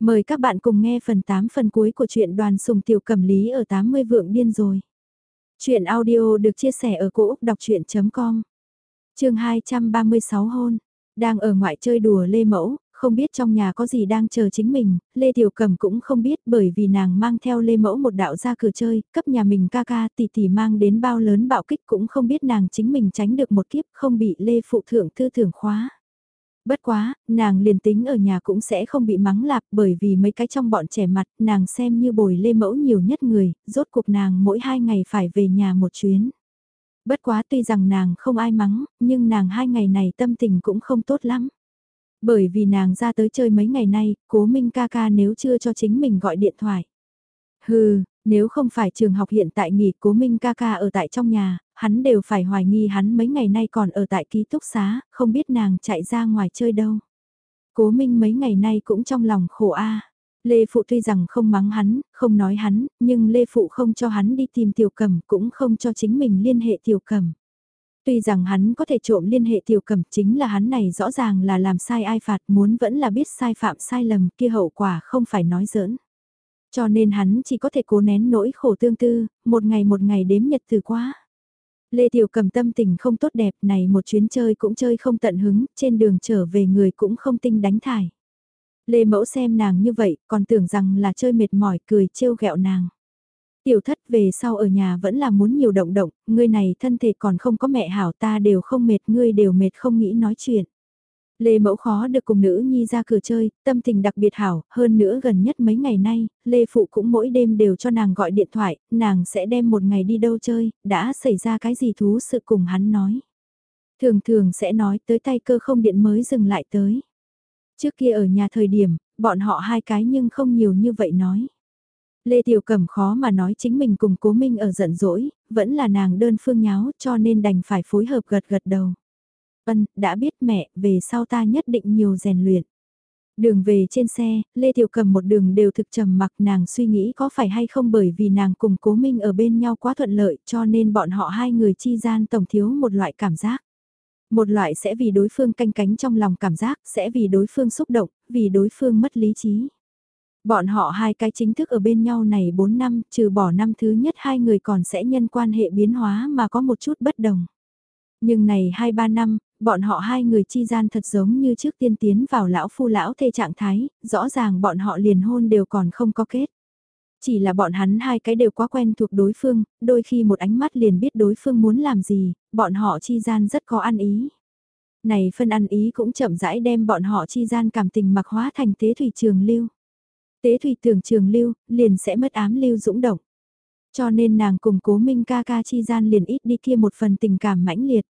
Mời các bạn cùng nghe phần 8 phần cuối của truyện đoàn sùng tiểu cẩm lý ở 80 vượng điên rồi. Chuyện audio được chia sẻ ở cỗ đọc chuyện.com Trường 236 hôn, đang ở ngoại chơi đùa Lê Mẫu, không biết trong nhà có gì đang chờ chính mình, Lê Tiểu Cầm cũng không biết bởi vì nàng mang theo Lê Mẫu một đạo ra cửa chơi, cấp nhà mình ca ca tỷ tỷ mang đến bao lớn bạo kích cũng không biết nàng chính mình tránh được một kiếp không bị Lê Phụ Thượng tư thưởng khóa. Bất quá, nàng liền tính ở nhà cũng sẽ không bị mắng lạp bởi vì mấy cái trong bọn trẻ mặt nàng xem như bồi lê mẫu nhiều nhất người, rốt cuộc nàng mỗi hai ngày phải về nhà một chuyến. Bất quá tuy rằng nàng không ai mắng, nhưng nàng hai ngày này tâm tình cũng không tốt lắm. Bởi vì nàng ra tới chơi mấy ngày nay, cố minh ca ca nếu chưa cho chính mình gọi điện thoại. Hừ, nếu không phải trường học hiện tại nghỉ cố minh ca ca ở tại trong nhà, hắn đều phải hoài nghi hắn mấy ngày nay còn ở tại ký túc xá, không biết nàng chạy ra ngoài chơi đâu. Cố minh mấy ngày nay cũng trong lòng khổ a. Lê Phụ tuy rằng không mắng hắn, không nói hắn, nhưng Lê Phụ không cho hắn đi tìm tiểu cầm cũng không cho chính mình liên hệ tiểu cầm. Tuy rằng hắn có thể trộm liên hệ tiểu cầm chính là hắn này rõ ràng là làm sai ai phạt muốn vẫn là biết sai phạm sai lầm kia hậu quả không phải nói giỡn. Cho nên hắn chỉ có thể cố nén nỗi khổ tương tư, một ngày một ngày đếm nhật từ quá. Lê Tiểu cầm tâm tình không tốt đẹp này một chuyến chơi cũng chơi không tận hứng, trên đường trở về người cũng không tinh đánh thải. Lê Mẫu xem nàng như vậy, còn tưởng rằng là chơi mệt mỏi cười trêu ghẹo nàng. Tiểu thất về sau ở nhà vẫn là muốn nhiều động động, ngươi này thân thể còn không có mẹ hảo ta đều không mệt, ngươi đều mệt không nghĩ nói chuyện. Lê Mẫu khó được cùng nữ nhi ra cửa chơi, tâm tình đặc biệt hảo, hơn nữa gần nhất mấy ngày nay, Lê Phụ cũng mỗi đêm đều cho nàng gọi điện thoại, nàng sẽ đem một ngày đi đâu chơi, đã xảy ra cái gì thú sự cùng hắn nói. Thường thường sẽ nói tới tay cơ không điện mới dừng lại tới. Trước kia ở nhà thời điểm, bọn họ hai cái nhưng không nhiều như vậy nói. Lê Tiểu Cẩm khó mà nói chính mình cùng Cố Minh ở giận dỗi, vẫn là nàng đơn phương nháo cho nên đành phải phối hợp gật gật đầu. Ân, đã biết mẹ, về sau ta nhất định nhiều rèn luyện. Đường về trên xe, Lê Tiểu Cầm một đường đều thực trầm mặc nàng suy nghĩ có phải hay không bởi vì nàng cùng Cố Minh ở bên nhau quá thuận lợi cho nên bọn họ hai người chi gian tổng thiếu một loại cảm giác. Một loại sẽ vì đối phương canh cánh trong lòng cảm giác, sẽ vì đối phương xúc động, vì đối phương mất lý trí. Bọn họ hai cái chính thức ở bên nhau này 4 năm, trừ bỏ năm thứ nhất hai người còn sẽ nhân quan hệ biến hóa mà có một chút bất đồng. Nhưng này 2-3 năm, bọn họ hai người chi gian thật giống như trước tiên tiến vào lão phu lão thê trạng thái, rõ ràng bọn họ liền hôn đều còn không có kết. Chỉ là bọn hắn hai cái đều quá quen thuộc đối phương, đôi khi một ánh mắt liền biết đối phương muốn làm gì, bọn họ chi gian rất có ăn ý. Này phân ăn ý cũng chậm rãi đem bọn họ chi gian cảm tình mặc hóa thành tế thủy trường lưu. Tế thủy tưởng trường lưu, liền sẽ mất ám lưu dũng động. Cho nên nàng cùng cố minh ca ca chi gian liền ít đi kia một phần tình cảm mãnh liệt.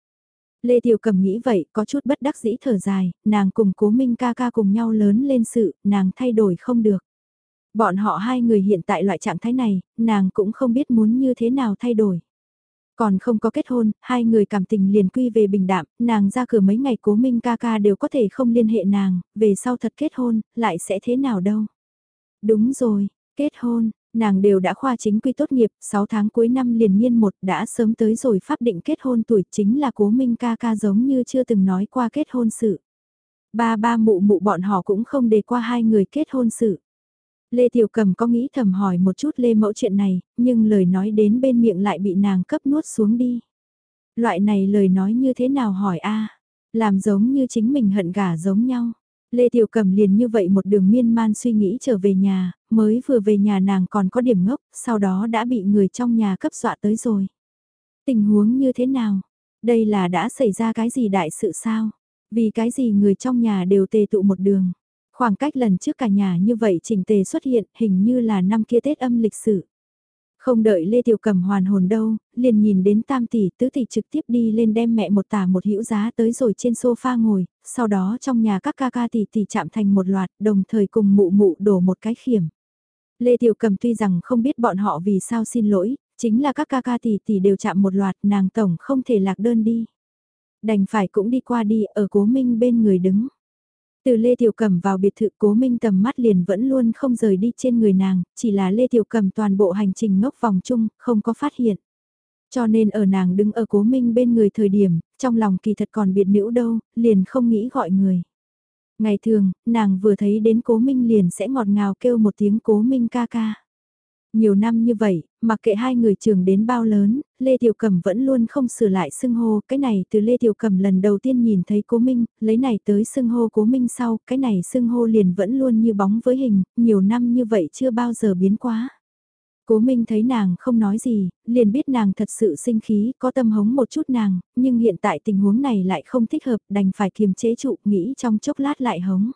Lê Tiểu Cầm nghĩ vậy, có chút bất đắc dĩ thở dài, nàng cùng cố minh ca ca cùng nhau lớn lên sự, nàng thay đổi không được. Bọn họ hai người hiện tại loại trạng thái này, nàng cũng không biết muốn như thế nào thay đổi. Còn không có kết hôn, hai người cảm tình liền quy về bình đạm, nàng ra cửa mấy ngày cố minh ca ca đều có thể không liên hệ nàng, về sau thật kết hôn, lại sẽ thế nào đâu. Đúng rồi, kết hôn, nàng đều đã khoa chính quy tốt nghiệp, 6 tháng cuối năm liền nhiên một đã sớm tới rồi pháp định kết hôn tuổi chính là cố minh ca ca giống như chưa từng nói qua kết hôn sự. Ba ba mụ mụ bọn họ cũng không đề qua hai người kết hôn sự. Lê Tiểu Cầm có nghĩ thầm hỏi một chút Lê Mẫu chuyện này, nhưng lời nói đến bên miệng lại bị nàng cấp nuốt xuống đi. Loại này lời nói như thế nào hỏi a Làm giống như chính mình hận gả giống nhau. Lê Tiểu Cầm liền như vậy một đường miên man suy nghĩ trở về nhà, mới vừa về nhà nàng còn có điểm ngốc, sau đó đã bị người trong nhà cấp dọa tới rồi. Tình huống như thế nào? Đây là đã xảy ra cái gì đại sự sao? Vì cái gì người trong nhà đều tề tụ một đường? Khoảng cách lần trước cả nhà như vậy trình tề xuất hiện hình như là năm kia Tết âm lịch sử. Không đợi Lê Tiểu Cầm hoàn hồn đâu, liền nhìn đến tam tỷ tứ tỷ trực tiếp đi lên đem mẹ một tả một hữu giá tới rồi trên sofa ngồi, sau đó trong nhà các ca ca tỷ tỷ chạm thành một loạt, đồng thời cùng mụ mụ đổ một cái khiểm. Lê Tiểu Cầm tuy rằng không biết bọn họ vì sao xin lỗi, chính là các ca ca tỷ tỷ đều chạm một loạt, nàng tổng không thể lạc đơn đi. Đành phải cũng đi qua đi, ở cố minh bên người đứng. Từ Lê Tiểu Cầm vào biệt thự cố minh tầm mắt liền vẫn luôn không rời đi trên người nàng, chỉ là Lê Tiểu Cầm toàn bộ hành trình ngốc vòng chung, không có phát hiện. Cho nên ở nàng đứng ở cố minh bên người thời điểm, trong lòng kỳ thật còn biệt nữ đâu, liền không nghĩ gọi người. Ngày thường, nàng vừa thấy đến cố minh liền sẽ ngọt ngào kêu một tiếng cố minh ca ca. Nhiều năm như vậy, mặc kệ hai người trường đến bao lớn, Lê Tiểu Cầm vẫn luôn không sửa lại xưng hô, cái này từ Lê Tiểu Cầm lần đầu tiên nhìn thấy Cố Minh, lấy này tới xưng hô Cố Minh sau, cái này xưng hô liền vẫn luôn như bóng với hình, nhiều năm như vậy chưa bao giờ biến quá. Cố Minh thấy nàng không nói gì, liền biết nàng thật sự sinh khí, có tâm hống một chút nàng, nhưng hiện tại tình huống này lại không thích hợp, đành phải kiềm chế trụ, nghĩ trong chốc lát lại hống.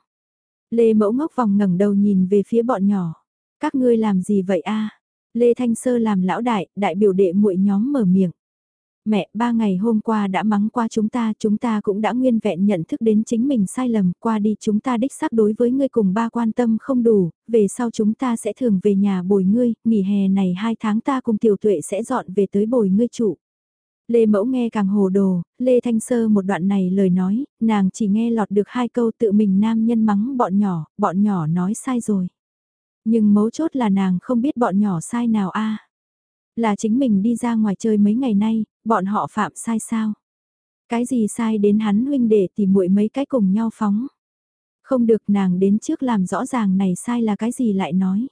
Lê Mẫu ngốc vòng ngẩng đầu nhìn về phía bọn nhỏ. Các ngươi làm gì vậy a? Lê Thanh Sơ làm lão đại, đại biểu đệ muội nhóm mở miệng. Mẹ, ba ngày hôm qua đã mắng qua chúng ta, chúng ta cũng đã nguyên vẹn nhận thức đến chính mình sai lầm, qua đi chúng ta đích xác đối với ngươi cùng ba quan tâm không đủ, về sau chúng ta sẽ thường về nhà bồi ngươi, nghỉ hè này hai tháng ta cùng tiểu tuệ sẽ dọn về tới bồi ngươi chủ. Lê Mẫu nghe càng hồ đồ, Lê Thanh Sơ một đoạn này lời nói, nàng chỉ nghe lọt được hai câu tự mình nam nhân mắng bọn nhỏ, bọn nhỏ nói sai rồi. Nhưng mấu chốt là nàng không biết bọn nhỏ sai nào a là chính mình đi ra ngoài chơi mấy ngày nay, bọn họ phạm sai sao? Cái gì sai đến hắn huynh để tìm muội mấy cái cùng nhau phóng? Không được nàng đến trước làm rõ ràng này sai là cái gì lại nói.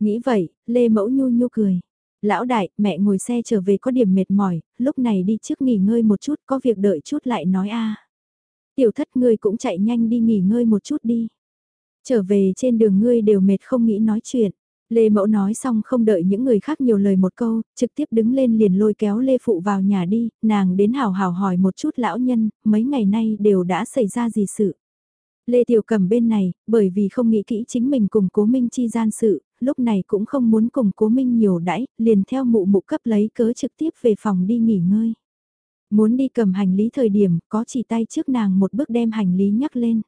Nghĩ vậy, Lê Mẫu nhu nhu cười. Lão đại, mẹ ngồi xe trở về có điểm mệt mỏi, lúc này đi trước nghỉ ngơi một chút, có việc đợi chút lại nói a. Tiểu thất ngươi cũng chạy nhanh đi nghỉ ngơi một chút đi. Trở về trên đường ngươi đều mệt không nghĩ nói chuyện. Lê Mẫu nói xong không đợi những người khác nhiều lời một câu, trực tiếp đứng lên liền lôi kéo Lê Phụ vào nhà đi, nàng đến hào hào hỏi một chút lão nhân, mấy ngày nay đều đã xảy ra gì sự. Lê Tiểu Cầm bên này, bởi vì không nghĩ kỹ chính mình cùng Cố Minh chi gian sự, lúc này cũng không muốn cùng Cố Minh nhiều đãi, liền theo mụ mụ cấp lấy cớ trực tiếp về phòng đi nghỉ ngơi. Muốn đi cầm hành lý thời điểm, có chỉ tay trước nàng một bước đem hành lý nhắc lên.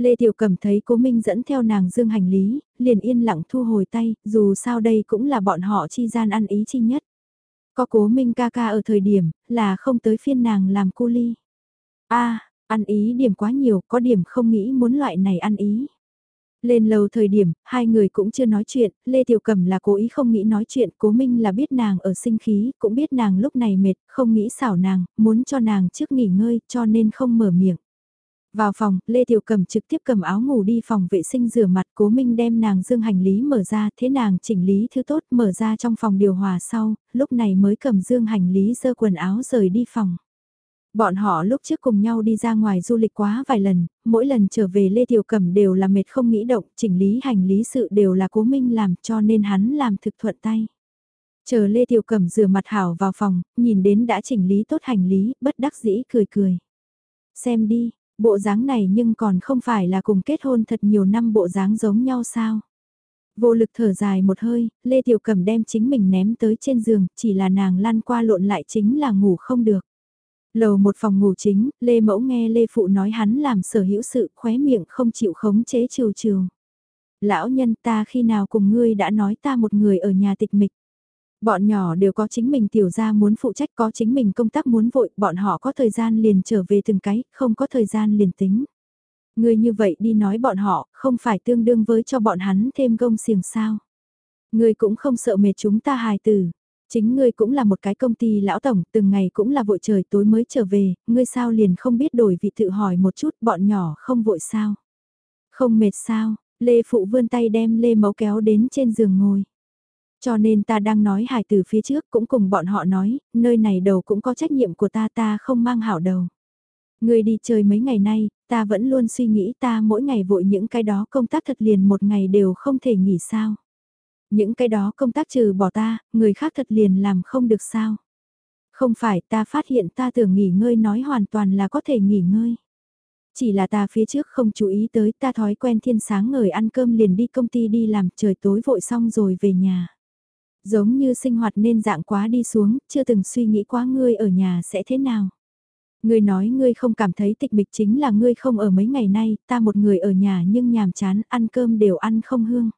Lê Tiểu Cầm thấy Cố Minh dẫn theo nàng dương hành lý, liền yên lặng thu hồi tay, dù sao đây cũng là bọn họ chi gian ăn ý chi nhất. Có Cố Minh ca ca ở thời điểm, là không tới phiên nàng làm cu ly. a ăn ý điểm quá nhiều, có điểm không nghĩ muốn loại này ăn ý. Lên lầu thời điểm, hai người cũng chưa nói chuyện, Lê Tiểu Cầm là cố ý không nghĩ nói chuyện, Cố Minh là biết nàng ở sinh khí, cũng biết nàng lúc này mệt, không nghĩ xảo nàng, muốn cho nàng trước nghỉ ngơi, cho nên không mở miệng. Vào phòng, Lê Tiểu Cầm trực tiếp cầm áo ngủ đi phòng vệ sinh rửa mặt cố minh đem nàng dương hành lý mở ra thế nàng chỉnh lý thứ tốt mở ra trong phòng điều hòa sau, lúc này mới cầm dương hành lý dơ quần áo rời đi phòng. Bọn họ lúc trước cùng nhau đi ra ngoài du lịch quá vài lần, mỗi lần trở về Lê Tiểu Cầm đều là mệt không nghĩ động, chỉnh lý hành lý sự đều là cố minh làm cho nên hắn làm thực thuận tay. Chờ Lê Tiểu Cầm rửa mặt hảo vào phòng, nhìn đến đã chỉnh lý tốt hành lý, bất đắc dĩ cười cười. Xem đi, Bộ dáng này nhưng còn không phải là cùng kết hôn thật nhiều năm bộ dáng giống nhau sao. Vô lực thở dài một hơi, Lê Tiểu Cẩm đem chính mình ném tới trên giường, chỉ là nàng lăn qua lộn lại chính là ngủ không được. Lầu một phòng ngủ chính, Lê Mẫu nghe Lê Phụ nói hắn làm sở hữu sự khóe miệng không chịu khống chế trừ trừ. Lão nhân ta khi nào cùng ngươi đã nói ta một người ở nhà tịch mịch. Bọn nhỏ đều có chính mình tiểu gia muốn phụ trách có chính mình công tác muốn vội, bọn họ có thời gian liền trở về từng cái, không có thời gian liền tính. Người như vậy đi nói bọn họ, không phải tương đương với cho bọn hắn thêm gông xiềng sao. Người cũng không sợ mệt chúng ta hài tử. Chính ngươi cũng là một cái công ty lão tổng, từng ngày cũng là vội trời tối mới trở về, ngươi sao liền không biết đổi vị tự hỏi một chút bọn nhỏ không vội sao. Không mệt sao, Lê Phụ vươn tay đem Lê Mấu kéo đến trên giường ngồi. Cho nên ta đang nói hài từ phía trước cũng cùng bọn họ nói, nơi này đầu cũng có trách nhiệm của ta ta không mang hảo đầu. Người đi chơi mấy ngày nay, ta vẫn luôn suy nghĩ ta mỗi ngày vội những cái đó công tác thật liền một ngày đều không thể nghỉ sao. Những cái đó công tác trừ bỏ ta, người khác thật liền làm không được sao. Không phải ta phát hiện ta tưởng nghỉ ngơi nói hoàn toàn là có thể nghỉ ngơi. Chỉ là ta phía trước không chú ý tới ta thói quen thiên sáng ngời ăn cơm liền đi công ty đi làm trời tối vội xong rồi về nhà. Giống như sinh hoạt nên dạng quá đi xuống, chưa từng suy nghĩ quá ngươi ở nhà sẽ thế nào. Ngươi nói ngươi không cảm thấy tịch mịch chính là ngươi không ở mấy ngày nay, ta một người ở nhà nhưng nhàm chán, ăn cơm đều ăn không hương.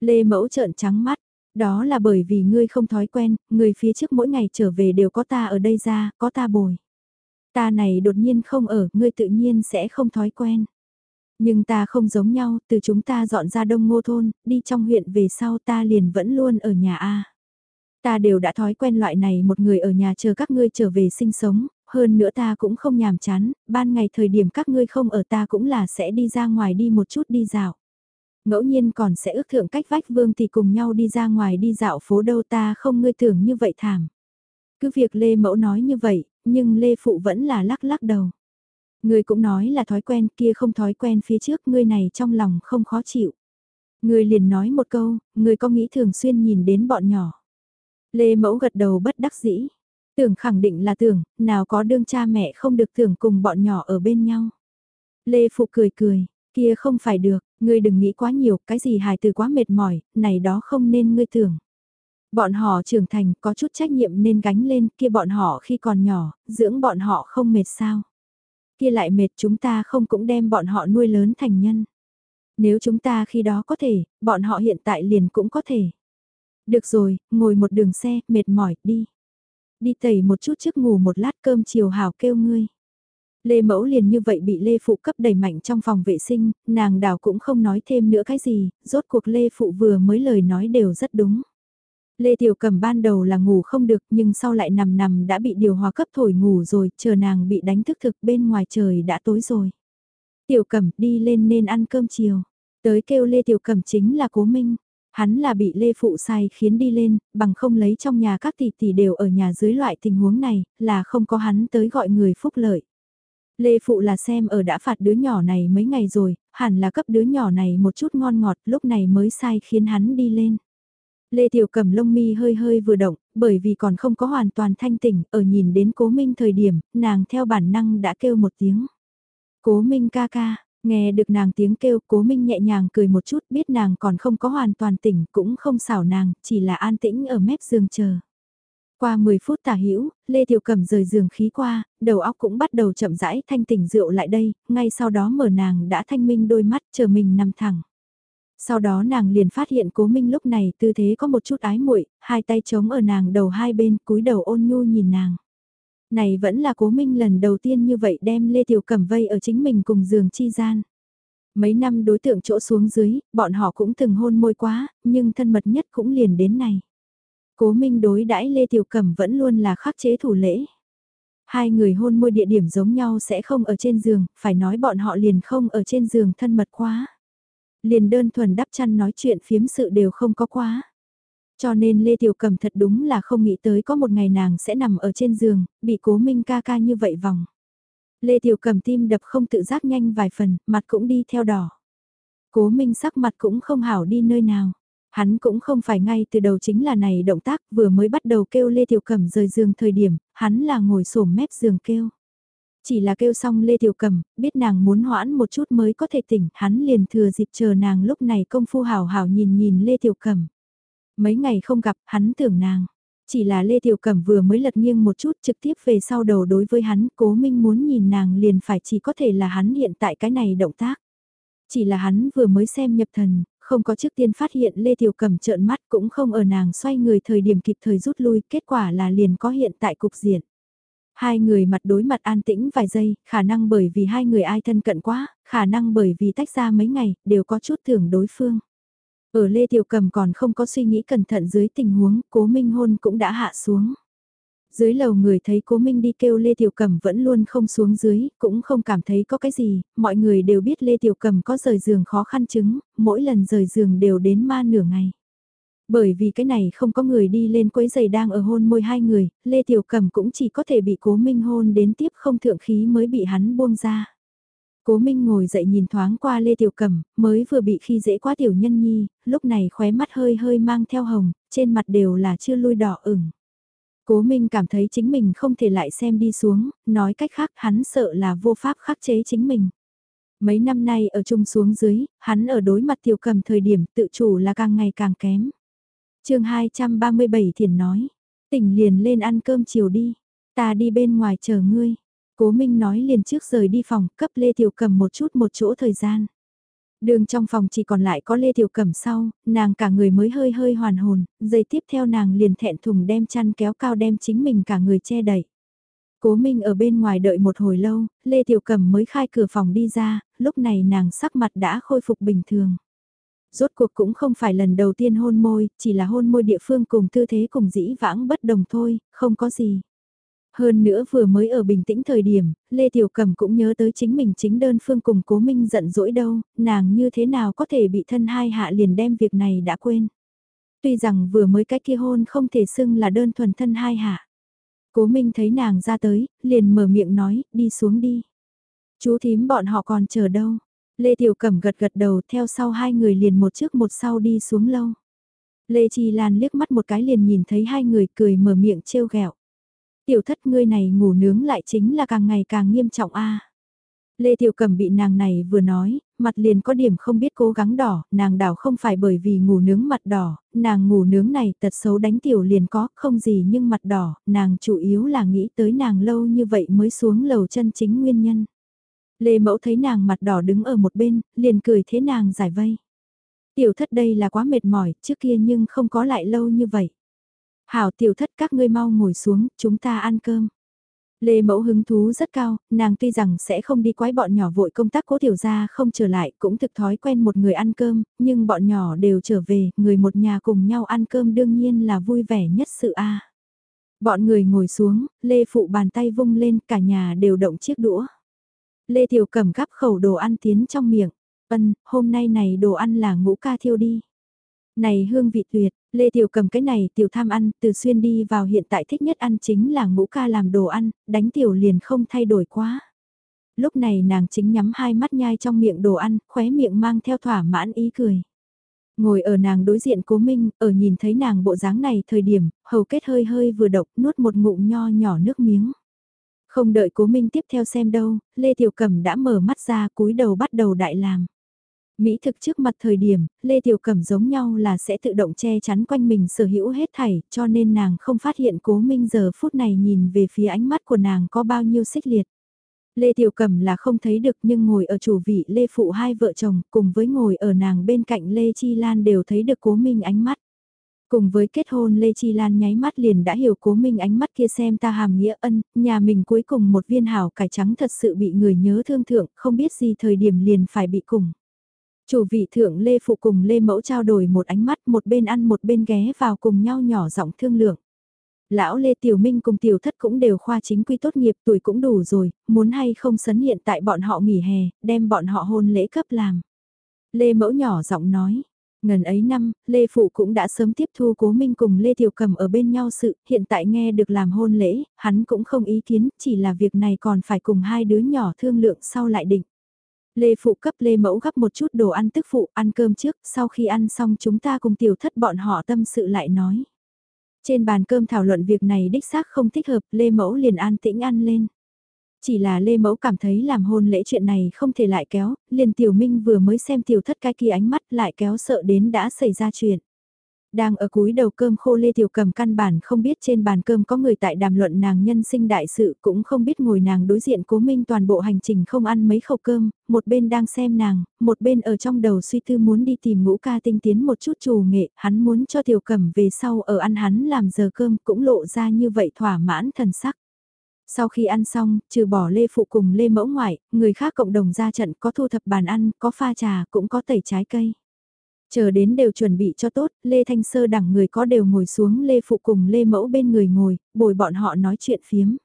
Lê Mẫu trợn trắng mắt, đó là bởi vì ngươi không thói quen, người phía trước mỗi ngày trở về đều có ta ở đây ra, có ta bồi. Ta này đột nhiên không ở, ngươi tự nhiên sẽ không thói quen. Nhưng ta không giống nhau, từ chúng ta dọn ra đông ngô thôn, đi trong huyện về sau ta liền vẫn luôn ở nhà A. Ta đều đã thói quen loại này một người ở nhà chờ các ngươi trở về sinh sống, hơn nữa ta cũng không nhàm chán, ban ngày thời điểm các ngươi không ở ta cũng là sẽ đi ra ngoài đi một chút đi dạo. Ngẫu nhiên còn sẽ ước thượng cách vách vương thì cùng nhau đi ra ngoài đi dạo phố đâu ta không ngươi tưởng như vậy thảm. Cứ việc Lê Mẫu nói như vậy, nhưng Lê Phụ vẫn là lắc lắc đầu. Ngươi cũng nói là thói quen kia không thói quen phía trước ngươi này trong lòng không khó chịu. Ngươi liền nói một câu, ngươi có nghĩ thường xuyên nhìn đến bọn nhỏ. Lê Mẫu gật đầu bất đắc dĩ. Tưởng khẳng định là tưởng, nào có đương cha mẹ không được tưởng cùng bọn nhỏ ở bên nhau. Lê Phụ cười cười, kia không phải được, ngươi đừng nghĩ quá nhiều, cái gì hài từ quá mệt mỏi, này đó không nên ngươi tưởng. Bọn họ trưởng thành có chút trách nhiệm nên gánh lên kia bọn họ khi còn nhỏ, dưỡng bọn họ không mệt sao. Kia lại mệt chúng ta không cũng đem bọn họ nuôi lớn thành nhân. Nếu chúng ta khi đó có thể, bọn họ hiện tại liền cũng có thể. Được rồi, ngồi một đường xe, mệt mỏi, đi. Đi tẩy một chút trước ngủ một lát cơm chiều hào kêu ngươi. Lê Mẫu liền như vậy bị Lê Phụ cấp đầy mạnh trong phòng vệ sinh, nàng đào cũng không nói thêm nữa cái gì, rốt cuộc Lê Phụ vừa mới lời nói đều rất đúng. Lê Tiểu Cầm ban đầu là ngủ không được nhưng sau lại nằm nằm đã bị điều hòa cấp thổi ngủ rồi, chờ nàng bị đánh thức thực bên ngoài trời đã tối rồi. Tiểu Cầm đi lên nên ăn cơm chiều. Tới kêu Lê Tiểu Cầm chính là Cố Minh. Hắn là bị Lê Phụ sai khiến đi lên, bằng không lấy trong nhà các tỷ tỷ đều ở nhà dưới loại tình huống này, là không có hắn tới gọi người phúc lợi. Lê Phụ là xem ở đã phạt đứa nhỏ này mấy ngày rồi, hẳn là cấp đứa nhỏ này một chút ngon ngọt lúc này mới sai khiến hắn đi lên. Lê Tiểu Cầm lông mi hơi hơi vừa động, bởi vì còn không có hoàn toàn thanh tỉnh, ở nhìn đến Cố Minh thời điểm, nàng theo bản năng đã kêu một tiếng. Cố Minh ca ca, nghe được nàng tiếng kêu, Cố Minh nhẹ nhàng cười một chút, biết nàng còn không có hoàn toàn tỉnh, cũng không xảo nàng, chỉ là an tĩnh ở mép giường chờ. Qua 10 phút tả hữu Lê Tiểu Cầm rời giường khí qua, đầu óc cũng bắt đầu chậm rãi thanh tỉnh rượu lại đây, ngay sau đó mở nàng đã thanh minh đôi mắt chờ mình nằm thẳng. Sau đó nàng liền phát hiện cố minh lúc này tư thế có một chút ái muội hai tay chống ở nàng đầu hai bên cúi đầu ôn nhu nhìn nàng. Này vẫn là cố minh lần đầu tiên như vậy đem Lê Tiểu Cẩm vây ở chính mình cùng giường chi gian. Mấy năm đối tượng chỗ xuống dưới, bọn họ cũng từng hôn môi quá, nhưng thân mật nhất cũng liền đến này. Cố minh đối đãi Lê Tiểu Cẩm vẫn luôn là khắc chế thủ lễ. Hai người hôn môi địa điểm giống nhau sẽ không ở trên giường, phải nói bọn họ liền không ở trên giường thân mật quá. Liền đơn thuần đắp chăn nói chuyện phiếm sự đều không có quá. Cho nên Lê Tiểu Cầm thật đúng là không nghĩ tới có một ngày nàng sẽ nằm ở trên giường, bị cố minh ca ca như vậy vòng. Lê Tiểu Cầm tim đập không tự giác nhanh vài phần, mặt cũng đi theo đỏ. Cố minh sắc mặt cũng không hảo đi nơi nào. Hắn cũng không phải ngay từ đầu chính là này động tác vừa mới bắt đầu kêu Lê Tiểu Cẩm rời giường thời điểm, hắn là ngồi sổm mép giường kêu. Chỉ là kêu xong Lê Tiểu Cầm, biết nàng muốn hoãn một chút mới có thể tỉnh, hắn liền thừa dịp chờ nàng lúc này công phu hào hào nhìn nhìn Lê Tiểu Cầm. Mấy ngày không gặp, hắn tưởng nàng. Chỉ là Lê Tiểu Cẩm vừa mới lật nghiêng một chút trực tiếp về sau đầu đối với hắn, cố minh muốn nhìn nàng liền phải chỉ có thể là hắn hiện tại cái này động tác. Chỉ là hắn vừa mới xem nhập thần, không có trước tiên phát hiện Lê Tiểu Cẩm trợn mắt cũng không ở nàng xoay người thời điểm kịp thời rút lui, kết quả là liền có hiện tại cục diện. Hai người mặt đối mặt an tĩnh vài giây, khả năng bởi vì hai người ai thân cận quá, khả năng bởi vì tách ra mấy ngày, đều có chút thưởng đối phương. Ở Lê Tiểu Cầm còn không có suy nghĩ cẩn thận dưới tình huống, cố minh hôn cũng đã hạ xuống. Dưới lầu người thấy cố minh đi kêu Lê Tiểu Cầm vẫn luôn không xuống dưới, cũng không cảm thấy có cái gì, mọi người đều biết Lê Tiểu Cầm có rời giường khó khăn chứng, mỗi lần rời giường đều đến ma nửa ngày. Bởi vì cái này không có người đi lên quấy giày đang ở hôn môi hai người, Lê Tiểu cẩm cũng chỉ có thể bị cố minh hôn đến tiếp không thượng khí mới bị hắn buông ra. Cố Minh ngồi dậy nhìn thoáng qua Lê Tiểu cẩm mới vừa bị khi dễ quá tiểu nhân nhi, lúc này khóe mắt hơi hơi mang theo hồng, trên mặt đều là chưa lui đỏ ửng. Cố Minh cảm thấy chính mình không thể lại xem đi xuống, nói cách khác hắn sợ là vô pháp khắc chế chính mình. Mấy năm nay ở chung xuống dưới, hắn ở đối mặt tiểu cầm thời điểm tự chủ là càng ngày càng kém chương 237 thiền nói, tỉnh liền lên ăn cơm chiều đi, ta đi bên ngoài chờ ngươi. Cố Minh nói liền trước rời đi phòng, cấp Lê Tiểu Cầm một chút một chỗ thời gian. Đường trong phòng chỉ còn lại có Lê Tiểu Cầm sau, nàng cả người mới hơi hơi hoàn hồn, giây tiếp theo nàng liền thẹn thùng đem chăn kéo cao đem chính mình cả người che đẩy. Cố Minh ở bên ngoài đợi một hồi lâu, Lê Tiểu Cầm mới khai cửa phòng đi ra, lúc này nàng sắc mặt đã khôi phục bình thường rốt cuộc cũng không phải lần đầu tiên hôn môi, chỉ là hôn môi địa phương cùng tư thế cùng dĩ vãng bất đồng thôi, không có gì. Hơn nữa vừa mới ở bình tĩnh thời điểm, Lê Tiểu Cầm cũng nhớ tới chính mình chính đơn phương cùng cố minh giận dỗi đâu, nàng như thế nào có thể bị thân hai hạ liền đem việc này đã quên. Tuy rằng vừa mới cái kia hôn không thể xưng là đơn thuần thân hai hạ. Cố minh thấy nàng ra tới, liền mở miệng nói, đi xuống đi. Chú thím bọn họ còn chờ đâu. Lê Tiểu Cẩm gật gật đầu theo sau hai người liền một trước một sau đi xuống lâu. Lê Chi Lan liếc mắt một cái liền nhìn thấy hai người cười mở miệng trêu ghẹo. Tiểu thất ngươi này ngủ nướng lại chính là càng ngày càng nghiêm trọng a. Lê Tiểu Cẩm bị nàng này vừa nói, mặt liền có điểm không biết cố gắng đỏ, nàng đảo không phải bởi vì ngủ nướng mặt đỏ, nàng ngủ nướng này tật xấu đánh tiểu liền có, không gì nhưng mặt đỏ, nàng chủ yếu là nghĩ tới nàng lâu như vậy mới xuống lầu chân chính nguyên nhân. Lê Mẫu thấy nàng mặt đỏ đứng ở một bên, liền cười thế nàng giải vây. Tiểu thất đây là quá mệt mỏi, trước kia nhưng không có lại lâu như vậy. Hảo tiểu thất các ngươi mau ngồi xuống, chúng ta ăn cơm. Lê Mẫu hứng thú rất cao, nàng tuy rằng sẽ không đi quái bọn nhỏ vội công tác cố tiểu gia không trở lại, cũng thực thói quen một người ăn cơm, nhưng bọn nhỏ đều trở về, người một nhà cùng nhau ăn cơm đương nhiên là vui vẻ nhất sự a. Bọn người ngồi xuống, Lê Phụ bàn tay vung lên, cả nhà đều động chiếc đũa. Lê Tiểu cầm gắp khẩu đồ ăn tiến trong miệng, ân, hôm nay này đồ ăn là ngũ ca thiêu đi. Này hương vị tuyệt, Lê Tiểu cầm cái này tiểu tham ăn, từ xuyên đi vào hiện tại thích nhất ăn chính là ngũ ca làm đồ ăn, đánh tiểu liền không thay đổi quá. Lúc này nàng chính nhắm hai mắt nhai trong miệng đồ ăn, khóe miệng mang theo thỏa mãn ý cười. Ngồi ở nàng đối diện cố minh, ở nhìn thấy nàng bộ dáng này thời điểm, hầu kết hơi hơi vừa độc nuốt một ngụm nho nhỏ nước miếng. Không đợi cố minh tiếp theo xem đâu, Lê Tiểu Cẩm đã mở mắt ra cúi đầu bắt đầu đại làm. Mỹ thực trước mặt thời điểm, Lê Tiểu Cẩm giống nhau là sẽ tự động che chắn quanh mình sở hữu hết thảy, cho nên nàng không phát hiện cố minh giờ phút này nhìn về phía ánh mắt của nàng có bao nhiêu xích liệt. Lê Tiểu Cẩm là không thấy được nhưng ngồi ở chủ vị Lê Phụ hai vợ chồng cùng với ngồi ở nàng bên cạnh Lê Chi Lan đều thấy được cố minh ánh mắt. Cùng với kết hôn Lê Chi Lan nháy mắt liền đã hiểu cố minh ánh mắt kia xem ta hàm nghĩa ân, nhà mình cuối cùng một viên hảo cải trắng thật sự bị người nhớ thương thượng, không biết gì thời điểm liền phải bị cùng. Chủ vị thượng Lê Phụ cùng Lê Mẫu trao đổi một ánh mắt một bên ăn một bên ghé vào cùng nhau nhỏ giọng thương lượng. Lão Lê Tiểu Minh cùng Tiểu Thất cũng đều khoa chính quy tốt nghiệp tuổi cũng đủ rồi, muốn hay không sấn hiện tại bọn họ nghỉ hè, đem bọn họ hôn lễ cấp làm. Lê Mẫu nhỏ giọng nói, ngần ấy năm, Lê Phụ cũng đã sớm tiếp thu Cố Minh cùng Lê Tiểu Cầm ở bên nhau sự, hiện tại nghe được làm hôn lễ, hắn cũng không ý kiến, chỉ là việc này còn phải cùng hai đứa nhỏ thương lượng sau lại định. Lê Phụ cấp Lê Mẫu gấp một chút đồ ăn tức phụ, ăn cơm trước, sau khi ăn xong chúng ta cùng tiểu thất bọn họ tâm sự lại nói. Trên bàn cơm thảo luận việc này đích xác không thích hợp, Lê Mẫu liền an tĩnh ăn lên. Chỉ là Lê Mẫu cảm thấy làm hôn lễ chuyện này không thể lại kéo, liền Tiểu Minh vừa mới xem tiểu thất cái kia ánh mắt lại kéo sợ đến đã xảy ra chuyện. Đang ở cúi đầu cơm khô Lê Tiểu Cầm căn bản không biết trên bàn cơm có người tại đàm luận nàng nhân sinh đại sự cũng không biết ngồi nàng đối diện cố minh toàn bộ hành trình không ăn mấy khẩu cơm, một bên đang xem nàng, một bên ở trong đầu suy tư muốn đi tìm ngũ ca tinh tiến một chút trù nghệ, hắn muốn cho Tiểu Cầm về sau ở ăn hắn làm giờ cơm cũng lộ ra như vậy thỏa mãn thần sắc. Sau khi ăn xong, trừ bỏ Lê Phụ cùng Lê Mẫu ngoại, người khác cộng đồng ra trận có thu thập bàn ăn, có pha trà, cũng có tẩy trái cây. Chờ đến đều chuẩn bị cho tốt, Lê Thanh Sơ đẳng người có đều ngồi xuống Lê Phụ cùng Lê Mẫu bên người ngồi, bồi bọn họ nói chuyện phiếm.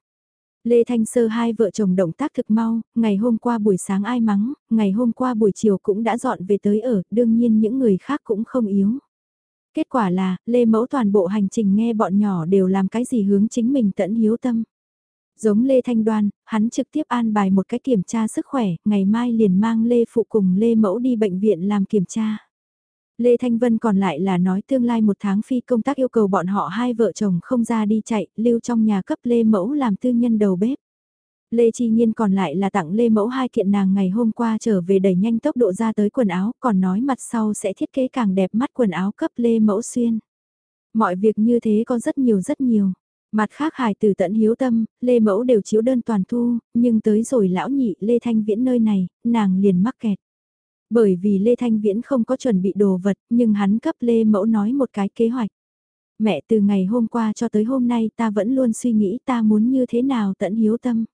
Lê Thanh Sơ hai vợ chồng động tác thực mau, ngày hôm qua buổi sáng ai mắng, ngày hôm qua buổi chiều cũng đã dọn về tới ở, đương nhiên những người khác cũng không yếu. Kết quả là, Lê Mẫu toàn bộ hành trình nghe bọn nhỏ đều làm cái gì hướng chính mình tận hiếu tâm. Giống Lê Thanh Đoan, hắn trực tiếp an bài một cái kiểm tra sức khỏe, ngày mai liền mang Lê Phụ cùng Lê Mẫu đi bệnh viện làm kiểm tra. Lê Thanh Vân còn lại là nói tương lai một tháng phi công tác yêu cầu bọn họ hai vợ chồng không ra đi chạy, lưu trong nhà cấp Lê Mẫu làm tư nhân đầu bếp. Lê Chi Nhiên còn lại là tặng Lê Mẫu hai kiện nàng ngày hôm qua trở về đẩy nhanh tốc độ ra tới quần áo, còn nói mặt sau sẽ thiết kế càng đẹp mắt quần áo cấp Lê Mẫu xuyên. Mọi việc như thế có rất nhiều rất nhiều. Mặt khác hài từ tận hiếu tâm, Lê Mẫu đều chiếu đơn toàn thu, nhưng tới rồi lão nhị Lê Thanh Viễn nơi này, nàng liền mắc kẹt. Bởi vì Lê Thanh Viễn không có chuẩn bị đồ vật, nhưng hắn cấp Lê Mẫu nói một cái kế hoạch. Mẹ từ ngày hôm qua cho tới hôm nay ta vẫn luôn suy nghĩ ta muốn như thế nào tận hiếu tâm.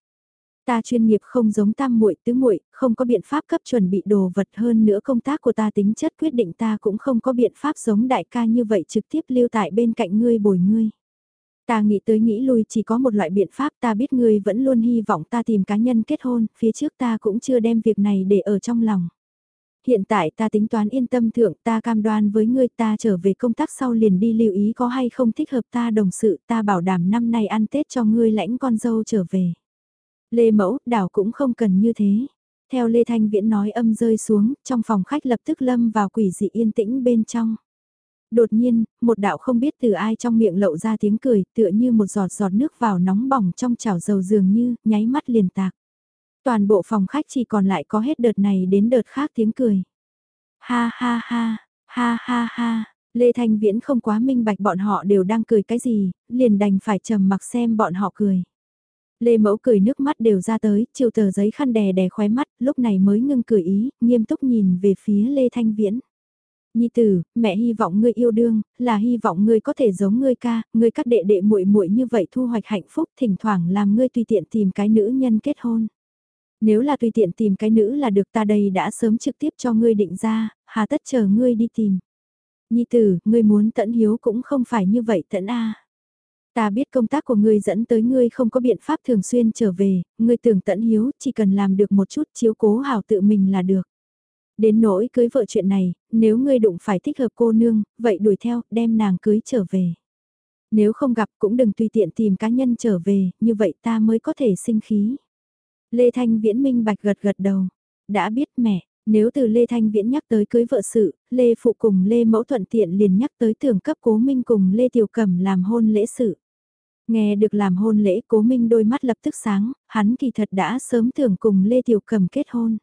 Ta chuyên nghiệp không giống tam muội tứ muội, không có biện pháp cấp chuẩn bị đồ vật hơn nữa công tác của ta tính chất quyết định ta cũng không có biện pháp giống đại ca như vậy trực tiếp lưu tại bên cạnh ngươi bồi ngươi. Ta nghĩ tới nghĩ lui chỉ có một loại biện pháp ta biết ngươi vẫn luôn hy vọng ta tìm cá nhân kết hôn, phía trước ta cũng chưa đem việc này để ở trong lòng. Hiện tại ta tính toán yên tâm thượng ta cam đoan với ngươi ta trở về công tác sau liền đi lưu ý có hay không thích hợp ta đồng sự ta bảo đảm năm nay ăn Tết cho ngươi lãnh con dâu trở về. Lê Mẫu, đảo cũng không cần như thế. Theo Lê Thanh Viễn nói âm rơi xuống, trong phòng khách lập tức lâm vào quỷ dị yên tĩnh bên trong. Đột nhiên, một đạo không biết từ ai trong miệng lậu ra tiếng cười, tựa như một giọt giọt nước vào nóng bỏng trong chảo dầu dường như, nháy mắt liền tạc. Toàn bộ phòng khách chỉ còn lại có hết đợt này đến đợt khác tiếng cười. Ha ha ha, ha ha ha, Lê Thanh Viễn không quá minh bạch bọn họ đều đang cười cái gì, liền đành phải trầm mặc xem bọn họ cười. Lê Mẫu cười nước mắt đều ra tới, chiều tờ giấy khăn đè đè khóe mắt, lúc này mới ngưng cười ý, nghiêm túc nhìn về phía Lê Thanh Viễn. Nhi tử, mẹ hy vọng ngươi yêu đương, là hy vọng ngươi có thể giống ngươi ca, ngươi các đệ đệ muội muội như vậy thu hoạch hạnh phúc, thỉnh thoảng làm ngươi tùy tiện tìm cái nữ nhân kết hôn. Nếu là tùy tiện tìm cái nữ là được ta đây đã sớm trực tiếp cho ngươi định ra, hà tất chờ ngươi đi tìm. Nhi tử, ngươi muốn tận hiếu cũng không phải như vậy tận a. Ta biết công tác của ngươi dẫn tới ngươi không có biện pháp thường xuyên trở về, ngươi tưởng tận hiếu, chỉ cần làm được một chút chiếu cố hảo tự mình là được. Đến nỗi cưới vợ chuyện này, nếu ngươi đụng phải thích hợp cô nương, vậy đuổi theo, đem nàng cưới trở về. Nếu không gặp cũng đừng tùy tiện tìm cá nhân trở về, như vậy ta mới có thể sinh khí. Lê Thanh Viễn minh bạch gật gật đầu. Đã biết mẹ, nếu từ Lê Thanh Viễn nhắc tới cưới vợ sự, Lê Phụ cùng Lê Mẫu thuận tiện liền nhắc tới tưởng cấp cố minh cùng Lê Tiểu Cẩm làm hôn lễ sự. Nghe được làm hôn lễ cố minh đôi mắt lập tức sáng, hắn kỳ thật đã sớm tưởng cùng Lê Tiểu Cẩm kết hôn.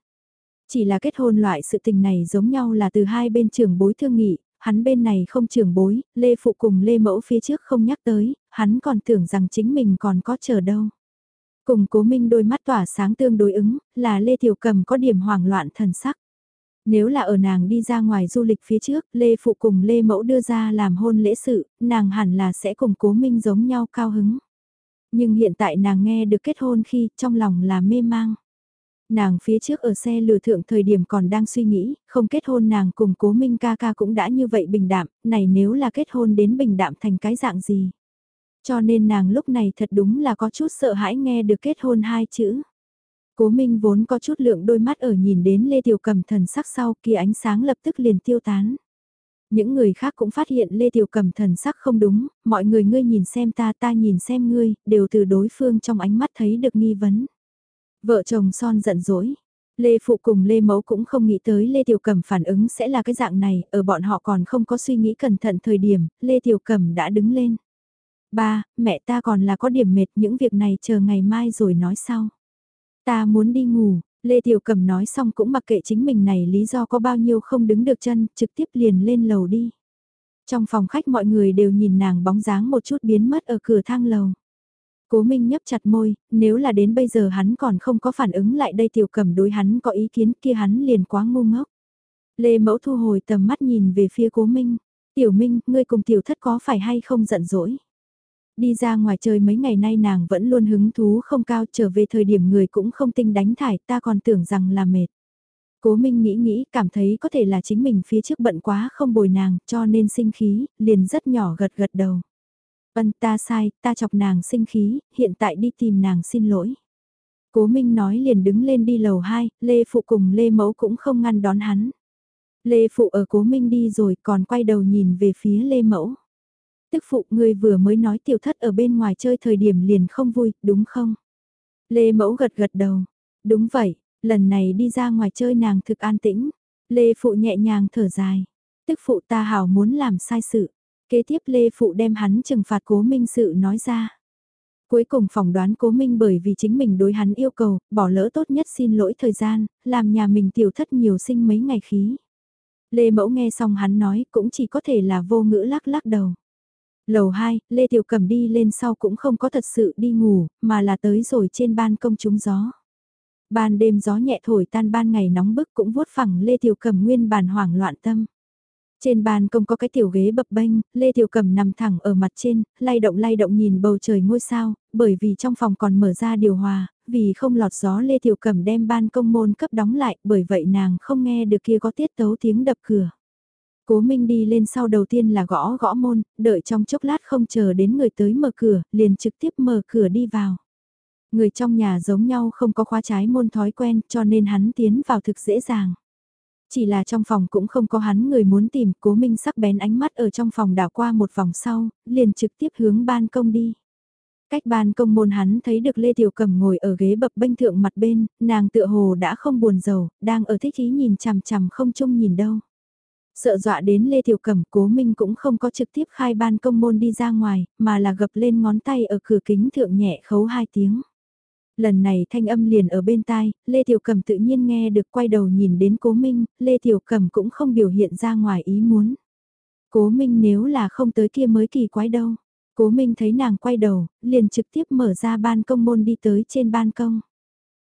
Chỉ là kết hôn loại sự tình này giống nhau là từ hai bên trưởng bối thương nghị, hắn bên này không trưởng bối, Lê Phụ cùng Lê Mẫu phía trước không nhắc tới, hắn còn tưởng rằng chính mình còn có chờ đâu. Cùng cố minh đôi mắt tỏa sáng tương đối ứng, là Lê Tiểu Cầm có điểm hoảng loạn thần sắc. Nếu là ở nàng đi ra ngoài du lịch phía trước, Lê Phụ cùng Lê Mẫu đưa ra làm hôn lễ sự, nàng hẳn là sẽ cùng cố minh giống nhau cao hứng. Nhưng hiện tại nàng nghe được kết hôn khi trong lòng là mê mang. Nàng phía trước ở xe lừa thượng thời điểm còn đang suy nghĩ, không kết hôn nàng cùng cố minh ca ca cũng đã như vậy bình đạm, này nếu là kết hôn đến bình đạm thành cái dạng gì. Cho nên nàng lúc này thật đúng là có chút sợ hãi nghe được kết hôn hai chữ. Cố Minh vốn có chút lượng đôi mắt ở nhìn đến Lê Tiểu Cầm thần sắc sau kia ánh sáng lập tức liền tiêu tán. Những người khác cũng phát hiện Lê Tiểu Cầm thần sắc không đúng, mọi người ngươi nhìn xem ta ta nhìn xem ngươi, đều từ đối phương trong ánh mắt thấy được nghi vấn. Vợ chồng son giận dỗi. Lê Phụ cùng Lê Mẫu cũng không nghĩ tới Lê Tiểu cẩm phản ứng sẽ là cái dạng này, ở bọn họ còn không có suy nghĩ cẩn thận thời điểm, Lê Tiểu cẩm đã đứng lên. Ba, mẹ ta còn là có điểm mệt những việc này chờ ngày mai rồi nói sau. Ta muốn đi ngủ, Lê Tiểu cẩm nói xong cũng mặc kệ chính mình này lý do có bao nhiêu không đứng được chân, trực tiếp liền lên lầu đi. Trong phòng khách mọi người đều nhìn nàng bóng dáng một chút biến mất ở cửa thang lầu. Cố Minh nhấp chặt môi, nếu là đến bây giờ hắn còn không có phản ứng lại đây Tiểu Cầm đối hắn có ý kiến kia hắn liền quá ngu ngốc. Lê Mẫu thu hồi tầm mắt nhìn về phía Cố Minh. Tiểu Minh, ngươi cùng Tiểu Thất có phải hay không giận dỗi? Đi ra ngoài chơi mấy ngày nay nàng vẫn luôn hứng thú không cao trở về thời điểm người cũng không tinh đánh thải ta còn tưởng rằng là mệt. Cố Minh nghĩ nghĩ cảm thấy có thể là chính mình phía trước bận quá không bồi nàng cho nên sinh khí, liền rất nhỏ gật gật đầu. Vân ta sai, ta chọc nàng sinh khí, hiện tại đi tìm nàng xin lỗi. Cố Minh nói liền đứng lên đi lầu 2, Lê Phụ cùng Lê Mẫu cũng không ngăn đón hắn. Lê Phụ ở Cố Minh đi rồi còn quay đầu nhìn về phía Lê Mẫu tức phụ ngươi vừa mới nói tiểu thất ở bên ngoài chơi thời điểm liền không vui, đúng không? Lê Mẫu gật gật đầu. Đúng vậy, lần này đi ra ngoài chơi nàng thực an tĩnh. Lê Phụ nhẹ nhàng thở dài. Tức phụ ta hảo muốn làm sai sự. Kế tiếp Lê Phụ đem hắn trừng phạt cố minh sự nói ra. Cuối cùng phỏng đoán cố minh bởi vì chính mình đối hắn yêu cầu, bỏ lỡ tốt nhất xin lỗi thời gian, làm nhà mình tiểu thất nhiều sinh mấy ngày khí. Lê Mẫu nghe xong hắn nói cũng chỉ có thể là vô ngữ lắc lắc đầu. Lầu 2, Lê Tiểu Cầm đi lên sau cũng không có thật sự đi ngủ, mà là tới rồi trên ban công trúng gió. Ban đêm gió nhẹ thổi tan ban ngày nóng bức cũng vuốt phẳng Lê Tiểu Cầm nguyên bản hoảng loạn tâm. Trên bàn công có cái tiểu ghế bập bênh, Lê Tiểu Cầm nằm thẳng ở mặt trên, lay động lay động nhìn bầu trời ngôi sao, bởi vì trong phòng còn mở ra điều hòa, vì không lọt gió Lê Tiểu Cầm đem ban công môn cấp đóng lại, bởi vậy nàng không nghe được kia có tiết tấu tiếng đập cửa. Cố Minh đi lên sau đầu tiên là gõ gõ môn, đợi trong chốc lát không chờ đến người tới mở cửa, liền trực tiếp mở cửa đi vào. Người trong nhà giống nhau không có khóa trái môn thói quen cho nên hắn tiến vào thực dễ dàng. Chỉ là trong phòng cũng không có hắn người muốn tìm, cố minh sắc bén ánh mắt ở trong phòng đảo qua một vòng sau, liền trực tiếp hướng ban công đi. Cách ban công môn hắn thấy được Lê Tiểu Cầm ngồi ở ghế bập bênh thượng mặt bên, nàng tựa hồ đã không buồn giàu, đang ở thích ý nhìn chằm chằm không chung nhìn đâu. Sợ dọa đến Lê Tiểu Cẩm cố minh cũng không có trực tiếp khai ban công môn đi ra ngoài, mà là gập lên ngón tay ở cửa kính thượng nhẹ khấu hai tiếng. Lần này thanh âm liền ở bên tai, Lê Tiểu Cẩm tự nhiên nghe được quay đầu nhìn đến cố minh, Lê Tiểu Cẩm cũng không biểu hiện ra ngoài ý muốn. Cố minh nếu là không tới kia mới kỳ quái đâu. Cố minh thấy nàng quay đầu, liền trực tiếp mở ra ban công môn đi tới trên ban công.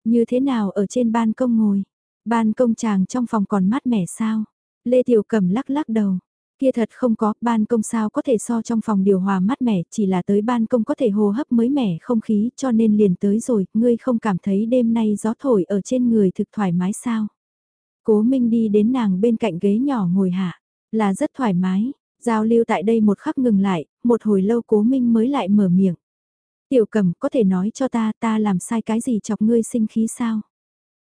Như thế nào ở trên ban công ngồi? Ban công chàng trong phòng còn mát mẻ sao? Lê Tiểu Cẩm lắc lắc đầu. Kia thật không có, ban công sao có thể so trong phòng điều hòa mát mẻ, chỉ là tới ban công có thể hô hấp mới mẻ không khí cho nên liền tới rồi, ngươi không cảm thấy đêm nay gió thổi ở trên người thực thoải mái sao. Cố Minh đi đến nàng bên cạnh ghế nhỏ ngồi hạ, là rất thoải mái, giao lưu tại đây một khắc ngừng lại, một hồi lâu Cố Minh mới lại mở miệng. Tiểu cầm có thể nói cho ta ta làm sai cái gì chọc ngươi sinh khí sao?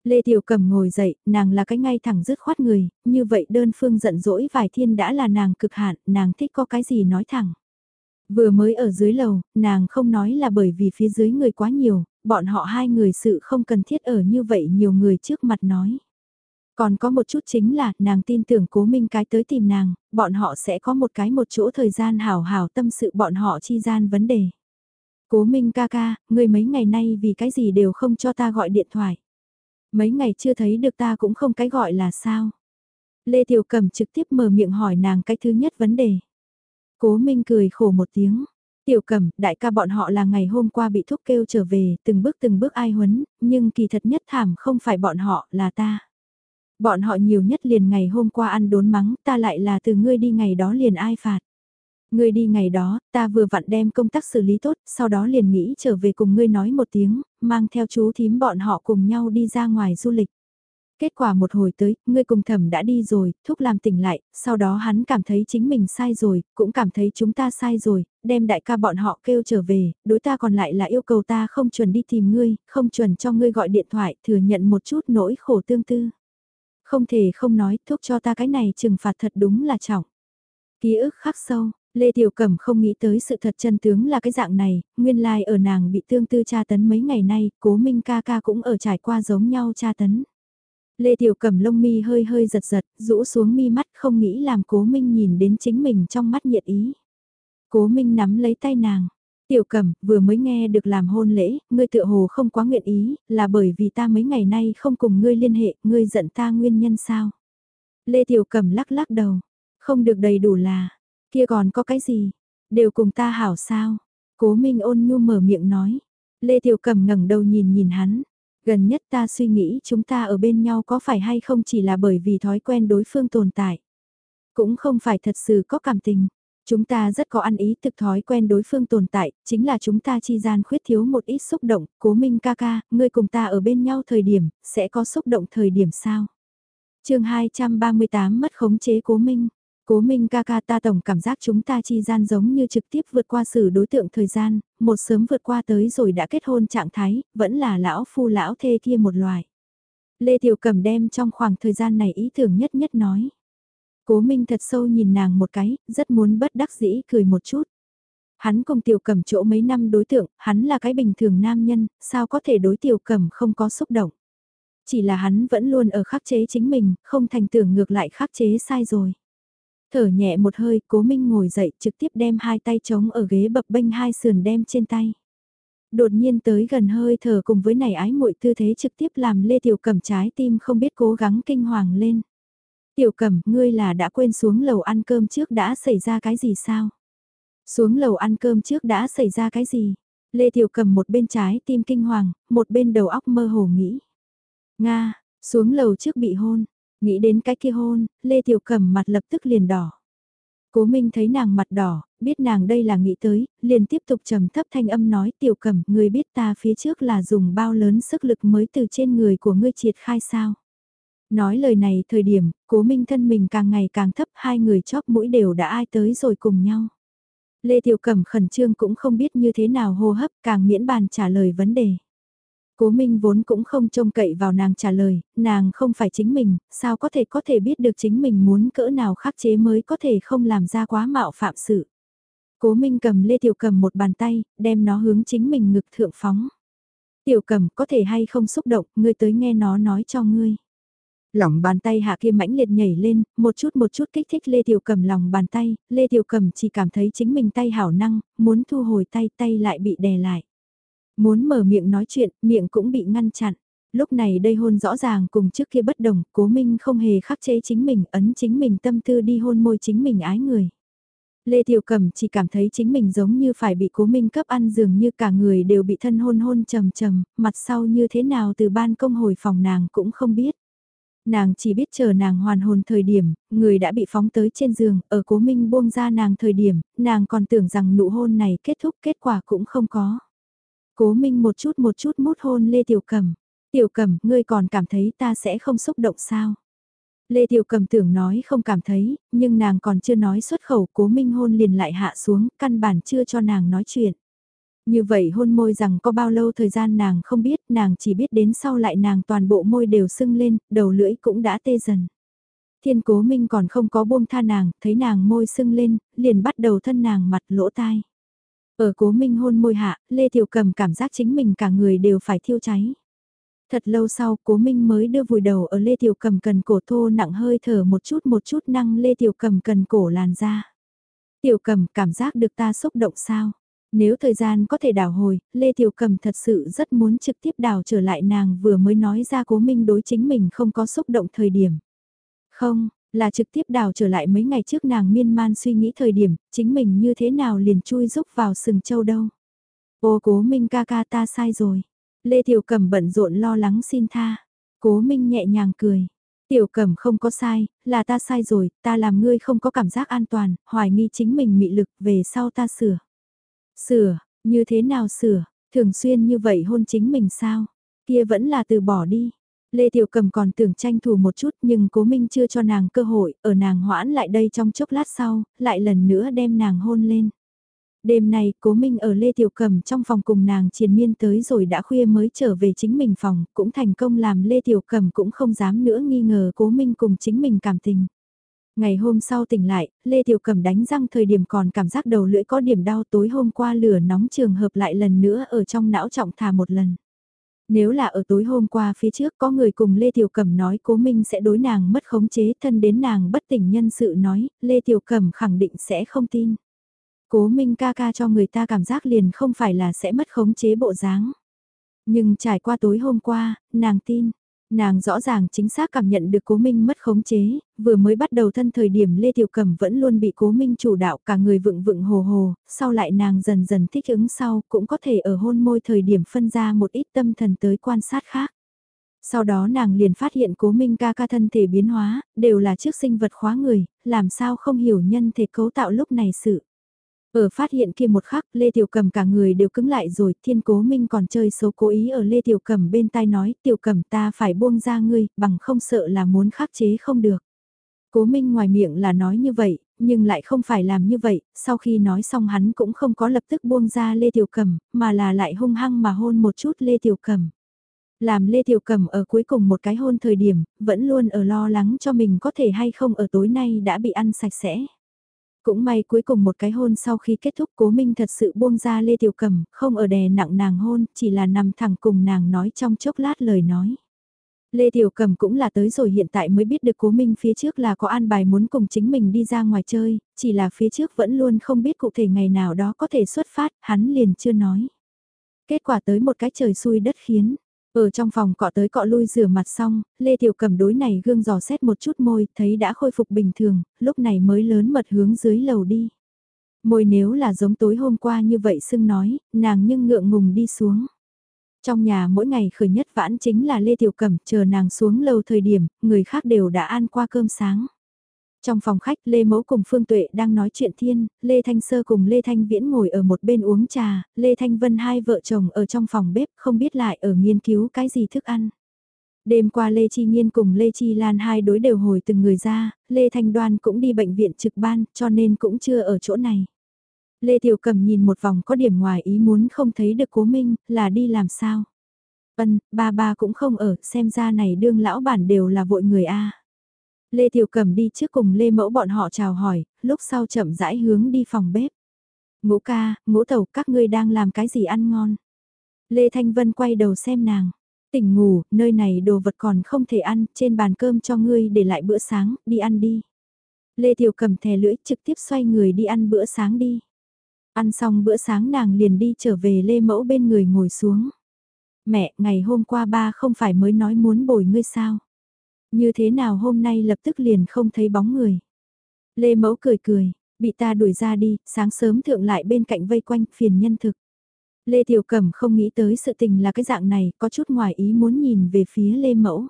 Lê Tiểu Cầm ngồi dậy, nàng là cái ngay thẳng dứt khoát người, như vậy đơn phương giận dỗi vài thiên đã là nàng cực hạn, nàng thích có cái gì nói thẳng. Vừa mới ở dưới lầu, nàng không nói là bởi vì phía dưới người quá nhiều, bọn họ hai người sự không cần thiết ở như vậy nhiều người trước mặt nói. Còn có một chút chính là, nàng tin tưởng cố minh cái tới tìm nàng, bọn họ sẽ có một cái một chỗ thời gian hào hào tâm sự bọn họ chi gian vấn đề. Cố minh ca ca, người mấy ngày nay vì cái gì đều không cho ta gọi điện thoại. Mấy ngày chưa thấy được ta cũng không cái gọi là sao. Lê Tiểu Cẩm trực tiếp mở miệng hỏi nàng cái thứ nhất vấn đề. Cố Minh cười khổ một tiếng. Tiểu Cẩm, đại ca bọn họ là ngày hôm qua bị thúc kêu trở về, từng bước từng bước ai huấn, nhưng kỳ thật nhất thảm không phải bọn họ, là ta. Bọn họ nhiều nhất liền ngày hôm qua ăn đốn mắng, ta lại là từ ngươi đi ngày đó liền ai phạt. Ngươi đi ngày đó, ta vừa vặn đem công tác xử lý tốt, sau đó liền nghĩ trở về cùng ngươi nói một tiếng, mang theo chú thím bọn họ cùng nhau đi ra ngoài du lịch. Kết quả một hồi tới, ngươi cùng thẩm đã đi rồi, thúc làm tỉnh lại, sau đó hắn cảm thấy chính mình sai rồi, cũng cảm thấy chúng ta sai rồi, đem đại ca bọn họ kêu trở về, đối ta còn lại là yêu cầu ta không chuẩn đi tìm ngươi, không chuẩn cho ngươi gọi điện thoại, thừa nhận một chút nỗi khổ tương tư. Không thể không nói, thúc cho ta cái này trừng phạt thật đúng là trọng. Ký ức khắc sâu, Lê Tiểu Cẩm không nghĩ tới sự thật chân tướng là cái dạng này, nguyên lai like ở nàng bị tương tư tra tấn mấy ngày nay, cố minh ca ca cũng ở trải qua giống nhau tra tấn. Lê Tiểu Cẩm lông mi hơi hơi giật giật, rũ xuống mi mắt không nghĩ làm cố minh nhìn đến chính mình trong mắt nhiệt ý. Cố minh nắm lấy tay nàng. Tiểu Cẩm, vừa mới nghe được làm hôn lễ, ngươi tựa hồ không quá nguyện ý, là bởi vì ta mấy ngày nay không cùng ngươi liên hệ, ngươi giận ta nguyên nhân sao? Lê Tiểu Cẩm lắc lắc đầu, không được đầy đủ là, Kia còn có cái gì? Đều cùng ta hảo sao? Cố Minh ôn nhu mở miệng nói. Lê Tiểu Cầm ngẩng đầu nhìn nhìn hắn. Gần nhất ta suy nghĩ chúng ta ở bên nhau có phải hay không chỉ là bởi vì thói quen đối phương tồn tại. Cũng không phải thật sự có cảm tình. Chúng ta rất có ăn ý thực thói quen đối phương tồn tại, chính là chúng ta chi gian khuyết thiếu một ít xúc động, cố minh ca ca, ngươi cùng ta ở bên nhau thời điểm, sẽ có xúc động thời điểm sao? chương 238 mất khống chế cố minh, Cố Minh ca ca ta tổng cảm giác chúng ta chi gian giống như trực tiếp vượt qua xử đối tượng thời gian, một sớm vượt qua tới rồi đã kết hôn trạng thái, vẫn là lão phu lão thê kia một loài. Lê Tiểu Cẩm đem trong khoảng thời gian này ý tưởng nhất nhất nói. Cố Minh thật sâu nhìn nàng một cái, rất muốn bất đắc dĩ cười một chút. Hắn cùng Tiểu Cẩm chỗ mấy năm đối tượng, hắn là cái bình thường nam nhân, sao có thể đối Tiểu Cẩm không có xúc động. Chỉ là hắn vẫn luôn ở khắc chế chính mình, không thành tưởng ngược lại khắc chế sai rồi. Thở nhẹ một hơi, cố minh ngồi dậy trực tiếp đem hai tay trống ở ghế bập bênh hai sườn đem trên tay. Đột nhiên tới gần hơi thở cùng với nảy ái muội tư thế trực tiếp làm Lê Tiểu Cẩm trái tim không biết cố gắng kinh hoàng lên. Tiểu Cẩm, ngươi là đã quên xuống lầu ăn cơm trước đã xảy ra cái gì sao? Xuống lầu ăn cơm trước đã xảy ra cái gì? Lê Tiểu Cẩm một bên trái tim kinh hoàng, một bên đầu óc mơ hồ nghĩ. Nga, xuống lầu trước bị hôn, Nghĩ đến cái kia hôn, Lê Tiểu Cẩm mặt lập tức liền đỏ. Cố Minh thấy nàng mặt đỏ, biết nàng đây là nghĩ tới, liền tiếp tục trầm thấp thanh âm nói Tiểu Cẩm, người biết ta phía trước là dùng bao lớn sức lực mới từ trên người của ngươi triệt khai sao. Nói lời này thời điểm, cố minh thân mình càng ngày càng thấp hai người chóp mũi đều đã ai tới rồi cùng nhau. Lê Tiểu Cẩm khẩn trương cũng không biết như thế nào hô hấp càng miễn bàn trả lời vấn đề. Cố Minh vốn cũng không trông cậy vào nàng trả lời, nàng không phải chính mình, sao có thể có thể biết được chính mình muốn cỡ nào khắc chế mới có thể không làm ra quá mạo phạm sự. Cố Minh cầm Lê Tiểu Cầm một bàn tay, đem nó hướng chính mình ngực thượng phóng. Tiểu Cầm có thể hay không xúc động, ngươi tới nghe nó nói cho ngươi. Lòng bàn tay hạ kia mãnh liệt nhảy lên, một chút một chút kích thích Lê Tiểu Cầm lòng bàn tay, Lê Tiểu Cầm chỉ cảm thấy chính mình tay hảo năng, muốn thu hồi tay tay lại bị đè lại. Muốn mở miệng nói chuyện, miệng cũng bị ngăn chặn. Lúc này đây hôn rõ ràng cùng trước kia bất đồng, cố minh không hề khắc chế chính mình, ấn chính mình tâm tư đi hôn môi chính mình ái người. Lê Tiểu cẩm chỉ cảm thấy chính mình giống như phải bị cố minh cấp ăn dường như cả người đều bị thân hôn hôn trầm trầm, mặt sau như thế nào từ ban công hồi phòng nàng cũng không biết. Nàng chỉ biết chờ nàng hoàn hồn thời điểm, người đã bị phóng tới trên giường, ở cố minh buông ra nàng thời điểm, nàng còn tưởng rằng nụ hôn này kết thúc kết quả cũng không có. Cố Minh một chút một chút mút hôn Lê Tiểu Cẩm, Tiểu Cẩm, ngươi còn cảm thấy ta sẽ không xúc động sao? Lê Tiểu Cầm tưởng nói không cảm thấy, nhưng nàng còn chưa nói xuất khẩu cố minh hôn liền lại hạ xuống, căn bản chưa cho nàng nói chuyện. Như vậy hôn môi rằng có bao lâu thời gian nàng không biết, nàng chỉ biết đến sau lại nàng toàn bộ môi đều sưng lên, đầu lưỡi cũng đã tê dần. Thiên cố minh còn không có buông tha nàng, thấy nàng môi sưng lên, liền bắt đầu thân nàng mặt lỗ tai. Ở cố minh hôn môi hạ, Lê Tiểu Cầm cảm giác chính mình cả người đều phải thiêu cháy. Thật lâu sau, cố minh mới đưa vùi đầu ở Lê Tiểu Cầm cần cổ thô nặng hơi thở một chút một chút năng Lê Tiểu Cầm cần cổ làn ra. Tiểu Cầm cảm giác được ta xúc động sao? Nếu thời gian có thể đảo hồi, Lê Tiểu Cầm thật sự rất muốn trực tiếp đảo trở lại nàng vừa mới nói ra cố minh đối chính mình không có xúc động thời điểm. Không, là trực tiếp đào trở lại mấy ngày trước nàng miên man suy nghĩ thời điểm, chính mình như thế nào liền chui rúc vào sừng châu đâu. Ô cố minh ca ca ta sai rồi. Lê Tiểu Cẩm bận rộn lo lắng xin tha. Cố minh nhẹ nhàng cười. Tiểu Cẩm không có sai, là ta sai rồi, ta làm ngươi không có cảm giác an toàn, hoài nghi chính mình mị lực, về sau ta sửa. Sửa, như thế nào sửa, thường xuyên như vậy hôn chính mình sao? Kia vẫn là từ bỏ đi. Lê Tiểu Cầm còn tưởng tranh thủ một chút nhưng Cố Minh chưa cho nàng cơ hội, ở nàng hoãn lại đây trong chốc lát sau, lại lần nữa đem nàng hôn lên. Đêm này, Cố Minh ở Lê Tiểu Cầm trong phòng cùng nàng triền miên tới rồi đã khuya mới trở về chính mình phòng, cũng thành công làm Lê Tiểu Cầm cũng không dám nữa nghi ngờ Cố Minh cùng chính mình cảm tình. Ngày hôm sau tỉnh lại, Lê Tiểu Cầm đánh răng thời điểm còn cảm giác đầu lưỡi có điểm đau tối hôm qua lửa nóng trường hợp lại lần nữa ở trong não trọng thả một lần. Nếu là ở tối hôm qua phía trước có người cùng Lê Tiểu Cẩm nói cố minh sẽ đối nàng mất khống chế thân đến nàng bất tỉnh nhân sự nói, Lê Tiểu Cẩm khẳng định sẽ không tin. Cố minh ca ca cho người ta cảm giác liền không phải là sẽ mất khống chế bộ dáng. Nhưng trải qua tối hôm qua, nàng tin, Nàng rõ ràng chính xác cảm nhận được cố minh mất khống chế, vừa mới bắt đầu thân thời điểm Lê Tiểu cẩm vẫn luôn bị cố minh chủ đạo cả người vựng vựng hồ hồ, sau lại nàng dần dần thích ứng sau cũng có thể ở hôn môi thời điểm phân ra một ít tâm thần tới quan sát khác. Sau đó nàng liền phát hiện cố minh ca ca thân thể biến hóa, đều là trước sinh vật khóa người, làm sao không hiểu nhân thể cấu tạo lúc này sự. Ở phát hiện kia một khắc, Lê Tiểu Cầm cả người đều cứng lại rồi, thiên cố minh còn chơi xấu cố ý ở Lê Tiểu Cầm bên tai nói, Tiểu Cầm ta phải buông ra ngươi, bằng không sợ là muốn khắc chế không được. Cố minh ngoài miệng là nói như vậy, nhưng lại không phải làm như vậy, sau khi nói xong hắn cũng không có lập tức buông ra Lê Tiểu Cầm, mà là lại hung hăng mà hôn một chút Lê Tiểu Cầm. Làm Lê Tiểu Cầm ở cuối cùng một cái hôn thời điểm, vẫn luôn ở lo lắng cho mình có thể hay không ở tối nay đã bị ăn sạch sẽ. Cũng may cuối cùng một cái hôn sau khi kết thúc cố minh thật sự buông ra Lê Tiểu Cầm, không ở đè nặng nàng hôn, chỉ là nằm thẳng cùng nàng nói trong chốc lát lời nói. Lê Tiểu Cầm cũng là tới rồi hiện tại mới biết được cố minh phía trước là có an bài muốn cùng chính mình đi ra ngoài chơi, chỉ là phía trước vẫn luôn không biết cụ thể ngày nào đó có thể xuất phát, hắn liền chưa nói. Kết quả tới một cái trời xui đất khiến, ở trong phòng cọ tới cọ lui rửa mặt xong, Lê Tiểu Cầm đối này gương giò xét một chút môi, thấy đã khôi phục bình thường, lúc này mới lớn mật hướng dưới lầu đi. Môi nếu là giống tối hôm qua như vậy xưng nói, nàng nhưng ngượng ngùng đi xuống. Trong nhà mỗi ngày khởi nhất vãn chính là Lê Tiểu Cẩm, chờ nàng xuống lầu thời điểm, người khác đều đã ăn qua cơm sáng. Trong phòng khách Lê Mẫu cùng Phương Tuệ đang nói chuyện thiên, Lê Thanh Sơ cùng Lê Thanh Viễn ngồi ở một bên uống trà, Lê Thanh Vân hai vợ chồng ở trong phòng bếp không biết lại ở nghiên cứu cái gì thức ăn. Đêm qua Lê Chi Nhiên cùng Lê Chi Lan hai đối đều hồi từng người ra, Lê Thanh Đoan cũng đi bệnh viện trực ban cho nên cũng chưa ở chỗ này. Lê Tiểu Cầm nhìn một vòng có điểm ngoài ý muốn không thấy được cố minh, là đi làm sao. Ân, ba ba cũng không ở, xem ra này đương lão bản đều là vội người A. Lê Tiểu Cầm đi trước cùng Lê Mẫu bọn họ chào hỏi, lúc sau chậm rãi hướng đi phòng bếp. Ngũ ca, ngũ tẩu các ngươi đang làm cái gì ăn ngon. Lê Thanh Vân quay đầu xem nàng. Tỉnh ngủ, nơi này đồ vật còn không thể ăn, trên bàn cơm cho ngươi để lại bữa sáng, đi ăn đi. Lê Tiểu cầm thè lưỡi trực tiếp xoay người đi ăn bữa sáng đi. Ăn xong bữa sáng nàng liền đi trở về Lê Mẫu bên người ngồi xuống. Mẹ, ngày hôm qua ba không phải mới nói muốn bồi ngươi sao? Như thế nào hôm nay lập tức liền không thấy bóng người? Lê Mẫu cười cười, bị ta đuổi ra đi, sáng sớm thượng lại bên cạnh vây quanh phiền nhân thực. Lê Tiểu Cẩm không nghĩ tới sự tình là cái dạng này, có chút ngoài ý muốn nhìn về phía Lê Mẫu.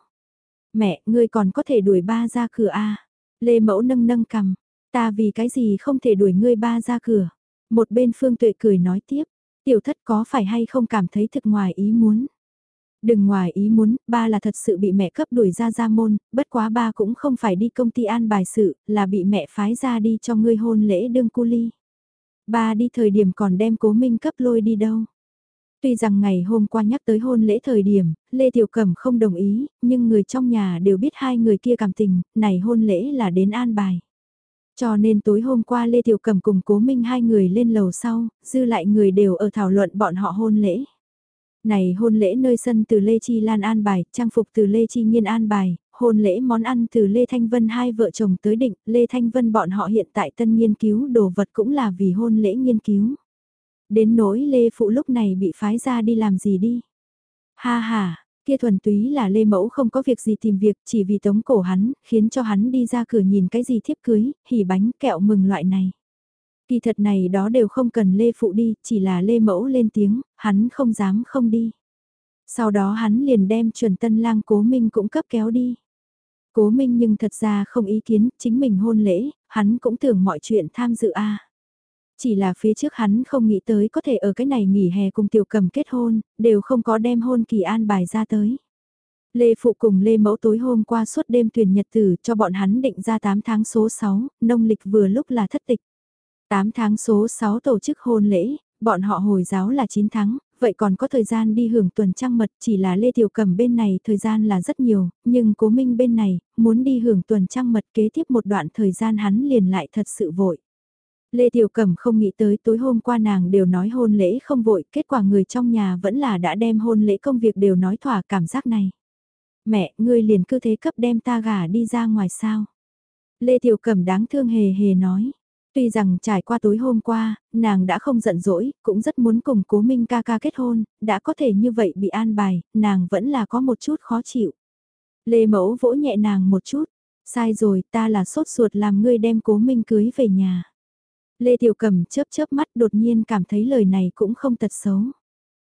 Mẹ, ngươi còn có thể đuổi ba ra cửa a à? Lê Mẫu nâng nâng cầm, ta vì cái gì không thể đuổi ngươi ba ra cửa. Một bên Phương Tuệ cười nói tiếp, tiểu thất có phải hay không cảm thấy thực ngoài ý muốn. Đừng ngoài ý muốn, ba là thật sự bị mẹ cấp đuổi ra ra môn, bất quá ba cũng không phải đi công ty an bài sự, là bị mẹ phái ra đi cho ngươi hôn lễ đương cu ly. Ba đi thời điểm còn đem cố minh cấp lôi đi đâu. Tuy rằng ngày hôm qua nhắc tới hôn lễ thời điểm, Lê Tiểu Cẩm không đồng ý, nhưng người trong nhà đều biết hai người kia cảm tình, này hôn lễ là đến an bài. Cho nên tối hôm qua Lê Tiểu Cẩm cùng Cố Minh hai người lên lầu sau, dư lại người đều ở thảo luận bọn họ hôn lễ. Này hôn lễ nơi sân từ Lê Chi Lan an bài, trang phục từ Lê Chi Nhiên an bài, hôn lễ món ăn từ Lê Thanh Vân hai vợ chồng tới định, Lê Thanh Vân bọn họ hiện tại tân nghiên cứu đồ vật cũng là vì hôn lễ nghiên cứu. Đến nỗi Lê Phụ lúc này bị phái ra đi làm gì đi. Ha ha, kia thuần túy là Lê Mẫu không có việc gì tìm việc chỉ vì tống cổ hắn, khiến cho hắn đi ra cửa nhìn cái gì thiếp cưới, hỉ bánh, kẹo mừng loại này. Kỳ thật này đó đều không cần Lê Phụ đi, chỉ là Lê Mẫu lên tiếng, hắn không dám không đi. Sau đó hắn liền đem chuẩn tân lang cố minh cũng cấp kéo đi. Cố minh nhưng thật ra không ý kiến, chính mình hôn lễ, hắn cũng tưởng mọi chuyện tham dự a Chỉ là phía trước hắn không nghĩ tới có thể ở cái này nghỉ hè cùng tiểu cầm kết hôn, đều không có đem hôn kỳ an bài ra tới. Lê Phụ cùng Lê Mẫu tối hôm qua suốt đêm tuyển nhật tử cho bọn hắn định ra 8 tháng số 6, nông lịch vừa lúc là thất tịch. 8 tháng số 6 tổ chức hôn lễ, bọn họ Hồi giáo là 9 tháng, vậy còn có thời gian đi hưởng tuần trăng mật chỉ là Lê Tiểu Cầm bên này thời gian là rất nhiều, nhưng Cố Minh bên này, muốn đi hưởng tuần trăng mật kế tiếp một đoạn thời gian hắn liền lại thật sự vội. Lê Tiểu Cẩm không nghĩ tới tối hôm qua nàng đều nói hôn lễ không vội, kết quả người trong nhà vẫn là đã đem hôn lễ công việc đều nói thỏa cảm giác này. Mẹ, ngươi liền cứ thế cấp đem ta gả đi ra ngoài sao? Lê Tiểu Cẩm đáng thương hề hề nói. Tuy rằng trải qua tối hôm qua, nàng đã không giận dỗi, cũng rất muốn cùng cố minh ca ca kết hôn, đã có thể như vậy bị an bài, nàng vẫn là có một chút khó chịu. Lê Mẫu vỗ nhẹ nàng một chút, sai rồi ta là sốt ruột làm ngươi đem cố minh cưới về nhà. Lê Tiểu Cầm chớp chớp mắt đột nhiên cảm thấy lời này cũng không tật xấu.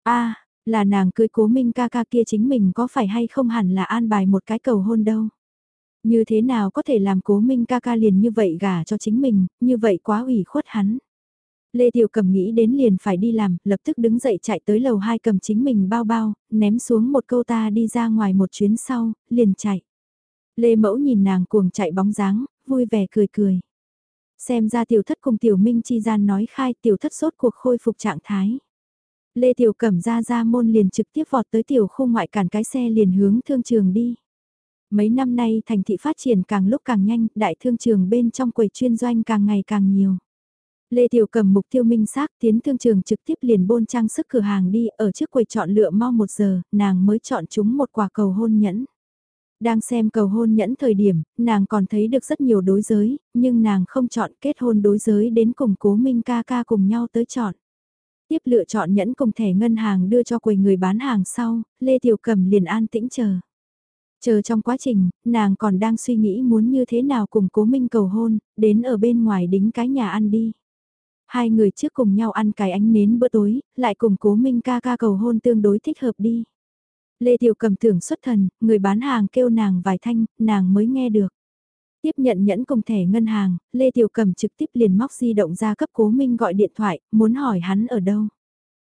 a là nàng cưới cố minh ca ca kia chính mình có phải hay không hẳn là an bài một cái cầu hôn đâu. Như thế nào có thể làm cố minh ca ca liền như vậy gả cho chính mình, như vậy quá ủy khuất hắn. Lê Tiểu Cầm nghĩ đến liền phải đi làm, lập tức đứng dậy chạy tới lầu 2 cầm chính mình bao bao, ném xuống một câu ta đi ra ngoài một chuyến sau, liền chạy. Lê Mẫu nhìn nàng cuồng chạy bóng dáng, vui vẻ cười cười. Xem ra tiểu thất cùng tiểu minh chi gian nói khai tiểu thất sốt cuộc khôi phục trạng thái. Lê Tiểu Cẩm ra ra môn liền trực tiếp vọt tới tiểu khu ngoại cản cái xe liền hướng thương trường đi. Mấy năm nay thành thị phát triển càng lúc càng nhanh, đại thương trường bên trong quầy chuyên doanh càng ngày càng nhiều. Lê Tiểu cầm mục tiêu minh xác tiến thương trường trực tiếp liền bôn trang sức cửa hàng đi, ở trước quầy chọn lựa mau một giờ, nàng mới chọn chúng một quả cầu hôn nhẫn. Đang xem cầu hôn nhẫn thời điểm, nàng còn thấy được rất nhiều đối giới, nhưng nàng không chọn kết hôn đối giới đến cùng cố minh ca ca cùng nhau tới chọn. Tiếp lựa chọn nhẫn cùng thẻ ngân hàng đưa cho quầy người bán hàng sau, Lê Tiểu Cầm liền an tĩnh chờ. Chờ trong quá trình, nàng còn đang suy nghĩ muốn như thế nào cùng cố minh cầu hôn, đến ở bên ngoài đính cái nhà ăn đi. Hai người trước cùng nhau ăn cái ánh nến bữa tối, lại cùng cố minh ca ca cầu hôn tương đối thích hợp đi. Lê Tiểu cầm tưởng xuất thần, người bán hàng kêu nàng vài thanh, nàng mới nghe được. Tiếp nhận nhẫn cùng thẻ ngân hàng, Lê Tiểu cầm trực tiếp liền móc di động ra cấp cố minh gọi điện thoại, muốn hỏi hắn ở đâu.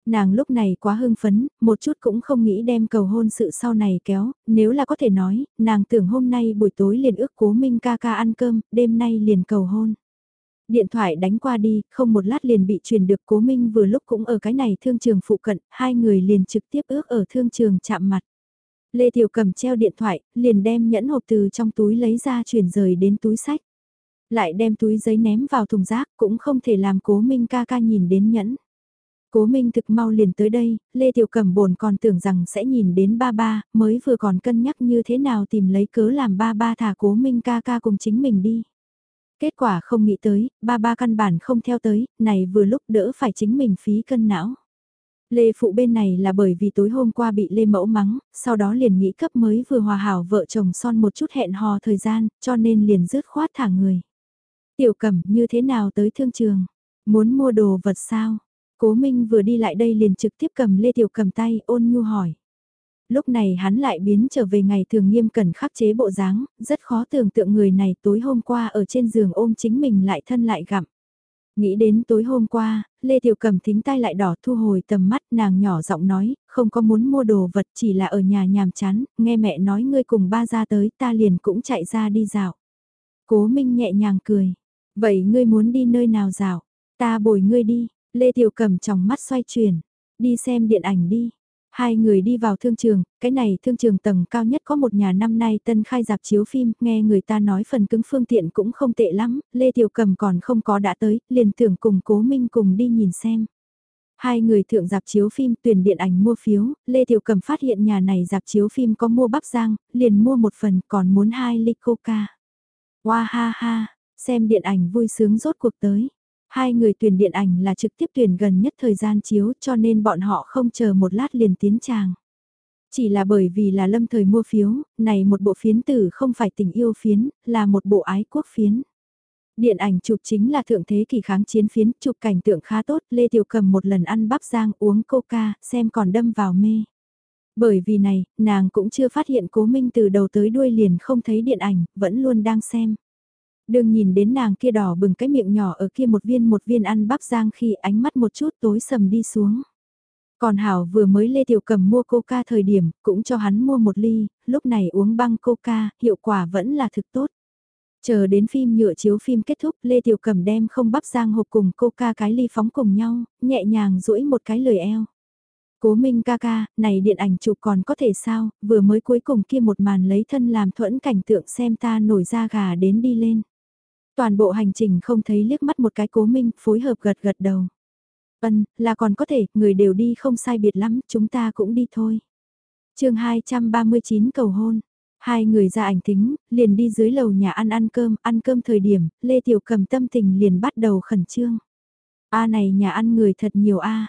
Nàng lúc này quá hưng phấn, một chút cũng không nghĩ đem cầu hôn sự sau này kéo, nếu là có thể nói, nàng tưởng hôm nay buổi tối liền ước cố minh ca ca ăn cơm, đêm nay liền cầu hôn. Điện thoại đánh qua đi, không một lát liền bị truyền được cố minh vừa lúc cũng ở cái này thương trường phụ cận, hai người liền trực tiếp ước ở thương trường chạm mặt. Lê Tiểu cầm treo điện thoại, liền đem nhẫn hộp từ trong túi lấy ra chuyển rời đến túi sách. Lại đem túi giấy ném vào thùng rác cũng không thể làm cố minh ca ca nhìn đến nhẫn. Cố Minh thực mau liền tới đây, Lê Tiểu Cẩm bồn còn tưởng rằng sẽ nhìn đến ba ba, mới vừa còn cân nhắc như thế nào tìm lấy cớ làm ba ba thả Cố Minh ca ca cùng chính mình đi. Kết quả không nghĩ tới, ba ba căn bản không theo tới, này vừa lúc đỡ phải chính mình phí cân não. Lê Phụ bên này là bởi vì tối hôm qua bị Lê Mẫu mắng, sau đó liền nghĩ cấp mới vừa hòa hảo vợ chồng son một chút hẹn hò thời gian, cho nên liền rứt khoát thả người. Tiểu Cẩm như thế nào tới thương trường? Muốn mua đồ vật sao? Cố Minh vừa đi lại đây liền trực tiếp cầm Lê Tiểu cầm tay ôn nhu hỏi. Lúc này hắn lại biến trở về ngày thường nghiêm cẩn khắc chế bộ dáng, rất khó tưởng tượng người này tối hôm qua ở trên giường ôm chính mình lại thân lại gặm. Nghĩ đến tối hôm qua, Lê Tiểu cầm thính tay lại đỏ thu hồi tầm mắt nàng nhỏ giọng nói, không có muốn mua đồ vật chỉ là ở nhà nhàm chán, nghe mẹ nói ngươi cùng ba ra tới ta liền cũng chạy ra đi dạo. Cố Minh nhẹ nhàng cười, vậy ngươi muốn đi nơi nào dạo, ta bồi ngươi đi, Lê Tiểu Cầm trong mắt xoay chuyển, đi xem điện ảnh đi. Hai người đi vào thương trường, cái này thương trường tầng cao nhất có một nhà năm nay tân khai dạp chiếu phim, nghe người ta nói phần cứng phương tiện cũng không tệ lắm, Lê Tiểu Cầm còn không có đã tới, liền tưởng cùng Cố Minh cùng đi nhìn xem. Hai người thượng dạp chiếu phim tuyển điện ảnh mua phiếu, Lê Tiểu Cầm phát hiện nhà này dạp chiếu phim có mua bắp giang, liền mua một phần còn muốn hai ly coca. Wow ha ha, xem điện ảnh vui sướng rốt cuộc tới. Hai người tuyển điện ảnh là trực tiếp tuyển gần nhất thời gian chiếu cho nên bọn họ không chờ một lát liền tiến tràng. Chỉ là bởi vì là lâm thời mua phiếu, này một bộ phiến tử không phải tình yêu phiến, là một bộ ái quốc phiến. Điện ảnh chụp chính là thượng thế kỷ kháng chiến phiến, chụp cảnh tượng khá tốt, Lê Tiểu cầm một lần ăn bắp rang uống coca, xem còn đâm vào mê. Bởi vì này, nàng cũng chưa phát hiện cố minh từ đầu tới đuôi liền không thấy điện ảnh, vẫn luôn đang xem. Đừng nhìn đến nàng kia đỏ bừng cái miệng nhỏ ở kia một viên một viên ăn bắp rang khi ánh mắt một chút tối sầm đi xuống. Còn Hảo vừa mới Lê Tiểu Cầm mua coca thời điểm, cũng cho hắn mua một ly, lúc này uống băng coca, hiệu quả vẫn là thực tốt. Chờ đến phim nhựa chiếu phim kết thúc, Lê Tiểu Cầm đem không bắp rang hộp cùng coca cái ly phóng cùng nhau, nhẹ nhàng duỗi một cái lời eo. Cố Minh ca ca, này điện ảnh chụp còn có thể sao, vừa mới cuối cùng kia một màn lấy thân làm thuẫn cảnh tượng xem ta nổi da gà đến đi lên. Toàn bộ hành trình không thấy liếc mắt một cái cố minh, phối hợp gật gật đầu. Ân, là còn có thể, người đều đi không sai biệt lắm, chúng ta cũng đi thôi. chương 239 cầu hôn. Hai người ra ảnh tính, liền đi dưới lầu nhà ăn ăn cơm, ăn cơm thời điểm, Lê Tiểu cầm tâm tình liền bắt đầu khẩn trương. A này nhà ăn người thật nhiều a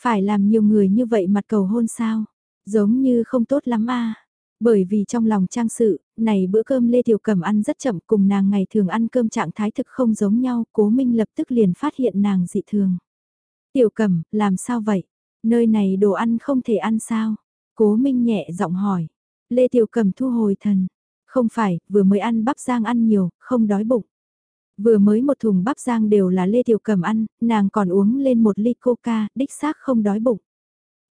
Phải làm nhiều người như vậy mặt cầu hôn sao? Giống như không tốt lắm a bởi vì trong lòng trang sự, này bữa cơm Lê Tiểu Cẩm ăn rất chậm cùng nàng ngày thường ăn cơm trạng thái thực không giống nhau, cố minh lập tức liền phát hiện nàng dị thường. Tiểu Cẩm, làm sao vậy? Nơi này đồ ăn không thể ăn sao? Cố minh nhẹ giọng hỏi. Lê Tiểu Cẩm thu hồi thần. Không phải, vừa mới ăn bắp rang ăn nhiều, không đói bụng. Vừa mới một thùng bắp rang đều là Lê Tiểu Cẩm ăn, nàng còn uống lên một ly coca, đích xác không đói bụng.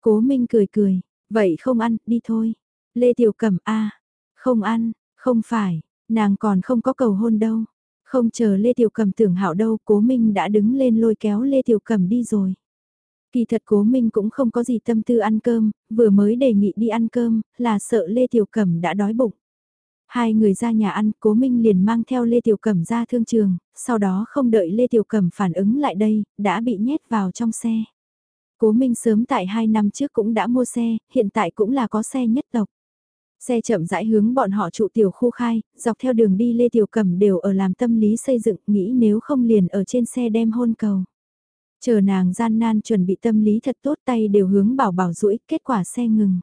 Cố Minh cười cười, vậy không ăn, đi thôi. Lê Tiểu Cẩm a không ăn, không phải, nàng còn không có cầu hôn đâu. Không chờ Lê Tiểu Cẩm tưởng hảo đâu, Cố Minh đã đứng lên lôi kéo Lê Tiểu Cẩm đi rồi. Kỳ thật Cố Minh cũng không có gì tâm tư ăn cơm, vừa mới đề nghị đi ăn cơm, là sợ Lê Tiểu Cẩm đã đói bụng. Hai người ra nhà ăn, Cố Minh liền mang theo Lê Tiểu Cẩm ra thương trường, sau đó không đợi Lê Tiểu Cẩm phản ứng lại đây, đã bị nhét vào trong xe. Cố Minh sớm tại hai năm trước cũng đã mua xe, hiện tại cũng là có xe nhất tộc. Xe chậm rãi hướng bọn họ trụ tiểu khu khai, dọc theo đường đi Lê Tiểu Cẩm đều ở làm tâm lý xây dựng, nghĩ nếu không liền ở trên xe đem hôn cầu. Chờ nàng gian nan chuẩn bị tâm lý thật tốt tay đều hướng bảo bảo rũi, kết quả xe ngừng.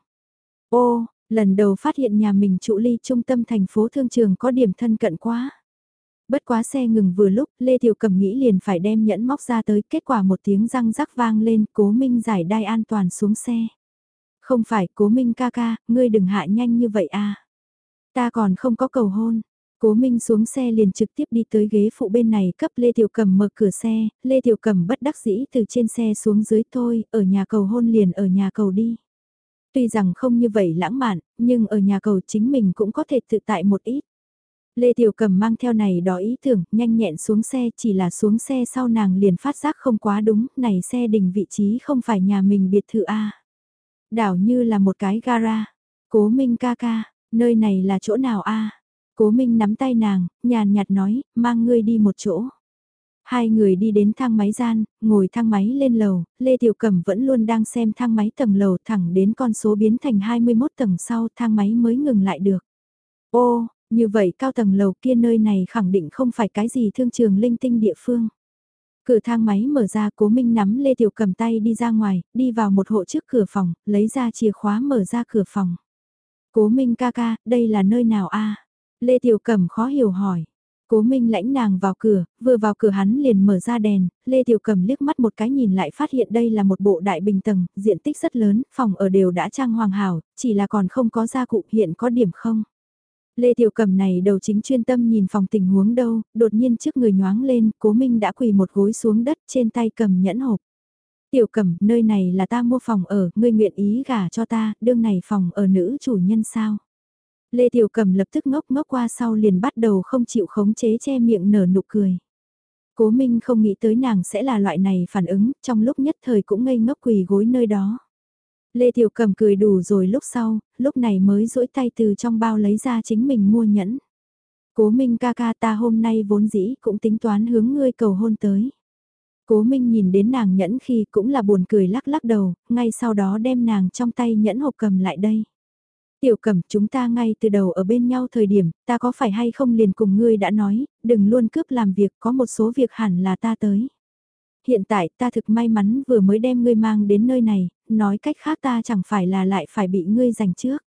Ô, lần đầu phát hiện nhà mình trụ ly trung tâm thành phố thương trường có điểm thân cận quá. Bất quá xe ngừng vừa lúc, Lê Tiểu Cẩm nghĩ liền phải đem nhẫn móc ra tới, kết quả một tiếng răng rắc vang lên, cố minh giải đai an toàn xuống xe. Không phải cố minh ca ca, ngươi đừng hạ nhanh như vậy à. Ta còn không có cầu hôn. Cố Minh xuống xe liền trực tiếp đi tới ghế phụ bên này cấp Lê Tiểu Cầm mở cửa xe, Lê Tiểu Cầm bất đắc dĩ từ trên xe xuống dưới thôi, ở nhà cầu hôn liền ở nhà cầu đi. Tuy rằng không như vậy lãng mạn, nhưng ở nhà cầu chính mình cũng có thể tự tại một ít. Lê Tiểu Cầm mang theo này đó ý tưởng, nhanh nhẹn xuống xe, chỉ là xuống xe sau nàng liền phát giác không quá đúng, này xe đình vị trí không phải nhà mình biệt thự A. Đảo như là một cái gara. Cố Minh ca ca, nơi này là chỗ nào A? Cố Minh nắm tay nàng, nhàn nhạt nói, mang ngươi đi một chỗ. Hai người đi đến thang máy gian, ngồi thang máy lên lầu, Lê Tiểu Cẩm vẫn luôn đang xem thang máy tầng lầu thẳng đến con số biến thành 21 tầng sau thang máy mới ngừng lại được. Ô, như vậy cao tầng lầu kia nơi này khẳng định không phải cái gì thương trường linh tinh địa phương. Cửa thang máy mở ra cố minh nắm Lê Tiểu cầm tay đi ra ngoài, đi vào một hộ trước cửa phòng, lấy ra chìa khóa mở ra cửa phòng. Cố minh ca ca, đây là nơi nào a Lê Tiểu Cẩm khó hiểu hỏi. Cố Minh lãnh nàng vào cửa, vừa vào cửa hắn liền mở ra đèn, Lê Tiểu Cẩm liếc mắt một cái nhìn lại phát hiện đây là một bộ đại bình tầng, diện tích rất lớn, phòng ở đều đã trang hoàng hảo, chỉ là còn không có gia cụ hiện có điểm không. Lê Tiểu Cẩm này đầu chính chuyên tâm nhìn phòng tình huống đâu, đột nhiên trước người nhoáng lên, Cố Minh đã quỳ một gối xuống đất trên tay cầm nhẫn hộp. Tiểu Cẩm, nơi này là ta mua phòng ở, ngươi nguyện ý gả cho ta, đương này phòng ở nữ chủ nhân sao? Lê Tiểu Cẩm lập tức ngốc ngốc qua sau liền bắt đầu không chịu khống chế che miệng nở nụ cười. Cố Minh không nghĩ tới nàng sẽ là loại này phản ứng, trong lúc nhất thời cũng ngây ngốc quỳ gối nơi đó. Lê Tiểu Cầm cười đủ rồi lúc sau, lúc này mới duỗi tay từ trong bao lấy ra chính mình mua nhẫn. Cố Minh ca ca ta hôm nay vốn dĩ cũng tính toán hướng ngươi cầu hôn tới. Cố Minh nhìn đến nàng nhẫn khi cũng là buồn cười lắc lắc đầu, ngay sau đó đem nàng trong tay nhẫn hộp cầm lại đây. Tiểu cẩm chúng ta ngay từ đầu ở bên nhau thời điểm, ta có phải hay không liền cùng ngươi đã nói, đừng luôn cướp làm việc, có một số việc hẳn là ta tới. Hiện tại ta thực may mắn vừa mới đem ngươi mang đến nơi này, nói cách khác ta chẳng phải là lại phải bị ngươi giành trước.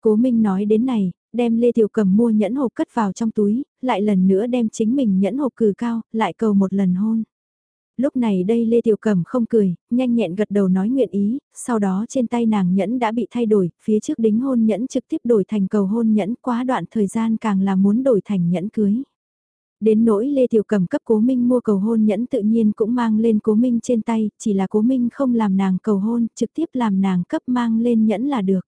Cố Minh nói đến này, đem Lê Tiểu Cầm mua nhẫn hộp cất vào trong túi, lại lần nữa đem chính mình nhẫn hộp cử cao, lại cầu một lần hôn. Lúc này đây Lê Tiểu Cẩm không cười, nhanh nhẹn gật đầu nói nguyện ý, sau đó trên tay nàng nhẫn đã bị thay đổi, phía trước đính hôn nhẫn trực tiếp đổi thành cầu hôn nhẫn quá đoạn thời gian càng là muốn đổi thành nhẫn cưới. Đến nỗi Lê Tiểu Cẩm cấp Cố Minh mua cầu hôn nhẫn tự nhiên cũng mang lên Cố Minh trên tay, chỉ là Cố Minh không làm nàng cầu hôn, trực tiếp làm nàng cấp mang lên nhẫn là được.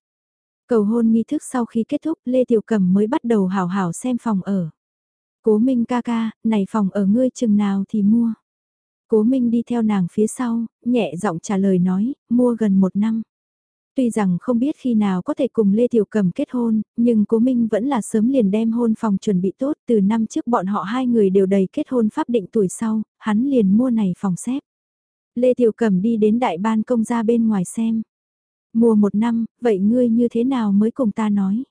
Cầu hôn nghi thức sau khi kết thúc Lê Tiểu Cẩm mới bắt đầu hào hào xem phòng ở. Cố Minh ca ca, này phòng ở ngươi chừng nào thì mua. Cố Minh đi theo nàng phía sau, nhẹ giọng trả lời nói, mua gần một năm. Tuy rằng không biết khi nào có thể cùng Lê Tiểu Cầm kết hôn, nhưng Cố Minh vẫn là sớm liền đem hôn phòng chuẩn bị tốt từ năm trước bọn họ hai người đều đầy kết hôn pháp định tuổi sau, hắn liền mua này phòng xếp. Lê Tiểu Cầm đi đến đại ban công ra bên ngoài xem. mùa một năm, vậy ngươi như thế nào mới cùng ta nói?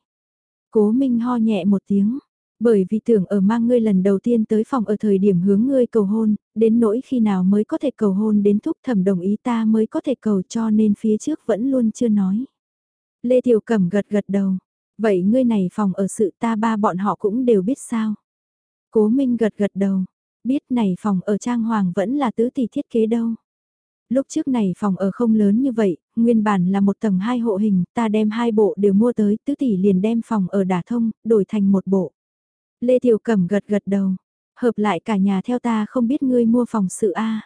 Cố Minh ho nhẹ một tiếng, bởi vì tưởng ở mang ngươi lần đầu tiên tới phòng ở thời điểm hướng ngươi cầu hôn, đến nỗi khi nào mới có thể cầu hôn đến thúc thẩm đồng ý ta mới có thể cầu cho nên phía trước vẫn luôn chưa nói. Lê Tiểu Cẩm gật gật đầu. Vậy ngươi này phòng ở sự ta ba bọn họ cũng đều biết sao. Cố Minh gật gật đầu. Biết này phòng ở Trang Hoàng vẫn là tứ tỷ thiết kế đâu. Lúc trước này phòng ở không lớn như vậy, nguyên bản là một tầng hai hộ hình, ta đem hai bộ đều mua tới, tứ tỷ liền đem phòng ở đả thông, đổi thành một bộ. Lê Tiểu Cẩm gật gật đầu, hợp lại cả nhà theo ta không biết ngươi mua phòng sự A.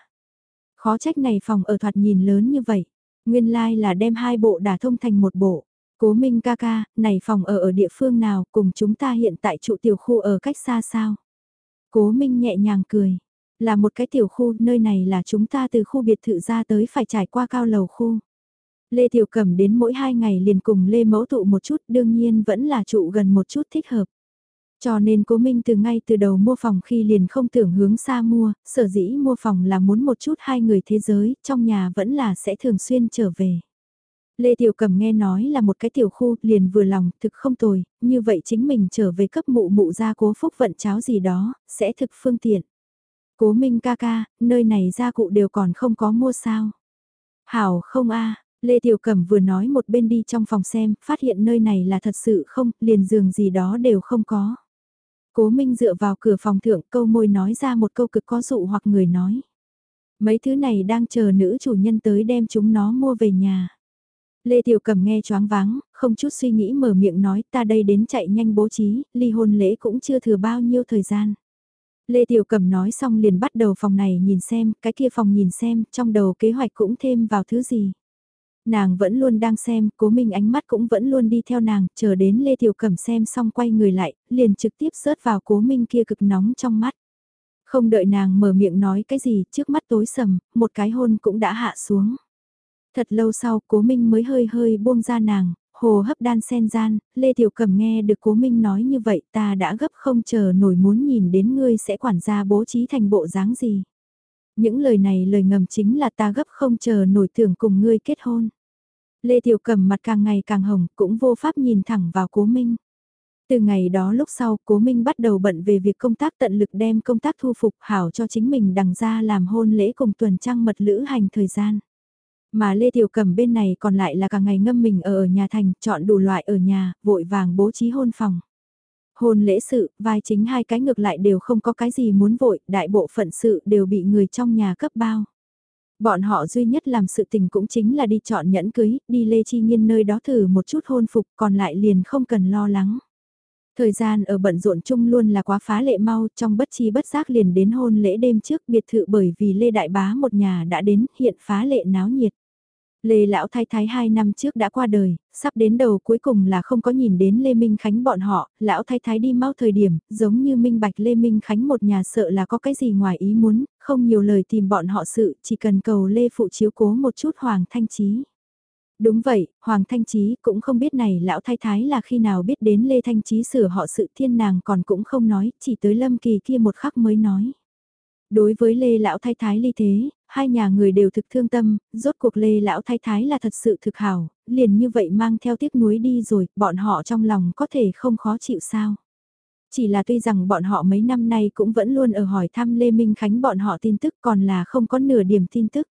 Khó trách này phòng ở thoạt nhìn lớn như vậy, nguyên lai like là đem hai bộ đả thông thành một bộ. Cố Minh ca ca, này phòng ở ở địa phương nào cùng chúng ta hiện tại trụ tiểu khu ở cách xa sao? Cố Minh nhẹ nhàng cười, là một cái tiểu khu, nơi này là chúng ta từ khu biệt thự ra tới phải trải qua cao lầu khu. Lê Tiểu Cẩm đến mỗi hai ngày liền cùng Lê Mẫu tụ một chút đương nhiên vẫn là trụ gần một chút thích hợp. Cho nên cố Minh từ ngay từ đầu mua phòng khi liền không tưởng hướng xa mua, sở dĩ mua phòng là muốn một chút hai người thế giới, trong nhà vẫn là sẽ thường xuyên trở về. Lê Tiểu Cầm nghe nói là một cái tiểu khu, liền vừa lòng, thực không tồi, như vậy chính mình trở về cấp mụ mụ ra cố phúc vận cháo gì đó, sẽ thực phương tiện. Cố Minh ca ca, nơi này gia cụ đều còn không có mua sao. Hảo không a Lê Tiểu Cẩm vừa nói một bên đi trong phòng xem, phát hiện nơi này là thật sự không, liền giường gì đó đều không có. Cố Minh dựa vào cửa phòng thượng câu môi nói ra một câu cực có dụ hoặc người nói. Mấy thứ này đang chờ nữ chủ nhân tới đem chúng nó mua về nhà. Lê Tiểu Cầm nghe choáng váng, không chút suy nghĩ mở miệng nói ta đây đến chạy nhanh bố trí, ly hôn lễ cũng chưa thừa bao nhiêu thời gian. Lê Tiểu Cầm nói xong liền bắt đầu phòng này nhìn xem, cái kia phòng nhìn xem, trong đầu kế hoạch cũng thêm vào thứ gì. Nàng vẫn luôn đang xem, cố minh ánh mắt cũng vẫn luôn đi theo nàng, chờ đến Lê Tiểu cẩm xem xong quay người lại, liền trực tiếp rớt vào cố minh kia cực nóng trong mắt. Không đợi nàng mở miệng nói cái gì, trước mắt tối sầm, một cái hôn cũng đã hạ xuống. Thật lâu sau, cố minh mới hơi hơi buông ra nàng, hồ hấp đan sen gian, Lê Tiểu cẩm nghe được cố minh nói như vậy ta đã gấp không chờ nổi muốn nhìn đến ngươi sẽ quản gia bố trí thành bộ dáng gì. Những lời này lời ngầm chính là ta gấp không chờ nổi tưởng cùng ngươi kết hôn. Lê Tiểu Cầm mặt càng ngày càng hồng cũng vô pháp nhìn thẳng vào cố minh. Từ ngày đó lúc sau, Cố Minh bắt đầu bận về việc công tác tận lực đem công tác thu phục hảo cho chính mình đằng ra làm hôn lễ cùng tuần trăng mật lữ hành thời gian. Mà Lê Tiểu Cầm bên này còn lại là cả ngày ngâm mình ở ở nhà thành, chọn đủ loại ở nhà, vội vàng bố trí hôn phòng. Hôn lễ sự, vai chính hai cái ngược lại đều không có cái gì muốn vội, đại bộ phận sự đều bị người trong nhà cấp bao. Bọn họ duy nhất làm sự tình cũng chính là đi chọn nhẫn cưới, đi Lê Chi Nhiên nơi đó thử một chút hôn phục còn lại liền không cần lo lắng. Thời gian ở bận rộn chung luôn là quá phá lệ mau, trong bất chi bất giác liền đến hôn lễ đêm trước biệt thự bởi vì Lê Đại Bá một nhà đã đến, hiện phá lệ náo nhiệt. Lê Lão Thái Thái hai năm trước đã qua đời, sắp đến đầu cuối cùng là không có nhìn đến Lê Minh Khánh bọn họ, Lão Thái Thái đi mau thời điểm, giống như Minh Bạch Lê Minh Khánh một nhà sợ là có cái gì ngoài ý muốn, không nhiều lời tìm bọn họ sự, chỉ cần cầu Lê Phụ chiếu cố một chút Hoàng Thanh Trí. Đúng vậy, Hoàng Thanh Trí cũng không biết này lão thái thái là khi nào biết đến Lê Thanh Trí sửa họ sự thiên nàng còn cũng không nói, chỉ tới Lâm Kỳ kia một khắc mới nói. Đối với Lê lão thái thái ly thế, hai nhà người đều thực thương tâm, rốt cuộc Lê lão thái thái là thật sự thực hảo, liền như vậy mang theo tiếc nuối đi rồi, bọn họ trong lòng có thể không khó chịu sao. Chỉ là tuy rằng bọn họ mấy năm nay cũng vẫn luôn ở hỏi thăm Lê Minh Khánh bọn họ tin tức còn là không có nửa điểm tin tức.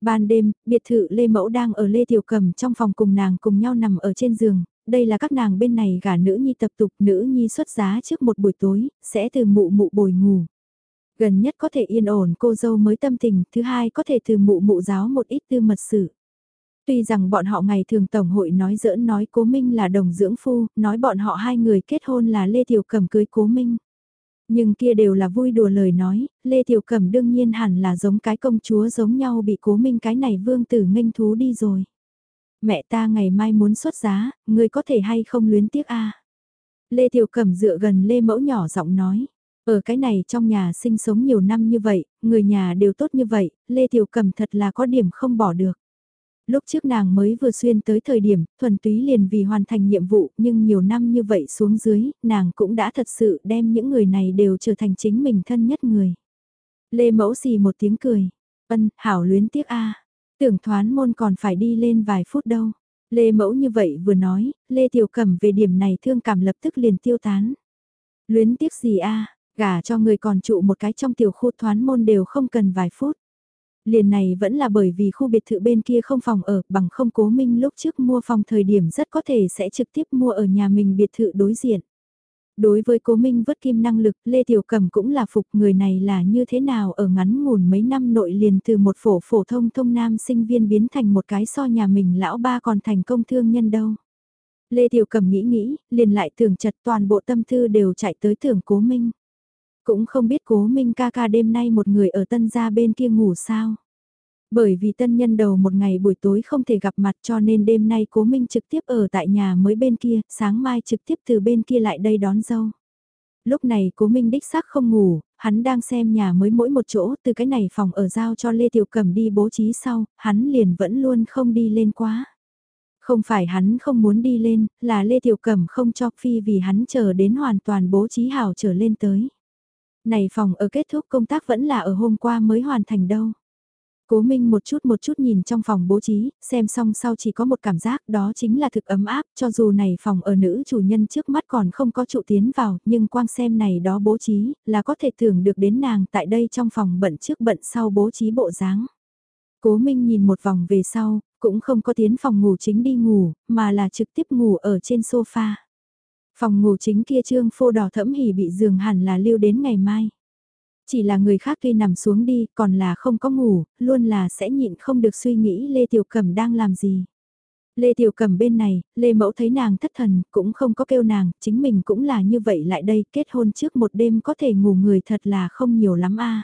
Ban đêm, biệt thự Lê Mẫu đang ở Lê Tiểu Cầm trong phòng cùng nàng cùng nhau nằm ở trên giường, đây là các nàng bên này gả nữ nhi tập tục nữ nhi xuất giá trước một buổi tối, sẽ từ mụ mụ bồi ngủ. Gần nhất có thể yên ổn cô dâu mới tâm tình, thứ hai có thể từ mụ mụ giáo một ít tư mật sự. Tuy rằng bọn họ ngày thường tổng hội nói giỡn nói cố minh là đồng dưỡng phu, nói bọn họ hai người kết hôn là Lê Tiểu cẩm cưới cố minh. Nhưng kia đều là vui đùa lời nói, Lê Tiểu Cẩm đương nhiên hẳn là giống cái công chúa giống nhau bị cố minh cái này vương tử nghênh thú đi rồi. Mẹ ta ngày mai muốn xuất giá, người có thể hay không luyến tiếc a Lê Tiểu Cẩm dựa gần Lê Mẫu nhỏ giọng nói. Ở cái này trong nhà sinh sống nhiều năm như vậy, người nhà đều tốt như vậy, Lê Tiểu Cẩm thật là có điểm không bỏ được. Lúc trước nàng mới vừa xuyên tới thời điểm, thuần túy liền vì hoàn thành nhiệm vụ, nhưng nhiều năm như vậy xuống dưới, nàng cũng đã thật sự đem những người này đều trở thành chính mình thân nhất người. Lê Mẫu xì một tiếng cười, ân, hảo luyến tiếc a tưởng thoán môn còn phải đi lên vài phút đâu. Lê Mẫu như vậy vừa nói, Lê Tiểu Cẩm về điểm này thương cảm lập tức liền tiêu tán. Luyến tiếc gì a gả cho người còn trụ một cái trong tiểu khu thoán môn đều không cần vài phút. Liền này vẫn là bởi vì khu biệt thự bên kia không phòng ở, bằng không cố minh lúc trước mua phòng thời điểm rất có thể sẽ trực tiếp mua ở nhà mình biệt thự đối diện. Đối với cố minh vất kim năng lực, Lê Tiểu Cầm cũng là phục người này là như thế nào ở ngắn ngủn mấy năm nội liền từ một phổ phổ thông thông nam sinh viên biến thành một cái so nhà mình lão ba còn thành công thương nhân đâu. Lê Tiểu Cầm nghĩ nghĩ, liền lại tưởng chật toàn bộ tâm thư đều chạy tới tưởng cố minh. Cũng không biết cố Minh ca ca đêm nay một người ở tân gia bên kia ngủ sao. Bởi vì tân nhân đầu một ngày buổi tối không thể gặp mặt cho nên đêm nay cố Minh trực tiếp ở tại nhà mới bên kia, sáng mai trực tiếp từ bên kia lại đây đón dâu. Lúc này cố Minh đích xác không ngủ, hắn đang xem nhà mới mỗi một chỗ từ cái này phòng ở giao cho Lê Tiểu Cẩm đi bố trí sau, hắn liền vẫn luôn không đi lên quá. Không phải hắn không muốn đi lên, là Lê Tiểu Cẩm không cho phi vì hắn chờ đến hoàn toàn bố trí hảo trở lên tới. Này phòng ở kết thúc công tác vẫn là ở hôm qua mới hoàn thành đâu. Cố Minh một chút một chút nhìn trong phòng bố trí, xem xong sau chỉ có một cảm giác đó chính là thực ấm áp, cho dù này phòng ở nữ chủ nhân trước mắt còn không có trụ tiến vào, nhưng quang xem này đó bố trí, là có thể tưởng được đến nàng tại đây trong phòng bận trước bận sau bố trí bộ dáng. Cố Minh nhìn một vòng về sau, cũng không có tiến phòng ngủ chính đi ngủ, mà là trực tiếp ngủ ở trên sofa. Phòng ngủ chính kia trương phô đỏ thẫm hỉ bị giường hẳn là lưu đến ngày mai. Chỉ là người khác tuy nằm xuống đi, còn là không có ngủ, luôn là sẽ nhịn không được suy nghĩ Lê Tiểu Cẩm đang làm gì. Lê Tiểu cẩm bên này, Lê Mẫu thấy nàng thất thần, cũng không có kêu nàng, chính mình cũng là như vậy lại đây, kết hôn trước một đêm có thể ngủ người thật là không nhiều lắm a.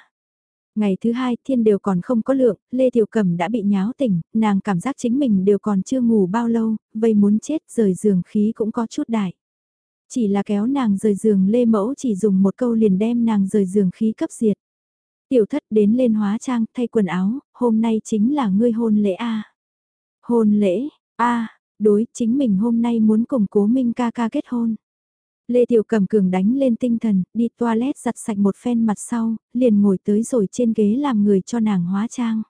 Ngày thứ hai, thiên đều còn không có lượng, Lê Tiểu cẩm đã bị nháo tỉnh, nàng cảm giác chính mình đều còn chưa ngủ bao lâu, vây muốn chết, rời giường khí cũng có chút đại. Chỉ là kéo nàng rời giường Lê Mẫu chỉ dùng một câu liền đem nàng rời giường khí cấp diệt. Tiểu thất đến lên hóa trang, thay quần áo, hôm nay chính là ngươi hôn lễ a. Hôn lễ, a, đối, chính mình hôm nay muốn cùng Cố Minh ca ca kết hôn. Lê Tiểu Cầm cường đánh lên tinh thần, đi toilet giặt sạch một phen mặt sau, liền ngồi tới rồi trên ghế làm người cho nàng hóa trang.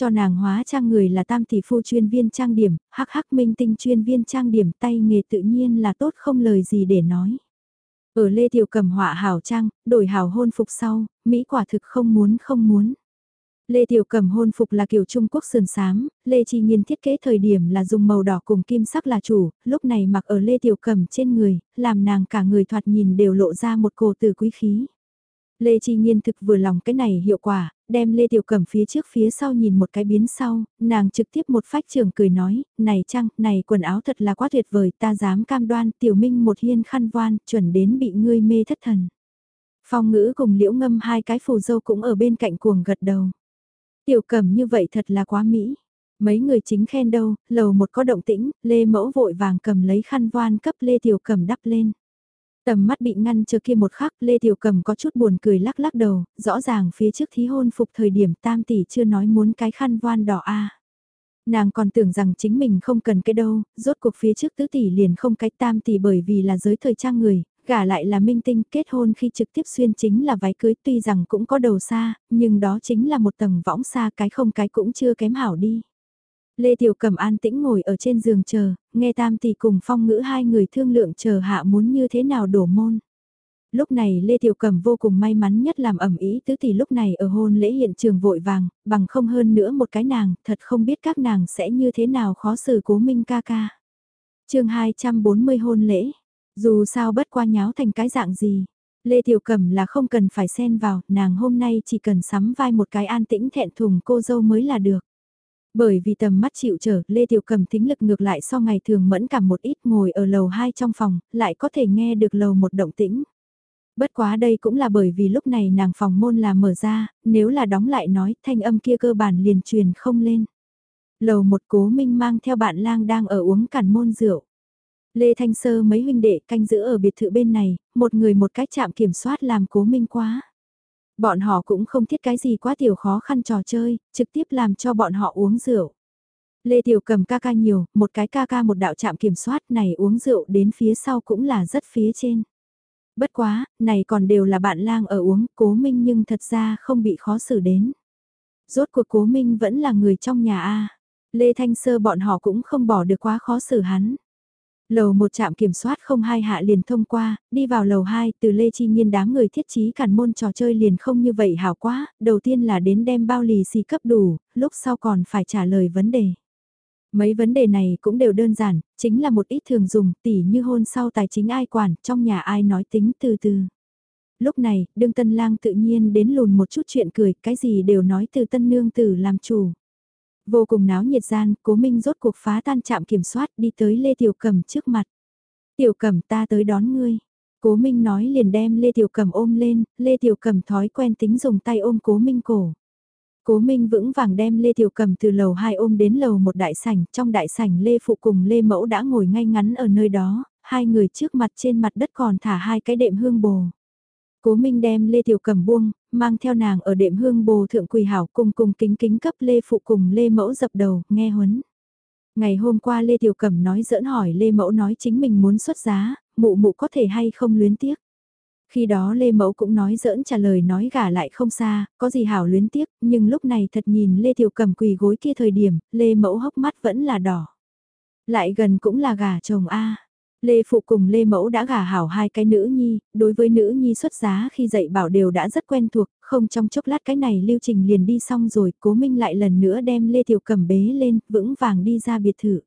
Cho nàng hóa trang người là tam tỷ phu chuyên viên trang điểm, hắc hắc minh tinh chuyên viên trang điểm tay nghề tự nhiên là tốt không lời gì để nói. Ở Lê Tiểu Cầm họa hảo trang, đổi hảo hôn phục sau, Mỹ quả thực không muốn không muốn. Lê Tiểu Cầm hôn phục là kiểu Trung Quốc sườn xám, Lê Chi Nhiên thiết kế thời điểm là dùng màu đỏ cùng kim sắc là chủ, lúc này mặc ở Lê Tiểu Cầm trên người, làm nàng cả người thoạt nhìn đều lộ ra một cổ từ quý khí. Lê Chi Nhiên thực vừa lòng cái này hiệu quả, đem Lê Tiểu cẩm phía trước phía sau nhìn một cái biến sau, nàng trực tiếp một phách trường cười nói, này chăng, này quần áo thật là quá tuyệt vời, ta dám cam đoan, tiểu minh một hiên khăn voan, chuẩn đến bị ngươi mê thất thần. Phong ngữ cùng liễu ngâm hai cái phù dâu cũng ở bên cạnh cuồng gật đầu. Tiểu cẩm như vậy thật là quá mỹ. Mấy người chính khen đâu, lầu một có động tĩnh, Lê Mẫu vội vàng cầm lấy khăn voan cấp Lê Tiểu cẩm đắp lên. Tầm mắt bị ngăn chờ kia một khắc, Lê Tiểu Cầm có chút buồn cười lắc lắc đầu, rõ ràng phía trước thí hôn phục thời điểm tam tỷ chưa nói muốn cái khăn voan đỏ a. Nàng còn tưởng rằng chính mình không cần cái đâu, rốt cuộc phía trước tứ tỷ liền không cái tam tỷ bởi vì là giới thời trang người, gả lại là minh tinh kết hôn khi trực tiếp xuyên chính là váy cưới tuy rằng cũng có đầu xa, nhưng đó chính là một tầng võng xa cái không cái cũng chưa kém hảo đi. Lê Tiểu Cẩm an tĩnh ngồi ở trên giường chờ, nghe Tam Tỷ cùng Phong Ngữ hai người thương lượng chờ hạ muốn như thế nào đổ môn. Lúc này Lê Tiểu Cẩm vô cùng may mắn nhất làm ẩm ý tứ tỷ lúc này ở hôn lễ hiện trường vội vàng, bằng không hơn nữa một cái nàng, thật không biết các nàng sẽ như thế nào khó xử cố minh ca ca. chương 240 hôn lễ, dù sao bất qua nháo thành cái dạng gì, Lê Tiểu Cẩm là không cần phải xen vào, nàng hôm nay chỉ cần sắm vai một cái an tĩnh thẹn thùng cô dâu mới là được. Bởi vì tầm mắt chịu trở, Lê Tiểu Cầm thính lực ngược lại so ngày thường mẫn cảm một ít ngồi ở lầu 2 trong phòng, lại có thể nghe được lầu một động tĩnh. Bất quá đây cũng là bởi vì lúc này nàng phòng môn là mở ra, nếu là đóng lại nói thanh âm kia cơ bản liền truyền không lên. Lầu một cố minh mang theo bạn lang đang ở uống cản môn rượu. Lê Thanh Sơ mấy huynh đệ canh giữ ở biệt thự bên này, một người một cái chạm kiểm soát làm cố minh quá. Bọn họ cũng không thiết cái gì quá tiểu khó khăn trò chơi, trực tiếp làm cho bọn họ uống rượu. Lê Tiểu cầm ca ca nhiều, một cái ca ca một đạo trạm kiểm soát này uống rượu đến phía sau cũng là rất phía trên. Bất quá, này còn đều là bạn lang ở uống, cố minh nhưng thật ra không bị khó xử đến. Rốt cuộc cố minh vẫn là người trong nhà A. Lê Thanh Sơ bọn họ cũng không bỏ được quá khó xử hắn. Lầu một trạm kiểm soát không hai hạ liền thông qua, đi vào lầu 2 từ Lê Chi Nhiên đám người thiết trí cản môn trò chơi liền không như vậy hảo quá, đầu tiên là đến đem bao lì xì cấp đủ, lúc sau còn phải trả lời vấn đề. Mấy vấn đề này cũng đều đơn giản, chính là một ít thường dùng, tỉ như hôn sau tài chính ai quản, trong nhà ai nói tính từ từ. Lúc này, đương tân lang tự nhiên đến lùn một chút chuyện cười, cái gì đều nói từ tân nương tử làm chủ. Vô cùng náo nhiệt gian, cố minh rốt cuộc phá tan trạm kiểm soát đi tới Lê Tiểu Cầm trước mặt. Tiểu Cầm ta tới đón ngươi. Cố Minh nói liền đem Lê Tiểu Cầm ôm lên, Lê Tiểu Cầm thói quen tính dùng tay ôm Cố Minh cổ. Cố Minh vững vàng đem Lê Tiểu Cầm từ lầu 2 ôm đến lầu một đại sảnh, trong đại sảnh Lê Phụ cùng Lê Mẫu đã ngồi ngay ngắn ở nơi đó, hai người trước mặt trên mặt đất còn thả hai cái đệm hương bồ. Cố Minh đem Lê Tiểu Cầm buông, mang theo nàng ở đệm hương bồ thượng quỳ hảo cùng cùng kính kính cấp Lê Phụ cùng Lê Mẫu dập đầu, nghe huấn. Ngày hôm qua Lê Tiểu cẩm nói giỡn hỏi Lê Mẫu nói chính mình muốn xuất giá, mụ mụ có thể hay không luyến tiếc. Khi đó Lê Mẫu cũng nói giỡn trả lời nói gả lại không xa, có gì hảo luyến tiếc, nhưng lúc này thật nhìn Lê Tiểu cẩm quỳ gối kia thời điểm, Lê Mẫu hốc mắt vẫn là đỏ. Lại gần cũng là gả chồng A. Lê Phụ cùng Lê Mẫu đã gả hảo hai cái nữ nhi, đối với nữ nhi xuất giá khi dạy bảo đều đã rất quen thuộc, không trong chốc lát cái này lưu trình liền đi xong rồi, cố minh lại lần nữa đem Lê Tiểu Cẩm bế lên, vững vàng đi ra biệt thự.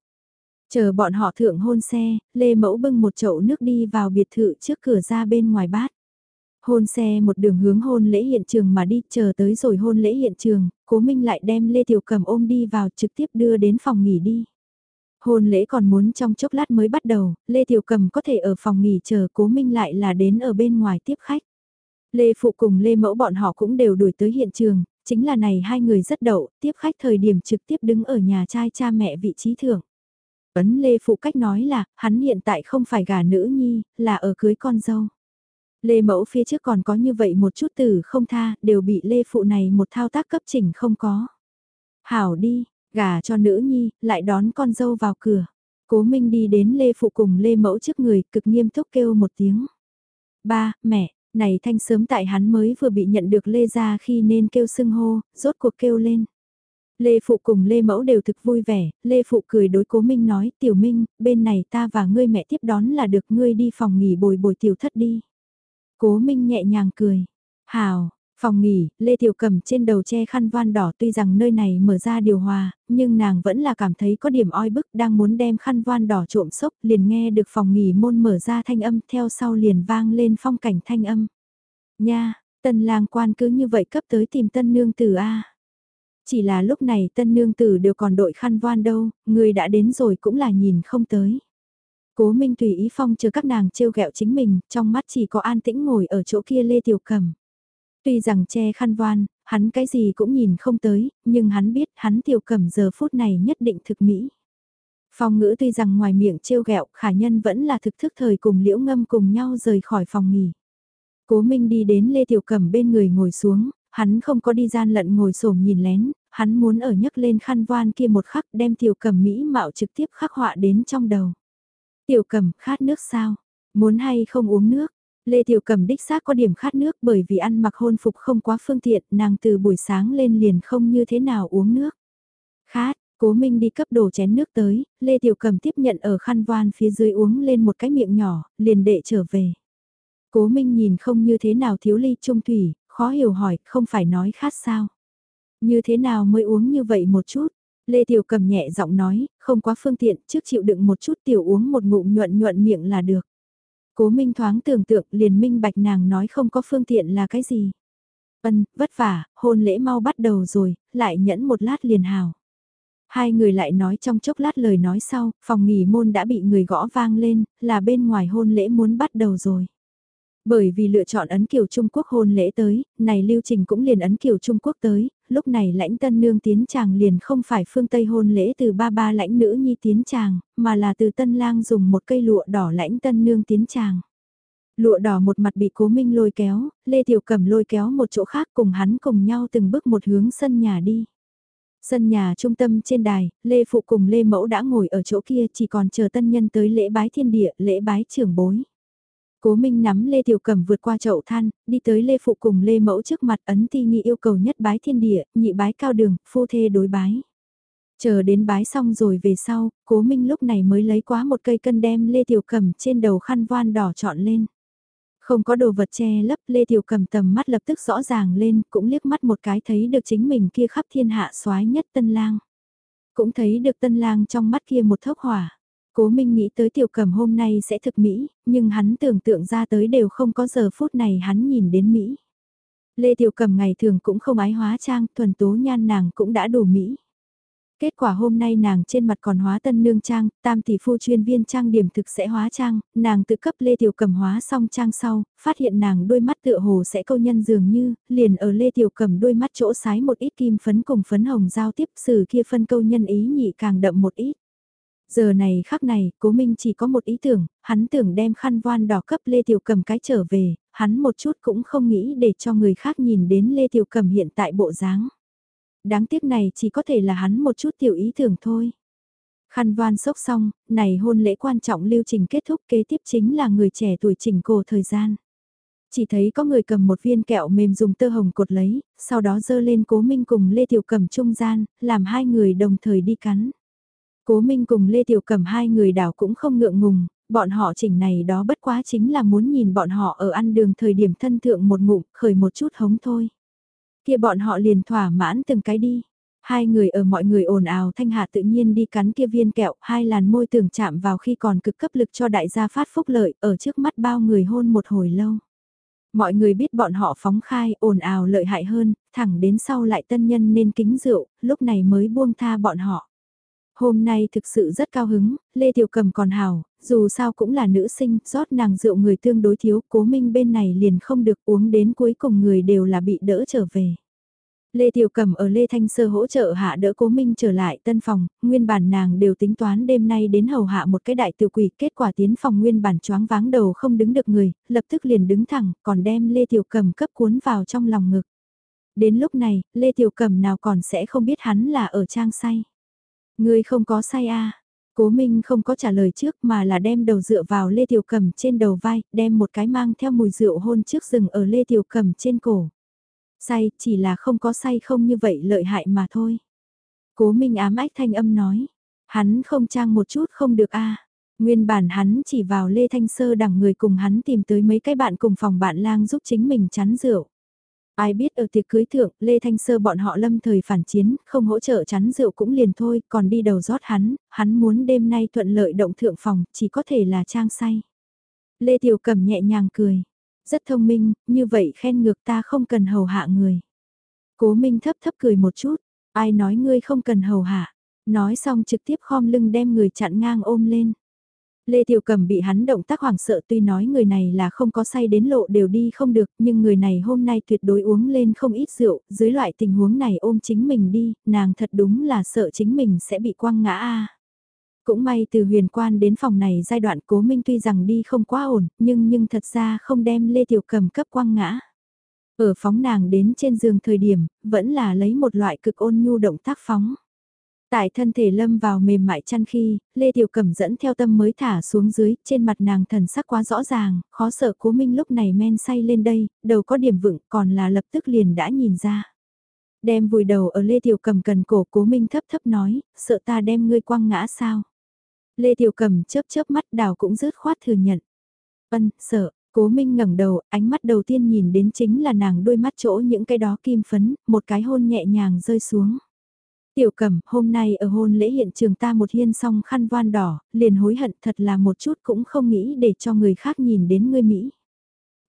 Chờ bọn họ thượng hôn xe, Lê Mẫu bưng một chậu nước đi vào biệt thự trước cửa ra bên ngoài bát. Hôn xe một đường hướng hôn lễ hiện trường mà đi, chờ tới rồi hôn lễ hiện trường, cố minh lại đem Lê Tiểu Cẩm ôm đi vào trực tiếp đưa đến phòng nghỉ đi. Hôn lễ còn muốn trong chốc lát mới bắt đầu, Lê Tiểu Cầm có thể ở phòng nghỉ chờ cố minh lại là đến ở bên ngoài tiếp khách. Lê Phụ cùng Lê Mẫu bọn họ cũng đều đuổi tới hiện trường, chính là này hai người rất đậu, tiếp khách thời điểm trực tiếp đứng ở nhà trai cha mẹ vị trí thưởng. Ấn Lê Phụ cách nói là, hắn hiện tại không phải gà nữ nhi, là ở cưới con dâu. Lê Mẫu phía trước còn có như vậy một chút từ không tha, đều bị Lê Phụ này một thao tác cấp chỉnh không có. Hảo đi, gà cho nữ nhi, lại đón con dâu vào cửa. Cố Minh đi đến Lê Phụ cùng Lê Mẫu trước người, cực nghiêm túc kêu một tiếng. Ba, mẹ, này thanh sớm tại hắn mới vừa bị nhận được Lê ra khi nên kêu sưng hô, rốt cuộc kêu lên. Lê Phụ cùng Lê Mẫu đều thực vui vẻ, Lê Phụ cười đối Cố Minh nói, Tiểu Minh, bên này ta và ngươi mẹ tiếp đón là được ngươi đi phòng nghỉ bồi bồi tiểu thất đi. Cố Minh nhẹ nhàng cười, hào, phòng nghỉ, Lê Tiểu cầm trên đầu che khăn van đỏ tuy rằng nơi này mở ra điều hòa, nhưng nàng vẫn là cảm thấy có điểm oi bức đang muốn đem khăn van đỏ trộm sốc liền nghe được phòng nghỉ môn mở ra thanh âm theo sau liền vang lên phong cảnh thanh âm. Nha, tân lang quan cứ như vậy cấp tới tìm tân nương tử A. Chỉ là lúc này tân nương tử đều còn đội khăn van đâu, người đã đến rồi cũng là nhìn không tới. Cố Minh Tùy ý phong chờ các nàng trêu ghẹo chính mình, trong mắt chỉ có an tĩnh ngồi ở chỗ kia Lê Tiểu Cầm. Tuy rằng che khăn voan, hắn cái gì cũng nhìn không tới, nhưng hắn biết hắn Tiểu Cầm giờ phút này nhất định thực mỹ. Phong ngữ tuy rằng ngoài miệng trêu ghẹo khả nhân vẫn là thực thức thời cùng liễu ngâm cùng nhau rời khỏi phòng nghỉ. Cố Minh đi đến Lê Tiểu cẩm bên người ngồi xuống, hắn không có đi gian lận ngồi xổm nhìn lén, hắn muốn ở nhấc lên khăn voan kia một khắc đem Tiểu cẩm mỹ mạo trực tiếp khắc họa đến trong đầu. Tiểu cẩm khát nước sao? Muốn hay không uống nước? Lê Tiểu Cầm đích xác có điểm khát nước bởi vì ăn mặc hôn phục không quá phương tiện, nàng từ buổi sáng lên liền không như thế nào uống nước. Khát, Cố Minh đi cấp đồ chén nước tới, Lê Tiểu Cầm tiếp nhận ở khăn van phía dưới uống lên một cái miệng nhỏ, liền đệ trở về. Cố Minh nhìn không như thế nào thiếu ly trung thủy, khó hiểu hỏi, không phải nói khát sao. Như thế nào mới uống như vậy một chút? Lê Tiểu cầm nhẹ giọng nói, không quá phương tiện, trước chịu đựng một chút tiểu uống một ngụm nhuận nhuận miệng là được. Cố Minh thoáng tưởng tượng liền minh bạch nàng nói không có phương tiện là cái gì. Ân, vất vả, hôn lễ mau bắt đầu rồi, lại nhẫn một lát liền hào. Hai người lại nói trong chốc lát lời nói sau, phòng nghỉ môn đã bị người gõ vang lên, là bên ngoài hôn lễ muốn bắt đầu rồi. Bởi vì lựa chọn ấn kiểu Trung Quốc hôn lễ tới, này lưu trình cũng liền ấn kiểu Trung Quốc tới, lúc này lãnh tân nương tiến chàng liền không phải phương Tây hôn lễ từ ba ba lãnh nữ nhi tiến chàng, mà là từ tân lang dùng một cây lụa đỏ lãnh tân nương tiến chàng. Lụa đỏ một mặt bị cố minh lôi kéo, Lê Tiểu cẩm lôi kéo một chỗ khác cùng hắn cùng nhau từng bước một hướng sân nhà đi. Sân nhà trung tâm trên đài, Lê Phụ cùng Lê Mẫu đã ngồi ở chỗ kia chỉ còn chờ tân nhân tới lễ bái thiên địa, lễ bái trưởng bối. Cố Minh nắm Lê Tiểu Cẩm vượt qua chậu than, đi tới Lê Phụ cùng Lê Mẫu trước mặt ấn ti nghị yêu cầu nhất bái thiên địa, nhị bái cao đường, phu thê đối bái. Chờ đến bái xong rồi về sau, Cố Minh lúc này mới lấy quá một cây cân đem Lê Tiểu Cẩm trên đầu khăn voan đỏ trọn lên. Không có đồ vật che lấp Lê Tiểu Cẩm tầm mắt lập tức rõ ràng lên, cũng liếc mắt một cái thấy được chính mình kia khắp thiên hạ soái nhất tân lang. Cũng thấy được tân lang trong mắt kia một thốc hỏa. Cố Minh nghĩ tới tiểu cầm hôm nay sẽ thực Mỹ, nhưng hắn tưởng tượng ra tới đều không có giờ phút này hắn nhìn đến Mỹ. Lê Tiểu Cầm ngày thường cũng không ái hóa trang, thuần tố nhan nàng cũng đã đủ Mỹ. Kết quả hôm nay nàng trên mặt còn hóa tân nương trang, tam tỷ phu chuyên viên trang điểm thực sẽ hóa trang, nàng tự cấp Lê Tiểu Cầm hóa xong trang sau, phát hiện nàng đôi mắt tựa hồ sẽ câu nhân dường như, liền ở Lê Tiểu Cầm đôi mắt chỗ sái một ít kim phấn cùng phấn hồng giao tiếp xử kia phân câu nhân ý nhị càng đậm một ít. Giờ này khắc này, cố minh chỉ có một ý tưởng, hắn tưởng đem khăn voan đỏ cấp Lê Tiểu Cầm cái trở về, hắn một chút cũng không nghĩ để cho người khác nhìn đến Lê Tiểu Cầm hiện tại bộ dáng. Đáng tiếc này chỉ có thể là hắn một chút tiểu ý tưởng thôi. Khăn voan sốc xong, này hôn lễ quan trọng lưu trình kết thúc kế tiếp chính là người trẻ tuổi chỉnh cổ thời gian. Chỉ thấy có người cầm một viên kẹo mềm dùng tơ hồng cột lấy, sau đó dơ lên cố minh cùng Lê Tiểu Cầm trung gian, làm hai người đồng thời đi cắn. Cố Minh cùng Lê Tiểu Cẩm hai người đảo cũng không ngượng ngùng, bọn họ chỉnh này đó bất quá chính là muốn nhìn bọn họ ở ăn đường thời điểm thân thượng một ngụm, khởi một chút hống thôi. Kia bọn họ liền thỏa mãn từng cái đi. Hai người ở mọi người ồn ào thanh hạ tự nhiên đi cắn kia viên kẹo, hai làn môi tưởng chạm vào khi còn cực cấp lực cho đại gia phát phúc lợi, ở trước mắt bao người hôn một hồi lâu. Mọi người biết bọn họ phóng khai, ồn ào lợi hại hơn, thẳng đến sau lại tân nhân nên kính rượu, lúc này mới buông tha bọn họ. Hôm nay thực sự rất cao hứng, Lê Tiểu Cầm còn hào, dù sao cũng là nữ sinh, rót nàng rượu người tương đối thiếu, cố minh bên này liền không được uống đến cuối cùng người đều là bị đỡ trở về. Lê Tiểu Cầm ở Lê Thanh Sơ hỗ trợ hạ đỡ Cố Minh trở lại tân phòng, nguyên bản nàng đều tính toán đêm nay đến hầu hạ một cái đại tiểu quỷ, kết quả tiến phòng nguyên bản choáng váng đầu không đứng được người, lập tức liền đứng thẳng, còn đem Lê Tiểu Cầm cấp cuốn vào trong lòng ngực. Đến lúc này, Lê Tiểu Cầm nào còn sẽ không biết hắn là ở trang say ngươi không có sai à. Cố Minh không có trả lời trước mà là đem đầu dựa vào Lê Tiểu cẩm trên đầu vai, đem một cái mang theo mùi rượu hôn trước rừng ở Lê Tiểu cẩm trên cổ. Say, chỉ là không có say không như vậy lợi hại mà thôi. Cố Minh ám ách thanh âm nói, hắn không trang một chút không được a. Nguyên bản hắn chỉ vào Lê Thanh Sơ đằng người cùng hắn tìm tới mấy cái bạn cùng phòng bạn lang giúp chính mình chắn rượu. Ai biết ở tiệc cưới thượng, Lê Thanh Sơ bọn họ lâm thời phản chiến, không hỗ trợ chắn rượu cũng liền thôi, còn đi đầu rót hắn, hắn muốn đêm nay thuận lợi động thượng phòng, chỉ có thể là trang say. Lê Tiểu Cầm nhẹ nhàng cười, rất thông minh, như vậy khen ngược ta không cần hầu hạ người. Cố Minh thấp thấp cười một chút, ai nói ngươi không cần hầu hạ, nói xong trực tiếp khom lưng đem người chặn ngang ôm lên. Lê Tiểu Cầm bị hắn động tác hoảng sợ tuy nói người này là không có say đến lộ đều đi không được, nhưng người này hôm nay tuyệt đối uống lên không ít rượu, dưới loại tình huống này ôm chính mình đi, nàng thật đúng là sợ chính mình sẽ bị quăng ngã a. Cũng may từ huyền quan đến phòng này giai đoạn cố minh tuy rằng đi không quá ổn, nhưng nhưng thật ra không đem Lê Tiểu Cầm cấp quăng ngã. Ở phóng nàng đến trên giường thời điểm, vẫn là lấy một loại cực ôn nhu động tác phóng. Tại thân thể lâm vào mềm mại chăn khi, Lê Tiểu Cẩm dẫn theo tâm mới thả xuống dưới, trên mặt nàng thần sắc quá rõ ràng, khó sợ cố minh lúc này men say lên đây, đầu có điểm vựng còn là lập tức liền đã nhìn ra. Đem vùi đầu ở Lê Tiểu Cẩm cần cổ cố minh thấp thấp nói, sợ ta đem ngươi quăng ngã sao. Lê Tiểu Cẩm chớp chớp mắt đào cũng rớt khoát thừa nhận. Ân, sợ, cố minh ngẩng đầu, ánh mắt đầu tiên nhìn đến chính là nàng đôi mắt chỗ những cái đó kim phấn, một cái hôn nhẹ nhàng rơi xuống. Tiểu cẩm, hôm nay ở hôn lễ hiện trường ta một hiên song khăn voan đỏ, liền hối hận thật là một chút cũng không nghĩ để cho người khác nhìn đến ngươi Mỹ.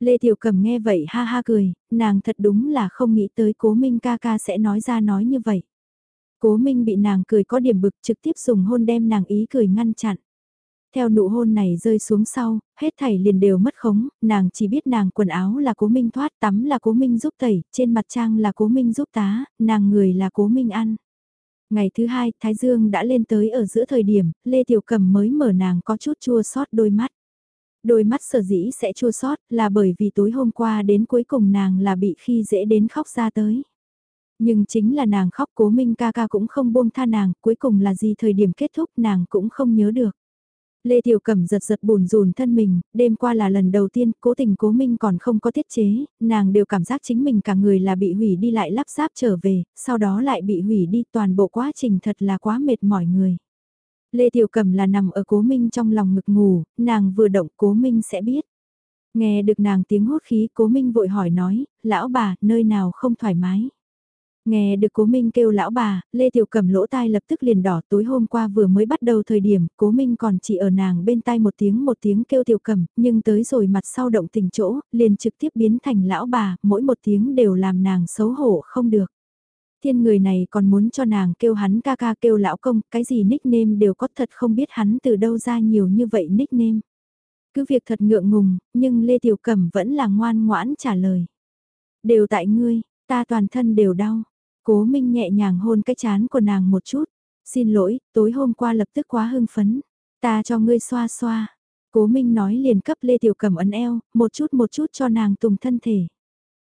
Lê Tiểu Cẩm nghe vậy ha ha cười, nàng thật đúng là không nghĩ tới cố minh ca ca sẽ nói ra nói như vậy. Cố minh bị nàng cười có điểm bực trực tiếp dùng hôn đem nàng ý cười ngăn chặn. Theo nụ hôn này rơi xuống sau, hết thảy liền đều mất khống, nàng chỉ biết nàng quần áo là cố minh thoát tắm là cố minh giúp tẩy, trên mặt trang là cố minh giúp tá, nàng người là cố minh ăn. Ngày thứ hai, Thái Dương đã lên tới ở giữa thời điểm, Lê Tiểu Cầm mới mở nàng có chút chua sót đôi mắt. Đôi mắt sở dĩ sẽ chua sót là bởi vì tối hôm qua đến cuối cùng nàng là bị khi dễ đến khóc ra tới. Nhưng chính là nàng khóc cố minh ca ca cũng không buông tha nàng, cuối cùng là gì thời điểm kết thúc nàng cũng không nhớ được. Lê Tiểu Cẩm giật giật bùn rùn thân mình, đêm qua là lần đầu tiên cố tình cố minh còn không có tiết chế, nàng đều cảm giác chính mình cả người là bị hủy đi lại lắp ráp trở về, sau đó lại bị hủy đi toàn bộ quá trình thật là quá mệt mỏi người. Lê Tiểu Cẩm là nằm ở cố minh trong lòng ngực ngủ, nàng vừa động cố minh sẽ biết. Nghe được nàng tiếng hốt khí cố minh vội hỏi nói, lão bà, nơi nào không thoải mái. Nghe được cố Minh kêu lão bà, Lê Tiểu cẩm lỗ tai lập tức liền đỏ tối hôm qua vừa mới bắt đầu thời điểm, cố Minh còn chỉ ở nàng bên tai một tiếng một tiếng kêu Tiểu cẩm nhưng tới rồi mặt sau động tình chỗ, liền trực tiếp biến thành lão bà, mỗi một tiếng đều làm nàng xấu hổ không được. Thiên người này còn muốn cho nàng kêu hắn ca ca kêu lão công, cái gì nickname đều có thật không biết hắn từ đâu ra nhiều như vậy nickname. Cứ việc thật ngượng ngùng, nhưng Lê Tiểu Cẩm vẫn là ngoan ngoãn trả lời. Đều tại ngươi, ta toàn thân đều đau. Cố Minh nhẹ nhàng hôn cái chán của nàng một chút. Xin lỗi, tối hôm qua lập tức quá hưng phấn. Ta cho ngươi xoa xoa. Cố Minh nói liền cấp Lê Tiểu Cầm ấn eo, một chút một chút cho nàng tùng thân thể.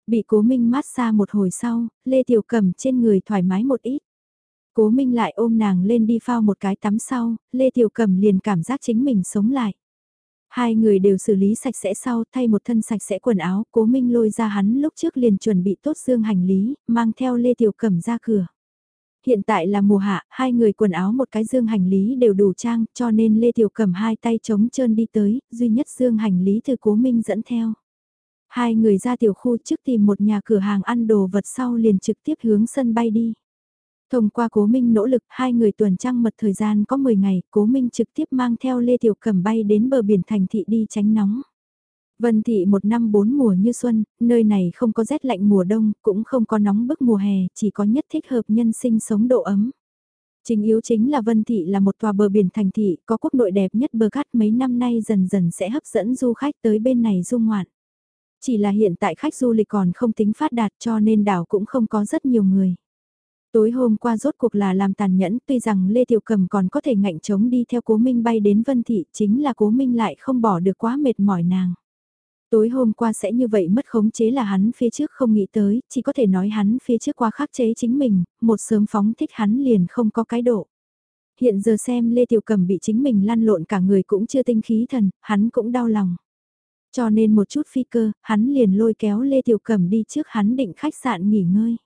Bị Cố Minh mát xa một hồi sau, Lê Tiểu Cầm trên người thoải mái một ít. Cố Minh lại ôm nàng lên đi phao một cái tắm sau, Lê Tiểu Cầm liền cảm giác chính mình sống lại. Hai người đều xử lý sạch sẽ sau thay một thân sạch sẽ quần áo, cố minh lôi ra hắn lúc trước liền chuẩn bị tốt dương hành lý, mang theo Lê Tiểu Cẩm ra cửa. Hiện tại là mùa hạ, hai người quần áo một cái dương hành lý đều đủ trang, cho nên Lê Tiểu Cẩm hai tay trống trơn đi tới, duy nhất dương hành lý từ cố minh dẫn theo. Hai người ra tiểu khu trước tìm một nhà cửa hàng ăn đồ vật sau liền trực tiếp hướng sân bay đi. Thông qua Cố Minh nỗ lực hai người tuần trăng mật thời gian có 10 ngày, Cố Minh trực tiếp mang theo Lê Tiểu Cẩm bay đến bờ biển thành thị đi tránh nóng. Vân thị một năm bốn mùa như xuân, nơi này không có rét lạnh mùa đông, cũng không có nóng bức mùa hè, chỉ có nhất thích hợp nhân sinh sống độ ấm. Chính yếu chính là Vân Thị là một tòa bờ biển thành thị có quốc nội đẹp nhất bờ cát mấy năm nay dần dần sẽ hấp dẫn du khách tới bên này du ngoạn. Chỉ là hiện tại khách du lịch còn không tính phát đạt cho nên đảo cũng không có rất nhiều người. Tối hôm qua rốt cuộc là làm tàn nhẫn tuy rằng Lê Tiểu Cầm còn có thể ngạnh chống đi theo cố Minh bay đến Vân Thị chính là cố Minh lại không bỏ được quá mệt mỏi nàng. Tối hôm qua sẽ như vậy mất khống chế là hắn phía trước không nghĩ tới, chỉ có thể nói hắn phía trước quá khắc chế chính mình, một sớm phóng thích hắn liền không có cái độ. Hiện giờ xem Lê Tiểu Cầm bị chính mình lăn lộn cả người cũng chưa tinh khí thần, hắn cũng đau lòng. Cho nên một chút phi cơ, hắn liền lôi kéo Lê Tiểu Cầm đi trước hắn định khách sạn nghỉ ngơi.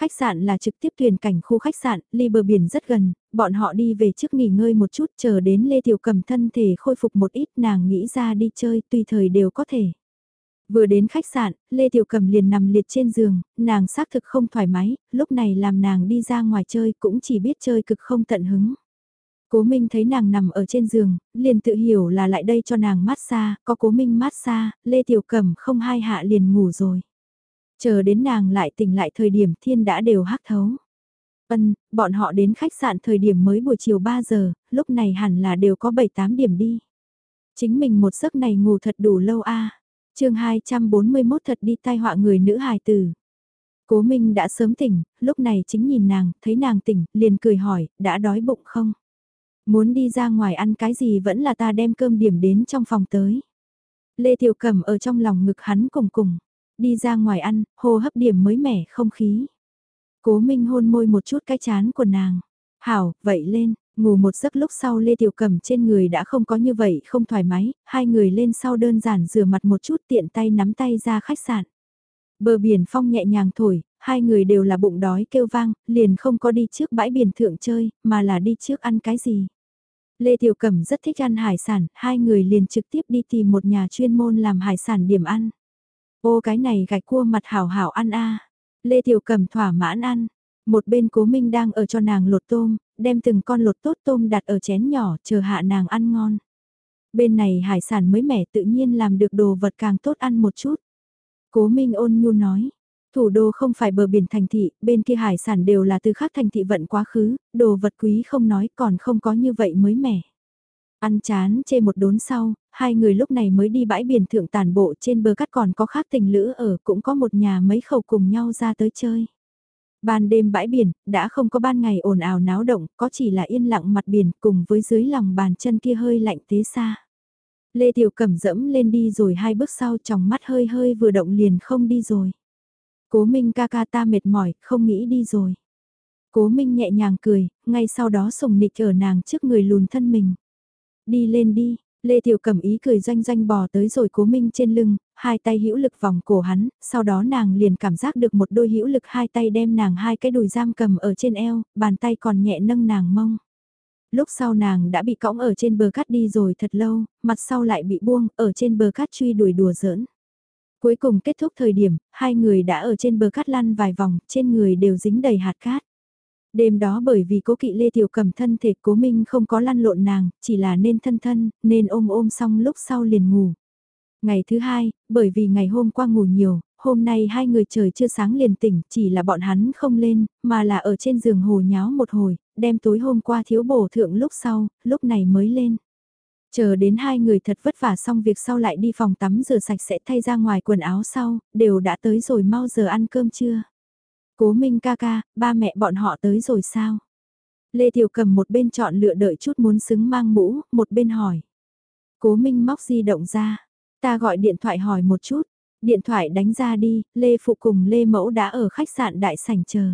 Khách sạn là trực tiếp tuyển cảnh khu khách sạn, ly bờ biển rất gần, bọn họ đi về trước nghỉ ngơi một chút chờ đến Lê Tiểu Cầm thân thể khôi phục một ít nàng nghĩ ra đi chơi tùy thời đều có thể. Vừa đến khách sạn, Lê Tiểu Cầm liền nằm liệt trên giường, nàng xác thực không thoải mái, lúc này làm nàng đi ra ngoài chơi cũng chỉ biết chơi cực không tận hứng. Cố Minh thấy nàng nằm ở trên giường, liền tự hiểu là lại đây cho nàng mát xa, có Cố Minh mát xa, Lê Tiểu Cầm không hai hạ liền ngủ rồi. Chờ đến nàng lại tỉnh lại thời điểm thiên đã đều hắc thấu. Ân, bọn họ đến khách sạn thời điểm mới buổi chiều 3 giờ, lúc này hẳn là đều có 7-8 điểm đi. Chính mình một giấc này ngủ thật đủ lâu a. À. Chương 241 thật đi tai họa người nữ hài tử. Cố Minh đã sớm tỉnh, lúc này chính nhìn nàng, thấy nàng tỉnh, liền cười hỏi, đã đói bụng không? Muốn đi ra ngoài ăn cái gì vẫn là ta đem cơm điểm đến trong phòng tới. Lê Tiểu Cẩm ở trong lòng ngực hắn cùng cùng. Đi ra ngoài ăn, hô hấp điểm mới mẻ không khí. Cố Minh hôn môi một chút cái chán của nàng. Hảo, vậy lên, ngủ một giấc lúc sau Lê Tiểu cẩm trên người đã không có như vậy, không thoải mái, hai người lên sau đơn giản rửa mặt một chút tiện tay nắm tay ra khách sạn. Bờ biển phong nhẹ nhàng thổi, hai người đều là bụng đói kêu vang, liền không có đi trước bãi biển thượng chơi, mà là đi trước ăn cái gì. Lê Tiểu Cẩm rất thích ăn hải sản, hai người liền trực tiếp đi tìm một nhà chuyên môn làm hải sản điểm ăn. Ô cái này gạch cua mặt hảo hảo ăn a. Lê Tiểu Cầm thỏa mãn ăn. Một bên cố minh đang ở cho nàng lột tôm, đem từng con lột tốt tôm đặt ở chén nhỏ chờ hạ nàng ăn ngon. Bên này hải sản mới mẻ tự nhiên làm được đồ vật càng tốt ăn một chút. Cố minh ôn nhu nói, thủ đô không phải bờ biển thành thị, bên kia hải sản đều là từ khác thành thị vận quá khứ, đồ vật quý không nói còn không có như vậy mới mẻ. Ăn chán chê một đốn sau, hai người lúc này mới đi bãi biển thượng tàn bộ trên bờ cát còn có khác tình lữ ở cũng có một nhà mấy khẩu cùng nhau ra tới chơi. Ban đêm bãi biển, đã không có ban ngày ồn ào náo động, có chỉ là yên lặng mặt biển cùng với dưới lòng bàn chân kia hơi lạnh tế xa. Lê Tiểu Cẩm dẫm lên đi rồi hai bước sau trong mắt hơi hơi vừa động liền không đi rồi. Cố Minh ca ca ta mệt mỏi, không nghĩ đi rồi. Cố Minh nhẹ nhàng cười, ngay sau đó sùng nịch ở nàng trước người lùn thân mình. Đi lên đi, Lê Tiểu Cẩm ý cười doanh doanh bò tới rồi cố minh trên lưng, hai tay hữu lực vòng cổ hắn, sau đó nàng liền cảm giác được một đôi hữu lực hai tay đem nàng hai cái đùi giam cầm ở trên eo, bàn tay còn nhẹ nâng nàng mông. Lúc sau nàng đã bị cõng ở trên bờ cát đi rồi thật lâu, mặt sau lại bị buông, ở trên bờ cát truy đuổi đùa giỡn. Cuối cùng kết thúc thời điểm, hai người đã ở trên bờ cát lăn vài vòng, trên người đều dính đầy hạt cát. Đêm đó bởi vì cố kỵ Lê Tiểu Cầm thân thể cố minh không có lăn lộn nàng, chỉ là nên thân thân, nên ôm ôm xong lúc sau liền ngủ. Ngày thứ hai, bởi vì ngày hôm qua ngủ nhiều, hôm nay hai người trời chưa sáng liền tỉnh, chỉ là bọn hắn không lên, mà là ở trên giường hồ nháo một hồi, đem tối hôm qua thiếu bổ thượng lúc sau, lúc này mới lên. Chờ đến hai người thật vất vả xong việc sau lại đi phòng tắm rửa sạch sẽ thay ra ngoài quần áo sau, đều đã tới rồi mau giờ ăn cơm trưa. Cố Minh ca ca, ba mẹ bọn họ tới rồi sao? Lê Tiểu cầm một bên chọn lựa đợi chút muốn xứng mang mũ, một bên hỏi. Cố Minh móc di động ra. Ta gọi điện thoại hỏi một chút. Điện thoại đánh ra đi, Lê Phụ cùng Lê Mẫu đã ở khách sạn đại sảnh chờ.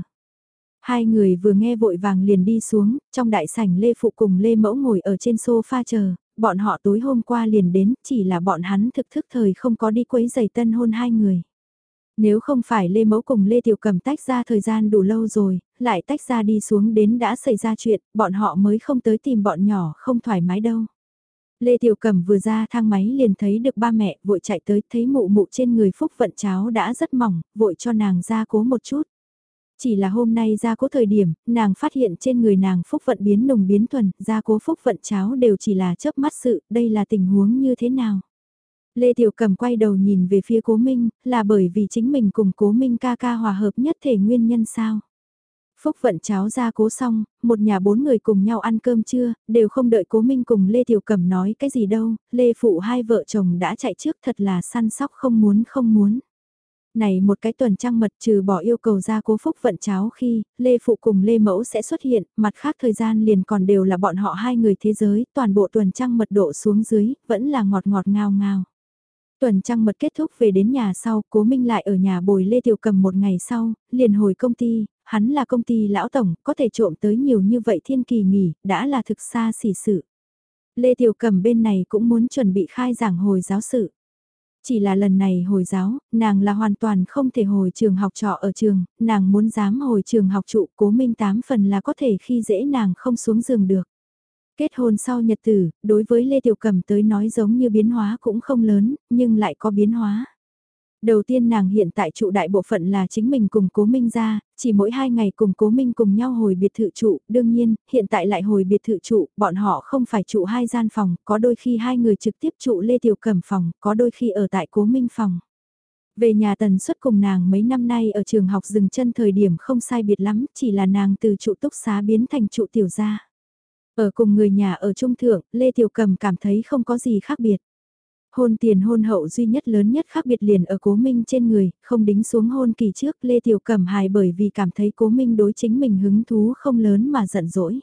Hai người vừa nghe vội vàng liền đi xuống, trong đại sảnh Lê Phụ cùng Lê Mẫu ngồi ở trên sofa chờ, bọn họ tối hôm qua liền đến, chỉ là bọn hắn thực thức thời không có đi quấy giày tân hôn hai người. Nếu không phải Lê Mẫu cùng Lê Tiểu Cầm tách ra thời gian đủ lâu rồi, lại tách ra đi xuống đến đã xảy ra chuyện, bọn họ mới không tới tìm bọn nhỏ không thoải mái đâu. Lê Tiểu Cầm vừa ra thang máy liền thấy được ba mẹ vội chạy tới thấy mụ mụ trên người phúc vận cháo đã rất mỏng, vội cho nàng ra cố một chút. Chỉ là hôm nay ra cố thời điểm, nàng phát hiện trên người nàng phúc vận biến nồng biến thuần, ra cố phúc vận cháo đều chỉ là chớp mắt sự, đây là tình huống như thế nào? Lê Tiểu Cầm quay đầu nhìn về phía Cố Minh, là bởi vì chính mình cùng Cố Minh ca ca hòa hợp nhất thể nguyên nhân sao? Phúc vận cháo ra cố xong, một nhà bốn người cùng nhau ăn cơm trưa, đều không đợi cố minh cùng Lê Tiểu Cầm nói cái gì đâu, Lê Phụ hai vợ chồng đã chạy trước thật là săn sóc không muốn không muốn. Này một cái tuần trăng mật trừ bỏ yêu cầu ra cố phúc vận cháo khi, Lê Phụ cùng Lê Mẫu sẽ xuất hiện, mặt khác thời gian liền còn đều là bọn họ hai người thế giới, toàn bộ tuần trăng mật độ xuống dưới, vẫn là ngọt ngọt ngào ngào. Tuần trăng mật kết thúc về đến nhà sau, cố minh lại ở nhà bồi Lê Tiểu Cầm một ngày sau, liền hồi công ty, hắn là công ty lão tổng, có thể trộm tới nhiều như vậy thiên kỳ nghỉ, đã là thực xa xỉ sự. Lê Tiểu Cầm bên này cũng muốn chuẩn bị khai giảng hồi giáo sự. Chỉ là lần này hồi giáo, nàng là hoàn toàn không thể hồi trường học trọ ở trường, nàng muốn dám hồi trường học trụ cố minh tám phần là có thể khi dễ nàng không xuống giường được. Kết hôn sau nhật tử, đối với Lê Tiểu cẩm tới nói giống như biến hóa cũng không lớn, nhưng lại có biến hóa. Đầu tiên nàng hiện tại trụ đại bộ phận là chính mình cùng cố minh ra, chỉ mỗi hai ngày cùng cố minh cùng nhau hồi biệt thự trụ, đương nhiên, hiện tại lại hồi biệt thự trụ, bọn họ không phải trụ hai gian phòng, có đôi khi hai người trực tiếp trụ Lê Tiểu Cẩm phòng, có đôi khi ở tại cố minh phòng. Về nhà tần suất cùng nàng mấy năm nay ở trường học dừng chân thời điểm không sai biệt lắm, chỉ là nàng từ trụ túc xá biến thành trụ tiểu gia. Ở cùng người nhà ở trung thượng, Lê Tiểu Cầm cảm thấy không có gì khác biệt. Hôn tiền hôn hậu duy nhất lớn nhất khác biệt liền ở cố minh trên người, không đính xuống hôn kỳ trước Lê Tiểu Cẩm hài bởi vì cảm thấy cố minh đối chính mình hứng thú không lớn mà giận dỗi.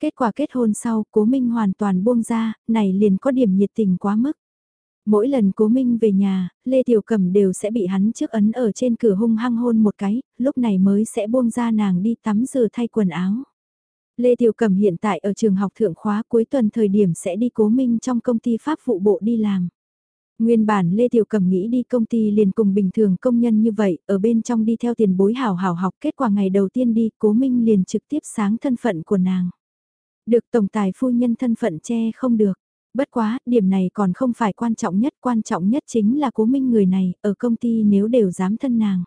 Kết quả kết hôn sau, cố minh hoàn toàn buông ra, này liền có điểm nhiệt tình quá mức. Mỗi lần cố minh về nhà, Lê Tiểu Cẩm đều sẽ bị hắn trước ấn ở trên cửa hung hăng hôn một cái, lúc này mới sẽ buông ra nàng đi tắm rửa thay quần áo. Lê Tiểu Cẩm hiện tại ở trường học thượng khóa cuối tuần thời điểm sẽ đi cố minh trong công ty pháp vụ bộ đi làm. Nguyên bản Lê Tiểu Cẩm nghĩ đi công ty liền cùng bình thường công nhân như vậy, ở bên trong đi theo tiền bối hảo hảo học, kết quả ngày đầu tiên đi, cố minh liền trực tiếp sáng thân phận của nàng. Được tổng tài phu nhân thân phận che không được. Bất quá, điểm này còn không phải quan trọng nhất, quan trọng nhất chính là cố minh người này, ở công ty nếu đều dám thân nàng.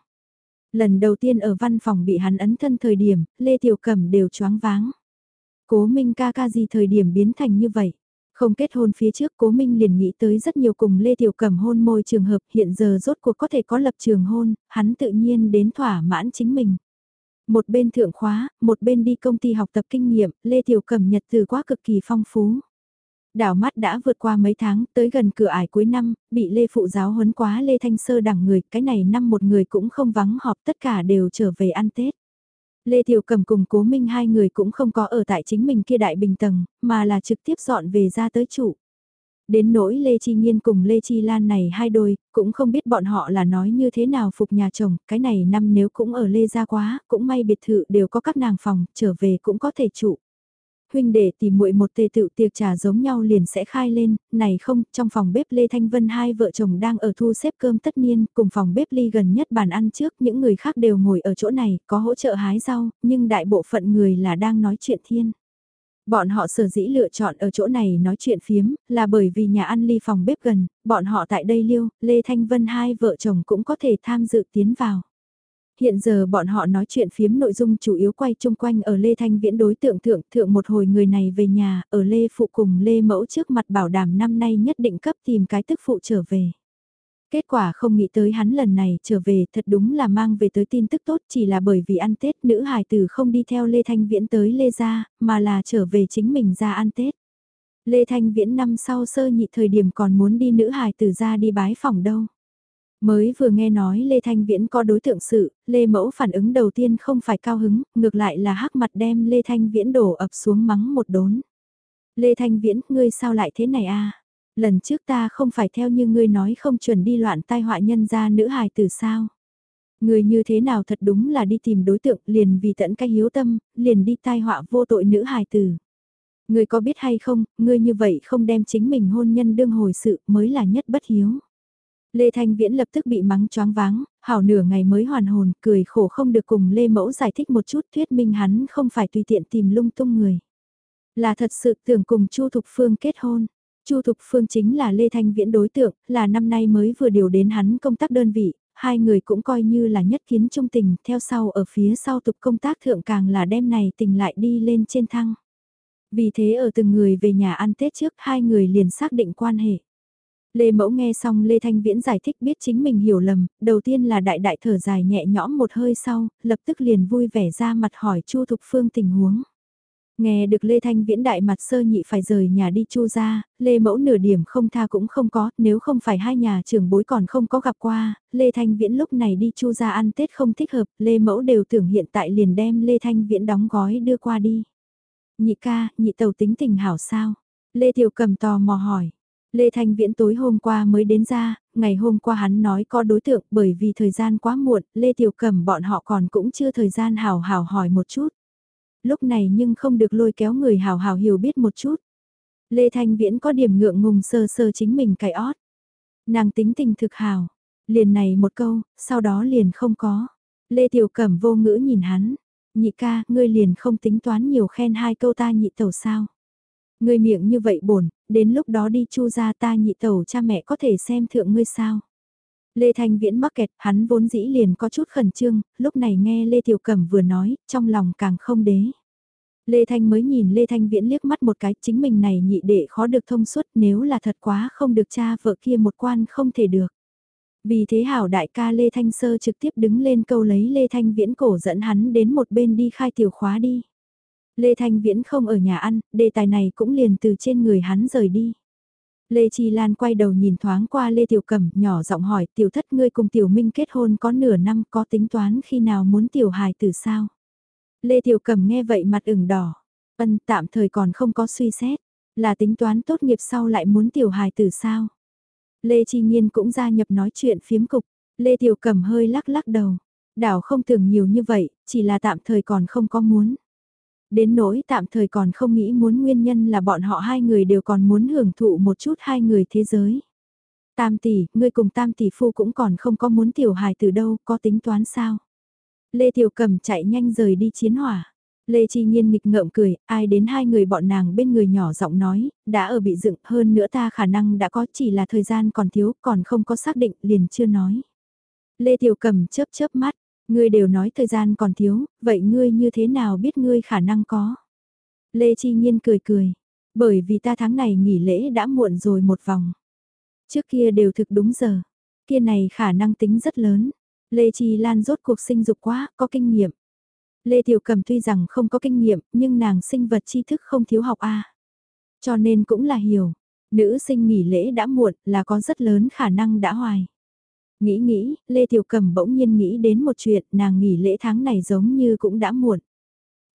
Lần đầu tiên ở văn phòng bị hắn ấn thân thời điểm, Lê Tiểu Cẩm đều choáng váng. Cố Minh ca ca gì thời điểm biến thành như vậy? Không kết hôn phía trước Cố Minh liền nghĩ tới rất nhiều cùng Lê Tiểu Cẩm hôn môi trường hợp hiện giờ rốt cuộc có thể có lập trường hôn, hắn tự nhiên đến thỏa mãn chính mình. Một bên thượng khóa, một bên đi công ty học tập kinh nghiệm, Lê Tiểu Cẩm nhật từ quá cực kỳ phong phú. Đảo mắt đã vượt qua mấy tháng, tới gần cửa ải cuối năm, bị Lê Phụ giáo huấn quá Lê Thanh Sơ đẳng người, cái này năm một người cũng không vắng họp tất cả đều trở về ăn Tết. Lê Tiểu Cầm cùng Cố Minh hai người cũng không có ở tại chính mình kia đại bình tầng, mà là trực tiếp dọn về ra tới chủ. Đến nỗi Lê Chi Nhiên cùng Lê Chi Lan này hai đôi, cũng không biết bọn họ là nói như thế nào phục nhà chồng, cái này năm nếu cũng ở Lê gia quá, cũng may biệt thự đều có các nàng phòng, trở về cũng có thể trụ huynh đệ tìm muội một tề tựu tiệc trà giống nhau liền sẽ khai lên, này không, trong phòng bếp Lê Thanh Vân hai vợ chồng đang ở thu xếp cơm tất niên, cùng phòng bếp ly gần nhất bàn ăn trước, những người khác đều ngồi ở chỗ này, có hỗ trợ hái rau, nhưng đại bộ phận người là đang nói chuyện thiên. Bọn họ sở dĩ lựa chọn ở chỗ này nói chuyện phiếm, là bởi vì nhà ăn ly phòng bếp gần, bọn họ tại đây liêu, Lê Thanh Vân hai vợ chồng cũng có thể tham dự tiến vào. Hiện giờ bọn họ nói chuyện phiếm nội dung chủ yếu quay chung quanh ở Lê Thanh Viễn đối tượng thượng thượng một hồi người này về nhà, ở Lê Phụ cùng Lê Mẫu trước mặt bảo đảm năm nay nhất định cấp tìm cái tức phụ trở về. Kết quả không nghĩ tới hắn lần này trở về thật đúng là mang về tới tin tức tốt chỉ là bởi vì ăn Tết nữ hài tử không đi theo Lê Thanh Viễn tới Lê Gia, mà là trở về chính mình ra ăn Tết. Lê Thanh Viễn năm sau sơ nhị thời điểm còn muốn đi nữ hài tử ra đi bái phòng đâu. Mới vừa nghe nói Lê Thanh Viễn có đối tượng sự, Lê Mẫu phản ứng đầu tiên không phải cao hứng, ngược lại là hắc mặt đem Lê Thanh Viễn đổ ập xuống mắng một đốn. Lê Thanh Viễn, ngươi sao lại thế này a? Lần trước ta không phải theo như ngươi nói không chuẩn đi loạn tai họa nhân gia nữ hài từ sao? Ngươi như thế nào thật đúng là đi tìm đối tượng liền vì tận cách hiếu tâm, liền đi tai họa vô tội nữ hài tử. Ngươi có biết hay không, ngươi như vậy không đem chính mình hôn nhân đương hồi sự mới là nhất bất hiếu. Lê Thanh Viễn lập tức bị mắng choáng váng, hảo nửa ngày mới hoàn hồn, cười khổ không được cùng Lê Mẫu giải thích một chút thuyết minh hắn không phải tùy tiện tìm lung tung người. Là thật sự tưởng cùng Chu Thục Phương kết hôn. Chu Thục Phương chính là Lê Thanh Viễn đối tượng, là năm nay mới vừa điều đến hắn công tác đơn vị, hai người cũng coi như là nhất kiến trung tình, theo sau ở phía sau tục công tác thượng càng là đêm này tình lại đi lên trên thăng. Vì thế ở từng người về nhà ăn Tết trước hai người liền xác định quan hệ. Lê Mẫu nghe xong Lê Thanh Viễn giải thích biết chính mình hiểu lầm, đầu tiên là đại đại thở dài nhẹ nhõm một hơi sau, lập tức liền vui vẻ ra mặt hỏi Chu Thục Phương tình huống. Nghe được Lê Thanh Viễn đại mặt sơ nhị phải rời nhà đi chu ra, Lê Mẫu nửa điểm không tha cũng không có, nếu không phải hai nhà trưởng bối còn không có gặp qua, Lê Thanh Viễn lúc này đi chu ra ăn Tết không thích hợp, Lê Mẫu đều tưởng hiện tại liền đem Lê Thanh Viễn đóng gói đưa qua đi. Nhị ca, nhị tàu tính tình hảo sao? Lê Tiểu cầm tò mò hỏi. Lê Thanh Viễn tối hôm qua mới đến ra, ngày hôm qua hắn nói có đối tượng bởi vì thời gian quá muộn, Lê Tiểu Cẩm bọn họ còn cũng chưa thời gian hào hào hỏi một chút lúc này nhưng không được lôi kéo người hào hào hiểu biết một chút. Lê Thanh Viễn có điểm ngượng ngùng sơ sơ chính mình cái ót. Nàng tính tình thực hào, liền này một câu, sau đó liền không có. Lê Tiểu Cẩm vô ngữ nhìn hắn, nhị ca, ngươi liền không tính toán nhiều khen hai câu ta nhị tẩu sao. Ngươi miệng như vậy bổn, đến lúc đó đi chu ra ta nhị tẩu cha mẹ có thể xem thượng ngươi sao. Lê Thanh Viễn mắc kẹt, hắn vốn dĩ liền có chút khẩn trương, lúc này nghe Lê Tiểu Cẩm vừa nói, trong lòng càng không đế. Lê Thanh mới nhìn Lê Thanh Viễn liếc mắt một cái, chính mình này nhị đệ khó được thông suốt nếu là thật quá không được cha vợ kia một quan không thể được. Vì thế hảo đại ca Lê Thanh Sơ trực tiếp đứng lên câu lấy Lê Thanh Viễn cổ dẫn hắn đến một bên đi khai tiểu khóa đi. Lê Thanh Viễn không ở nhà ăn, đề tài này cũng liền từ trên người hắn rời đi. Lê Chi Lan quay đầu nhìn thoáng qua Lê Tiểu Cẩm, nhỏ giọng hỏi tiểu thất ngươi cùng Tiểu Minh kết hôn có nửa năm có tính toán khi nào muốn Tiểu hài từ sao? Lê Tiểu Cẩm nghe vậy mặt ửng đỏ, ân tạm thời còn không có suy xét, là tính toán tốt nghiệp sau lại muốn Tiểu hài từ sao? Lê Chi Nhiên cũng gia nhập nói chuyện phiếm cục, Lê Tiểu Cẩm hơi lắc lắc đầu, đảo không tưởng nhiều như vậy, chỉ là tạm thời còn không có muốn. Đến nỗi tạm thời còn không nghĩ muốn nguyên nhân là bọn họ hai người đều còn muốn hưởng thụ một chút hai người thế giới. Tam tỷ, ngươi cùng tam tỷ phu cũng còn không có muốn tiểu hài từ đâu, có tính toán sao? Lê Tiểu Cầm chạy nhanh rời đi chiến hỏa. Lê Chi Nhiên nghịch ngợm cười, ai đến hai người bọn nàng bên người nhỏ giọng nói, đã ở bị dựng hơn nữa ta khả năng đã có chỉ là thời gian còn thiếu, còn không có xác định, liền chưa nói. Lê Tiểu Cầm chớp chớp mắt, Ngươi đều nói thời gian còn thiếu, vậy ngươi như thế nào biết ngươi khả năng có? Lê Chi Nhiên cười cười, bởi vì ta tháng này nghỉ lễ đã muộn rồi một vòng. Trước kia đều thực đúng giờ, kia này khả năng tính rất lớn. Lê Chi Lan rốt cuộc sinh dục quá, có kinh nghiệm. Lê Tiểu Cầm tuy rằng không có kinh nghiệm, nhưng nàng sinh vật tri thức không thiếu học a. Cho nên cũng là hiểu, nữ sinh nghỉ lễ đã muộn là có rất lớn khả năng đã hoài. Nghĩ nghĩ, Lê Tiểu Cầm bỗng nhiên nghĩ đến một chuyện, nàng nghỉ lễ tháng này giống như cũng đã muộn.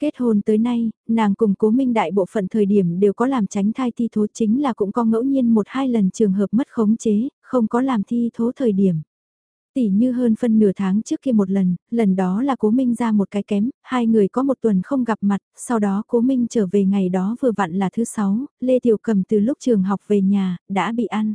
Kết hôn tới nay, nàng cùng cố minh đại bộ phận thời điểm đều có làm tránh thai thi thố chính là cũng có ngẫu nhiên một hai lần trường hợp mất khống chế, không có làm thi thố thời điểm. Tỷ như hơn phân nửa tháng trước kia một lần, lần đó là cố minh ra một cái kém, hai người có một tuần không gặp mặt, sau đó cố minh trở về ngày đó vừa vặn là thứ sáu, Lê Tiểu Cầm từ lúc trường học về nhà, đã bị ăn.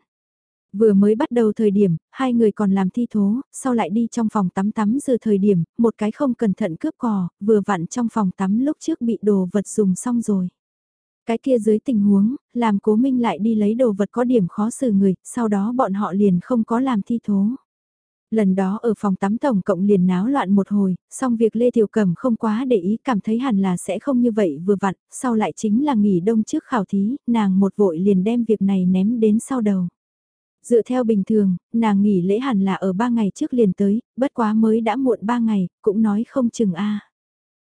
Vừa mới bắt đầu thời điểm, hai người còn làm thi thố, sau lại đi trong phòng tắm tắm giờ thời điểm, một cái không cẩn thận cướp cò, vừa vặn trong phòng tắm lúc trước bị đồ vật dùng xong rồi. Cái kia dưới tình huống, làm cố minh lại đi lấy đồ vật có điểm khó xử người, sau đó bọn họ liền không có làm thi thố. Lần đó ở phòng tắm tổng cộng liền náo loạn một hồi, xong việc Lê Tiểu Cẩm không quá để ý cảm thấy hẳn là sẽ không như vậy vừa vặn, sau lại chính là nghỉ đông trước khảo thí, nàng một vội liền đem việc này ném đến sau đầu. Dựa theo bình thường, nàng nghỉ lễ hẳn là ở ba ngày trước liền tới, bất quá mới đã muộn ba ngày, cũng nói không chừng a.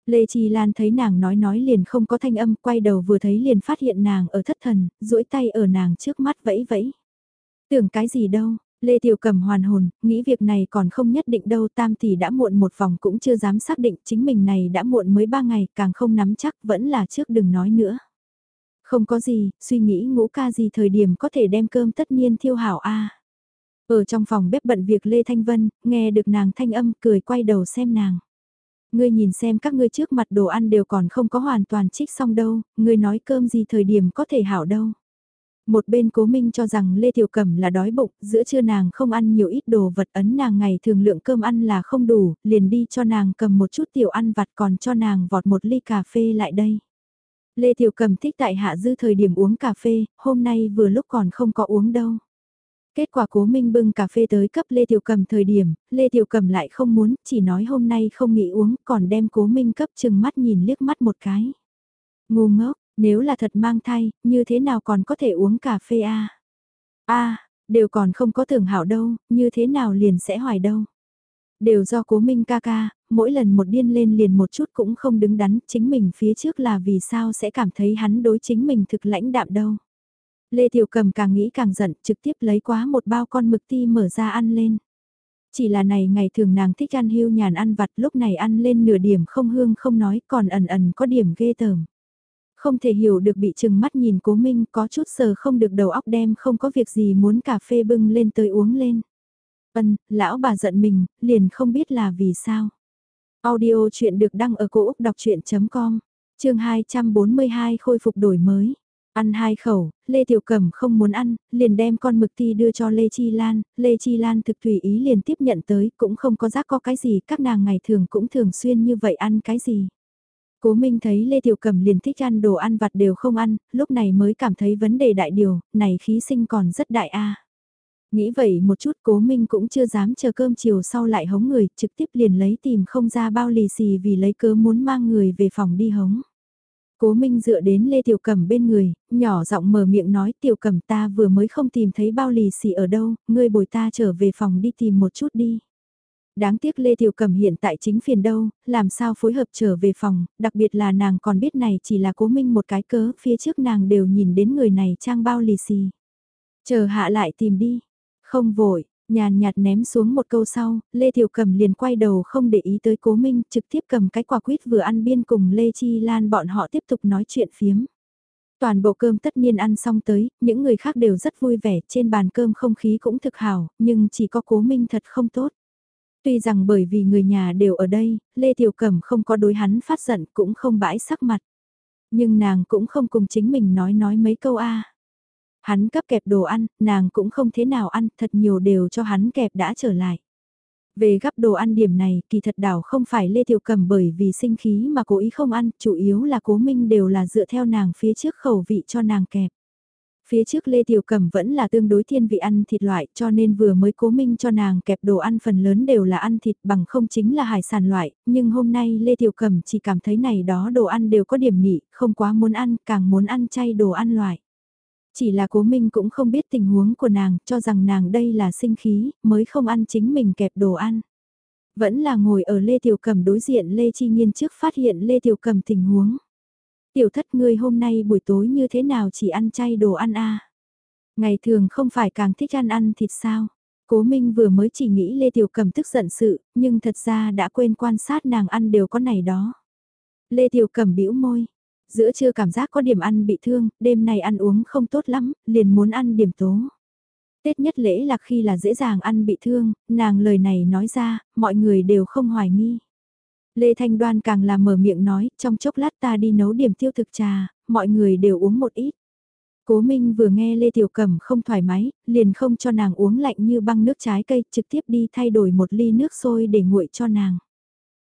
Lê Chi Lan thấy nàng nói nói liền không có thanh âm, quay đầu vừa thấy liền phát hiện nàng ở thất thần, duỗi tay ở nàng trước mắt vẫy vẫy. Tưởng cái gì đâu, Lê Tiểu Cầm hoàn hồn, nghĩ việc này còn không nhất định đâu, tam tỷ đã muộn một vòng cũng chưa dám xác định chính mình này đã muộn mới ba ngày, càng không nắm chắc vẫn là trước đừng nói nữa. Không có gì, suy nghĩ ngũ ca gì thời điểm có thể đem cơm tất nhiên thiêu hảo a. Ở trong phòng bếp bận việc Lê Thanh Vân, nghe được nàng thanh âm cười quay đầu xem nàng. Ngươi nhìn xem các ngươi trước mặt đồ ăn đều còn không có hoàn toàn trích xong đâu, ngươi nói cơm gì thời điểm có thể hảo đâu. Một bên cố minh cho rằng Lê Tiểu Cẩm là đói bụng, giữa trưa nàng không ăn nhiều ít đồ vật ấn nàng ngày thường lượng cơm ăn là không đủ, liền đi cho nàng cầm một chút tiểu ăn vặt còn cho nàng vọt một ly cà phê lại đây. Lê Tiểu Cầm thích tại hạ dư thời điểm uống cà phê, hôm nay vừa lúc còn không có uống đâu. Kết quả cố minh bưng cà phê tới cấp Lê Tiểu Cầm thời điểm, Lê Tiểu Cầm lại không muốn, chỉ nói hôm nay không nghĩ uống, còn đem cố minh cấp chừng mắt nhìn liếc mắt một cái. Ngu ngốc, nếu là thật mang thai, như thế nào còn có thể uống cà phê a? A, Đều còn không có tưởng hảo đâu, như thế nào liền sẽ hoài đâu. Đều do cố minh ca ca, mỗi lần một điên lên liền một chút cũng không đứng đắn, chính mình phía trước là vì sao sẽ cảm thấy hắn đối chính mình thực lãnh đạm đâu. Lê Tiểu Cầm càng nghĩ càng giận, trực tiếp lấy quá một bao con mực ti mở ra ăn lên. Chỉ là này ngày thường nàng thích ăn hưu nhàn ăn vặt lúc này ăn lên nửa điểm không hương không nói còn ẩn ẩn có điểm ghê tởm. Không thể hiểu được bị chừng mắt nhìn cố minh có chút sờ không được đầu óc đem không có việc gì muốn cà phê bưng lên tới uống lên. Ân, lão bà giận mình, liền không biết là vì sao. Audio chuyện được đăng ở cổ Úc đọc chuyện.com, chương 242 khôi phục đổi mới. Ăn hai khẩu, Lê Tiểu Cẩm không muốn ăn, liền đem con mực ti đưa cho Lê Chi Lan, Lê Chi Lan thực tùy ý liền tiếp nhận tới, cũng không có giác có cái gì, các nàng ngày thường cũng thường xuyên như vậy ăn cái gì. Cố Minh thấy Lê Tiểu Cẩm liền thích ăn đồ ăn vặt đều không ăn, lúc này mới cảm thấy vấn đề đại điều, này khí sinh còn rất đại a. Nghĩ vậy một chút Cố Minh cũng chưa dám chờ cơm chiều sau lại hống người, trực tiếp liền lấy tìm không ra bao lì xì vì lấy cớ muốn mang người về phòng đi hống. Cố Minh dựa đến Lê Tiểu Cẩm bên người, nhỏ giọng mở miệng nói Tiểu Cẩm ta vừa mới không tìm thấy bao lì xì ở đâu, ngươi bồi ta trở về phòng đi tìm một chút đi. Đáng tiếc Lê Tiểu Cẩm hiện tại chính phiền đâu, làm sao phối hợp trở về phòng, đặc biệt là nàng còn biết này chỉ là cố minh một cái cớ, phía trước nàng đều nhìn đến người này trang bao lì xì. Chờ hạ lại tìm đi, không vội, nhàn nhạt ném xuống một câu sau, Lê Tiểu Cầm liền quay đầu không để ý tới cố minh, trực tiếp cầm cái quả quýt vừa ăn biên cùng Lê Chi Lan bọn họ tiếp tục nói chuyện phiếm. Toàn bộ cơm tất nhiên ăn xong tới, những người khác đều rất vui vẻ, trên bàn cơm không khí cũng thực hảo, nhưng chỉ có cố minh thật không tốt. Tuy rằng bởi vì người nhà đều ở đây, Lê Tiểu Cẩm không có đối hắn phát giận cũng không bãi sắc mặt. Nhưng nàng cũng không cùng chính mình nói nói mấy câu a. Hắn cấp kẹp đồ ăn, nàng cũng không thế nào ăn, thật nhiều đều cho hắn kẹp đã trở lại. Về gắp đồ ăn điểm này, kỳ thật đảo không phải Lê Tiểu Cầm bởi vì sinh khí mà cố ý không ăn, chủ yếu là cố minh đều là dựa theo nàng phía trước khẩu vị cho nàng kẹp. Phía trước Lê Tiểu Cẩm vẫn là tương đối thiên vị ăn thịt loại cho nên vừa mới cố minh cho nàng kẹp đồ ăn phần lớn đều là ăn thịt bằng không chính là hải sản loại, nhưng hôm nay Lê Tiểu Cẩm chỉ cảm thấy này đó đồ ăn đều có điểm nị, không quá muốn ăn, càng muốn ăn chay đồ ăn loại. Chỉ là cố minh cũng không biết tình huống của nàng, cho rằng nàng đây là sinh khí, mới không ăn chính mình kẹp đồ ăn. Vẫn là ngồi ở Lê Tiểu Cầm đối diện Lê Chi Nhiên trước phát hiện Lê Tiểu Cầm tình huống. Tiểu thất ngươi hôm nay buổi tối như thế nào chỉ ăn chay đồ ăn a Ngày thường không phải càng thích ăn ăn thịt sao? Cố Minh vừa mới chỉ nghĩ Lê Tiểu Cầm tức giận sự, nhưng thật ra đã quên quan sát nàng ăn đều có này đó. Lê Tiểu Cầm bĩu môi, giữa trưa cảm giác có điểm ăn bị thương, đêm nay ăn uống không tốt lắm, liền muốn ăn điểm tố. Tết nhất lễ là khi là dễ dàng ăn bị thương, nàng lời này nói ra, mọi người đều không hoài nghi. Lê Thanh Đoan càng là mở miệng nói, trong chốc lát ta đi nấu điểm tiêu thực trà, mọi người đều uống một ít. Cố Minh vừa nghe Lê Tiểu Cẩm không thoải mái, liền không cho nàng uống lạnh như băng nước trái cây, trực tiếp đi thay đổi một ly nước sôi để nguội cho nàng.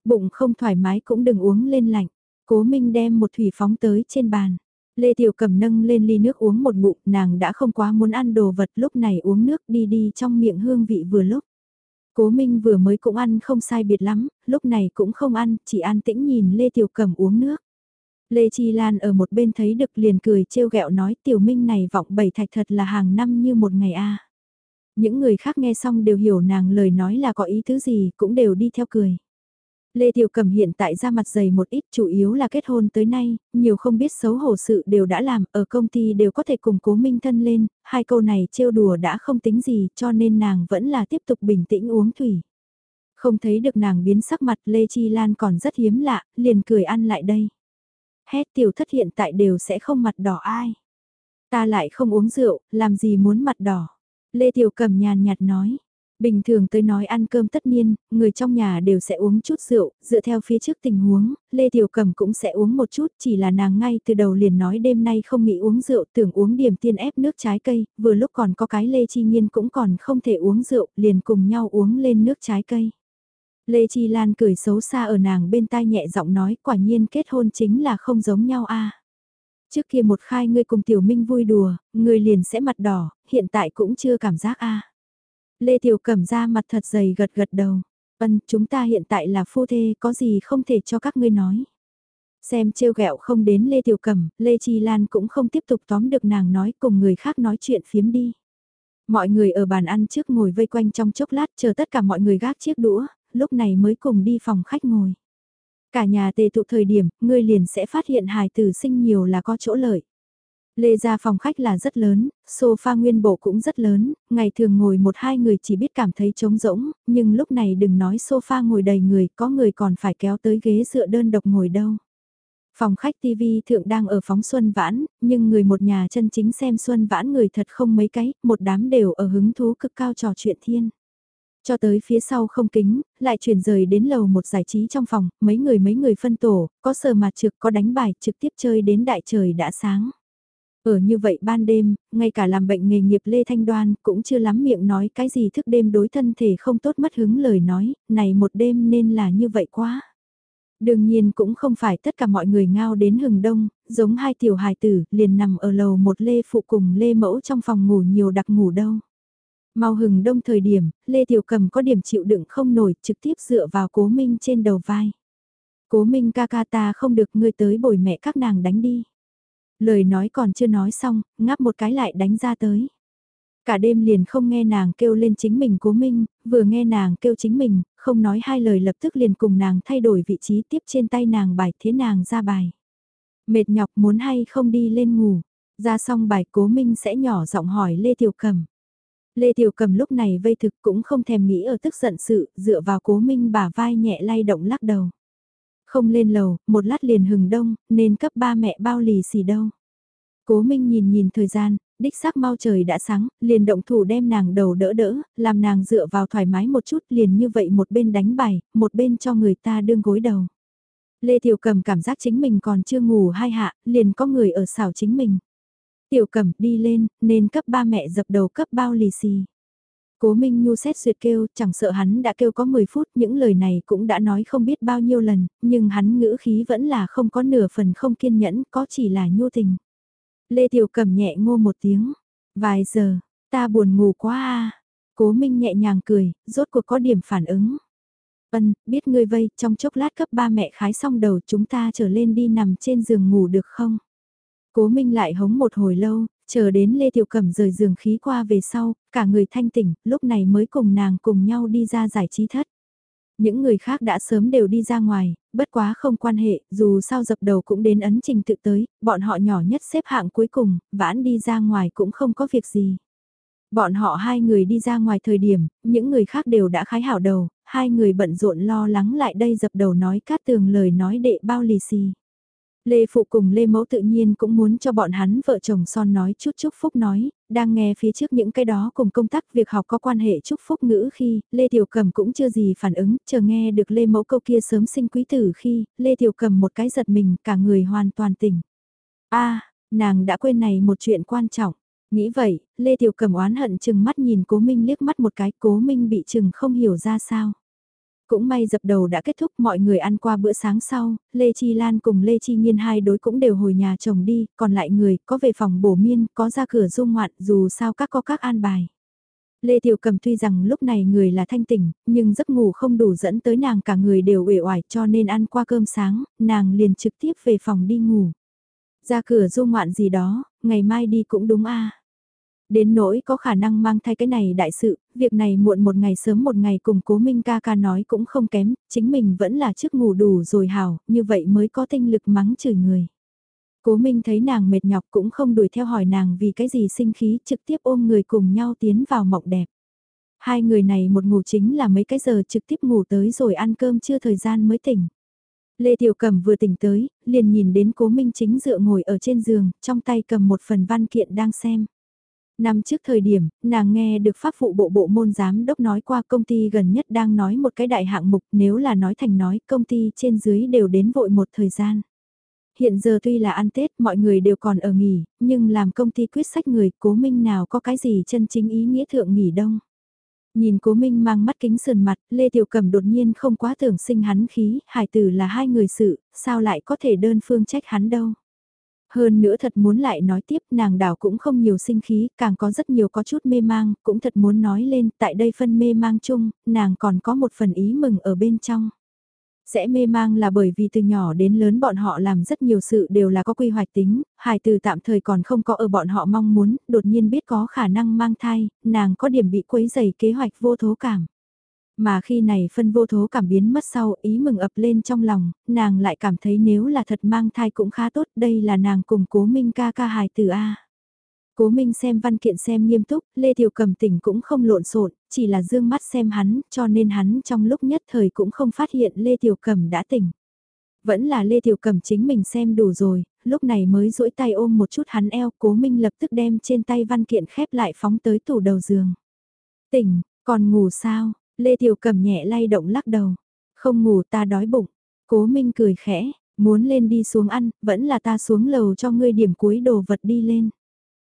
Bụng không thoải mái cũng đừng uống lên lạnh. Cố Minh đem một thủy phóng tới trên bàn. Lê Tiểu Cẩm nâng lên ly nước uống một ngụm, nàng đã không quá muốn ăn đồ vật lúc này uống nước đi đi trong miệng hương vị vừa lúc. Cố Minh vừa mới cũng ăn không sai biệt lắm, lúc này cũng không ăn, chỉ an tĩnh nhìn Lê Tiểu Cẩm uống nước. Lê Chi Lan ở một bên thấy được liền cười trêu ghẹo nói Tiểu Minh này vọng bảy thạch thật là hàng năm như một ngày a. Những người khác nghe xong đều hiểu nàng lời nói là có ý thứ gì cũng đều đi theo cười. Lê Tiểu Cầm hiện tại ra mặt dày một ít chủ yếu là kết hôn tới nay, nhiều không biết xấu hổ sự đều đã làm, ở công ty đều có thể cùng cố minh thân lên, hai câu này trêu đùa đã không tính gì cho nên nàng vẫn là tiếp tục bình tĩnh uống thủy. Không thấy được nàng biến sắc mặt Lê Chi Lan còn rất hiếm lạ, liền cười ăn lại đây. Hết tiểu thất hiện tại đều sẽ không mặt đỏ ai. Ta lại không uống rượu, làm gì muốn mặt đỏ. Lê Tiểu Cầm nhàn nhạt nói, Bình thường tới nói ăn cơm tất nhiên, người trong nhà đều sẽ uống chút rượu, dựa theo phía trước tình huống, Lê Tiểu cẩm cũng sẽ uống một chút, chỉ là nàng ngay từ đầu liền nói đêm nay không nghĩ uống rượu, tưởng uống điểm tiên ép nước trái cây, vừa lúc còn có cái Lê Chi Nhiên cũng còn không thể uống rượu, liền cùng nhau uống lên nước trái cây. Lê Chi Lan cười xấu xa ở nàng bên tai nhẹ giọng nói quả nhiên kết hôn chính là không giống nhau a. Trước kia một khai ngươi cùng Tiểu Minh vui đùa, ngươi liền sẽ mặt đỏ, hiện tại cũng chưa cảm giác a. Lê Tiểu Cẩm ra mặt thật dày gật gật đầu. Vân, chúng ta hiện tại là phu thê, có gì không thể cho các ngươi nói. Xem trêu ghẹo không đến Lê Tiểu Cẩm, Lê Chi Lan cũng không tiếp tục tóm được nàng nói cùng người khác nói chuyện phiếm đi. Mọi người ở bàn ăn trước ngồi vây quanh trong chốc lát chờ tất cả mọi người gác chiếc đũa, lúc này mới cùng đi phòng khách ngồi. Cả nhà tề tụ thời điểm, ngươi liền sẽ phát hiện hài tử sinh nhiều là có chỗ lợi. Lê ra phòng khách là rất lớn, sofa nguyên bộ cũng rất lớn, ngày thường ngồi một hai người chỉ biết cảm thấy trống rỗng, nhưng lúc này đừng nói sofa ngồi đầy người, có người còn phải kéo tới ghế dựa đơn độc ngồi đâu. Phòng khách TV thượng đang ở phóng Xuân Vãn, nhưng người một nhà chân chính xem Xuân Vãn người thật không mấy cái, một đám đều ở hứng thú cực cao trò chuyện thiên. Cho tới phía sau không kính, lại chuyển rời đến lầu một giải trí trong phòng, mấy người mấy người phân tổ, có sờ mặt trực có đánh bài trực tiếp chơi đến đại trời đã sáng. Ở như vậy ban đêm, ngay cả làm bệnh nghề nghiệp Lê Thanh Đoan cũng chưa lắm miệng nói cái gì thức đêm đối thân thể không tốt mất hứng lời nói, này một đêm nên là như vậy quá. Đương nhiên cũng không phải tất cả mọi người ngao đến hừng đông, giống hai tiểu hài tử liền nằm ở lầu một Lê Phụ cùng Lê Mẫu trong phòng ngủ nhiều đặc ngủ đâu. Mau hừng đông thời điểm, Lê Tiểu Cầm có điểm chịu đựng không nổi trực tiếp dựa vào cố minh trên đầu vai. Cố minh ca ca ta không được ngươi tới bồi mẹ các nàng đánh đi. Lời nói còn chưa nói xong, ngáp một cái lại đánh ra tới. Cả đêm liền không nghe nàng kêu lên chính mình cố minh, vừa nghe nàng kêu chính mình, không nói hai lời lập tức liền cùng nàng thay đổi vị trí tiếp trên tay nàng bài thế nàng ra bài. Mệt nhọc muốn hay không đi lên ngủ, ra xong bài cố minh sẽ nhỏ giọng hỏi Lê Tiểu Cầm. Lê Tiểu Cầm lúc này vây thực cũng không thèm nghĩ ở tức giận sự, dựa vào cố minh bả vai nhẹ lay động lắc đầu. Không lên lầu, một lát liền hừng đông, nên cấp ba mẹ bao lì xì đâu. Cố Minh nhìn nhìn thời gian, đích xác mau trời đã sáng, liền động thủ đem nàng đầu đỡ đỡ, làm nàng dựa vào thoải mái một chút liền như vậy một bên đánh bài, một bên cho người ta đương gối đầu. Lê Tiểu Cầm cảm giác chính mình còn chưa ngủ hai hạ, liền có người ở xảo chính mình. Tiểu Cầm đi lên, nên cấp ba mẹ dập đầu cấp bao lì xì. Cố Minh Nhu xét duyệt kêu, chẳng sợ hắn đã kêu có 10 phút, những lời này cũng đã nói không biết bao nhiêu lần, nhưng hắn ngữ khí vẫn là không có nửa phần không kiên nhẫn, có chỉ là nhu tình. Lê Tiểu cầm nhẹ ngô một tiếng, vài giờ, ta buồn ngủ quá à. Cố Minh nhẹ nhàng cười, rốt cuộc có điểm phản ứng. Vân, biết ngươi vây, trong chốc lát cấp ba mẹ khái xong đầu chúng ta trở lên đi nằm trên giường ngủ được không? Cố Minh lại hống một hồi lâu, chờ đến Lê Tiểu Cẩm rời giường khí qua về sau, cả người thanh tỉnh, lúc này mới cùng nàng cùng nhau đi ra giải trí thất. Những người khác đã sớm đều đi ra ngoài, bất quá không quan hệ, dù sao dập đầu cũng đến ấn trình tự tới, bọn họ nhỏ nhất xếp hạng cuối cùng, vãn đi ra ngoài cũng không có việc gì. Bọn họ hai người đi ra ngoài thời điểm, những người khác đều đã khái hảo đầu, hai người bận rộn lo lắng lại đây dập đầu nói cát tường lời nói đệ bao lì xì. Lê Phụ cùng Lê Mẫu tự nhiên cũng muốn cho bọn hắn vợ chồng son nói chút chúc phúc nói, đang nghe phía trước những cái đó cùng công tác việc học có quan hệ chúc phúc ngữ khi, Lê Tiểu Cầm cũng chưa gì phản ứng, chờ nghe được Lê Mẫu câu kia sớm sinh quý tử khi, Lê Tiểu Cầm một cái giật mình, cả người hoàn toàn tỉnh. a nàng đã quên này một chuyện quan trọng. Nghĩ vậy, Lê Tiểu Cầm oán hận chừng mắt nhìn Cố Minh liếc mắt một cái, Cố Minh bị chừng không hiểu ra sao. Cũng may dập đầu đã kết thúc mọi người ăn qua bữa sáng sau, Lê Chi Lan cùng Lê Chi Nhiên hai đối cũng đều hồi nhà chồng đi, còn lại người có về phòng bổ miên, có ra cửa du ngoạn dù sao các có các an bài. Lê Tiểu Cầm tuy rằng lúc này người là thanh tỉnh, nhưng giấc ngủ không đủ dẫn tới nàng cả người đều uể oải cho nên ăn qua cơm sáng, nàng liền trực tiếp về phòng đi ngủ. Ra cửa du ngoạn gì đó, ngày mai đi cũng đúng a Đến nỗi có khả năng mang thai cái này đại sự, việc này muộn một ngày sớm một ngày cùng cố Minh ca ca nói cũng không kém, chính mình vẫn là trước ngủ đủ rồi hảo, như vậy mới có tinh lực mắng chửi người. Cố Minh thấy nàng mệt nhọc cũng không đuổi theo hỏi nàng vì cái gì sinh khí trực tiếp ôm người cùng nhau tiến vào mộng đẹp. Hai người này một ngủ chính là mấy cái giờ trực tiếp ngủ tới rồi ăn cơm chưa thời gian mới tỉnh. Lê Tiểu Cẩm vừa tỉnh tới, liền nhìn đến cố Minh chính dựa ngồi ở trên giường, trong tay cầm một phần văn kiện đang xem. Năm trước thời điểm, nàng nghe được pháp vụ bộ bộ môn giám đốc nói qua công ty gần nhất đang nói một cái đại hạng mục nếu là nói thành nói công ty trên dưới đều đến vội một thời gian. Hiện giờ tuy là ăn Tết mọi người đều còn ở nghỉ, nhưng làm công ty quyết sách người cố minh nào có cái gì chân chính ý nghĩa thượng nghỉ đông. Nhìn cố minh mang mắt kính sườn mặt, Lê Tiểu Cẩm đột nhiên không quá tưởng sinh hắn khí, hải tử là hai người sự, sao lại có thể đơn phương trách hắn đâu. Hơn nữa thật muốn lại nói tiếp nàng đảo cũng không nhiều sinh khí, càng có rất nhiều có chút mê mang, cũng thật muốn nói lên tại đây phân mê mang chung, nàng còn có một phần ý mừng ở bên trong. Sẽ mê mang là bởi vì từ nhỏ đến lớn bọn họ làm rất nhiều sự đều là có quy hoạch tính, hài từ tạm thời còn không có ở bọn họ mong muốn, đột nhiên biết có khả năng mang thai, nàng có điểm bị quấy dày kế hoạch vô thố cảm. Mà khi này phân vô thố cảm biến mất sau ý mừng ập lên trong lòng, nàng lại cảm thấy nếu là thật mang thai cũng khá tốt, đây là nàng cùng cố minh ca ca hài từ A. Cố Minh xem văn kiện xem nghiêm túc, Lê Tiểu Cầm tỉnh cũng không lộn xộn, chỉ là dương mắt xem hắn, cho nên hắn trong lúc nhất thời cũng không phát hiện Lê Tiểu Cầm đã tỉnh. Vẫn là Lê Tiểu Cầm chính mình xem đủ rồi, lúc này mới duỗi tay ôm một chút hắn eo, Cố Minh lập tức đem trên tay văn kiện khép lại phóng tới tủ đầu giường. Tỉnh, còn ngủ sao? Lê Tiểu Cầm nhẹ lay động lắc đầu. Không ngủ ta đói bụng. Cố Minh cười khẽ, muốn lên đi xuống ăn, vẫn là ta xuống lầu cho ngươi điểm cuối đồ vật đi lên.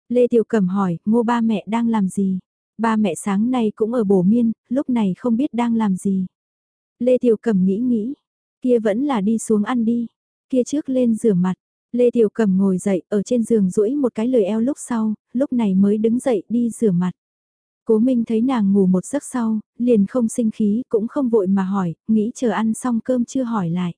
Lê Tiểu Cẩm hỏi, ngô ba mẹ đang làm gì? Ba mẹ sáng nay cũng ở bổ miên, lúc này không biết đang làm gì. Lê Tiểu Cẩm nghĩ nghĩ, kia vẫn là đi xuống ăn đi, kia trước lên rửa mặt. Lê Tiểu Cẩm ngồi dậy ở trên giường duỗi một cái lời eo lúc sau, lúc này mới đứng dậy đi rửa mặt. Cố Minh thấy nàng ngủ một giấc sau, liền không sinh khí cũng không vội mà hỏi, nghĩ chờ ăn xong cơm chưa hỏi lại.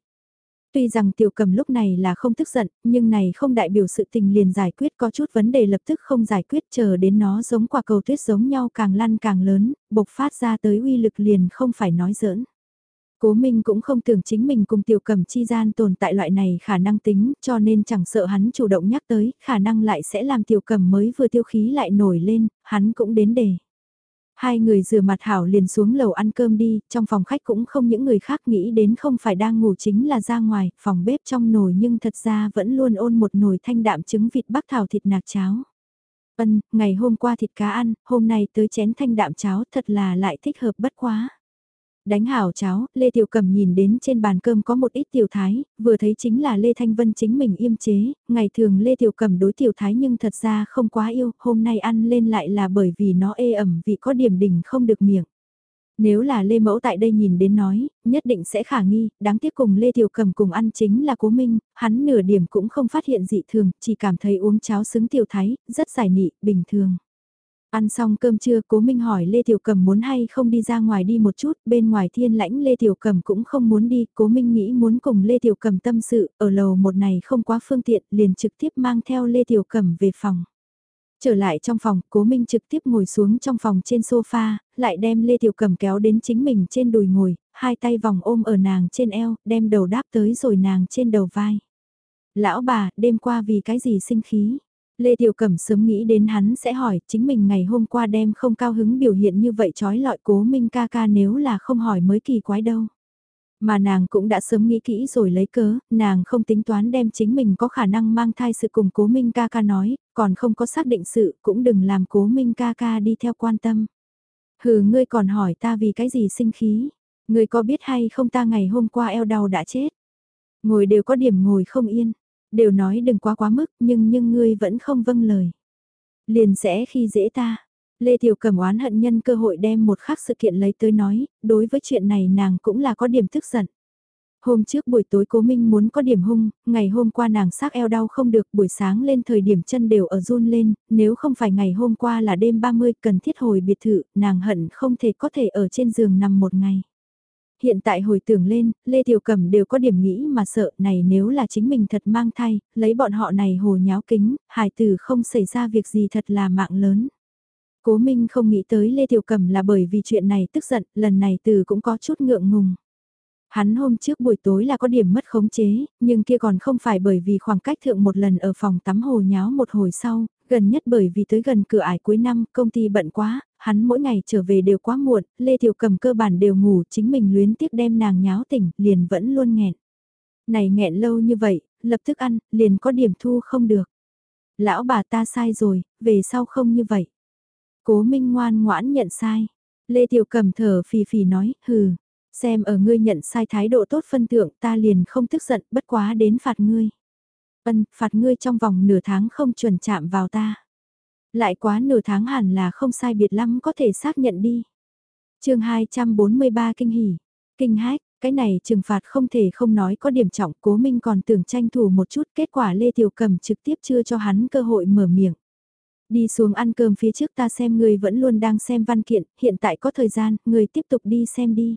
Tuy rằng tiểu cầm lúc này là không tức giận, nhưng này không đại biểu sự tình liền giải quyết có chút vấn đề lập tức không giải quyết chờ đến nó giống quả cầu tuyết giống nhau càng lăn càng lớn, bộc phát ra tới uy lực liền không phải nói giỡn. Cố Minh cũng không tưởng chính mình cùng tiểu cầm chi gian tồn tại loại này khả năng tính cho nên chẳng sợ hắn chủ động nhắc tới, khả năng lại sẽ làm tiểu cầm mới vừa tiêu khí lại nổi lên, hắn cũng đến đề. Hai người rửa mặt hảo liền xuống lầu ăn cơm đi, trong phòng khách cũng không những người khác nghĩ đến không phải đang ngủ chính là ra ngoài, phòng bếp trong nồi nhưng thật ra vẫn luôn ôn một nồi thanh đạm trứng vịt bắc thảo thịt nạc cháo. vân ngày hôm qua thịt cá ăn, hôm nay tới chén thanh đạm cháo thật là lại thích hợp bất quá. Đánh hảo cháo, Lê Tiểu Cầm nhìn đến trên bàn cơm có một ít tiểu thái, vừa thấy chính là Lê Thanh Vân chính mình yêm chế, ngày thường Lê Tiểu Cầm đối tiểu thái nhưng thật ra không quá yêu, hôm nay ăn lên lại là bởi vì nó ê ẩm vì có điểm đỉnh không được miệng. Nếu là Lê Mẫu tại đây nhìn đến nói, nhất định sẽ khả nghi, đáng tiếc cùng Lê Tiểu Cầm cùng ăn chính là Cố Minh, hắn nửa điểm cũng không phát hiện dị thường, chỉ cảm thấy uống cháo xứng tiểu thái, rất giải nị, bình thường. Ăn xong cơm trưa cố Minh hỏi Lê Tiểu Cầm muốn hay không đi ra ngoài đi một chút, bên ngoài thiên lãnh Lê Tiểu Cầm cũng không muốn đi, cố Minh nghĩ muốn cùng Lê Tiểu Cầm tâm sự, ở lầu một này không quá phương tiện, liền trực tiếp mang theo Lê Tiểu Cầm về phòng. Trở lại trong phòng, cố Minh trực tiếp ngồi xuống trong phòng trên sofa, lại đem Lê Tiểu Cầm kéo đến chính mình trên đùi ngồi, hai tay vòng ôm ở nàng trên eo, đem đầu đáp tới rồi nàng trên đầu vai. Lão bà, đêm qua vì cái gì sinh khí? Lê Tiểu Cẩm sớm nghĩ đến hắn sẽ hỏi chính mình ngày hôm qua đem không cao hứng biểu hiện như vậy trói lọi cố minh ca ca nếu là không hỏi mới kỳ quái đâu. Mà nàng cũng đã sớm nghĩ kỹ rồi lấy cớ, nàng không tính toán đem chính mình có khả năng mang thai sự cùng cố minh ca ca nói, còn không có xác định sự cũng đừng làm cố minh ca ca đi theo quan tâm. Hừ ngươi còn hỏi ta vì cái gì sinh khí, ngươi có biết hay không ta ngày hôm qua eo đau đã chết. Ngồi đều có điểm ngồi không yên, đều nói đừng quá quá mức nhưng nhưng ngươi vẫn không vâng lời. Liền sẽ khi dễ ta. Lê Tiểu Cẩm oán hận nhân cơ hội đem một khắc sự kiện lấy tới nói, đối với chuyện này nàng cũng là có điểm tức giận. Hôm trước buổi tối cố minh muốn có điểm hung, ngày hôm qua nàng xác eo đau không được buổi sáng lên thời điểm chân đều ở run lên, nếu không phải ngày hôm qua là đêm 30 cần thiết hồi biệt thự, nàng hận không thể có thể ở trên giường nằm một ngày hiện tại hồi tưởng lên, Lê Tiểu Cẩm đều có điểm nghĩ mà sợ này nếu là chính mình thật mang thai, lấy bọn họ này hồ nháo kính, hài tử không xảy ra việc gì thật là mạng lớn. Cố Minh không nghĩ tới Lê Tiểu Cẩm là bởi vì chuyện này tức giận, lần này từ cũng có chút ngượng ngùng. Hắn hôm trước buổi tối là có điểm mất khống chế, nhưng kia còn không phải bởi vì khoảng cách thượng một lần ở phòng tắm hồ nháo một hồi sau, gần nhất bởi vì tới gần cửa ải cuối năm, công ty bận quá, hắn mỗi ngày trở về đều quá muộn, Lê Tiểu Cầm cơ bản đều ngủ, chính mình luyến tiếc đem nàng nháo tỉnh, liền vẫn luôn nghẹn. Này nghẹn lâu như vậy, lập tức ăn, liền có điểm thu không được. Lão bà ta sai rồi, về sau không như vậy. Cố Minh ngoan ngoãn nhận sai. Lê Tiểu Cầm thở phì phì nói, hừ, xem ở ngươi nhận sai thái độ tốt phân thượng ta liền không tức giận bất quá đến phạt ngươi. Ân, phạt ngươi trong vòng nửa tháng không chuẩn chạm vào ta. Lại quá nửa tháng hẳn là không sai biệt lắm có thể xác nhận đi. chương 243 kinh hỉ, kinh hách, cái này trừng phạt không thể không nói có điểm trọng cố minh còn tưởng tranh thủ một chút kết quả Lê Tiểu Cầm trực tiếp chưa cho hắn cơ hội mở miệng. Đi xuống ăn cơm phía trước ta xem người vẫn luôn đang xem văn kiện, hiện tại có thời gian, người tiếp tục đi xem đi.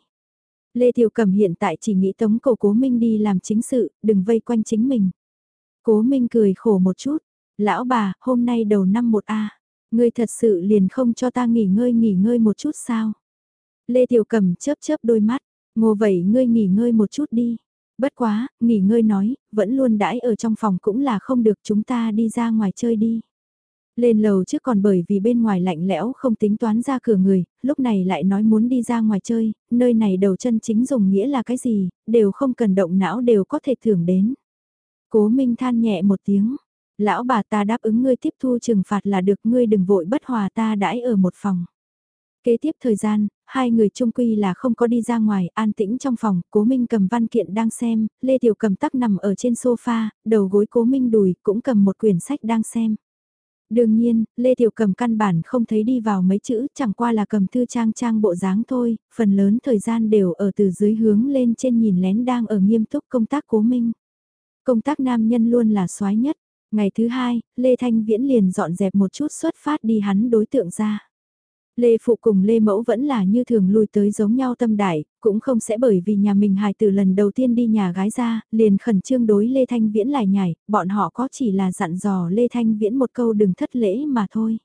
Lê Tiểu Cầm hiện tại chỉ nghĩ tống cổ cố Minh đi làm chính sự, đừng vây quanh chính mình. Cố Minh cười khổ một chút, lão bà, hôm nay đầu năm một a ngươi thật sự liền không cho ta nghỉ ngơi nghỉ ngơi một chút sao? Lê Tiểu Cầm chớp chớp đôi mắt, ngô vậy ngươi nghỉ ngơi một chút đi. Bất quá, nghỉ ngơi nói, vẫn luôn đãi ở trong phòng cũng là không được chúng ta đi ra ngoài chơi đi. Lên lầu trước còn bởi vì bên ngoài lạnh lẽo không tính toán ra cửa người, lúc này lại nói muốn đi ra ngoài chơi, nơi này đầu chân chính dùng nghĩa là cái gì, đều không cần động não đều có thể thưởng đến. Cố Minh than nhẹ một tiếng, lão bà ta đáp ứng ngươi tiếp thu trừng phạt là được ngươi đừng vội bất hòa ta đãi ở một phòng. Kế tiếp thời gian, hai người chung quy là không có đi ra ngoài, an tĩnh trong phòng, cố Minh cầm văn kiện đang xem, Lê Tiểu cầm tắc nằm ở trên sofa, đầu gối cố Minh đùi, cũng cầm một quyển sách đang xem. Đương nhiên, Lê Tiểu cầm căn bản không thấy đi vào mấy chữ, chẳng qua là cầm thư trang trang bộ dáng thôi, phần lớn thời gian đều ở từ dưới hướng lên trên nhìn lén đang ở nghiêm túc công tác cố Minh. Công tác nam nhân luôn là soái nhất. Ngày thứ hai, Lê Thanh Viễn liền dọn dẹp một chút xuất phát đi hắn đối tượng ra. Lê Phụ cùng Lê Mẫu vẫn là như thường lui tới giống nhau tâm đại, cũng không sẽ bởi vì nhà mình hài từ lần đầu tiên đi nhà gái ra, liền khẩn trương đối Lê Thanh Viễn lại nhảy, bọn họ có chỉ là dặn dò Lê Thanh Viễn một câu đừng thất lễ mà thôi.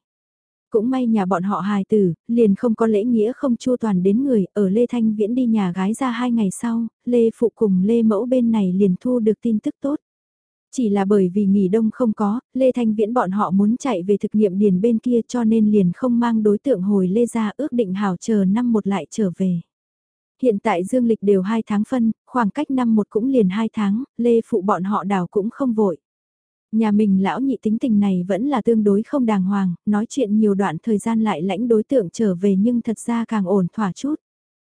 Cũng may nhà bọn họ hài tử, liền không có lễ nghĩa không chua toàn đến người, ở Lê Thanh Viễn đi nhà gái ra hai ngày sau, Lê Phụ cùng Lê Mẫu bên này liền thu được tin tức tốt. Chỉ là bởi vì nghỉ đông không có, Lê Thanh Viễn bọn họ muốn chạy về thực nghiệm điền bên kia cho nên liền không mang đối tượng hồi Lê ra ước định hảo chờ năm một lại trở về. Hiện tại dương lịch đều 2 tháng phân, khoảng cách năm một cũng liền 2 tháng, Lê phụ bọn họ đào cũng không vội. Nhà mình lão nhị tính tình này vẫn là tương đối không đàng hoàng, nói chuyện nhiều đoạn thời gian lại lãnh đối tượng trở về nhưng thật ra càng ổn thỏa chút.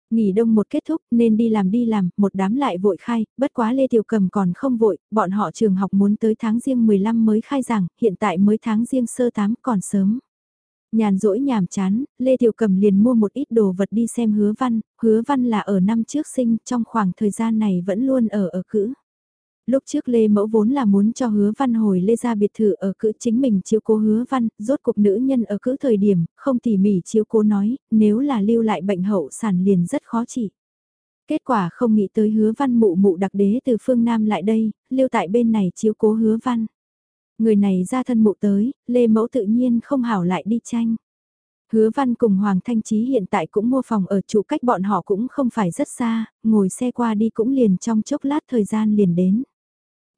Nghỉ đông một kết thúc nên đi làm đi làm, một đám lại vội khai, bất quá Lê Tiểu Cầm còn không vội, bọn họ trường học muốn tới tháng riêng 15 mới khai giảng, hiện tại mới tháng riêng sơ 8 còn sớm. Nhàn rỗi nhàm chán, Lê Tiểu Cầm liền mua một ít đồ vật đi xem hứa văn, hứa văn là ở năm trước sinh, trong khoảng thời gian này vẫn luôn ở ở cữ. Lúc trước Lê Mẫu vốn là muốn cho hứa văn hồi Lê ra biệt thự ở cữ chính mình chiếu cố hứa văn, rốt cuộc nữ nhân ở cữ thời điểm, không tỉ mỉ chiếu cố nói, nếu là lưu lại bệnh hậu sản liền rất khó trị. Kết quả không nghĩ tới hứa văn mụ mụ đặc đế từ phương Nam lại đây, lưu tại bên này chiếu cố hứa văn. Người này ra thân mụ tới, Lê Mẫu tự nhiên không hảo lại đi tranh. Hứa Văn cùng Hoàng Thanh Trí hiện tại cũng mua phòng ở trụ cách bọn họ cũng không phải rất xa, ngồi xe qua đi cũng liền trong chốc lát thời gian liền đến.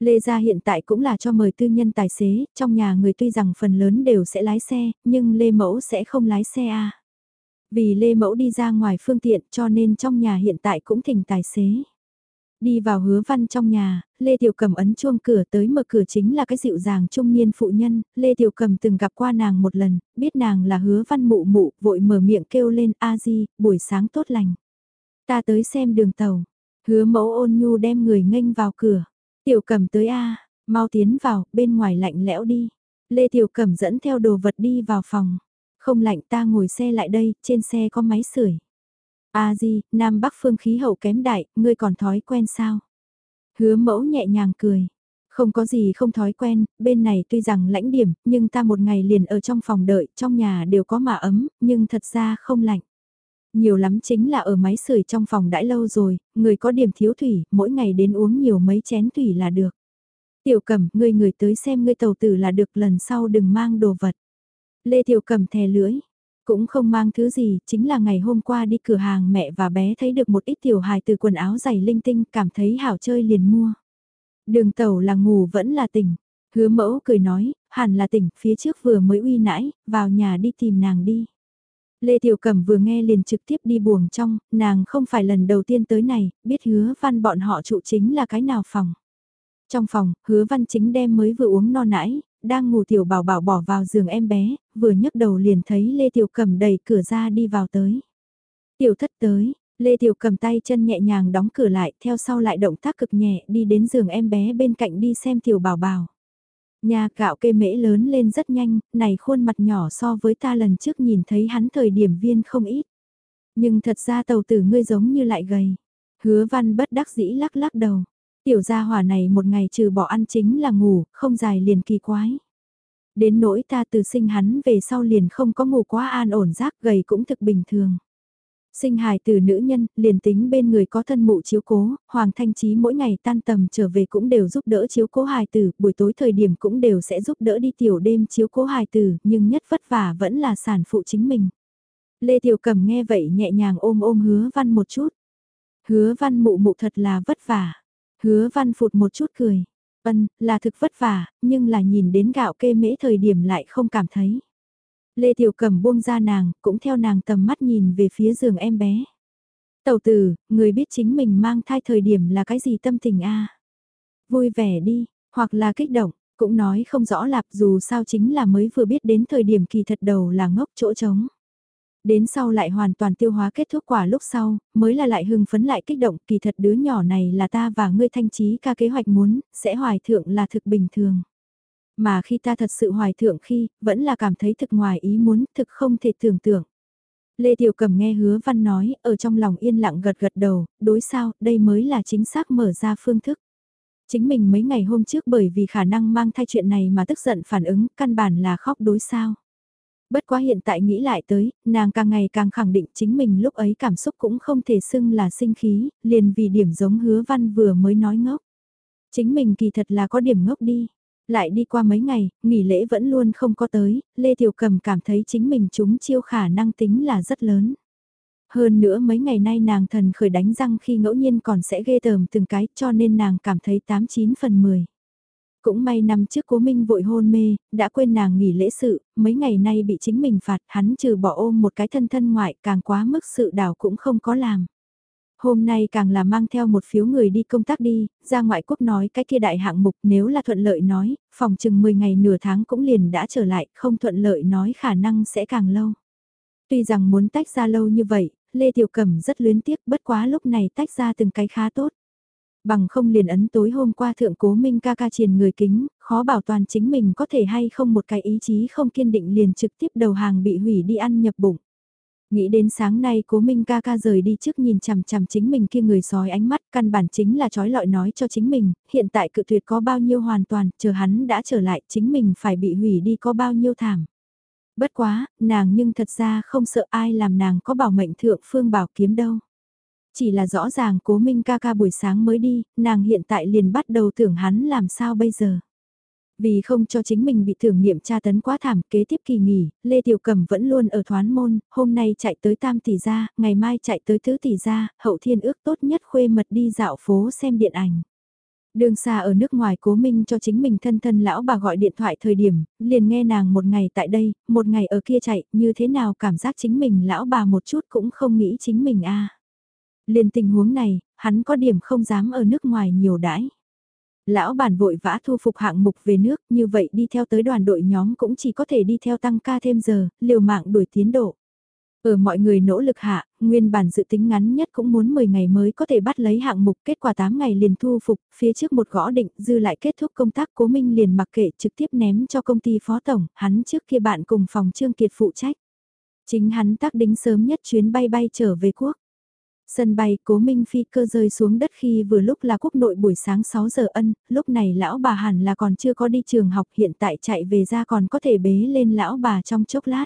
Lê Gia hiện tại cũng là cho mời tư nhân tài xế, trong nhà người tuy rằng phần lớn đều sẽ lái xe, nhưng Lê Mẫu sẽ không lái xe à. Vì Lê Mẫu đi ra ngoài phương tiện cho nên trong nhà hiện tại cũng thỉnh tài xế. Đi vào hứa văn trong nhà, Lê Tiểu Cầm ấn chuông cửa tới mở cửa chính là cái dịu dàng trung niên phụ nhân, Lê Tiểu Cầm từng gặp qua nàng một lần, biết nàng là hứa văn mụ mụ, vội mở miệng kêu lên a di, buổi sáng tốt lành. Ta tới xem đường tàu, hứa mẫu ôn nhu đem người nghênh vào cửa. Tiểu Cầm tới a mau tiến vào, bên ngoài lạnh lẽo đi. Lê Tiểu Cầm dẫn theo đồ vật đi vào phòng. Không lạnh ta ngồi xe lại đây, trên xe có máy sưởi. A di, Nam Bắc phương khí hậu kém đại, ngươi còn thói quen sao? Hứa mẫu nhẹ nhàng cười. Không có gì không thói quen, bên này tuy rằng lãnh điểm, nhưng ta một ngày liền ở trong phòng đợi, trong nhà đều có mà ấm, nhưng thật ra không lạnh. Nhiều lắm chính là ở máy sưởi trong phòng đãi lâu rồi, người có điểm thiếu thủy, mỗi ngày đến uống nhiều mấy chén thủy là được. Tiểu cẩm ngươi người tới xem ngươi tàu tử là được lần sau đừng mang đồ vật. Lê Tiểu cẩm thè lưỡi, cũng không mang thứ gì, chính là ngày hôm qua đi cửa hàng mẹ và bé thấy được một ít tiểu hài từ quần áo giày linh tinh, cảm thấy hảo chơi liền mua. Đường tàu là ngủ vẫn là tỉnh. Hứa mẫu cười nói, hẳn là tỉnh, phía trước vừa mới uy nãi, vào nhà đi tìm nàng đi. Lê Tiểu Cẩm vừa nghe liền trực tiếp đi buồng trong, nàng không phải lần đầu tiên tới này, biết hứa văn bọn họ trụ chính là cái nào phòng. Trong phòng, hứa văn chính đem mới vừa uống no nãi, đang ngủ tiểu bảo bảo bỏ vào giường em bé, vừa nhấc đầu liền thấy Lê Tiểu Cẩm đẩy cửa ra đi vào tới. Tiểu thất tới, Lê Tiểu cầm tay chân nhẹ nhàng đóng cửa lại, theo sau lại động tác cực nhẹ đi đến giường em bé bên cạnh đi xem tiểu bảo bảo. Nhà cạo kê mễ lớn lên rất nhanh, này khuôn mặt nhỏ so với ta lần trước nhìn thấy hắn thời điểm viên không ít. Nhưng thật ra tàu tử ngươi giống như lại gầy. Hứa văn bất đắc dĩ lắc lắc đầu. Tiểu gia hỏa này một ngày trừ bỏ ăn chính là ngủ, không dài liền kỳ quái. Đến nỗi ta từ sinh hắn về sau liền không có ngủ quá an ổn giác gầy cũng thực bình thường. Sinh hài từ nữ nhân, liền tính bên người có thân mụ chiếu cố, Hoàng Thanh Trí mỗi ngày tan tầm trở về cũng đều giúp đỡ chiếu cố hài tử, buổi tối thời điểm cũng đều sẽ giúp đỡ đi tiểu đêm chiếu cố hài tử, nhưng nhất vất vả vẫn là sản phụ chính mình. Lê Tiểu Cầm nghe vậy nhẹ nhàng ôm ôm hứa văn một chút. Hứa văn mụ mụ thật là vất vả. Hứa văn phụt một chút cười. Ân, là thực vất vả, nhưng là nhìn đến gạo kê mễ thời điểm lại không cảm thấy. Lê Tiểu Cẩm buông ra nàng, cũng theo nàng tầm mắt nhìn về phía giường em bé. Tẩu tử, người biết chính mình mang thai thời điểm là cái gì tâm tình a Vui vẻ đi, hoặc là kích động, cũng nói không rõ lạp dù sao chính là mới vừa biết đến thời điểm kỳ thật đầu là ngốc chỗ trống. Đến sau lại hoàn toàn tiêu hóa kết thúc quả lúc sau, mới là lại hưng phấn lại kích động, kỳ thật đứa nhỏ này là ta và ngươi thanh trí ca kế hoạch muốn, sẽ hoài thượng là thực bình thường. Mà khi ta thật sự hoài thượng khi, vẫn là cảm thấy thực ngoài ý muốn, thực không thể tưởng tượng. Lê Tiểu Cầm nghe hứa văn nói, ở trong lòng yên lặng gật gật đầu, đối sao, đây mới là chính xác mở ra phương thức. Chính mình mấy ngày hôm trước bởi vì khả năng mang thai chuyện này mà tức giận phản ứng, căn bản là khóc đối sao. Bất quá hiện tại nghĩ lại tới, nàng càng ngày càng khẳng định chính mình lúc ấy cảm xúc cũng không thể xưng là sinh khí, liền vì điểm giống hứa văn vừa mới nói ngốc. Chính mình kỳ thật là có điểm ngốc đi. Lại đi qua mấy ngày, nghỉ lễ vẫn luôn không có tới, Lê Tiểu Cầm cảm thấy chính mình chúng chiêu khả năng tính là rất lớn. Hơn nữa mấy ngày nay nàng thần khởi đánh răng khi ngẫu nhiên còn sẽ ghê tởm từng cái cho nên nàng cảm thấy 89 phần 10. Cũng may năm trước cố minh vội hôn mê, đã quên nàng nghỉ lễ sự, mấy ngày nay bị chính mình phạt hắn trừ bỏ ôm một cái thân thân ngoại càng quá mức sự đảo cũng không có làm. Hôm nay càng là mang theo một phiếu người đi công tác đi, ra ngoại quốc nói cái kia đại hạng mục nếu là thuận lợi nói, phòng chừng 10 ngày nửa tháng cũng liền đã trở lại, không thuận lợi nói khả năng sẽ càng lâu. Tuy rằng muốn tách ra lâu như vậy, Lê Tiểu Cẩm rất luyến tiếc bất quá lúc này tách ra từng cái khá tốt. Bằng không liền ấn tối hôm qua thượng cố minh ca ca triền người kính, khó bảo toàn chính mình có thể hay không một cái ý chí không kiên định liền trực tiếp đầu hàng bị hủy đi ăn nhập bụng. Nghĩ đến sáng nay cố minh ca ca rời đi trước nhìn chằm chằm chính mình kia người sói ánh mắt căn bản chính là trói lọi nói cho chính mình, hiện tại cự tuyệt có bao nhiêu hoàn toàn, chờ hắn đã trở lại chính mình phải bị hủy đi có bao nhiêu thảm. Bất quá, nàng nhưng thật ra không sợ ai làm nàng có bảo mệnh thượng phương bảo kiếm đâu. Chỉ là rõ ràng cố minh ca ca buổi sáng mới đi, nàng hiện tại liền bắt đầu tưởng hắn làm sao bây giờ. Vì không cho chính mình bị thưởng nghiệm tra tấn quá thảm kế tiếp kỳ nghỉ, Lê Tiểu Cầm vẫn luôn ở thoán môn, hôm nay chạy tới tam tỷ gia, ngày mai chạy tới tứ tỷ gia, hậu thiên ước tốt nhất khuê mật đi dạo phố xem điện ảnh. Đường xa ở nước ngoài cố minh cho chính mình thân thân lão bà gọi điện thoại thời điểm, liền nghe nàng một ngày tại đây, một ngày ở kia chạy, như thế nào cảm giác chính mình lão bà một chút cũng không nghĩ chính mình a Liền tình huống này, hắn có điểm không dám ở nước ngoài nhiều đãi. Lão bản vội vã thu phục hạng mục về nước, như vậy đi theo tới đoàn đội nhóm cũng chỉ có thể đi theo tăng ca thêm giờ, liều mạng đuổi tiến độ. Ở mọi người nỗ lực hạ, nguyên bản dự tính ngắn nhất cũng muốn 10 ngày mới có thể bắt lấy hạng mục kết quả 8 ngày liền thu phục, phía trước một gõ định dư lại kết thúc công tác cố minh liền mặc kệ trực tiếp ném cho công ty phó tổng, hắn trước kia bạn cùng phòng trương kiệt phụ trách. Chính hắn tác đính sớm nhất chuyến bay bay trở về quốc. Sân bay cố minh phi cơ rơi xuống đất khi vừa lúc là quốc nội buổi sáng 6 giờ ân, lúc này lão bà hẳn là còn chưa có đi trường học hiện tại chạy về ra còn có thể bế lên lão bà trong chốc lát.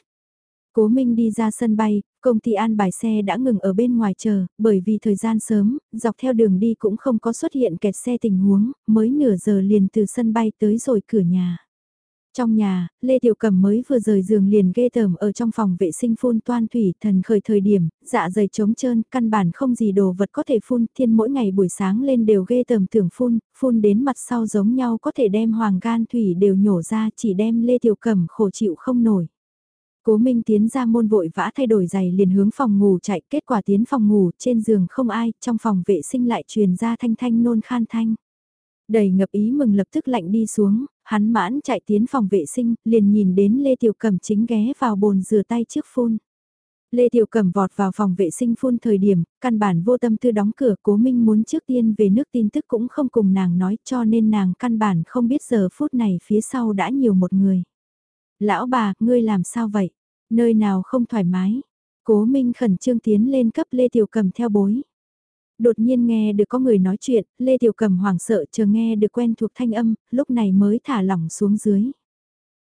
Cố Minh đi ra sân bay, công ty an bài xe đã ngừng ở bên ngoài chờ, bởi vì thời gian sớm, dọc theo đường đi cũng không có xuất hiện kẹt xe tình huống, mới nửa giờ liền từ sân bay tới rồi cửa nhà. Trong nhà, Lê Tiểu cẩm mới vừa rời giường liền ghê tởm ở trong phòng vệ sinh phun toan thủy thần khởi thời điểm, dạ dày trống trơn, căn bản không gì đồ vật có thể phun, thiên mỗi ngày buổi sáng lên đều ghê tởm tưởng phun, phun đến mặt sau giống nhau có thể đem hoàng gan thủy đều nhổ ra chỉ đem Lê Tiểu cẩm khổ chịu không nổi. Cố Minh tiến ra môn vội vã thay đổi giày liền hướng phòng ngủ chạy, kết quả tiến phòng ngủ, trên giường không ai, trong phòng vệ sinh lại truyền ra thanh thanh nôn khan thanh. Đầy ngập ý mừng lập tức lạnh đi xuống, hắn mãn chạy tiến phòng vệ sinh, liền nhìn đến Lê Tiểu Cẩm chính ghé vào bồn rửa tay trước phun. Lê Tiểu Cẩm vọt vào phòng vệ sinh phun thời điểm, căn bản vô tâm tư đóng cửa cố minh muốn trước tiên về nước tin tức cũng không cùng nàng nói cho nên nàng căn bản không biết giờ phút này phía sau đã nhiều một người. Lão bà, ngươi làm sao vậy? Nơi nào không thoải mái? Cố Minh khẩn trương tiến lên cấp Lê Tiểu Cầm theo bối. Đột nhiên nghe được có người nói chuyện, Lê Tiểu Cầm hoảng sợ chờ nghe được quen thuộc thanh âm, lúc này mới thả lỏng xuống dưới.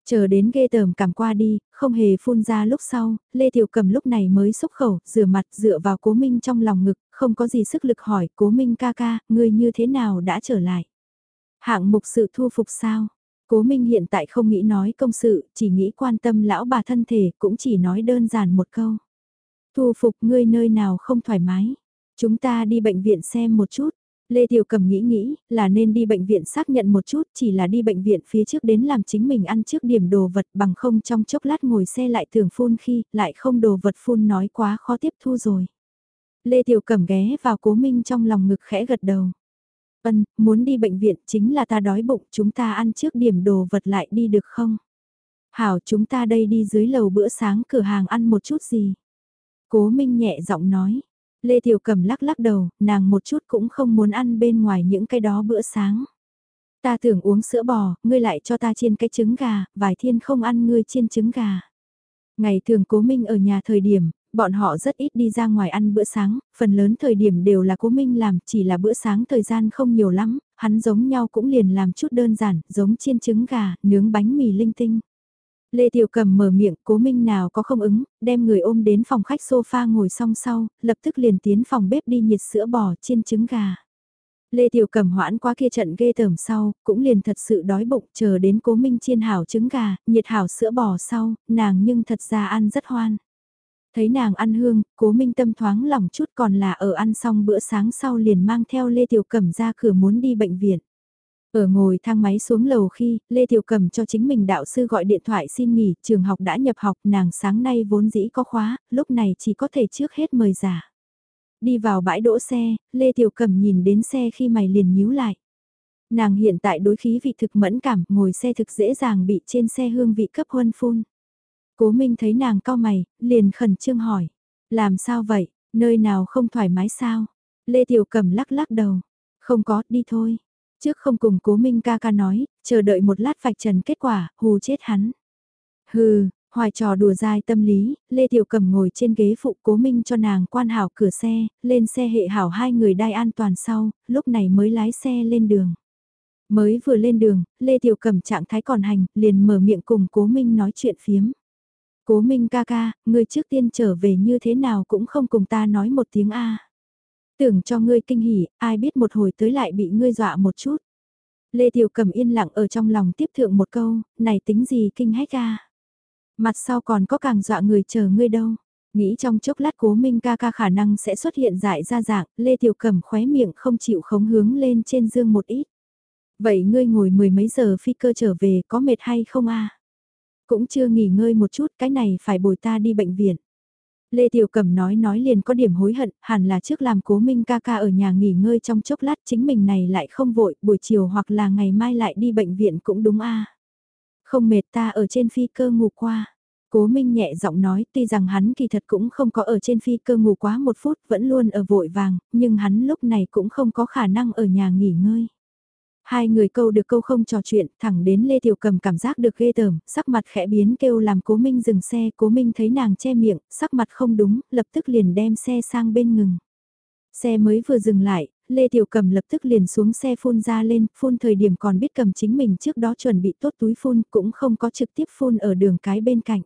Chờ đến ghê tởm cảm qua đi, không hề phun ra lúc sau, Lê Tiểu Cầm lúc này mới xúc khẩu, rửa mặt, dựa vào cố minh trong lòng ngực, không có gì sức lực hỏi cố minh ca ca, người như thế nào đã trở lại. Hạng mục sự thu phục sao? Cố Minh hiện tại không nghĩ nói công sự, chỉ nghĩ quan tâm lão bà thân thể, cũng chỉ nói đơn giản một câu. Thu phục ngươi nơi nào không thoải mái. Chúng ta đi bệnh viện xem một chút. Lê Tiểu Cầm nghĩ nghĩ, là nên đi bệnh viện xác nhận một chút, chỉ là đi bệnh viện phía trước đến làm chính mình ăn trước điểm đồ vật bằng không trong chốc lát ngồi xe lại thường phun khi, lại không đồ vật phun nói quá khó tiếp thu rồi. Lê Tiểu Cầm ghé vào cố minh trong lòng ngực khẽ gật đầu. Ân, muốn đi bệnh viện chính là ta đói bụng, chúng ta ăn trước điểm đồ vật lại đi được không? Hảo chúng ta đây đi dưới lầu bữa sáng cửa hàng ăn một chút gì? Cố Minh nhẹ giọng nói. Lê Tiểu Cầm lắc lắc đầu, nàng một chút cũng không muốn ăn bên ngoài những cái đó bữa sáng. Ta tưởng uống sữa bò, ngươi lại cho ta chiên cái trứng gà, vài thiên không ăn ngươi chiên trứng gà. Ngày thường cố minh ở nhà thời điểm, bọn họ rất ít đi ra ngoài ăn bữa sáng, phần lớn thời điểm đều là cố minh làm, chỉ là bữa sáng thời gian không nhiều lắm, hắn giống nhau cũng liền làm chút đơn giản, giống chiên trứng gà, nướng bánh mì linh tinh. Lê Tiểu Cầm mở miệng, cố minh nào có không ứng, đem người ôm đến phòng khách sofa ngồi song sau, lập tức liền tiến phòng bếp đi nhiệt sữa bò chiên trứng gà. Lê Tiểu Cầm hoãn qua kia trận ghê tởm sau, cũng liền thật sự đói bụng chờ đến cố minh chiên hảo trứng gà, nhiệt hảo sữa bò sau, nàng nhưng thật ra ăn rất hoan. Thấy nàng ăn hương, cố minh tâm thoáng lòng chút còn là ở ăn xong bữa sáng sau liền mang theo Lê Tiểu Cẩm ra cửa muốn đi bệnh viện. Ở ngồi thang máy xuống lầu khi, Lê Tiểu Cẩm cho chính mình đạo sư gọi điện thoại xin nghỉ, trường học đã nhập học, nàng sáng nay vốn dĩ có khóa, lúc này chỉ có thể trước hết mời giả. Đi vào bãi đỗ xe, Lê Tiểu Cẩm nhìn đến xe khi mày liền nhíu lại. Nàng hiện tại đối khí vị thực mẫn cảm, ngồi xe thực dễ dàng bị trên xe hương vị cấp huân phun. Cố Minh thấy nàng cao mày, liền khẩn trương hỏi. Làm sao vậy, nơi nào không thoải mái sao? Lê Tiểu Cẩm lắc lắc đầu. Không có, đi thôi. Trước không cùng Cố Minh ca ca nói, chờ đợi một lát vạch trần kết quả, hù chết hắn. Hừ, hoài trò đùa dai tâm lý, Lê Tiểu Cẩm ngồi trên ghế phụ Cố Minh cho nàng quan hảo cửa xe, lên xe hệ hảo hai người đai an toàn sau, lúc này mới lái xe lên đường. Mới vừa lên đường, Lê Tiểu Cẩm trạng thái còn hành, liền mở miệng cùng Cố Minh nói chuyện phiếm. Cố Minh ca ca, người trước tiên trở về như thế nào cũng không cùng ta nói một tiếng A. Tưởng cho ngươi kinh hỉ, ai biết một hồi tới lại bị ngươi dọa một chút. Lê Tiểu Cầm yên lặng ở trong lòng tiếp thượng một câu, này tính gì kinh hách ca. Mặt sau còn có càng dọa người chờ ngươi đâu. Nghĩ trong chốc lát cố minh ca ca khả năng sẽ xuất hiện dại ra dạng, Lê Tiểu Cầm khóe miệng không chịu khống hướng lên trên dương một ít. Vậy ngươi ngồi mười mấy giờ phi cơ trở về có mệt hay không a cũng chưa nghỉ ngơi một chút cái này phải bồi ta đi bệnh viện. Lê Tiểu Cẩm nói nói liền có điểm hối hận, hẳn là trước làm cố minh ca ca ở nhà nghỉ ngơi trong chốc lát chính mình này lại không vội, buổi chiều hoặc là ngày mai lại đi bệnh viện cũng đúng a Không mệt ta ở trên phi cơ ngủ qua. Cố Minh nhẹ giọng nói tuy rằng hắn kỳ thật cũng không có ở trên phi cơ ngủ quá một phút vẫn luôn ở vội vàng, nhưng hắn lúc này cũng không có khả năng ở nhà nghỉ ngơi. Hai người câu được câu không trò chuyện, thẳng đến Lê Tiểu Cầm cảm giác được ghê tởm, sắc mặt khẽ biến kêu làm Cố Minh dừng xe, Cố Minh thấy nàng che miệng, sắc mặt không đúng, lập tức liền đem xe sang bên ngừng. Xe mới vừa dừng lại, Lê Tiểu Cầm lập tức liền xuống xe phun ra lên, phun thời điểm còn biết cầm chính mình trước đó chuẩn bị tốt túi phun, cũng không có trực tiếp phun ở đường cái bên cạnh.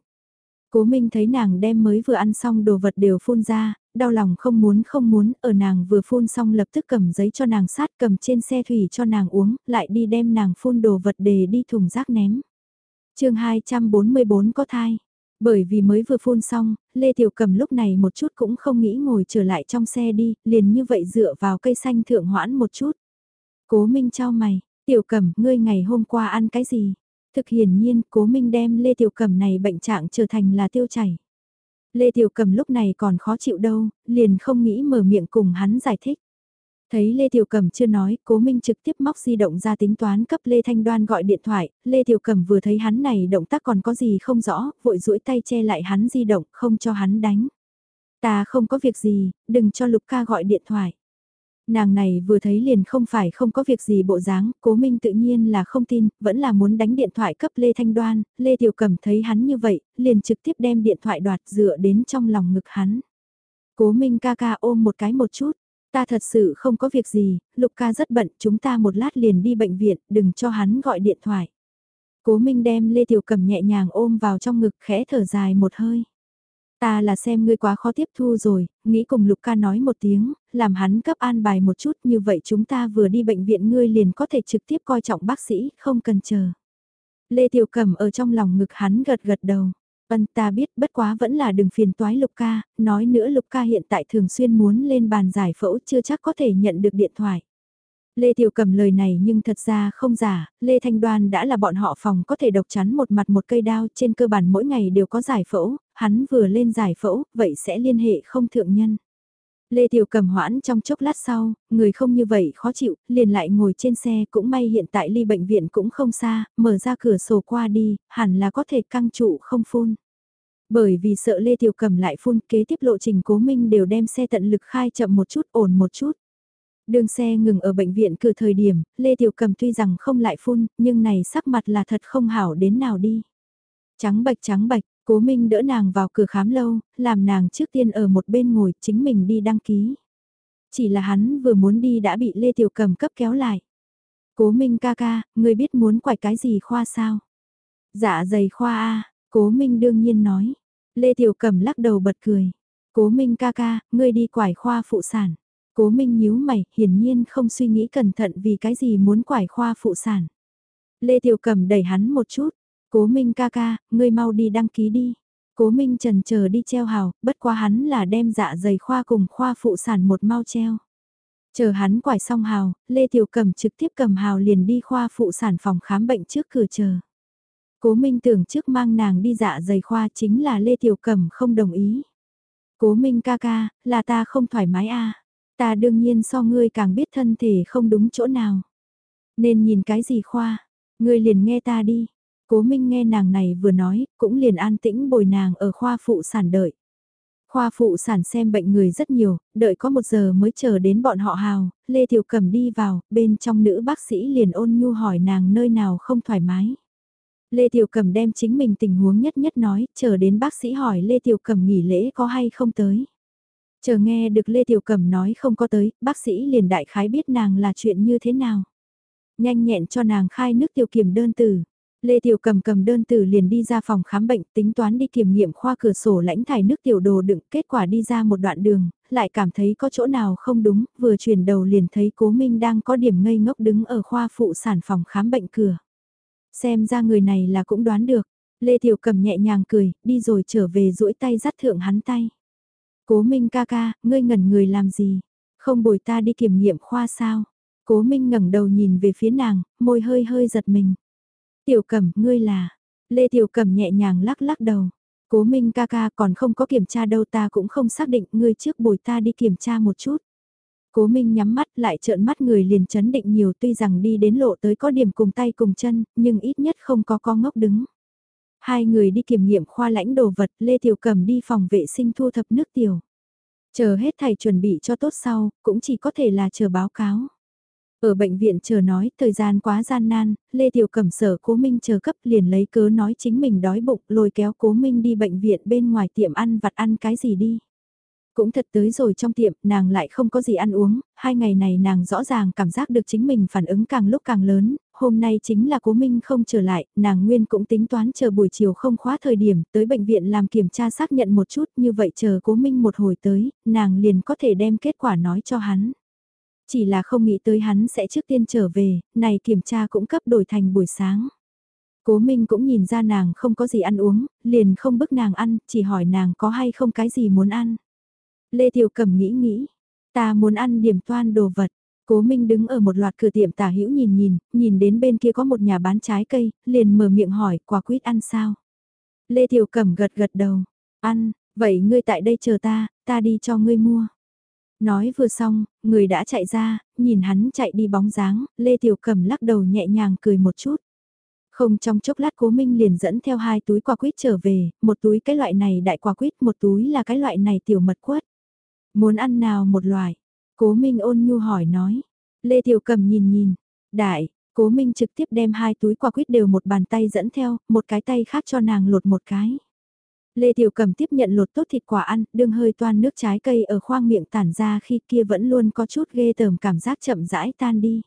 Cố Minh thấy nàng đem mới vừa ăn xong đồ vật đều phun ra, đau lòng không muốn không muốn, ở nàng vừa phun xong lập tức cầm giấy cho nàng sát cầm trên xe thủy cho nàng uống, lại đi đem nàng phun đồ vật để đi thùng rác ném. chương 244 có thai. Bởi vì mới vừa phun xong, Lê Tiểu Cầm lúc này một chút cũng không nghĩ ngồi trở lại trong xe đi, liền như vậy dựa vào cây xanh thượng hoãn một chút. Cố Minh trao mày, Tiểu Cầm, ngươi ngày hôm qua ăn cái gì? Thực hiển nhiên, Cố Minh đem Lê Tiểu Cầm này bệnh trạng trở thành là tiêu chảy. Lê Tiểu Cầm lúc này còn khó chịu đâu, liền không nghĩ mở miệng cùng hắn giải thích. Thấy Lê Tiểu Cầm chưa nói, Cố Minh trực tiếp móc di động ra tính toán cấp Lê Thanh Đoan gọi điện thoại, Lê Tiểu Cầm vừa thấy hắn này động tác còn có gì không rõ, vội duỗi tay che lại hắn di động, không cho hắn đánh. Ta không có việc gì, đừng cho Lục ca gọi điện thoại. Nàng này vừa thấy liền không phải không có việc gì bộ dáng, cố minh tự nhiên là không tin, vẫn là muốn đánh điện thoại cấp Lê Thanh Đoan, Lê Tiểu Cầm thấy hắn như vậy, liền trực tiếp đem điện thoại đoạt dựa đến trong lòng ngực hắn. Cố minh ca ca ôm một cái một chút, ta thật sự không có việc gì, Lục ca rất bận, chúng ta một lát liền đi bệnh viện, đừng cho hắn gọi điện thoại. Cố Minh đem Lê Tiểu Cầm nhẹ nhàng ôm vào trong ngực khẽ thở dài một hơi. Ta là xem ngươi quá khó tiếp thu rồi, nghĩ cùng Lục ca nói một tiếng, làm hắn cấp an bài một chút như vậy chúng ta vừa đi bệnh viện ngươi liền có thể trực tiếp coi trọng bác sĩ, không cần chờ. Lê Tiểu Cẩm ở trong lòng ngực hắn gật gật đầu. Vân ta biết bất quá vẫn là đừng phiền toái Lục ca, nói nữa Lục ca hiện tại thường xuyên muốn lên bàn giải phẫu chưa chắc có thể nhận được điện thoại. Lê Tiểu Cầm lời này nhưng thật ra không giả, Lê Thanh Đoan đã là bọn họ phòng có thể độc chắn một mặt một cây đao trên cơ bản mỗi ngày đều có giải phẫu, hắn vừa lên giải phẫu, vậy sẽ liên hệ không thượng nhân. Lê Tiểu Cầm hoãn trong chốc lát sau, người không như vậy khó chịu, liền lại ngồi trên xe cũng may hiện tại ly bệnh viện cũng không xa, mở ra cửa sổ qua đi, hẳn là có thể căng trụ không phun. Bởi vì sợ Lê Tiểu Cầm lại phun kế tiếp lộ trình cố minh đều đem xe tận lực khai chậm một chút ổn một chút. Đường xe ngừng ở bệnh viện cửa thời điểm, Lê Tiểu Cầm tuy rằng không lại phun, nhưng này sắc mặt là thật không hảo đến nào đi. Trắng bạch trắng bạch, cố minh đỡ nàng vào cửa khám lâu, làm nàng trước tiên ở một bên ngồi chính mình đi đăng ký. Chỉ là hắn vừa muốn đi đã bị Lê Tiểu Cầm cấp kéo lại. Cố minh ca ca, người biết muốn quải cái gì khoa sao? Dạ dày khoa A, cố minh đương nhiên nói. Lê Tiểu Cầm lắc đầu bật cười. Cố minh ca ca, ngươi đi quải khoa phụ sản. Cố Minh nhíu mày, hiển nhiên không suy nghĩ cẩn thận vì cái gì muốn quải khoa phụ sản. Lê Tiểu Cẩm đẩy hắn một chút, Cố Minh ca ca, ngươi mau đi đăng ký đi. Cố Minh trần chờ đi treo hào, bất quá hắn là đem dạ dày khoa cùng khoa phụ sản một mau treo. Chờ hắn quải xong hào, Lê Tiểu Cẩm trực tiếp cầm hào liền đi khoa phụ sản phòng khám bệnh trước cửa chờ. Cố Minh tưởng trước mang nàng đi dạ dày khoa chính là Lê Tiểu Cẩm không đồng ý. Cố Minh ca ca, là ta không thoải mái a à. Ta đương nhiên so ngươi càng biết thân thể không đúng chỗ nào. Nên nhìn cái gì khoa, ngươi liền nghe ta đi. Cố Minh nghe nàng này vừa nói, cũng liền an tĩnh bồi nàng ở khoa phụ sản đợi. Khoa phụ sản xem bệnh người rất nhiều, đợi có một giờ mới chờ đến bọn họ hào, Lê Tiểu Cầm đi vào, bên trong nữ bác sĩ liền ôn nhu hỏi nàng nơi nào không thoải mái. Lê Tiểu Cầm đem chính mình tình huống nhất nhất nói, chờ đến bác sĩ hỏi Lê Tiểu Cầm nghỉ lễ có hay không tới. Chờ nghe được Lê Tiểu Cẩm nói không có tới, bác sĩ liền đại khái biết nàng là chuyện như thế nào. Nhanh nhẹn cho nàng khai nước tiểu kiểm đơn từ. Lê Tiểu Cầm cầm đơn từ liền đi ra phòng khám bệnh tính toán đi kiểm nghiệm khoa cửa sổ lãnh thải nước tiểu đồ đựng kết quả đi ra một đoạn đường, lại cảm thấy có chỗ nào không đúng, vừa chuyển đầu liền thấy cố Minh đang có điểm ngây ngốc đứng ở khoa phụ sản phòng khám bệnh cửa. Xem ra người này là cũng đoán được, Lê Tiểu Cầm nhẹ nhàng cười, đi rồi trở về duỗi tay dắt thượng hắn tay. Cố Minh ca ca, ngươi ngẩn người làm gì? Không bồi ta đi kiểm nghiệm khoa sao? Cố Minh ngẩng đầu nhìn về phía nàng, môi hơi hơi giật mình. Tiểu Cẩm, ngươi là? Lê Tiểu Cẩm nhẹ nhàng lắc lắc đầu. Cố Minh ca ca còn không có kiểm tra đâu ta cũng không xác định, ngươi trước bồi ta đi kiểm tra một chút. Cố Minh nhắm mắt lại trợn mắt người liền chấn định nhiều tuy rằng đi đến lộ tới có điểm cùng tay cùng chân, nhưng ít nhất không có con ngốc đứng. Hai người đi kiểm nghiệm khoa lãnh đồ vật, Lê Tiểu cẩm đi phòng vệ sinh thu thập nước tiểu. Chờ hết thầy chuẩn bị cho tốt sau, cũng chỉ có thể là chờ báo cáo. Ở bệnh viện chờ nói, thời gian quá gian nan, Lê Tiểu Cẩm sở Cố Minh chờ cấp liền lấy cớ nói chính mình đói bụng lôi kéo Cố Minh đi bệnh viện bên ngoài tiệm ăn vặt ăn cái gì đi. Cũng thật tới rồi trong tiệm, nàng lại không có gì ăn uống, hai ngày này nàng rõ ràng cảm giác được chính mình phản ứng càng lúc càng lớn, hôm nay chính là cố minh không trở lại, nàng nguyên cũng tính toán chờ buổi chiều không khóa thời điểm, tới bệnh viện làm kiểm tra xác nhận một chút, như vậy chờ cố minh một hồi tới, nàng liền có thể đem kết quả nói cho hắn. Chỉ là không nghĩ tới hắn sẽ trước tiên trở về, này kiểm tra cũng cấp đổi thành buổi sáng. Cố Minh cũng nhìn ra nàng không có gì ăn uống, liền không bức nàng ăn, chỉ hỏi nàng có hay không cái gì muốn ăn. Lê Tiểu Cẩm nghĩ nghĩ, ta muốn ăn điểm toan đồ vật. Cố Minh đứng ở một loạt cửa tiệm tả hữu nhìn nhìn, nhìn đến bên kia có một nhà bán trái cây, liền mở miệng hỏi quả quýt ăn sao. Lê Tiểu Cẩm gật gật đầu, ăn, vậy ngươi tại đây chờ ta, ta đi cho ngươi mua. Nói vừa xong, người đã chạy ra, nhìn hắn chạy đi bóng dáng, Lê Tiểu Cẩm lắc đầu nhẹ nhàng cười một chút. Không trong chốc lát cố minh liền dẫn theo hai túi quả quýt trở về, một túi cái loại này đại quả quýt, một túi là cái loại này tiểu mật quất. Muốn ăn nào một loại? Cố Minh ôn nhu hỏi nói. Lê Tiểu Cầm nhìn nhìn. Đại, Cố Minh trực tiếp đem hai túi quả quýt đều một bàn tay dẫn theo, một cái tay khác cho nàng lột một cái. Lê Tiểu Cầm tiếp nhận lột tốt thịt quả ăn, đương hơi toan nước trái cây ở khoang miệng tản ra khi kia vẫn luôn có chút ghê tởm cảm giác chậm rãi tan đi.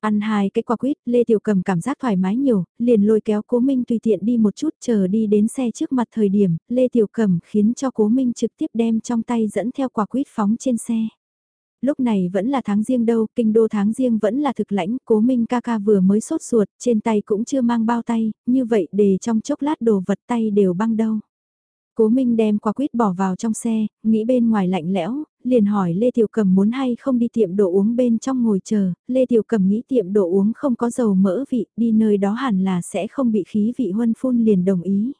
Ăn hai cái quả quýt, Lê Tiểu Cầm cảm giác thoải mái nhiều, liền lôi kéo Cố Minh tùy tiện đi một chút chờ đi đến xe trước mặt thời điểm, Lê Tiểu Cầm khiến cho Cố Minh trực tiếp đem trong tay dẫn theo quả quýt phóng trên xe. Lúc này vẫn là tháng riêng đâu, kinh đô tháng riêng vẫn là thực lãnh, Cố Minh ca ca vừa mới sốt ruột, trên tay cũng chưa mang bao tay, như vậy để trong chốc lát đồ vật tay đều băng đâu. Cố Minh đem quả quýt bỏ vào trong xe, nghĩ bên ngoài lạnh lẽo, liền hỏi Lê Tiểu Cầm muốn hay không đi tiệm đồ uống bên trong ngồi chờ, Lê Tiểu Cầm nghĩ tiệm đồ uống không có dầu mỡ vị, đi nơi đó hẳn là sẽ không bị khí vị huân phun liền đồng ý.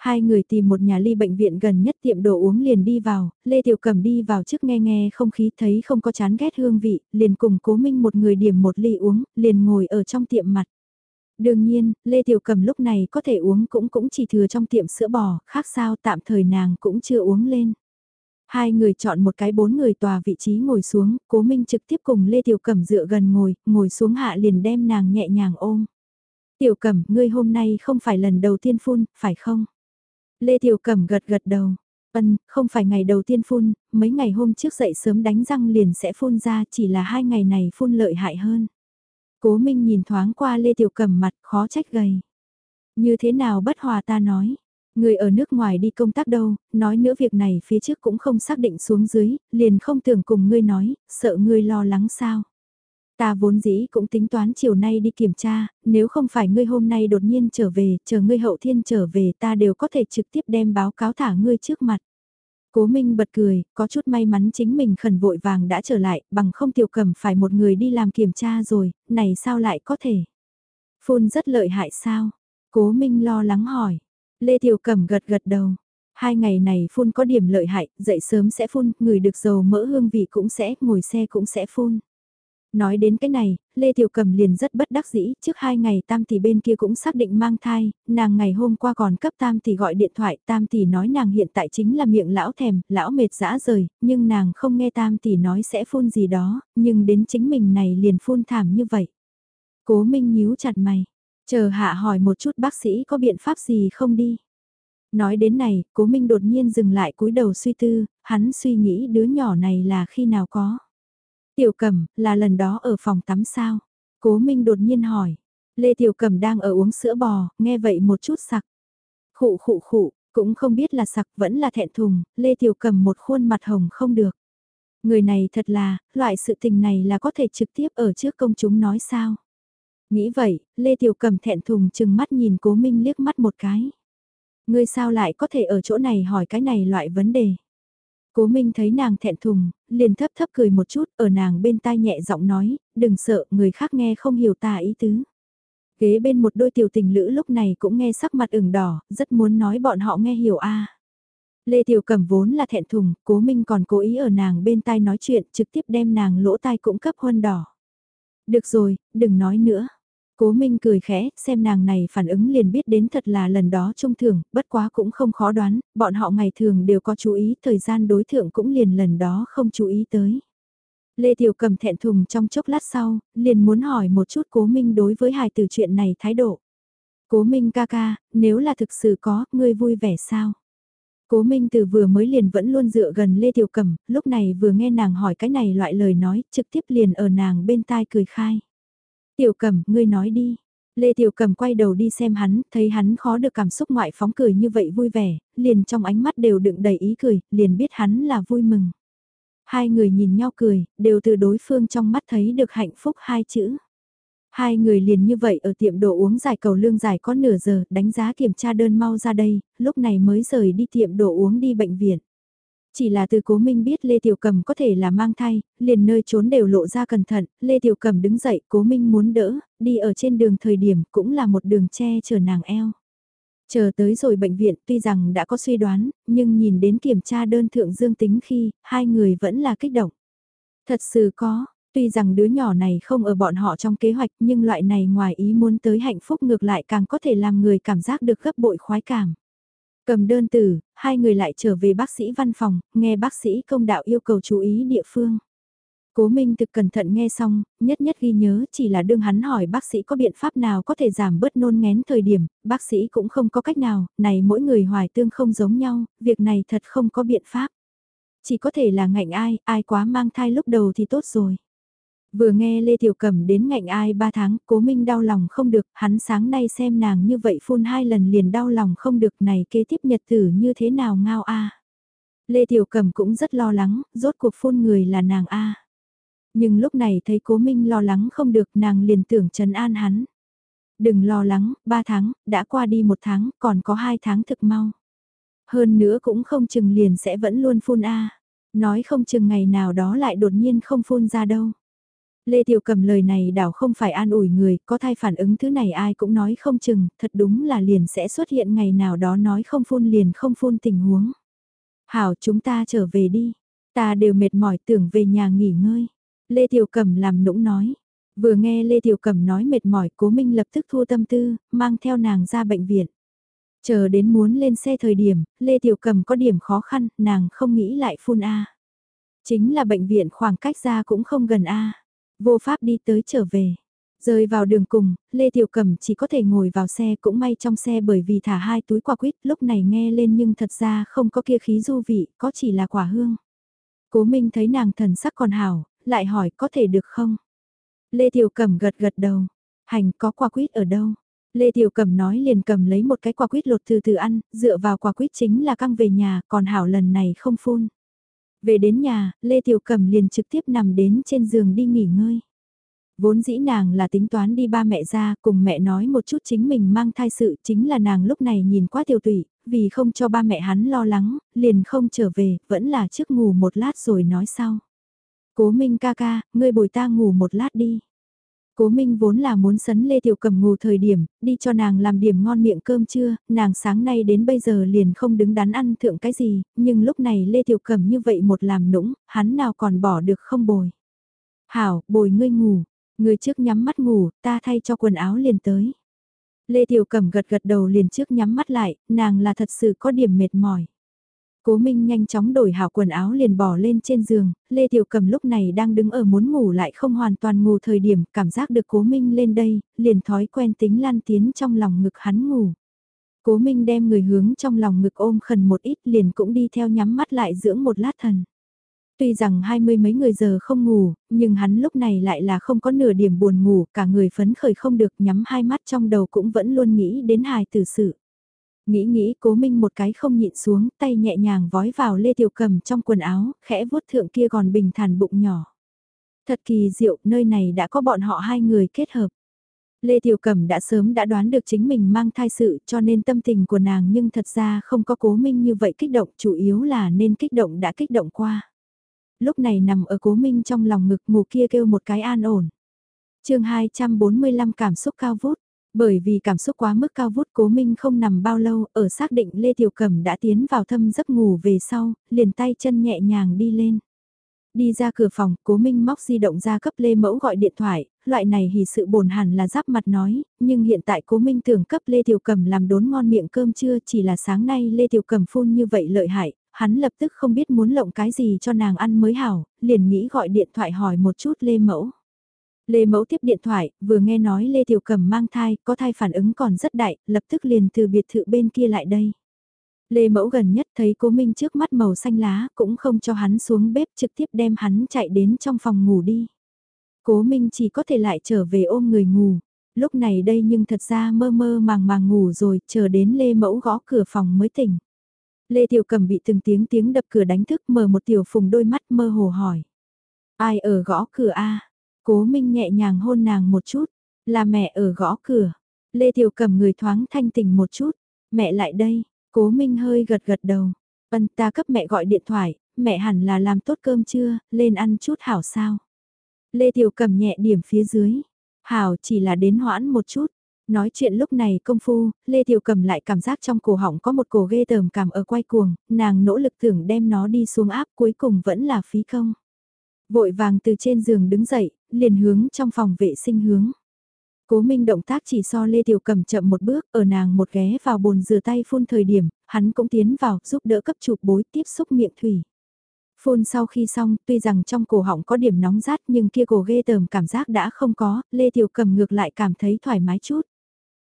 Hai người tìm một nhà ly bệnh viện gần nhất tiệm đồ uống liền đi vào, Lê Tiểu Cầm đi vào trước nghe nghe không khí thấy không có chán ghét hương vị, liền cùng cố minh một người điểm một ly uống, liền ngồi ở trong tiệm mặt. Đương nhiên, Lê Tiểu Cầm lúc này có thể uống cũng cũng chỉ thừa trong tiệm sữa bò, khác sao tạm thời nàng cũng chưa uống lên. Hai người chọn một cái bốn người tòa vị trí ngồi xuống, Cố Minh trực tiếp cùng Lê Tiểu Cẩm dựa gần ngồi, ngồi xuống hạ liền đem nàng nhẹ nhàng ôm. Tiểu Cẩm, ngươi hôm nay không phải lần đầu tiên phun, phải không? Lê Tiểu Cẩm gật gật đầu. Ân, không phải ngày đầu tiên phun, mấy ngày hôm trước dậy sớm đánh răng liền sẽ phun ra, chỉ là hai ngày này phun lợi hại hơn. Cố Minh nhìn thoáng qua Lê Tiểu Cẩm mặt, khó trách gầy. Như thế nào bất hòa ta nói, Người ở nước ngoài đi công tác đâu, nói nữa việc này phía trước cũng không xác định xuống dưới, liền không tưởng cùng ngươi nói, sợ ngươi lo lắng sao. Ta vốn dĩ cũng tính toán chiều nay đi kiểm tra, nếu không phải ngươi hôm nay đột nhiên trở về, chờ ngươi hậu thiên trở về ta đều có thể trực tiếp đem báo cáo thả ngươi trước mặt. Cố Minh bật cười, có chút may mắn chính mình khẩn vội vàng đã trở lại, bằng không tiểu cầm phải một người đi làm kiểm tra rồi, này sao lại có thể? Phun rất lợi hại sao? Cố Minh lo lắng hỏi. Lê Tiểu Cẩm gật gật đầu. Hai ngày này phun có điểm lợi hại, dậy sớm sẽ phun, người được dầu mỡ hương vị cũng sẽ, ngồi xe cũng sẽ phun. Nói đến cái này, Lê Tiểu Cầm liền rất bất đắc dĩ, trước hai ngày Tam Tỷ bên kia cũng xác định mang thai, nàng ngày hôm qua còn cấp Tam Tỷ gọi điện thoại, Tam Tỷ nói nàng hiện tại chính là miệng lão thèm, lão mệt dã rời, nhưng nàng không nghe Tam Tỷ nói sẽ phun gì đó, nhưng đến chính mình này liền phun thảm như vậy. Cố Minh nhíu chặt mày, Chờ hạ hỏi một chút bác sĩ có biện pháp gì không đi. Nói đến này, cố Minh đột nhiên dừng lại cúi đầu suy tư, hắn suy nghĩ đứa nhỏ này là khi nào có. Tiểu Cẩm, là lần đó ở phòng tắm sao? Cố Minh đột nhiên hỏi. Lê Tiểu Cẩm đang ở uống sữa bò, nghe vậy một chút sặc. Khụ khụ khụ, cũng không biết là sặc vẫn là thẹn thùng, Lê Tiểu Cẩm một khuôn mặt hồng không được. Người này thật là, loại sự tình này là có thể trực tiếp ở trước công chúng nói sao? Nghĩ vậy, Lê Tiểu Cẩm thẹn thùng chừng mắt nhìn Cố Minh liếc mắt một cái. Ngươi sao lại có thể ở chỗ này hỏi cái này loại vấn đề? Cố Minh thấy nàng thẹn thùng, liền thấp thấp cười một chút, ở nàng bên tai nhẹ giọng nói, đừng sợ, người khác nghe không hiểu ta ý tứ. Ghế bên một đôi tiểu tình lữ lúc này cũng nghe sắc mặt ửng đỏ, rất muốn nói bọn họ nghe hiểu a. Lê Tiểu Cẩm vốn là thẹn thùng, Cố Minh còn cố ý ở nàng bên tai nói chuyện, trực tiếp đem nàng lỗ tai cũng cấp huân đỏ. Được rồi, đừng nói nữa. Cố Minh cười khẽ, xem nàng này phản ứng liền biết đến thật là lần đó trung thường, bất quá cũng không khó đoán, bọn họ ngày thường đều có chú ý, thời gian đối thượng cũng liền lần đó không chú ý tới. Lê Tiểu cầm thẹn thùng trong chốc lát sau, liền muốn hỏi một chút Cố Minh đối với hài từ chuyện này thái độ. Cố Minh ca ca, nếu là thực sự có, ngươi vui vẻ sao? Cố Minh từ vừa mới liền vẫn luôn dựa gần Lê Tiểu Cầm, lúc này vừa nghe nàng hỏi cái này loại lời nói, trực tiếp liền ở nàng bên tai cười khai. Tiểu Cẩm, ngươi nói đi. Lê Tiểu Cẩm quay đầu đi xem hắn, thấy hắn khó được cảm xúc ngoại phóng cười như vậy vui vẻ, liền trong ánh mắt đều đựng đầy ý cười, liền biết hắn là vui mừng. Hai người nhìn nhau cười, đều từ đối phương trong mắt thấy được hạnh phúc hai chữ. Hai người liền như vậy ở tiệm đồ uống giải cầu lương giải có nửa giờ, đánh giá kiểm tra đơn mau ra đây, lúc này mới rời đi tiệm đồ uống đi bệnh viện. Chỉ là từ cố minh biết Lê Tiểu Cầm có thể là mang thai, liền nơi trốn đều lộ ra cẩn thận, Lê Tiểu Cầm đứng dậy, cố minh muốn đỡ, đi ở trên đường thời điểm cũng là một đường che chở nàng eo. Chờ tới rồi bệnh viện tuy rằng đã có suy đoán, nhưng nhìn đến kiểm tra đơn thượng dương tính khi, hai người vẫn là kích động. Thật sự có, tuy rằng đứa nhỏ này không ở bọn họ trong kế hoạch nhưng loại này ngoài ý muốn tới hạnh phúc ngược lại càng có thể làm người cảm giác được gấp bội khoái cảm. Cầm đơn từ, hai người lại trở về bác sĩ văn phòng, nghe bác sĩ công đạo yêu cầu chú ý địa phương. Cố Minh thực cẩn thận nghe xong, nhất nhất ghi nhớ chỉ là đương hắn hỏi bác sĩ có biện pháp nào có thể giảm bớt nôn ngén thời điểm, bác sĩ cũng không có cách nào, này mỗi người hoài tương không giống nhau, việc này thật không có biện pháp. Chỉ có thể là ngạnh ai, ai quá mang thai lúc đầu thì tốt rồi. Vừa nghe Lê Tiểu Cẩm đến ngạnh ai ba tháng, cố minh đau lòng không được, hắn sáng nay xem nàng như vậy phun hai lần liền đau lòng không được này kế tiếp nhật tử như thế nào ngao a Lê Tiểu Cẩm cũng rất lo lắng, rốt cuộc phun người là nàng a Nhưng lúc này thấy cố minh lo lắng không được nàng liền tưởng trấn an hắn. Đừng lo lắng, ba tháng, đã qua đi một tháng, còn có hai tháng thực mau. Hơn nữa cũng không chừng liền sẽ vẫn luôn phun a Nói không chừng ngày nào đó lại đột nhiên không phun ra đâu. Lê Tiểu Cầm lời này đảo không phải an ủi người, có thai phản ứng thứ này ai cũng nói không chừng, thật đúng là liền sẽ xuất hiện ngày nào đó nói không phun liền không phun tình huống. Hảo chúng ta trở về đi, ta đều mệt mỏi tưởng về nhà nghỉ ngơi. Lê Tiểu Cầm làm nũng nói, vừa nghe Lê Tiểu Cầm nói mệt mỏi cố minh lập tức thua tâm tư, mang theo nàng ra bệnh viện. Chờ đến muốn lên xe thời điểm, Lê Tiểu Cầm có điểm khó khăn, nàng không nghĩ lại phun A. Chính là bệnh viện khoảng cách ra cũng không gần A. Vô pháp đi tới trở về. Rơi vào đường cùng, Lê Tiểu Cẩm chỉ có thể ngồi vào xe cũng may trong xe bởi vì thả hai túi quả quýt lúc này nghe lên nhưng thật ra không có kia khí du vị, có chỉ là quả hương. Cố Minh thấy nàng thần sắc còn hảo, lại hỏi có thể được không? Lê Tiểu Cẩm gật gật đầu. Hành có quả quýt ở đâu? Lê Tiểu Cẩm nói liền cầm lấy một cái quả quýt lột từ từ ăn, dựa vào quả quýt chính là căng về nhà, còn hảo lần này không phun. Về đến nhà, Lê Tiểu Cẩm liền trực tiếp nằm đến trên giường đi nghỉ ngơi. Vốn dĩ nàng là tính toán đi ba mẹ ra, cùng mẹ nói một chút chính mình mang thai sự, chính là nàng lúc này nhìn quá tiểu tụy, vì không cho ba mẹ hắn lo lắng, liền không trở về, vẫn là trước ngủ một lát rồi nói sau. Cố Minh ca ca, ngươi bồi ta ngủ một lát đi. Cố Minh vốn là muốn sấn Lê Tiểu Cầm ngủ thời điểm, đi cho nàng làm điểm ngon miệng cơm trưa, nàng sáng nay đến bây giờ liền không đứng đắn ăn thượng cái gì, nhưng lúc này Lê Tiểu Cầm như vậy một làm nũng, hắn nào còn bỏ được không bồi. Hảo, bồi ngươi ngủ, ngươi trước nhắm mắt ngủ, ta thay cho quần áo liền tới. Lê Tiểu Cầm gật gật đầu liền trước nhắm mắt lại, nàng là thật sự có điểm mệt mỏi. Cố Minh nhanh chóng đổi hảo quần áo liền bỏ lên trên giường, Lê Tiểu Cầm lúc này đang đứng ở muốn ngủ lại không hoàn toàn ngủ thời điểm, cảm giác được Cố Minh lên đây, liền thói quen tính lan tiến trong lòng ngực hắn ngủ. Cố Minh đem người hướng trong lòng ngực ôm khẩn một ít liền cũng đi theo nhắm mắt lại dưỡng một lát thần. Tuy rằng hai mươi mấy người giờ không ngủ, nhưng hắn lúc này lại là không có nửa điểm buồn ngủ, cả người phấn khởi không được nhắm hai mắt trong đầu cũng vẫn luôn nghĩ đến hài tử sự. Nghĩ nghĩ cố minh một cái không nhịn xuống, tay nhẹ nhàng vói vào Lê Tiểu Cầm trong quần áo, khẽ vuốt thượng kia còn bình thản bụng nhỏ. Thật kỳ diệu, nơi này đã có bọn họ hai người kết hợp. Lê Tiểu Cẩm đã sớm đã đoán được chính mình mang thai sự cho nên tâm tình của nàng nhưng thật ra không có cố minh như vậy kích động, chủ yếu là nên kích động đã kích động qua. Lúc này nằm ở cố minh trong lòng ngực ngủ kia kêu một cái an ổn. chương 245 cảm xúc cao vút, bởi vì cảm xúc quá mức cao vút cố minh không nằm bao lâu, ở xác định Lê Tiểu Cẩm đã tiến vào thâm giấc ngủ về sau, liền tay chân nhẹ nhàng đi lên. Đi ra cửa phòng, cố minh móc di động ra cấp Lê Mẫu gọi điện thoại, loại này hỉ sự bồn hẳn là giáp mặt nói, nhưng hiện tại cố minh tưởng cấp Lê Tiểu Cẩm làm đốn ngon miệng cơm trưa chỉ là sáng nay Lê Tiểu Cẩm phun như vậy lợi hại, hắn lập tức không biết muốn lộng cái gì cho nàng ăn mới hảo, liền nghĩ gọi điện thoại hỏi một chút Lê Mẫu. Lê Mẫu tiếp điện thoại, vừa nghe nói Lê Tiểu Cầm mang thai, có thai phản ứng còn rất đại, lập tức liền từ biệt thự bên kia lại đây. Lê Mẫu gần nhất thấy cố Minh trước mắt màu xanh lá, cũng không cho hắn xuống bếp trực tiếp đem hắn chạy đến trong phòng ngủ đi. Cố Minh chỉ có thể lại trở về ôm người ngủ. Lúc này đây nhưng thật ra mơ mơ màng màng ngủ rồi, chờ đến Lê Mẫu gõ cửa phòng mới tỉnh. Lê Tiểu Cầm bị từng tiếng tiếng đập cửa đánh thức mở một tiểu phùng đôi mắt mơ hồ hỏi. Ai ở gõ cửa a Cố Minh nhẹ nhàng hôn nàng một chút, là mẹ ở gõ cửa. Lê Thiều cầm người thoáng thanh tỉnh một chút, mẹ lại đây, Cố Minh hơi gật gật đầu. Vân ta cấp mẹ gọi điện thoại, mẹ hẳn là làm tốt cơm chưa, lên ăn chút hảo sao. Lê Thiều cầm nhẹ điểm phía dưới, hảo chỉ là đến hoãn một chút. Nói chuyện lúc này công phu, Lê Thiều cầm lại cảm giác trong cổ họng có một cổ ghê tởm cảm ở quay cuồng, nàng nỗ lực tưởng đem nó đi xuống áp cuối cùng vẫn là phí công. Vội vàng từ trên giường đứng dậy, liền hướng trong phòng vệ sinh hướng. Cố Minh động tác chỉ so Lê Tiểu Cầm chậm một bước, ở nàng một ghé vào bồn rửa tay phun thời điểm, hắn cũng tiến vào, giúp đỡ cấp chụp bối tiếp xúc miệng thủy. Phun sau khi xong, tuy rằng trong cổ họng có điểm nóng rát nhưng kia cổ ghê tởm cảm giác đã không có, Lê Tiểu Cầm ngược lại cảm thấy thoải mái chút.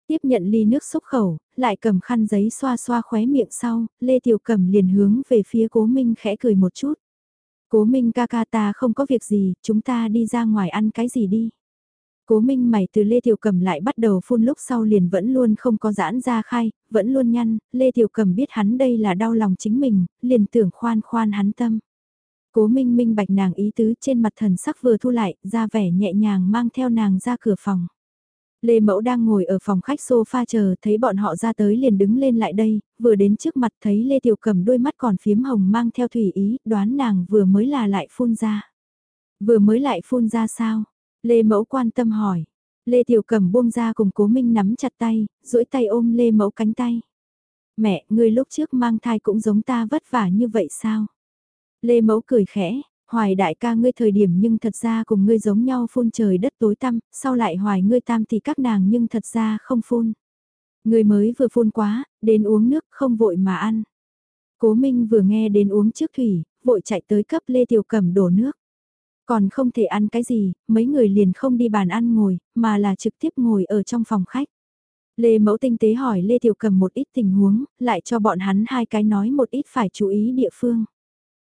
Tiếp nhận ly nước xúc khẩu, lại cầm khăn giấy xoa xoa khóe miệng sau, Lê Tiểu Cầm liền hướng về phía Cố Minh khẽ cười một chút. Cố Minh ca ca ta không có việc gì, chúng ta đi ra ngoài ăn cái gì đi. Cố Minh mày từ Lê Tiểu Cầm lại bắt đầu phun lúc sau liền vẫn luôn không có giãn ra khai, vẫn luôn nhăn, Lê Tiểu Cầm biết hắn đây là đau lòng chính mình, liền tưởng khoan khoan hắn tâm. Cố Minh minh bạch nàng ý tứ trên mặt thần sắc vừa thu lại, ra vẻ nhẹ nhàng mang theo nàng ra cửa phòng. Lê Mẫu đang ngồi ở phòng khách sofa chờ, thấy bọn họ ra tới liền đứng lên lại đây, vừa đến trước mặt thấy Lê Tiểu Cầm đôi mắt còn phiếm hồng mang theo thủy ý, đoán nàng vừa mới là lại phun ra. Vừa mới lại phun ra sao? Lê Mẫu quan tâm hỏi. Lê Tiểu Cầm buông ra cùng Cố Minh nắm chặt tay, duỗi tay ôm Lê Mẫu cánh tay. Mẹ, người lúc trước mang thai cũng giống ta vất vả như vậy sao? Lê Mẫu cười khẽ, hoài đại ca ngươi thời điểm nhưng thật ra cùng ngươi giống nhau phun trời đất tối tăm, sau lại hoài ngươi tam thì các nàng nhưng thật ra không phun. Ngươi mới vừa phun quá, đến uống nước không vội mà ăn. Cố Minh vừa nghe đến uống trước thủy, vội chạy tới cấp Lê Tiểu Cẩm đổ nước. Còn không thể ăn cái gì, mấy người liền không đi bàn ăn ngồi, mà là trực tiếp ngồi ở trong phòng khách. Lê Mẫu tinh tế hỏi Lê Tiểu Cầm một ít tình huống, lại cho bọn hắn hai cái nói một ít phải chú ý địa phương.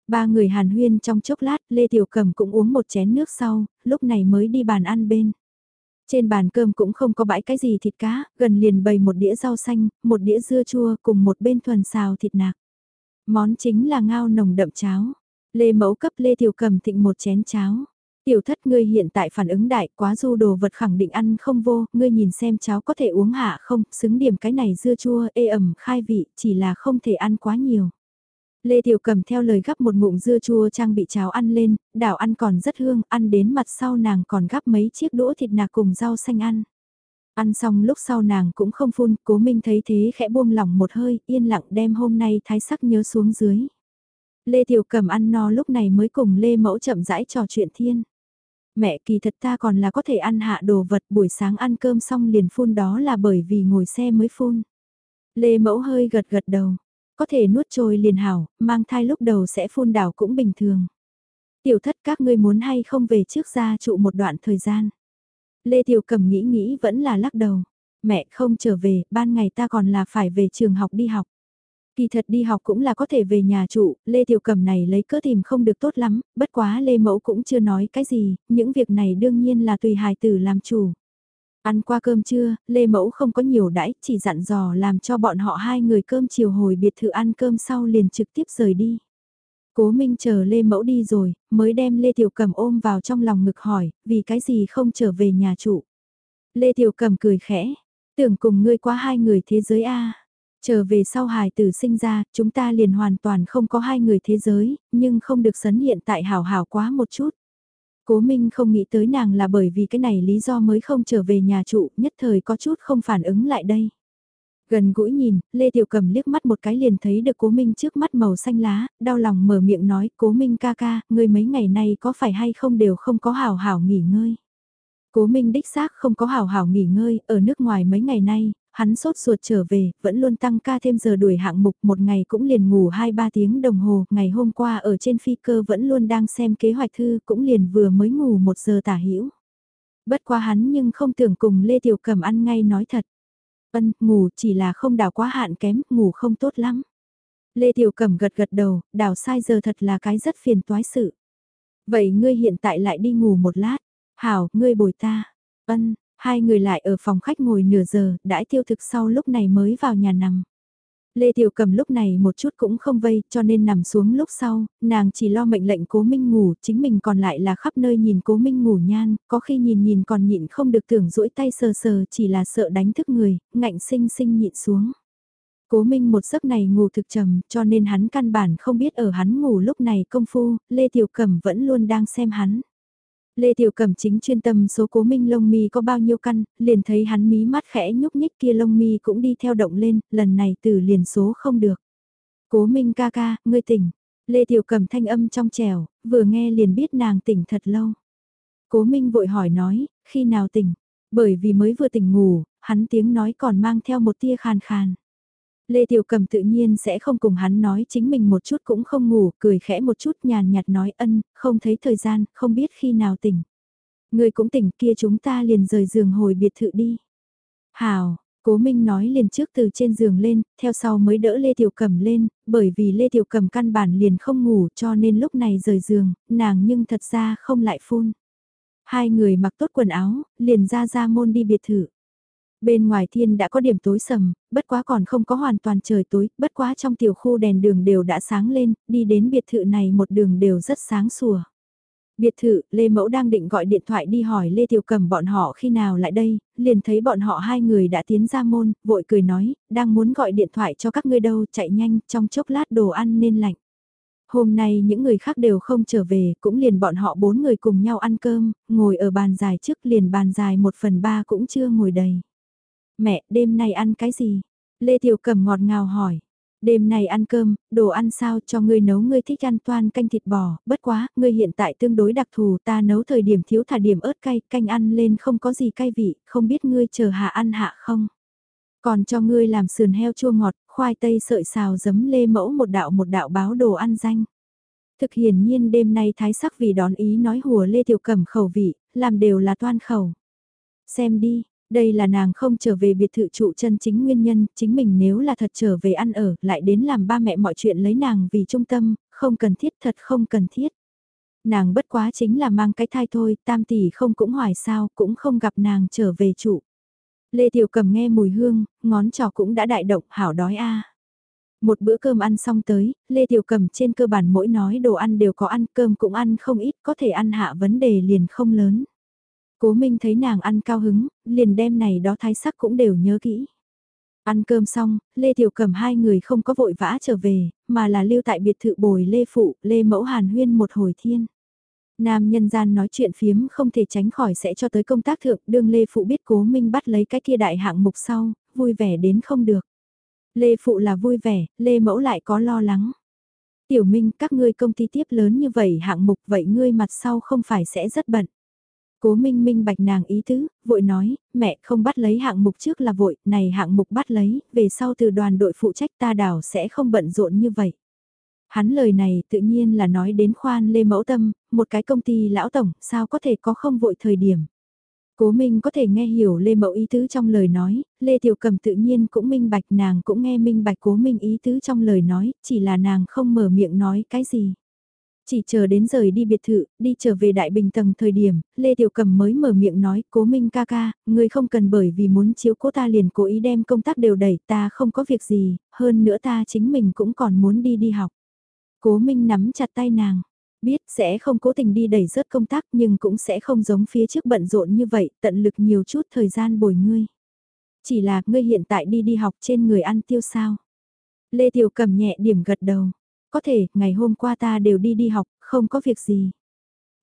Ba người hàn huyên trong chốc lát, Lê Tiểu Cầm cũng uống một chén nước sau, lúc này mới đi bàn ăn bên. Trên bàn cơm cũng không có bãi cái gì thịt cá, gần liền bày một đĩa rau xanh, một đĩa dưa chua cùng một bên thuần xào thịt nạc. Món chính là ngao nồng đậm cháo. Lê Mẫu cấp Lê Tiểu Cầm thịnh một chén cháo. Tiểu thất ngươi hiện tại phản ứng đại quá du đồ vật khẳng định ăn không vô, ngươi nhìn xem cháo có thể uống hạ không, xứng điểm cái này dưa chua ê ẩm khai vị, chỉ là không thể ăn quá nhiều. Lê Tiểu cầm theo lời gắp một ngụm dưa chua trang bị cháo ăn lên, đảo ăn còn rất hương, ăn đến mặt sau nàng còn gắp mấy chiếc đũa thịt nạc cùng rau xanh ăn. Ăn xong lúc sau nàng cũng không phun, cố minh thấy thế khẽ buông lỏng một hơi, yên lặng đem hôm nay thái sắc nhớ xuống dưới. Lê Tiểu cầm ăn no lúc này mới cùng Lê Mẫu chậm rãi trò chuyện thiên. Mẹ kỳ thật ta còn là có thể ăn hạ đồ vật buổi sáng ăn cơm xong liền phun đó là bởi vì ngồi xe mới phun. Lê Mẫu hơi gật gật đầu có thể nuốt trôi liền hảo, mang thai lúc đầu sẽ phun đảo cũng bình thường. Tiểu thất các ngươi muốn hay không về trước ra trụ một đoạn thời gian. Lê Tiểu Cầm nghĩ nghĩ vẫn là lắc đầu. Mẹ không trở về, ban ngày ta còn là phải về trường học đi học. Kỳ thật đi học cũng là có thể về nhà trụ, Lê Tiểu Cầm này lấy cớ tìm không được tốt lắm, bất quá Lê Mẫu cũng chưa nói cái gì, những việc này đương nhiên là tùy hài tử làm chủ. Ăn qua cơm trưa, Lê Mẫu không có nhiều đãi, chỉ dặn dò làm cho bọn họ hai người cơm chiều hồi biệt thự ăn cơm sau liền trực tiếp rời đi. Cố Minh chờ Lê Mẫu đi rồi, mới đem Lê Tiểu Cầm ôm vào trong lòng ngực hỏi, vì cái gì không trở về nhà chủ. Lê Tiểu Cầm cười khẽ, tưởng cùng ngươi qua hai người thế giới A. Trở về sau hài tử sinh ra, chúng ta liền hoàn toàn không có hai người thế giới, nhưng không được sấn hiện tại hảo hảo quá một chút. Cố Minh không nghĩ tới nàng là bởi vì cái này lý do mới không trở về nhà trụ, nhất thời có chút không phản ứng lại đây. Gần gũi nhìn, Lê Tiểu Cầm liếc mắt một cái liền thấy được Cố Minh trước mắt màu xanh lá, đau lòng mở miệng nói, Cố Minh ca ca, người mấy ngày nay có phải hay không đều không có hào hảo nghỉ ngơi. Cố Minh đích xác không có hào hảo nghỉ ngơi, ở nước ngoài mấy ngày nay, hắn sốt ruột trở về, vẫn luôn tăng ca thêm giờ đuổi hạng mục, một ngày cũng liền ngủ 2-3 tiếng đồng hồ, ngày hôm qua ở trên phi cơ vẫn luôn đang xem kế hoạch thư, cũng liền vừa mới ngủ một giờ tả hữu Bất quá hắn nhưng không tưởng cùng Lê Tiểu Cầm ăn ngay nói thật. Ân, ngủ chỉ là không đào quá hạn kém, ngủ không tốt lắm. Lê Tiểu Cẩm gật gật đầu, đào sai giờ thật là cái rất phiền toái sự. Vậy ngươi hiện tại lại đi ngủ một lát. Hảo, ngươi bồi ta. Ân, Hai người lại ở phòng khách ngồi nửa giờ, đãi tiêu thực sau lúc này mới vào nhà nằm. Lê Tiểu Cầm lúc này một chút cũng không vây, cho nên nằm xuống lúc sau, nàng chỉ lo mệnh lệnh cố minh ngủ, chính mình còn lại là khắp nơi nhìn cố minh ngủ nhan, có khi nhìn nhìn còn nhịn không được tưởng rũi tay sờ sờ chỉ là sợ đánh thức người, ngạnh sinh sinh nhịn xuống. Cố minh một giấc này ngủ thực trầm, cho nên hắn căn bản không biết ở hắn ngủ lúc này công phu, Lê Tiểu Cầm vẫn luôn đang xem hắn. Lê Tiểu Cẩm chính chuyên tâm số cố minh lông mi có bao nhiêu căn, liền thấy hắn mí mắt khẽ nhúc nhích kia lông mi cũng đi theo động lên, lần này từ liền số không được. Cố minh ca ca, ngươi tỉnh. Lê Tiểu Cẩm thanh âm trong trèo, vừa nghe liền biết nàng tỉnh thật lâu. Cố minh vội hỏi nói, khi nào tỉnh? Bởi vì mới vừa tỉnh ngủ, hắn tiếng nói còn mang theo một tia khàn khàn. Lê Tiểu Cầm tự nhiên sẽ không cùng hắn nói chính mình một chút cũng không ngủ, cười khẽ một chút nhàn nhạt nói ân, không thấy thời gian, không biết khi nào tỉnh. Người cũng tỉnh kia chúng ta liền rời giường hồi biệt thự đi. Hào, Cố Minh nói liền trước từ trên giường lên, theo sau mới đỡ Lê Tiểu Cẩm lên, bởi vì Lê Tiểu Cẩm căn bản liền không ngủ cho nên lúc này rời giường, nàng nhưng thật ra không lại phun. Hai người mặc tốt quần áo, liền ra ra môn đi biệt thự. Bên ngoài thiên đã có điểm tối sầm, bất quá còn không có hoàn toàn trời tối, bất quá trong tiểu khu đèn đường đều đã sáng lên, đi đến biệt thự này một đường đều rất sáng sủa. Biệt thự, Lê Mẫu đang định gọi điện thoại đi hỏi Lê Tiểu Cầm bọn họ khi nào lại đây, liền thấy bọn họ hai người đã tiến ra môn, vội cười nói, đang muốn gọi điện thoại cho các ngươi đâu, chạy nhanh, trong chốc lát đồ ăn nên lạnh. Hôm nay những người khác đều không trở về, cũng liền bọn họ bốn người cùng nhau ăn cơm, ngồi ở bàn dài trước liền bàn dài một phần ba cũng chưa ngồi đầy. Mẹ, đêm nay ăn cái gì? Lê Tiểu Cẩm ngọt ngào hỏi. Đêm nay ăn cơm, đồ ăn sao cho ngươi nấu ngươi thích ăn toan canh thịt bò, bất quá, ngươi hiện tại tương đối đặc thù ta nấu thời điểm thiếu thả điểm ớt cay, canh ăn lên không có gì cay vị, không biết ngươi chờ hạ ăn hạ không. Còn cho ngươi làm sườn heo chua ngọt, khoai tây sợi xào giấm lê mẫu một đạo một đạo báo đồ ăn danh. Thực hiển nhiên đêm nay thái sắc vì đón ý nói hùa lê tiểu cẩm khẩu vị, làm đều là toan khẩu. Xem đi, đây là nàng không trở về biệt thự trụ chân chính nguyên nhân, chính mình nếu là thật trở về ăn ở, lại đến làm ba mẹ mọi chuyện lấy nàng vì trung tâm, không cần thiết thật không cần thiết. Nàng bất quá chính là mang cái thai thôi, tam tỷ không cũng hoài sao, cũng không gặp nàng trở về trụ. Lê Tiểu Cầm nghe mùi hương, ngón trò cũng đã đại động, hảo đói a. Một bữa cơm ăn xong tới, Lê Tiểu Cầm trên cơ bản mỗi nói đồ ăn đều có ăn, cơm cũng ăn không ít, có thể ăn hạ vấn đề liền không lớn. Cố Minh thấy nàng ăn cao hứng, liền đem này đó thái sắc cũng đều nhớ kỹ. Ăn cơm xong, Lê Tiểu Cầm hai người không có vội vã trở về, mà là lưu tại biệt thự bồi Lê Phụ, Lê Mẫu Hàn Huyên một hồi thiên. Nam nhân gian nói chuyện phiếm không thể tránh khỏi sẽ cho tới công tác thượng, đương Lê Phụ biết Cố Minh bắt lấy cái kia đại hạng mục sau, vui vẻ đến không được. Lê Phụ là vui vẻ, Lê Mẫu lại có lo lắng. Tiểu Minh, các ngươi công ty tiếp lớn như vậy hạng mục vậy ngươi mặt sau không phải sẽ rất bận. Cố Minh Minh bạch nàng ý tứ, vội nói, mẹ không bắt lấy hạng mục trước là vội, này hạng mục bắt lấy, về sau từ đoàn đội phụ trách ta đảo sẽ không bận rộn như vậy. Hắn lời này tự nhiên là nói đến khoan lê mẫu tâm, một cái công ty lão tổng, sao có thể có không vội thời điểm. Cố Minh có thể nghe hiểu Lê Mẫu ý tứ trong lời nói, Lê Tiểu Cầm tự nhiên cũng minh bạch nàng cũng nghe minh bạch Cố Minh ý tứ trong lời nói, chỉ là nàng không mở miệng nói cái gì. Chỉ chờ đến rời đi biệt thự, đi trở về đại bình tầng thời điểm, Lê Tiểu Cầm mới mở miệng nói, cố minh ca ca, người không cần bởi vì muốn chiếu cố ta liền cố ý đem công tác đều đẩy ta không có việc gì, hơn nữa ta chính mình cũng còn muốn đi đi học. Cố minh nắm chặt tay nàng, biết sẽ không cố tình đi đẩy rớt công tác nhưng cũng sẽ không giống phía trước bận rộn như vậy, tận lực nhiều chút thời gian bồi ngươi. Chỉ là ngươi hiện tại đi đi học trên người ăn tiêu sao. Lê Tiểu Cầm nhẹ điểm gật đầu. Có thể, ngày hôm qua ta đều đi đi học, không có việc gì.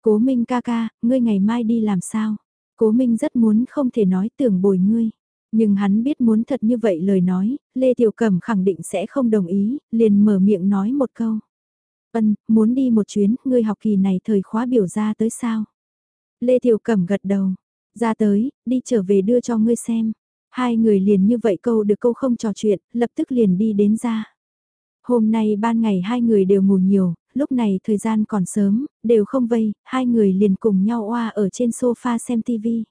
Cố Minh ca ca, ngươi ngày mai đi làm sao? Cố Minh rất muốn không thể nói tưởng bồi ngươi. Nhưng hắn biết muốn thật như vậy lời nói, Lê Tiểu Cẩm khẳng định sẽ không đồng ý, liền mở miệng nói một câu. Ân, muốn đi một chuyến, ngươi học kỳ này thời khóa biểu ra tới sao? Lê Tiểu Cẩm gật đầu. Ra tới, đi trở về đưa cho ngươi xem. Hai người liền như vậy câu được câu không trò chuyện, lập tức liền đi đến ra. Hôm nay ban ngày hai người đều ngủ nhiều, lúc này thời gian còn sớm, đều không vây, hai người liền cùng nhau oa ở trên sofa xem tivi.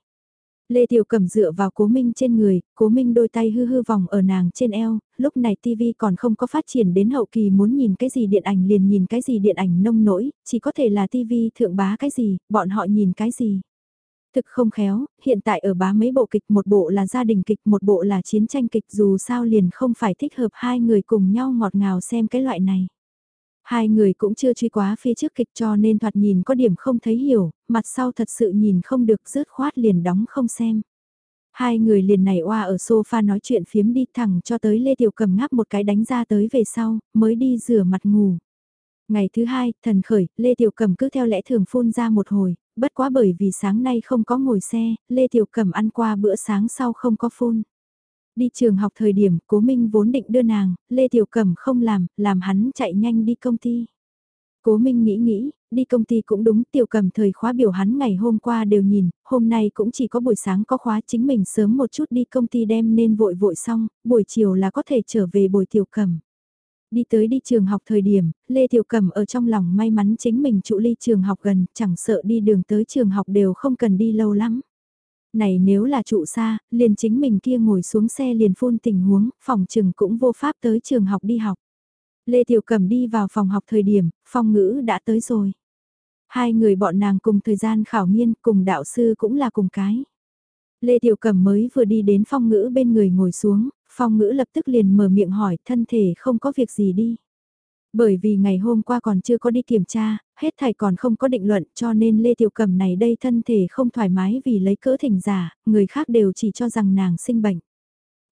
Lê Tiểu Cẩm dựa vào Cố Minh trên người, Cố Minh đôi tay hư hư vòng ở nàng trên eo, lúc này TV còn không có phát triển đến hậu kỳ muốn nhìn cái gì điện ảnh liền nhìn cái gì điện ảnh nông nỗi, chỉ có thể là TV thượng bá cái gì, bọn họ nhìn cái gì. Thực không khéo, hiện tại ở bá mấy bộ kịch một bộ là gia đình kịch một bộ là chiến tranh kịch dù sao liền không phải thích hợp hai người cùng nhau ngọt ngào xem cái loại này. Hai người cũng chưa truy quá phía trước kịch cho nên thoạt nhìn có điểm không thấy hiểu, mặt sau thật sự nhìn không được rớt khoát liền đóng không xem. Hai người liền này oa ở sofa nói chuyện phiếm đi thẳng cho tới Lê Tiểu cầm ngáp một cái đánh ra tới về sau, mới đi rửa mặt ngủ. Ngày thứ hai, thần khởi, Lê Tiểu cầm cứ theo lẽ thường phun ra một hồi, bất quá bởi vì sáng nay không có ngồi xe, Lê Tiểu Cẩm ăn qua bữa sáng sau không có phun. Đi trường học thời điểm, Cố Minh vốn định đưa nàng, Lê Tiểu Cẩm không làm, làm hắn chạy nhanh đi công ty. Cố Minh nghĩ nghĩ, đi công ty cũng đúng, Tiểu Cẩm thời khóa biểu hắn ngày hôm qua đều nhìn, hôm nay cũng chỉ có buổi sáng có khóa chính mình sớm một chút đi công ty đem nên vội vội xong, buổi chiều là có thể trở về buổi Tiểu Cẩm. Đi tới đi trường học thời điểm, Lê Tiểu Cẩm ở trong lòng may mắn chính mình trụ ly trường học gần, chẳng sợ đi đường tới trường học đều không cần đi lâu lắm. Này nếu là trụ xa, liền chính mình kia ngồi xuống xe liền phun tình huống, phòng trường cũng vô pháp tới trường học đi học. Lê Tiểu Cầm đi vào phòng học thời điểm, phong ngữ đã tới rồi. Hai người bọn nàng cùng thời gian khảo miên, cùng đạo sư cũng là cùng cái. Lê Tiểu cẩm mới vừa đi đến phong ngữ bên người ngồi xuống, phong ngữ lập tức liền mở miệng hỏi thân thể không có việc gì đi. Bởi vì ngày hôm qua còn chưa có đi kiểm tra, hết thầy còn không có định luận cho nên Lê Tiểu Cầm này đây thân thể không thoải mái vì lấy cỡ thỉnh giả, người khác đều chỉ cho rằng nàng sinh bệnh.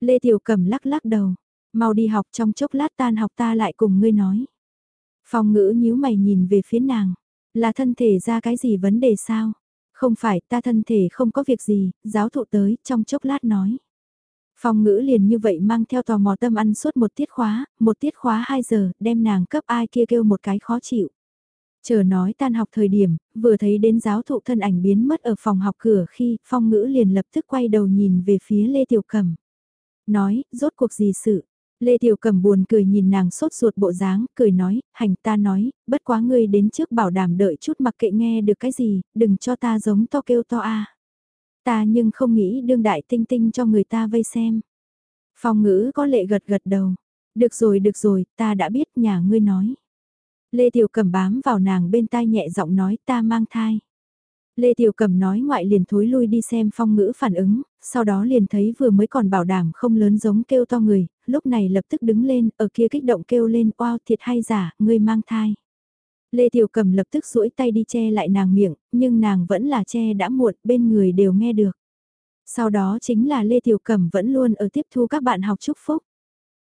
Lê Tiểu Cầm lắc lắc đầu, mau đi học trong chốc lát tan học ta lại cùng ngươi nói. Phong ngữ nhíu mày nhìn về phía nàng, là thân thể ra cái gì vấn đề sao? Không phải ta thân thể không có việc gì, giáo thụ tới, trong chốc lát nói. Phong ngữ liền như vậy mang theo tò mò tâm ăn suốt một tiết khóa, một tiết khóa 2 giờ, đem nàng cấp ai kia kêu một cái khó chịu. Chờ nói tan học thời điểm, vừa thấy đến giáo thụ thân ảnh biến mất ở phòng học cửa khi phong ngữ liền lập tức quay đầu nhìn về phía Lê Tiểu Cầm. Nói, rốt cuộc gì sự? Lê Tiểu Cầm buồn cười nhìn nàng sốt ruột bộ dáng, cười nói, hành ta nói, bất quá ngươi đến trước bảo đảm đợi chút mặc kệ nghe được cái gì, đừng cho ta giống to kêu to a. Ta nhưng không nghĩ đương đại tinh tinh cho người ta vây xem. Phong ngữ có lệ gật gật đầu. Được rồi được rồi, ta đã biết nhà ngươi nói. Lê Tiểu Cầm bám vào nàng bên tai nhẹ giọng nói ta mang thai. Lê Tiểu Cầm nói ngoại liền thối lui đi xem phong ngữ phản ứng, sau đó liền thấy vừa mới còn bảo đảm không lớn giống kêu to người, lúc này lập tức đứng lên, ở kia kích động kêu lên, wow thiệt hay giả, ngươi mang thai. Lê Tiểu Cầm lập tức duỗi tay đi che lại nàng miệng, nhưng nàng vẫn là che đã muộn, bên người đều nghe được. Sau đó chính là Lê Tiểu Cầm vẫn luôn ở tiếp thu các bạn học chúc phúc.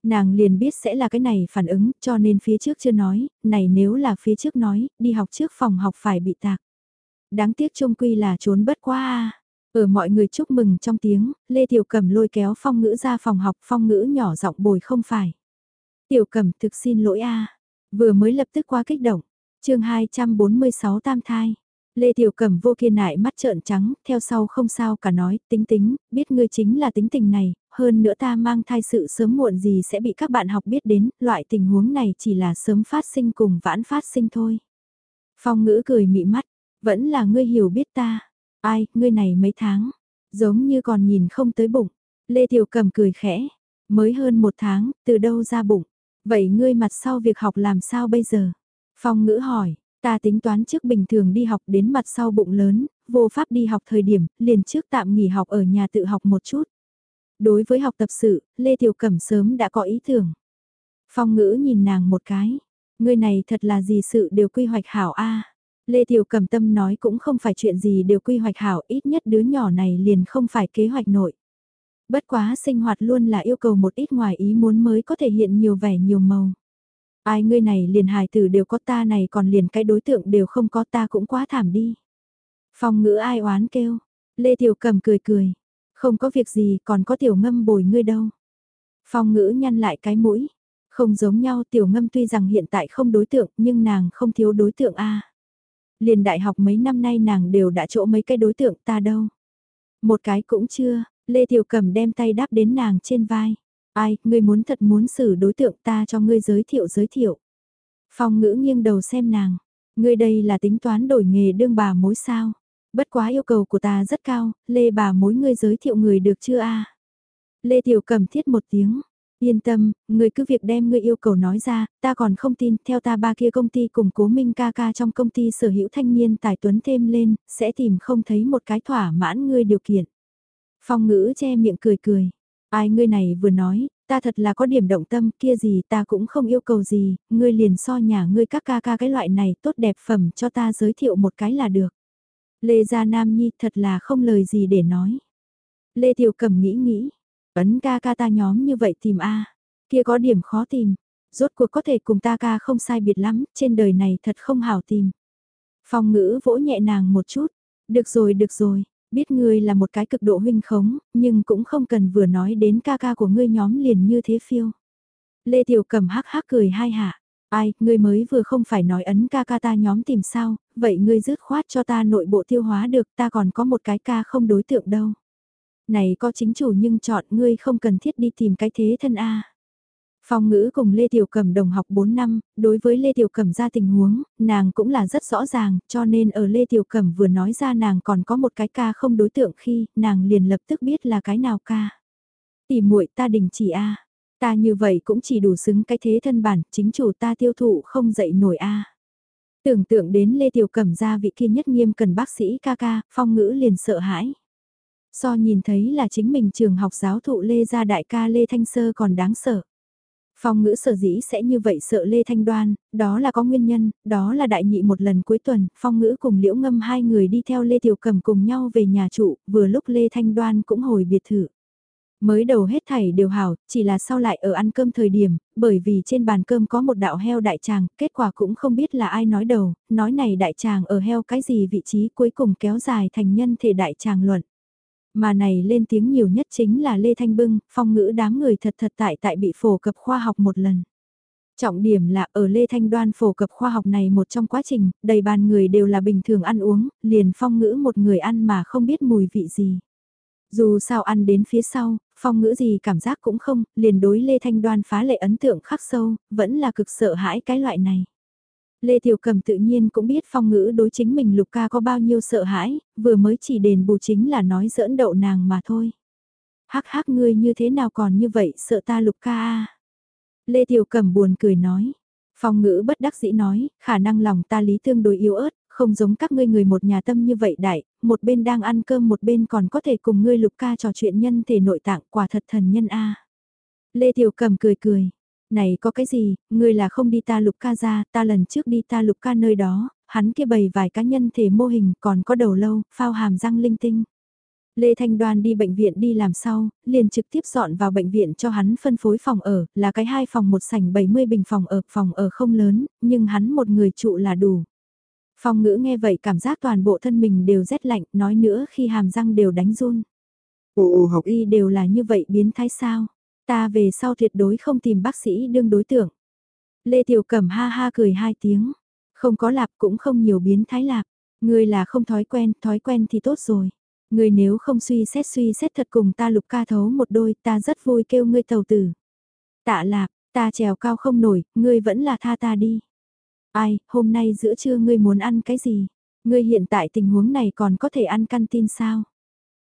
Nàng liền biết sẽ là cái này phản ứng, cho nên phía trước chưa nói, này nếu là phía trước nói, đi học trước phòng học phải bị tạc. Đáng tiếc trông quy là trốn bất qua à. Ở mọi người chúc mừng trong tiếng, Lê Tiểu Cầm lôi kéo phong ngữ ra phòng học, phong ngữ nhỏ giọng bồi không phải. Tiểu Cầm thực xin lỗi a Vừa mới lập tức qua kích động chương 246 tam thai. Lê Tiểu Cẩm vô kiên nại mắt trợn trắng, theo sau không sao cả nói, tính tính, biết ngươi chính là tính tình này, hơn nữa ta mang thai sự sớm muộn gì sẽ bị các bạn học biết đến, loại tình huống này chỉ là sớm phát sinh cùng vãn phát sinh thôi. Phong ngữ cười mị mắt, vẫn là ngươi hiểu biết ta, ai, ngươi này mấy tháng, giống như còn nhìn không tới bụng. Lê Tiểu Cẩm cười khẽ, mới hơn một tháng, từ đâu ra bụng, vậy ngươi mặt sau việc học làm sao bây giờ? Phong ngữ hỏi, ta tính toán trước bình thường đi học đến mặt sau bụng lớn, vô pháp đi học thời điểm, liền trước tạm nghỉ học ở nhà tự học một chút. Đối với học tập sự, Lê Tiểu Cẩm sớm đã có ý tưởng. Phong ngữ nhìn nàng một cái, người này thật là gì sự đều quy hoạch hảo a Lê Tiểu Cẩm tâm nói cũng không phải chuyện gì đều quy hoạch hảo, ít nhất đứa nhỏ này liền không phải kế hoạch nội. Bất quá sinh hoạt luôn là yêu cầu một ít ngoài ý muốn mới có thể hiện nhiều vẻ nhiều màu. Ai ngươi này liền hài tử đều có ta này còn liền cái đối tượng đều không có ta cũng quá thảm đi. Phong ngữ ai oán kêu. Lê Tiểu Cầm cười cười. Không có việc gì còn có tiểu ngâm bồi ngươi đâu. Phong ngữ nhăn lại cái mũi. Không giống nhau tiểu ngâm tuy rằng hiện tại không đối tượng nhưng nàng không thiếu đối tượng a Liền đại học mấy năm nay nàng đều đã chỗ mấy cái đối tượng ta đâu. Một cái cũng chưa, Lê Tiểu Cầm đem tay đáp đến nàng trên vai. Ai, ngươi muốn thật muốn xử đối tượng ta cho ngươi giới thiệu giới thiệu. Phong ngữ nghiêng đầu xem nàng, ngươi đây là tính toán đổi nghề đương bà mối sao. Bất quá yêu cầu của ta rất cao, lê bà mối ngươi giới thiệu người được chưa a Lê Tiểu cầm thiết một tiếng, yên tâm, ngươi cứ việc đem ngươi yêu cầu nói ra, ta còn không tin, theo ta ba kia công ty cùng cố minh ca ca trong công ty sở hữu thanh niên tài tuấn thêm lên, sẽ tìm không thấy một cái thỏa mãn ngươi điều kiện. Phong ngữ che miệng cười cười, Ai ngươi này vừa nói, ta thật là có điểm động tâm kia gì ta cũng không yêu cầu gì, ngươi liền so nhà ngươi các ca ca cái loại này tốt đẹp phẩm cho ta giới thiệu một cái là được. Lê Gia Nam Nhi thật là không lời gì để nói. Lê Tiểu cẩm nghĩ nghĩ, ấn ca ca ta nhóm như vậy tìm A, kia có điểm khó tìm, rốt cuộc có thể cùng ta ca không sai biệt lắm, trên đời này thật không hảo tìm. Phong ngữ vỗ nhẹ nàng một chút, được rồi được rồi, Biết ngươi là một cái cực độ huynh khống, nhưng cũng không cần vừa nói đến ca ca của ngươi nhóm liền như thế phiêu. Lê Tiểu Cầm hắc hắc cười hai hạ. Ai, ngươi mới vừa không phải nói ấn ca ca ta nhóm tìm sao, vậy ngươi dứt khoát cho ta nội bộ tiêu hóa được ta còn có một cái ca không đối tượng đâu. Này có chính chủ nhưng chọn ngươi không cần thiết đi tìm cái thế thân A. Phong ngữ cùng Lê Tiểu Cẩm đồng học 4 năm, đối với Lê Tiểu Cẩm ra tình huống, nàng cũng là rất rõ ràng, cho nên ở Lê Tiểu Cẩm vừa nói ra nàng còn có một cái ca không đối tượng khi, nàng liền lập tức biết là cái nào ca. Tỷ muội ta đình chỉ a ta như vậy cũng chỉ đủ xứng cái thế thân bản, chính chủ ta tiêu thụ không dậy nổi a Tưởng tượng đến Lê Tiểu Cẩm ra vị kia nhất nghiêm cần bác sĩ ca ca, phong ngữ liền sợ hãi. So nhìn thấy là chính mình trường học giáo thụ Lê gia đại ca Lê Thanh Sơ còn đáng sợ. Phong ngữ sở dĩ sẽ như vậy sợ Lê Thanh Đoan, đó là có nguyên nhân, đó là đại nhị một lần cuối tuần, Phong ngữ cùng Liễu Ngâm hai người đi theo Lê Tiểu Cầm cùng nhau về nhà trụ, vừa lúc Lê Thanh Đoan cũng hồi biệt thự. Mới đầu hết thảy đều hảo, chỉ là sau lại ở ăn cơm thời điểm, bởi vì trên bàn cơm có một đạo heo đại tràng, kết quả cũng không biết là ai nói đầu, nói này đại tràng ở heo cái gì vị trí cuối cùng kéo dài thành nhân thể đại tràng luận. Mà này lên tiếng nhiều nhất chính là Lê Thanh Bưng, phong ngữ đám người thật thật tại tại bị phổ cập khoa học một lần. Trọng điểm là ở Lê Thanh Đoan phổ cập khoa học này một trong quá trình, đầy bàn người đều là bình thường ăn uống, liền phong ngữ một người ăn mà không biết mùi vị gì. Dù sao ăn đến phía sau, phong ngữ gì cảm giác cũng không, liền đối Lê Thanh Đoan phá lệ ấn tượng khắc sâu, vẫn là cực sợ hãi cái loại này. Lê Tiểu Cầm tự nhiên cũng biết phong ngữ đối chính mình Lục ca có bao nhiêu sợ hãi, vừa mới chỉ đền bù chính là nói giỡn đậu nàng mà thôi. Hắc hắc ngươi như thế nào còn như vậy sợ ta Lục ca à? Lê Tiểu Cầm buồn cười nói. Phong ngữ bất đắc dĩ nói, khả năng lòng ta lý tương đối yếu ớt, không giống các ngươi người một nhà tâm như vậy đại, một bên đang ăn cơm một bên còn có thể cùng ngươi lục ca trò chuyện nhân thể nội tạng quả thật thần nhân a. Lê Tiểu Cầm cười cười, này có cái gì, ngươi là không đi ta lục ca ra, ta lần trước đi ta lục ca nơi đó, hắn kia bày vài cá nhân thể mô hình còn có đầu lâu, phao hàm răng linh tinh. Lê Thanh Đoan đi bệnh viện đi làm sau, liền trực tiếp dọn vào bệnh viện cho hắn phân phối phòng ở, là cái hai phòng một sảnh 70 bình phòng ở, phòng ở không lớn, nhưng hắn một người trụ là đủ. Phong ngữ nghe vậy cảm giác toàn bộ thân mình đều rét lạnh, nói nữa khi hàm răng đều đánh run. Ồ, học y đều là như vậy biến thái sao? Ta về sau tuyệt đối không tìm bác sĩ đương đối tượng. Lê Tiểu Cẩm ha ha cười hai tiếng. Không có lạp cũng không nhiều biến thái lạp. Người là không thói quen, thói quen thì tốt rồi. Người nếu không suy xét suy xét thật cùng ta lục ca thấu một đôi, ta rất vui kêu ngươi tàu tử. Tạ lạp, ta trèo cao không nổi, ngươi vẫn là tha ta đi. Ai, hôm nay giữa trưa ngươi muốn ăn cái gì? Ngươi hiện tại tình huống này còn có thể ăn căn tin sao?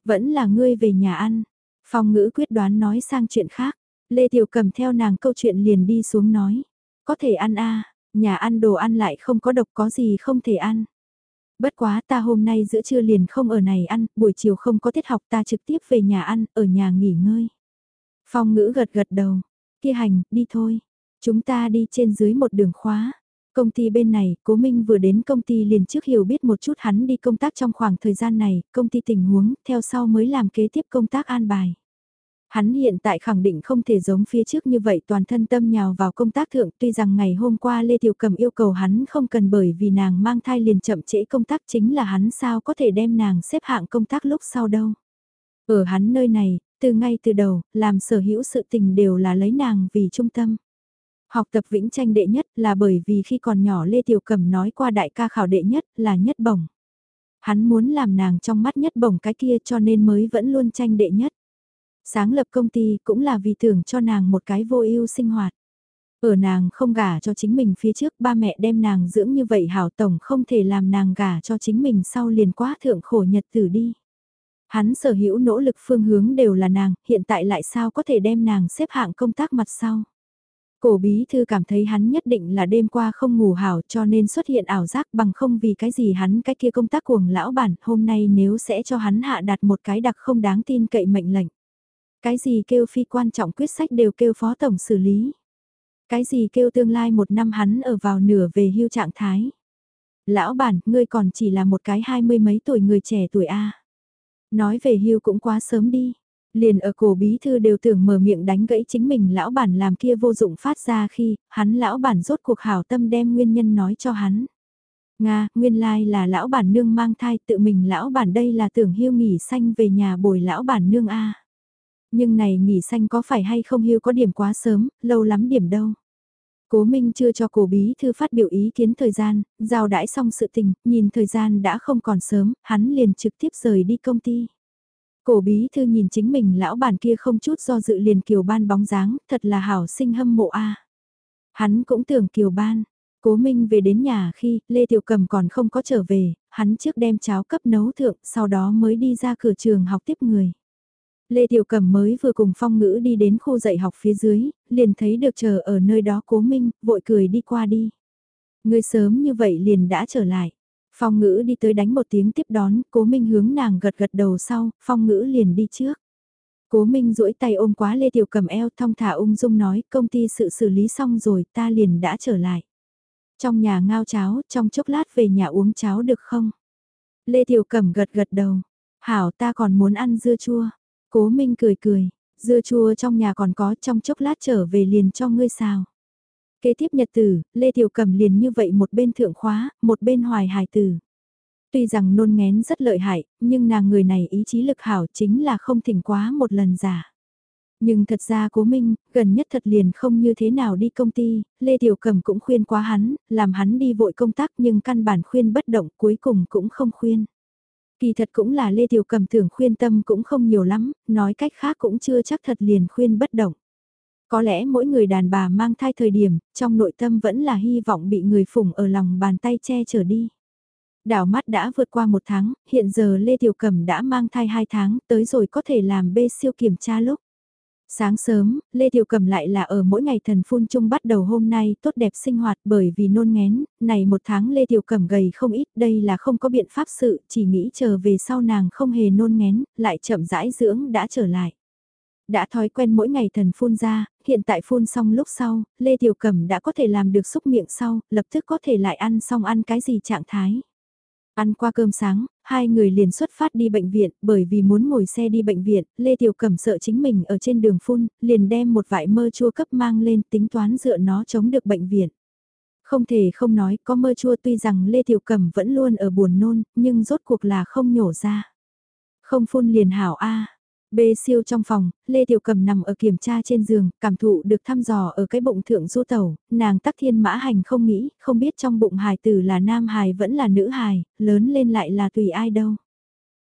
Vẫn là ngươi về nhà ăn. Phong ngữ quyết đoán nói sang chuyện khác. Lê Tiểu cầm theo nàng câu chuyện liền đi xuống nói. Có thể ăn a nhà ăn đồ ăn lại không có độc có gì không thể ăn. Bất quá ta hôm nay giữa trưa liền không ở này ăn, buổi chiều không có tiết học ta trực tiếp về nhà ăn, ở nhà nghỉ ngơi. Phong ngữ gật gật đầu. Kia hành, đi thôi. Chúng ta đi trên dưới một đường khóa. Công ty bên này, Cố Minh vừa đến công ty liền trước hiểu biết một chút hắn đi công tác trong khoảng thời gian này, công ty tình huống, theo sau mới làm kế tiếp công tác an bài. Hắn hiện tại khẳng định không thể giống phía trước như vậy toàn thân tâm nhào vào công tác thượng tuy rằng ngày hôm qua Lê Tiểu Cầm yêu cầu hắn không cần bởi vì nàng mang thai liền chậm trễ công tác chính là hắn sao có thể đem nàng xếp hạng công tác lúc sau đâu. Ở hắn nơi này, từ ngay từ đầu, làm sở hữu sự tình đều là lấy nàng vì trung tâm. Học tập vĩnh tranh đệ nhất là bởi vì khi còn nhỏ Lê Tiểu Cầm nói qua đại ca khảo đệ nhất là nhất bổng. Hắn muốn làm nàng trong mắt nhất bổng cái kia cho nên mới vẫn luôn tranh đệ nhất. Sáng lập công ty cũng là vì tưởng cho nàng một cái vô ưu sinh hoạt. Ở nàng không gả cho chính mình phía trước ba mẹ đem nàng dưỡng như vậy hảo tổng không thể làm nàng gả cho chính mình sau liền quá thượng khổ nhật tử đi. Hắn sở hữu nỗ lực phương hướng đều là nàng, hiện tại lại sao có thể đem nàng xếp hạng công tác mặt sau. Cổ bí thư cảm thấy hắn nhất định là đêm qua không ngủ hảo cho nên xuất hiện ảo giác bằng không vì cái gì hắn cái kia công tác cuồng lão bản hôm nay nếu sẽ cho hắn hạ đặt một cái đặc không đáng tin cậy mệnh lệnh. Cái gì kêu phi quan trọng quyết sách đều kêu phó tổng xử lý. Cái gì kêu tương lai một năm hắn ở vào nửa về hưu trạng thái. Lão bản, ngươi còn chỉ là một cái hai mươi mấy tuổi người trẻ tuổi A. Nói về hưu cũng quá sớm đi. Liền ở cổ bí thư đều tưởng mở miệng đánh gãy chính mình lão bản làm kia vô dụng phát ra khi, hắn lão bản rốt cuộc hảo tâm đem nguyên nhân nói cho hắn. Nga, nguyên lai là lão bản nương mang thai tự mình lão bản đây là tưởng hưu nghỉ xanh về nhà bồi lão bản nương A. Nhưng này nghỉ xanh có phải hay không hưu có điểm quá sớm, lâu lắm điểm đâu. Cố Minh chưa cho cổ bí thư phát biểu ý kiến thời gian, giao đãi xong sự tình, nhìn thời gian đã không còn sớm, hắn liền trực tiếp rời đi công ty. Cổ bí thư nhìn chính mình lão bản kia không chút do dự liền kiều ban bóng dáng, thật là hảo sinh hâm mộ a. Hắn cũng tưởng kiều ban, cố minh về đến nhà khi Lê Tiểu Cầm còn không có trở về, hắn trước đem cháo cấp nấu thượng, sau đó mới đi ra cửa trường học tiếp người. Lê Tiểu Cẩm mới vừa cùng phong ngữ đi đến khu dạy học phía dưới, liền thấy được chờ ở nơi đó cố minh, vội cười đi qua đi. Người sớm như vậy liền đã trở lại. Phong ngữ đi tới đánh một tiếng tiếp đón, cố minh hướng nàng gật gật đầu sau, phong ngữ liền đi trước. Cố minh duỗi tay ôm quá Lê Tiểu Cẩm eo thong thả ung dung nói công ty sự xử lý xong rồi ta liền đã trở lại. Trong nhà ngao cháo, trong chốc lát về nhà uống cháo được không? Lê Tiểu Cẩm gật gật đầu. Hảo ta còn muốn ăn dưa chua. Cố Minh cười cười, dưa chua trong nhà còn có trong chốc lát trở về liền cho ngươi xào. Kế tiếp nhật tử, Lê Tiểu Cầm liền như vậy một bên thượng khóa, một bên hoài hài tử. Tuy rằng nôn ngén rất lợi hại, nhưng nàng người này ý chí lực hảo chính là không thỉnh quá một lần giả. Nhưng thật ra cố minh, gần nhất thật liền không như thế nào đi công ty, Lê Tiểu Cầm cũng khuyên quá hắn, làm hắn đi vội công tác nhưng căn bản khuyên bất động cuối cùng cũng không khuyên. Kỳ thật cũng là Lê Tiểu Cầm tưởng khuyên tâm cũng không nhiều lắm, nói cách khác cũng chưa chắc thật liền khuyên bất động. Có lẽ mỗi người đàn bà mang thai thời điểm, trong nội tâm vẫn là hy vọng bị người phụng ở lòng bàn tay che chở đi. Đảo mắt đã vượt qua một tháng, hiện giờ Lê Tiểu Cầm đã mang thai hai tháng, tới rồi có thể làm bê siêu kiểm tra lúc. Sáng sớm, Lê Tiểu Cầm lại là ở mỗi ngày thần phun chung bắt đầu hôm nay tốt đẹp sinh hoạt bởi vì nôn ngén, này một tháng Lê Tiểu Cầm gầy không ít đây là không có biện pháp sự, chỉ nghĩ chờ về sau nàng không hề nôn ngén, lại chậm rãi dưỡng đã trở lại. Đã thói quen mỗi ngày thần phun ra, hiện tại phun xong lúc sau, Lê Tiểu Cầm đã có thể làm được xúc miệng sau, lập tức có thể lại ăn xong ăn cái gì trạng thái. Ăn qua cơm sáng, hai người liền xuất phát đi bệnh viện, bởi vì muốn ngồi xe đi bệnh viện, Lê Tiểu Cẩm sợ chính mình ở trên đường phun, liền đem một vải mơ chua cấp mang lên tính toán dựa nó chống được bệnh viện. Không thể không nói, có mơ chua tuy rằng Lê Tiểu Cẩm vẫn luôn ở buồn nôn, nhưng rốt cuộc là không nhổ ra. Không phun liền hảo A. Bê siêu trong phòng, Lê Tiểu Cầm nằm ở kiểm tra trên giường, cảm thụ được thăm dò ở cái bụng thượng du tẩu, nàng tắc thiên mã hành không nghĩ, không biết trong bụng hài tử là nam hài vẫn là nữ hài, lớn lên lại là tùy ai đâu.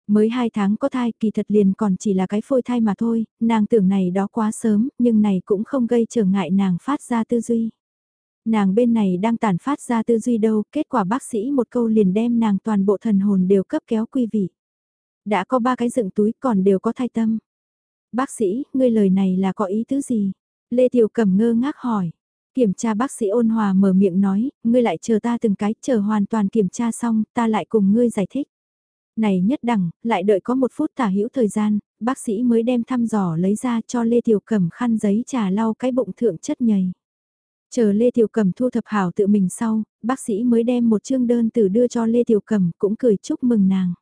Mới hai tháng có thai kỳ thật liền còn chỉ là cái phôi thai mà thôi, nàng tưởng này đó quá sớm, nhưng này cũng không gây trở ngại nàng phát ra tư duy. Nàng bên này đang tản phát ra tư duy đâu, kết quả bác sĩ một câu liền đem nàng toàn bộ thần hồn đều cấp kéo quy vị đã có ba cái dựng túi còn đều có thai tâm. Bác sĩ, ngươi lời này là có ý tứ gì? Lê Tiểu Cẩm ngơ ngác hỏi. Kiểm tra bác sĩ ôn hòa mở miệng nói, ngươi lại chờ ta từng cái, chờ hoàn toàn kiểm tra xong, ta lại cùng ngươi giải thích. Này nhất đẳng, lại đợi có một phút tả hữu thời gian, bác sĩ mới đem thăm dò lấy ra cho Lê Tiểu Cẩm khăn giấy trà lau cái bụng thượng chất nhầy. Chờ Lê Tiểu Cẩm thu thập hảo tự mình sau, bác sĩ mới đem một chương đơn từ đưa cho Lê Tiểu Cẩm cũng cười chúc mừng nàng.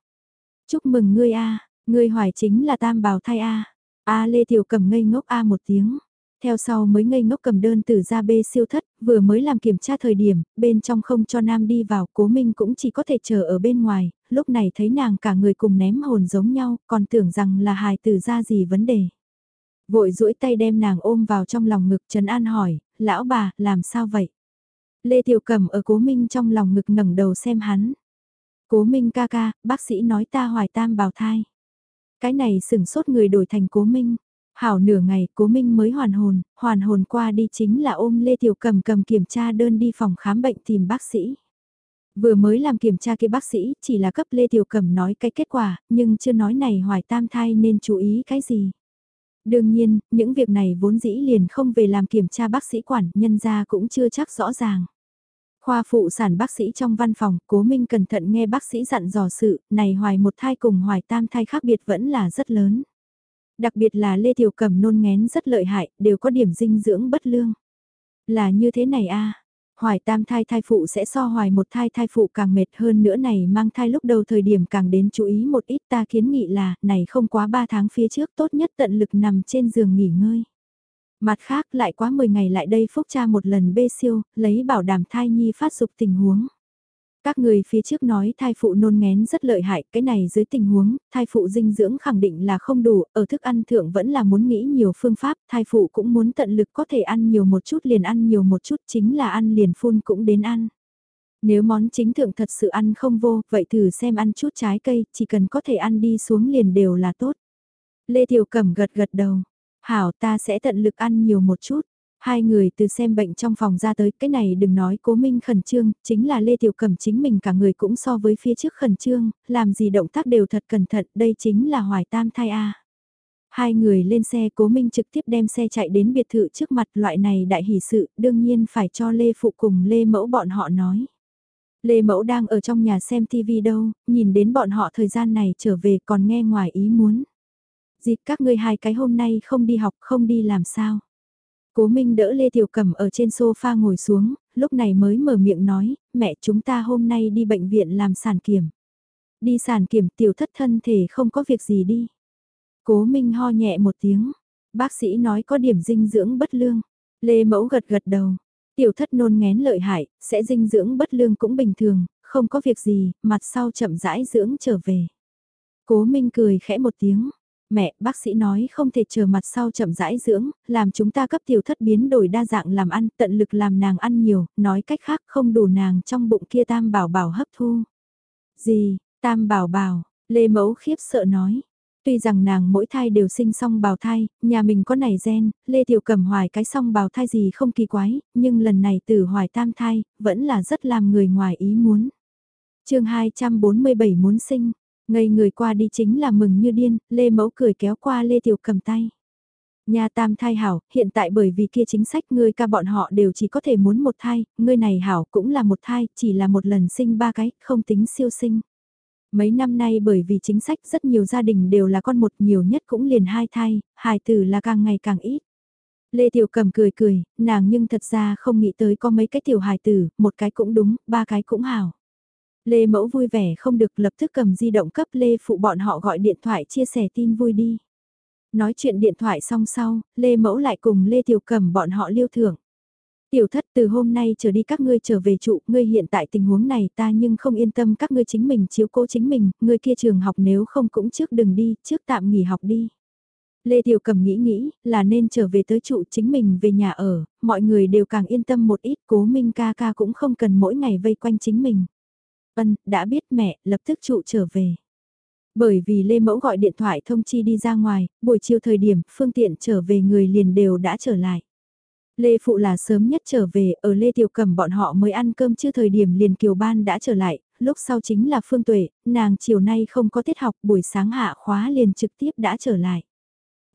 Chúc mừng ngươi a, ngươi hoài chính là tam bào thai a. A Lê Tiểu cầm ngây ngốc a một tiếng. Theo sau mới ngây ngốc cầm đơn từ ra bê siêu thất, vừa mới làm kiểm tra thời điểm, bên trong không cho nam đi vào, cố minh cũng chỉ có thể chờ ở bên ngoài, lúc này thấy nàng cả người cùng ném hồn giống nhau, còn tưởng rằng là hài tử ra gì vấn đề. Vội duỗi tay đem nàng ôm vào trong lòng ngực Trần An hỏi, lão bà, làm sao vậy? Lê Tiểu Cầm ở cố minh trong lòng ngực ngẩng đầu xem hắn. Cố Minh ca ca, bác sĩ nói ta hoài tam bào thai. Cái này sừng sốt người đổi thành Cố Minh. Hảo nửa ngày Cố Minh mới hoàn hồn, hoàn hồn qua đi chính là ôm Lê Tiểu Cầm cầm kiểm tra đơn đi phòng khám bệnh tìm bác sĩ. Vừa mới làm kiểm tra kia bác sĩ chỉ là cấp Lê Tiểu Cầm nói cái kết quả, nhưng chưa nói này hoài tam thai nên chú ý cái gì. Đương nhiên, những việc này vốn dĩ liền không về làm kiểm tra bác sĩ quản, nhân ra cũng chưa chắc rõ ràng. Khoa phụ sản bác sĩ trong văn phòng, cố minh cẩn thận nghe bác sĩ dặn dò sự, này hoài một thai cùng hoài tam thai khác biệt vẫn là rất lớn. Đặc biệt là Lê Tiểu Cầm nôn ngén rất lợi hại, đều có điểm dinh dưỡng bất lương. Là như thế này a Hoài tam thai thai phụ sẽ so hoài một thai thai phụ càng mệt hơn nữa này mang thai lúc đầu thời điểm càng đến chú ý một ít ta kiến nghị là, này không quá 3 tháng phía trước tốt nhất tận lực nằm trên giường nghỉ ngơi. Mặt khác lại quá 10 ngày lại đây phúc cha một lần bê siêu, lấy bảo đảm thai nhi phát dục tình huống. Các người phía trước nói thai phụ nôn ngén rất lợi hại, cái này dưới tình huống, thai phụ dinh dưỡng khẳng định là không đủ, ở thức ăn thượng vẫn là muốn nghĩ nhiều phương pháp, thai phụ cũng muốn tận lực có thể ăn nhiều một chút liền ăn nhiều một chút, chính là ăn liền phun cũng đến ăn. Nếu món chính thượng thật sự ăn không vô, vậy thử xem ăn chút trái cây, chỉ cần có thể ăn đi xuống liền đều là tốt. Lê Tiểu Cẩm gật gật đầu. Hảo ta sẽ tận lực ăn nhiều một chút. Hai người từ xem bệnh trong phòng ra tới, cái này đừng nói cố minh khẩn trương, chính là Lê Tiểu Cẩm chính mình cả người cũng so với phía trước khẩn trương, làm gì động tác đều thật cẩn thận, đây chính là hoài tam thai A. Hai người lên xe cố minh trực tiếp đem xe chạy đến biệt thự trước mặt loại này đại hỷ sự, đương nhiên phải cho Lê Phụ cùng Lê Mẫu bọn họ nói. Lê Mẫu đang ở trong nhà xem TV đâu, nhìn đến bọn họ thời gian này trở về còn nghe ngoài ý muốn. Dịp các ngươi hai cái hôm nay không đi học không đi làm sao. Cố Minh đỡ Lê Tiểu Cẩm ở trên sofa ngồi xuống, lúc này mới mở miệng nói, mẹ chúng ta hôm nay đi bệnh viện làm sản kiểm. Đi sản kiểm tiểu thất thân thể không có việc gì đi. Cố Minh ho nhẹ một tiếng, bác sĩ nói có điểm dinh dưỡng bất lương. Lê Mẫu gật gật đầu, tiểu thất nôn ngén lợi hại, sẽ dinh dưỡng bất lương cũng bình thường, không có việc gì, mặt sau chậm rãi dưỡng trở về. Cố Minh cười khẽ một tiếng, Mẹ, bác sĩ nói không thể chờ mặt sau chậm rãi dưỡng, làm chúng ta cấp tiểu thất biến đổi đa dạng làm ăn, tận lực làm nàng ăn nhiều, nói cách khác không đủ nàng trong bụng kia tam bảo bảo hấp thu. Gì, tam bảo bảo, Lê Mẫu khiếp sợ nói. Tuy rằng nàng mỗi thai đều sinh song bào thai, nhà mình có này gen, Lê Tiểu cẩm hoài cái song bào thai gì không kỳ quái, nhưng lần này từ hoài tam thai, vẫn là rất làm người ngoài ý muốn. chương 247 muốn sinh, Ngây người qua đi chính là mừng như điên, Lê Mẫu cười kéo qua Lê Tiểu cầm tay. Nhà tam thai hảo, hiện tại bởi vì kia chính sách ngươi ca bọn họ đều chỉ có thể muốn một thai, ngươi này hảo cũng là một thai, chỉ là một lần sinh ba cái, không tính siêu sinh. Mấy năm nay bởi vì chính sách rất nhiều gia đình đều là con một nhiều nhất cũng liền hai thai, hài tử là càng ngày càng ít. Lê Tiểu Cầm cười cười, nàng nhưng thật ra không nghĩ tới có mấy cái tiểu hài tử, một cái cũng đúng, ba cái cũng hảo. Lê Mẫu vui vẻ không được lập tức cầm di động cấp Lê Phụ bọn họ gọi điện thoại chia sẻ tin vui đi. Nói chuyện điện thoại xong sau, Lê Mẫu lại cùng Lê Tiểu Cầm bọn họ liêu thưởng. Tiểu thất từ hôm nay trở đi các ngươi trở về trụ, ngươi hiện tại tình huống này ta nhưng không yên tâm các ngươi chính mình chiếu cố chính mình, ngươi kia trường học nếu không cũng trước đừng đi, trước tạm nghỉ học đi. Lê Tiểu Cầm nghĩ nghĩ, là nên trở về tới trụ chính mình về nhà ở, mọi người đều càng yên tâm một ít, cố minh ca ca cũng không cần mỗi ngày vây quanh chính mình. Ân, đã biết mẹ, lập tức trụ trở về. Bởi vì Lê Mẫu gọi điện thoại thông chi đi ra ngoài, buổi chiều thời điểm, phương tiện trở về người liền đều đã trở lại. Lê Phụ là sớm nhất trở về, ở Lê Tiểu Cầm bọn họ mới ăn cơm chưa thời điểm liền Kiều Ban đã trở lại, lúc sau chính là Phương Tuệ, nàng chiều nay không có tiết học, buổi sáng hạ khóa liền trực tiếp đã trở lại.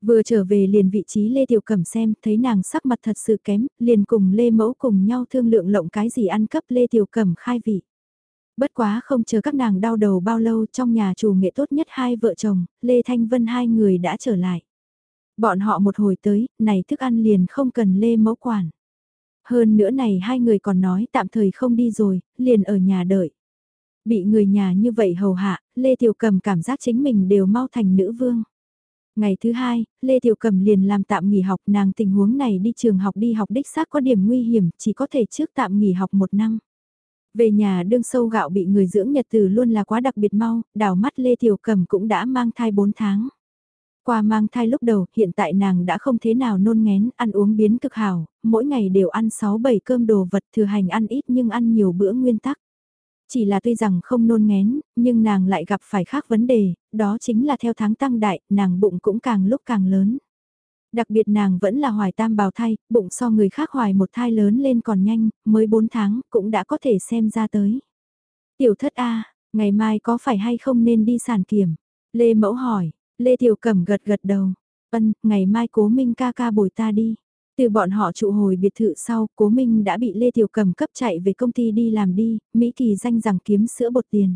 Vừa trở về liền vị trí Lê Tiểu Cầm xem, thấy nàng sắc mặt thật sự kém, liền cùng Lê Mẫu cùng nhau thương lượng lộng cái gì ăn cấp Lê Tiểu Cầm khai vị. Bất quá không chờ các nàng đau đầu bao lâu trong nhà chủ nghệ tốt nhất hai vợ chồng, Lê Thanh Vân hai người đã trở lại. Bọn họ một hồi tới, này thức ăn liền không cần Lê mẫu quản. Hơn nữa này hai người còn nói tạm thời không đi rồi, liền ở nhà đợi. Bị người nhà như vậy hầu hạ, Lê Tiểu Cầm cảm giác chính mình đều mau thành nữ vương. Ngày thứ hai, Lê Tiểu Cầm liền làm tạm nghỉ học nàng tình huống này đi trường học đi học đích xác có điểm nguy hiểm, chỉ có thể trước tạm nghỉ học một năm. Về nhà đương sâu gạo bị người dưỡng nhật từ luôn là quá đặc biệt mau, đào mắt Lê Tiểu Cầm cũng đã mang thai 4 tháng. Qua mang thai lúc đầu, hiện tại nàng đã không thế nào nôn ngén, ăn uống biến cực hảo, mỗi ngày đều ăn 6-7 cơm đồ vật thừa hành ăn ít nhưng ăn nhiều bữa nguyên tắc. Chỉ là tuy rằng không nôn ngén, nhưng nàng lại gặp phải khác vấn đề, đó chính là theo tháng tăng đại, nàng bụng cũng càng lúc càng lớn. Đặc biệt nàng vẫn là hoài tam bào thai, bụng so người khác hoài một thai lớn lên còn nhanh, mới 4 tháng, cũng đã có thể xem ra tới. Tiểu thất A, ngày mai có phải hay không nên đi sản kiểm? Lê Mẫu hỏi, Lê Tiểu Cẩm gật gật đầu. Ân, ngày mai cố Minh ca ca bồi ta đi. Từ bọn họ trụ hồi biệt thự sau, cố Minh đã bị Lê Tiểu cẩm cấp chạy về công ty đi làm đi, Mỹ Kỳ danh rằng kiếm sữa bột tiền.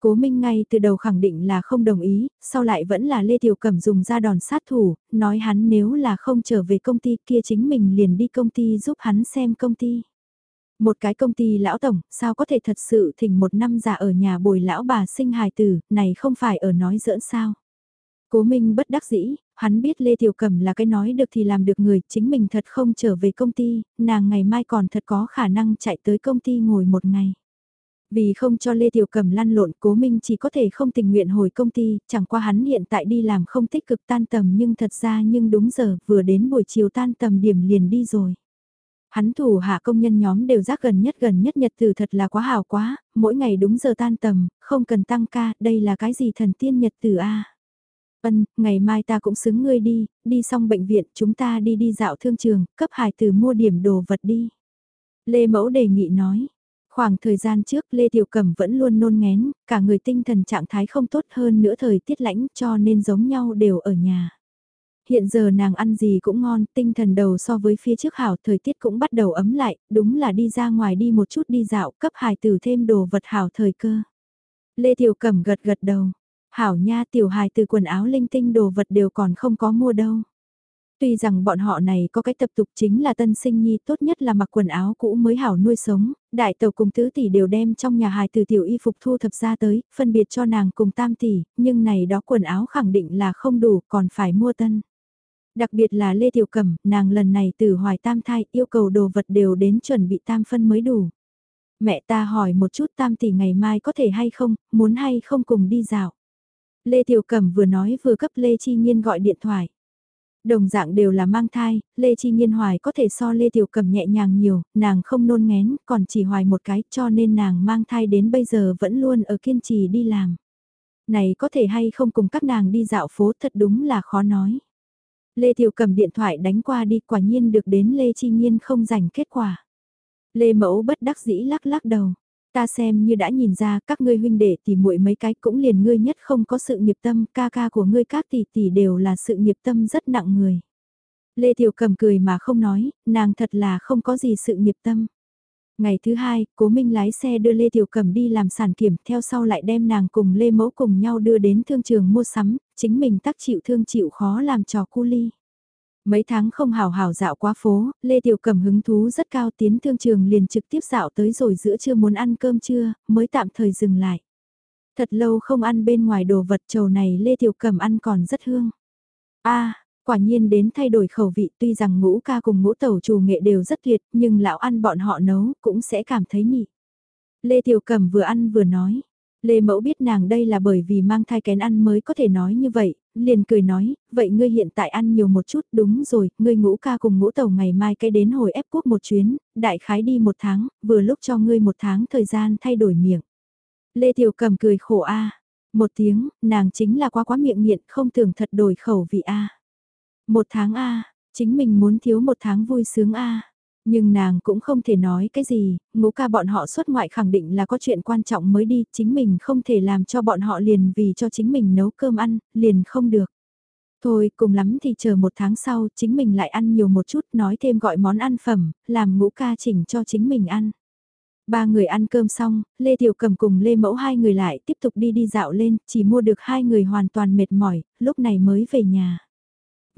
Cố Minh ngay từ đầu khẳng định là không đồng ý, sau lại vẫn là Lê Tiểu Cẩm dùng ra đòn sát thủ, nói hắn nếu là không trở về công ty kia chính mình liền đi công ty giúp hắn xem công ty. Một cái công ty lão tổng, sao có thể thật sự thỉnh một năm già ở nhà bồi lão bà sinh hài tử, này không phải ở nói giỡn sao. Cố Minh bất đắc dĩ, hắn biết Lê Tiểu Cẩm là cái nói được thì làm được người, chính mình thật không trở về công ty, nàng ngày mai còn thật có khả năng chạy tới công ty ngồi một ngày. Vì không cho Lê Tiểu Cầm lăn lộn cố minh chỉ có thể không tình nguyện hồi công ty, chẳng qua hắn hiện tại đi làm không tích cực tan tầm nhưng thật ra nhưng đúng giờ vừa đến buổi chiều tan tầm điểm liền đi rồi. Hắn thủ hạ công nhân nhóm đều rác gần nhất gần nhất nhật từ thật là quá hào quá, mỗi ngày đúng giờ tan tầm, không cần tăng ca, đây là cái gì thần tiên nhật từ A. Ân, ngày mai ta cũng xứng ngươi đi, đi xong bệnh viện chúng ta đi đi dạo thương trường, cấp hài từ mua điểm đồ vật đi. Lê Mẫu đề nghị nói. Khoảng thời gian trước Lê Tiểu Cẩm vẫn luôn nôn ngén, cả người tinh thần trạng thái không tốt hơn nữa thời tiết lãnh cho nên giống nhau đều ở nhà. Hiện giờ nàng ăn gì cũng ngon, tinh thần đầu so với phía trước hảo thời tiết cũng bắt đầu ấm lại, đúng là đi ra ngoài đi một chút đi dạo cấp hài tử thêm đồ vật hảo thời cơ. Lê Tiểu Cẩm gật gật đầu, hảo nha tiểu hài từ quần áo linh tinh đồ vật đều còn không có mua đâu. Tuy rằng bọn họ này có cái tập tục chính là tân sinh nhi tốt nhất là mặc quần áo cũ mới hảo nuôi sống, đại tàu cùng tứ tỷ đều đem trong nhà hài từ tiểu y phục thu thập ra tới, phân biệt cho nàng cùng tam tỷ, nhưng này đó quần áo khẳng định là không đủ còn phải mua tân. Đặc biệt là Lê Tiểu Cẩm, nàng lần này từ hoài tam thai yêu cầu đồ vật đều đến chuẩn bị tam phân mới đủ. Mẹ ta hỏi một chút tam tỷ ngày mai có thể hay không, muốn hay không cùng đi dạo. Lê Tiểu Cẩm vừa nói vừa cấp Lê Chi Nhiên gọi điện thoại. Đồng dạng đều là mang thai, Lê Chi Nhiên hoài có thể so Lê Tiểu Cẩm nhẹ nhàng nhiều, nàng không nôn ngén, còn chỉ hoài một cái cho nên nàng mang thai đến bây giờ vẫn luôn ở kiên trì đi làm. Này có thể hay không cùng các nàng đi dạo phố thật đúng là khó nói. Lê Tiểu cầm điện thoại đánh qua đi quả nhiên được đến Lê Chi Nhiên không giành kết quả. Lê Mẫu bất đắc dĩ lắc lắc đầu. Ta xem như đã nhìn ra các ngươi huynh đệ tỉ muội mấy cái cũng liền ngươi nhất không có sự nghiệp tâm, ca ca của ngươi các tỷ tỷ đều là sự nghiệp tâm rất nặng người. Lê Tiểu cầm cười mà không nói, nàng thật là không có gì sự nghiệp tâm. Ngày thứ hai, Cố Minh lái xe đưa Lê Tiểu Cẩm đi làm sản kiểm, theo sau lại đem nàng cùng Lê Mẫu cùng nhau đưa đến thương trường mua sắm, chính mình tác chịu thương chịu khó làm trò cu ly. Mấy tháng không hào hào dạo qua phố, Lê Tiểu Cẩm hứng thú rất cao tiến thương trường liền trực tiếp dạo tới rồi giữa trưa muốn ăn cơm trưa, mới tạm thời dừng lại. Thật lâu không ăn bên ngoài đồ vật trầu này Lê Tiểu Cẩm ăn còn rất hương. a Quả nhiên đến thay đổi khẩu vị tuy rằng ngũ ca cùng ngũ tẩu chủ nghệ đều rất tuyệt nhưng lão ăn bọn họ nấu cũng sẽ cảm thấy nhị. Lê Tiểu Cẩm vừa ăn vừa nói. Lê Mẫu biết nàng đây là bởi vì mang thai kén ăn mới có thể nói như vậy, liền cười nói, vậy ngươi hiện tại ăn nhiều một chút, đúng rồi, ngươi ngũ ca cùng ngũ tàu ngày mai cái đến hồi ép quốc một chuyến, đại khái đi một tháng, vừa lúc cho ngươi một tháng thời gian thay đổi miệng. Lê Tiểu Cầm cười khổ a một tiếng, nàng chính là quá quá miệng nghiện không tưởng thật đổi khẩu vị a một tháng A, chính mình muốn thiếu một tháng vui sướng A. Nhưng nàng cũng không thể nói cái gì, ngũ ca bọn họ xuất ngoại khẳng định là có chuyện quan trọng mới đi, chính mình không thể làm cho bọn họ liền vì cho chính mình nấu cơm ăn, liền không được. Thôi, cùng lắm thì chờ một tháng sau, chính mình lại ăn nhiều một chút, nói thêm gọi món ăn phẩm, làm ngũ ca chỉnh cho chính mình ăn. Ba người ăn cơm xong, Lê Tiểu Cầm cùng Lê Mẫu hai người lại tiếp tục đi đi dạo lên, chỉ mua được hai người hoàn toàn mệt mỏi, lúc này mới về nhà.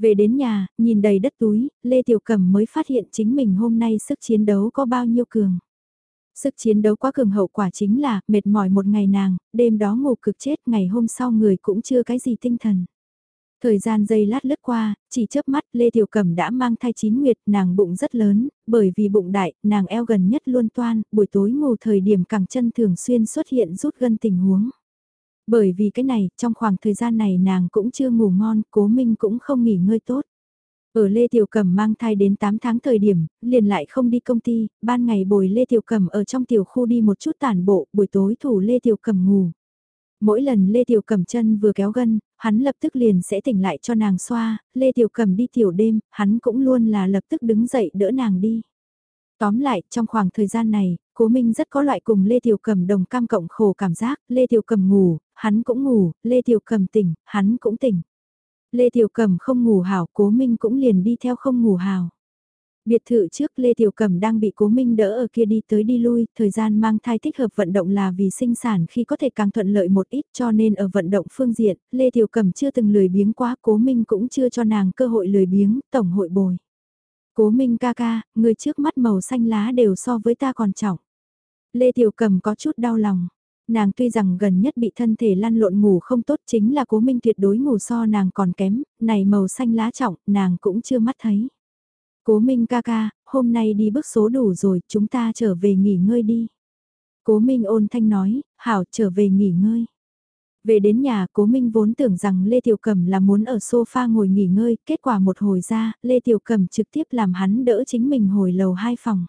Về đến nhà, nhìn đầy đất túi, Lê Tiểu Cẩm mới phát hiện chính mình hôm nay sức chiến đấu có bao nhiêu cường. Sức chiến đấu quá cường hậu quả chính là mệt mỏi một ngày nàng, đêm đó ngủ cực chết ngày hôm sau người cũng chưa cái gì tinh thần. Thời gian giây lát lướt qua, chỉ chớp mắt Lê Tiểu Cẩm đã mang thai chín nguyệt, nàng bụng rất lớn, bởi vì bụng đại, nàng eo gần nhất luôn toan, buổi tối ngủ thời điểm cẳng chân thường xuyên xuất hiện rút gân tình huống. Bởi vì cái này, trong khoảng thời gian này nàng cũng chưa ngủ ngon, cố minh cũng không nghỉ ngơi tốt. Ở Lê Tiểu Cẩm mang thai đến 8 tháng thời điểm, liền lại không đi công ty, ban ngày bồi Lê Tiểu Cẩm ở trong tiểu khu đi một chút tản bộ, buổi tối thủ Lê Tiểu Cẩm ngủ. Mỗi lần Lê Tiểu Cẩm chân vừa kéo gân, hắn lập tức liền sẽ tỉnh lại cho nàng xoa, Lê Tiểu Cẩm đi tiểu đêm, hắn cũng luôn là lập tức đứng dậy đỡ nàng đi. Tóm lại, trong khoảng thời gian này, Cố Minh rất có loại cùng Lê Tiểu Cầm đồng cam cộng khổ cảm giác, Lê Tiểu Cầm ngủ, hắn cũng ngủ, Lê Tiểu Cầm tỉnh, hắn cũng tỉnh. Lê Tiểu Cầm không ngủ hảo, Cố Minh cũng liền đi theo không ngủ hảo. Biệt thự trước Lê Tiểu Cầm đang bị Cố Minh đỡ ở kia đi tới đi lui, thời gian mang thai thích hợp vận động là vì sinh sản khi có thể càng thuận lợi một ít cho nên ở vận động phương diện, Lê Tiểu Cầm chưa từng lười biếng quá, Cố Minh cũng chưa cho nàng cơ hội lười biếng, tổng hội bồi. Cố Minh ca ca, người trước mắt màu xanh lá đều so với ta còn trọng. Lê Tiểu Cầm có chút đau lòng. Nàng tuy rằng gần nhất bị thân thể lăn lộn ngủ không tốt chính là cố minh tuyệt đối ngủ so nàng còn kém, này màu xanh lá trọng, nàng cũng chưa mắt thấy. Cố minh ca ca, hôm nay đi bước số đủ rồi, chúng ta trở về nghỉ ngơi đi. Cố minh ôn thanh nói, hảo trở về nghỉ ngơi. Về đến nhà, Cố Minh vốn tưởng rằng Lê Tiểu cẩm là muốn ở sofa ngồi nghỉ ngơi, kết quả một hồi ra, Lê Tiểu cẩm trực tiếp làm hắn đỡ chính mình hồi lầu hai phòng.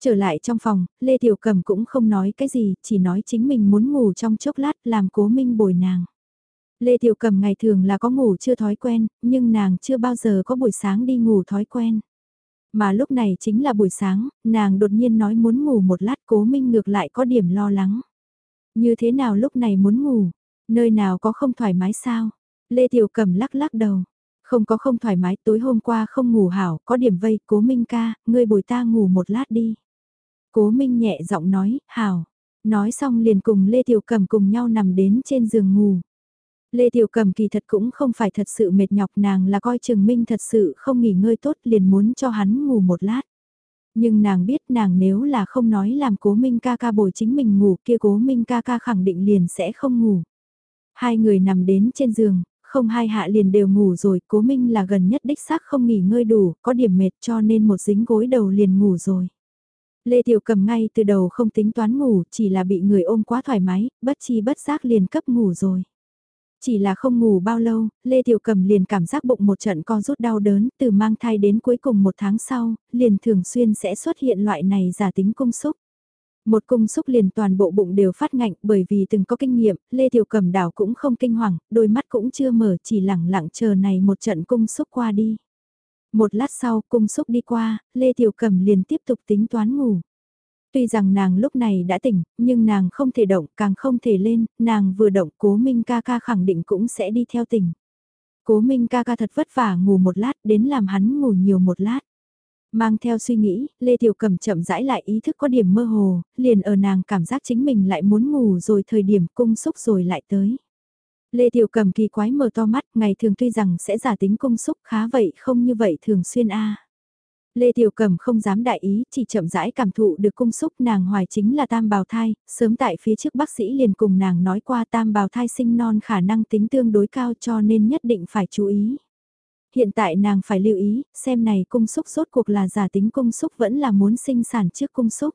Trở lại trong phòng, Lê Tiểu cẩm cũng không nói cái gì, chỉ nói chính mình muốn ngủ trong chốc lát làm Cố Minh bồi nàng. Lê Tiểu cẩm ngày thường là có ngủ chưa thói quen, nhưng nàng chưa bao giờ có buổi sáng đi ngủ thói quen. Mà lúc này chính là buổi sáng, nàng đột nhiên nói muốn ngủ một lát cố minh ngược lại có điểm lo lắng. Như thế nào lúc này muốn ngủ, nơi nào có không thoải mái sao? Lê Tiểu Cẩm lắc lắc đầu, không có không thoải mái tối hôm qua không ngủ hảo, có điểm vây, cố minh ca, ngươi bồi ta ngủ một lát đi. Cố minh nhẹ giọng nói, hảo, nói xong liền cùng Lê Tiểu Cẩm cùng nhau nằm đến trên giường ngủ. Lê Tiểu Cầm kỳ thật cũng không phải thật sự mệt nhọc nàng là coi Trường Minh thật sự không nghỉ ngơi tốt liền muốn cho hắn ngủ một lát. Nhưng nàng biết nàng nếu là không nói làm cố Minh ca ca bồi chính mình ngủ kia cố Minh ca ca khẳng định liền sẽ không ngủ. Hai người nằm đến trên giường, không hai hạ liền đều ngủ rồi, cố Minh là gần nhất đích xác không nghỉ ngơi đủ, có điểm mệt cho nên một dính gối đầu liền ngủ rồi. Lê Tiểu cầm ngay từ đầu không tính toán ngủ, chỉ là bị người ôm quá thoải mái, bất chi bất giác liền cấp ngủ rồi. Chỉ là không ngủ bao lâu, Lê Tiểu Cầm liền cảm giác bụng một trận co rút đau đớn, từ mang thai đến cuối cùng một tháng sau, liền thường xuyên sẽ xuất hiện loại này giả tính cung xúc. Một cung xúc liền toàn bộ bụng đều phát ngạnh bởi vì từng có kinh nghiệm, Lê Tiểu cẩm đảo cũng không kinh hoàng, đôi mắt cũng chưa mở chỉ lẳng lặng chờ này một trận cung xúc qua đi. Một lát sau cung xúc đi qua, Lê Tiểu cẩm liền tiếp tục tính toán ngủ. Tuy rằng nàng lúc này đã tỉnh, nhưng nàng không thể động, càng không thể lên, nàng vừa động cố minh ca ca khẳng định cũng sẽ đi theo tỉnh. Cố minh ca ca thật vất vả ngủ một lát đến làm hắn ngủ nhiều một lát. Mang theo suy nghĩ, Lê Tiểu Cầm chậm rãi lại ý thức có điểm mơ hồ, liền ở nàng cảm giác chính mình lại muốn ngủ rồi thời điểm cung xúc rồi lại tới. Lê Tiểu Cầm kỳ quái mở to mắt, ngày thường tuy rằng sẽ giả tính cung xúc khá vậy không như vậy thường xuyên a. Lê Tiểu Cầm không dám đại ý, chỉ chậm rãi cảm thụ được cung xúc nàng hoài chính là tam bào thai, sớm tại phía trước bác sĩ liền cùng nàng nói qua tam bào thai sinh non khả năng tính tương đối cao cho nên nhất định phải chú ý. Hiện tại nàng phải lưu ý, xem này cung xúc rốt cuộc là giả tính cung xúc vẫn là muốn sinh sản trước cung xúc.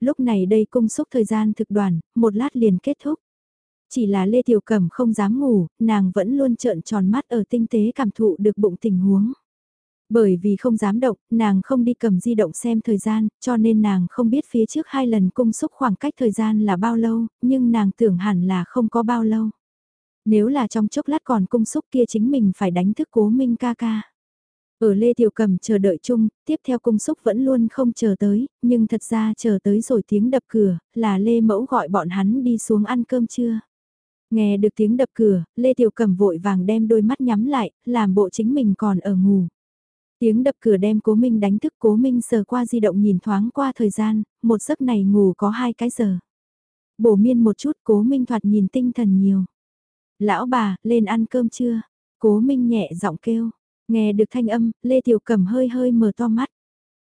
Lúc này đây cung xúc thời gian thực đoàn, một lát liền kết thúc. Chỉ là Lê Tiểu Cẩm không dám ngủ, nàng vẫn luôn trợn tròn mắt ở tinh tế cảm thụ được bụng tình huống. Bởi vì không dám động, nàng không đi cầm di động xem thời gian, cho nên nàng không biết phía trước hai lần cung xúc khoảng cách thời gian là bao lâu, nhưng nàng tưởng hẳn là không có bao lâu. Nếu là trong chốc lát còn cung xúc kia chính mình phải đánh thức cố minh ca ca. Ở Lê Tiểu Cầm chờ đợi chung, tiếp theo cung xúc vẫn luôn không chờ tới, nhưng thật ra chờ tới rồi tiếng đập cửa, là Lê Mẫu gọi bọn hắn đi xuống ăn cơm trưa. Nghe được tiếng đập cửa, Lê Tiểu Cầm vội vàng đem đôi mắt nhắm lại, làm bộ chính mình còn ở ngủ. Tiếng đập cửa đem cố Minh đánh thức cố Minh sờ qua di động nhìn thoáng qua thời gian, một giấc này ngủ có hai cái giờ. Bổ miên một chút cố Minh thoạt nhìn tinh thần nhiều. Lão bà, lên ăn cơm chưa? Cố Minh nhẹ giọng kêu. Nghe được thanh âm, Lê Tiểu Cẩm hơi hơi mở to mắt.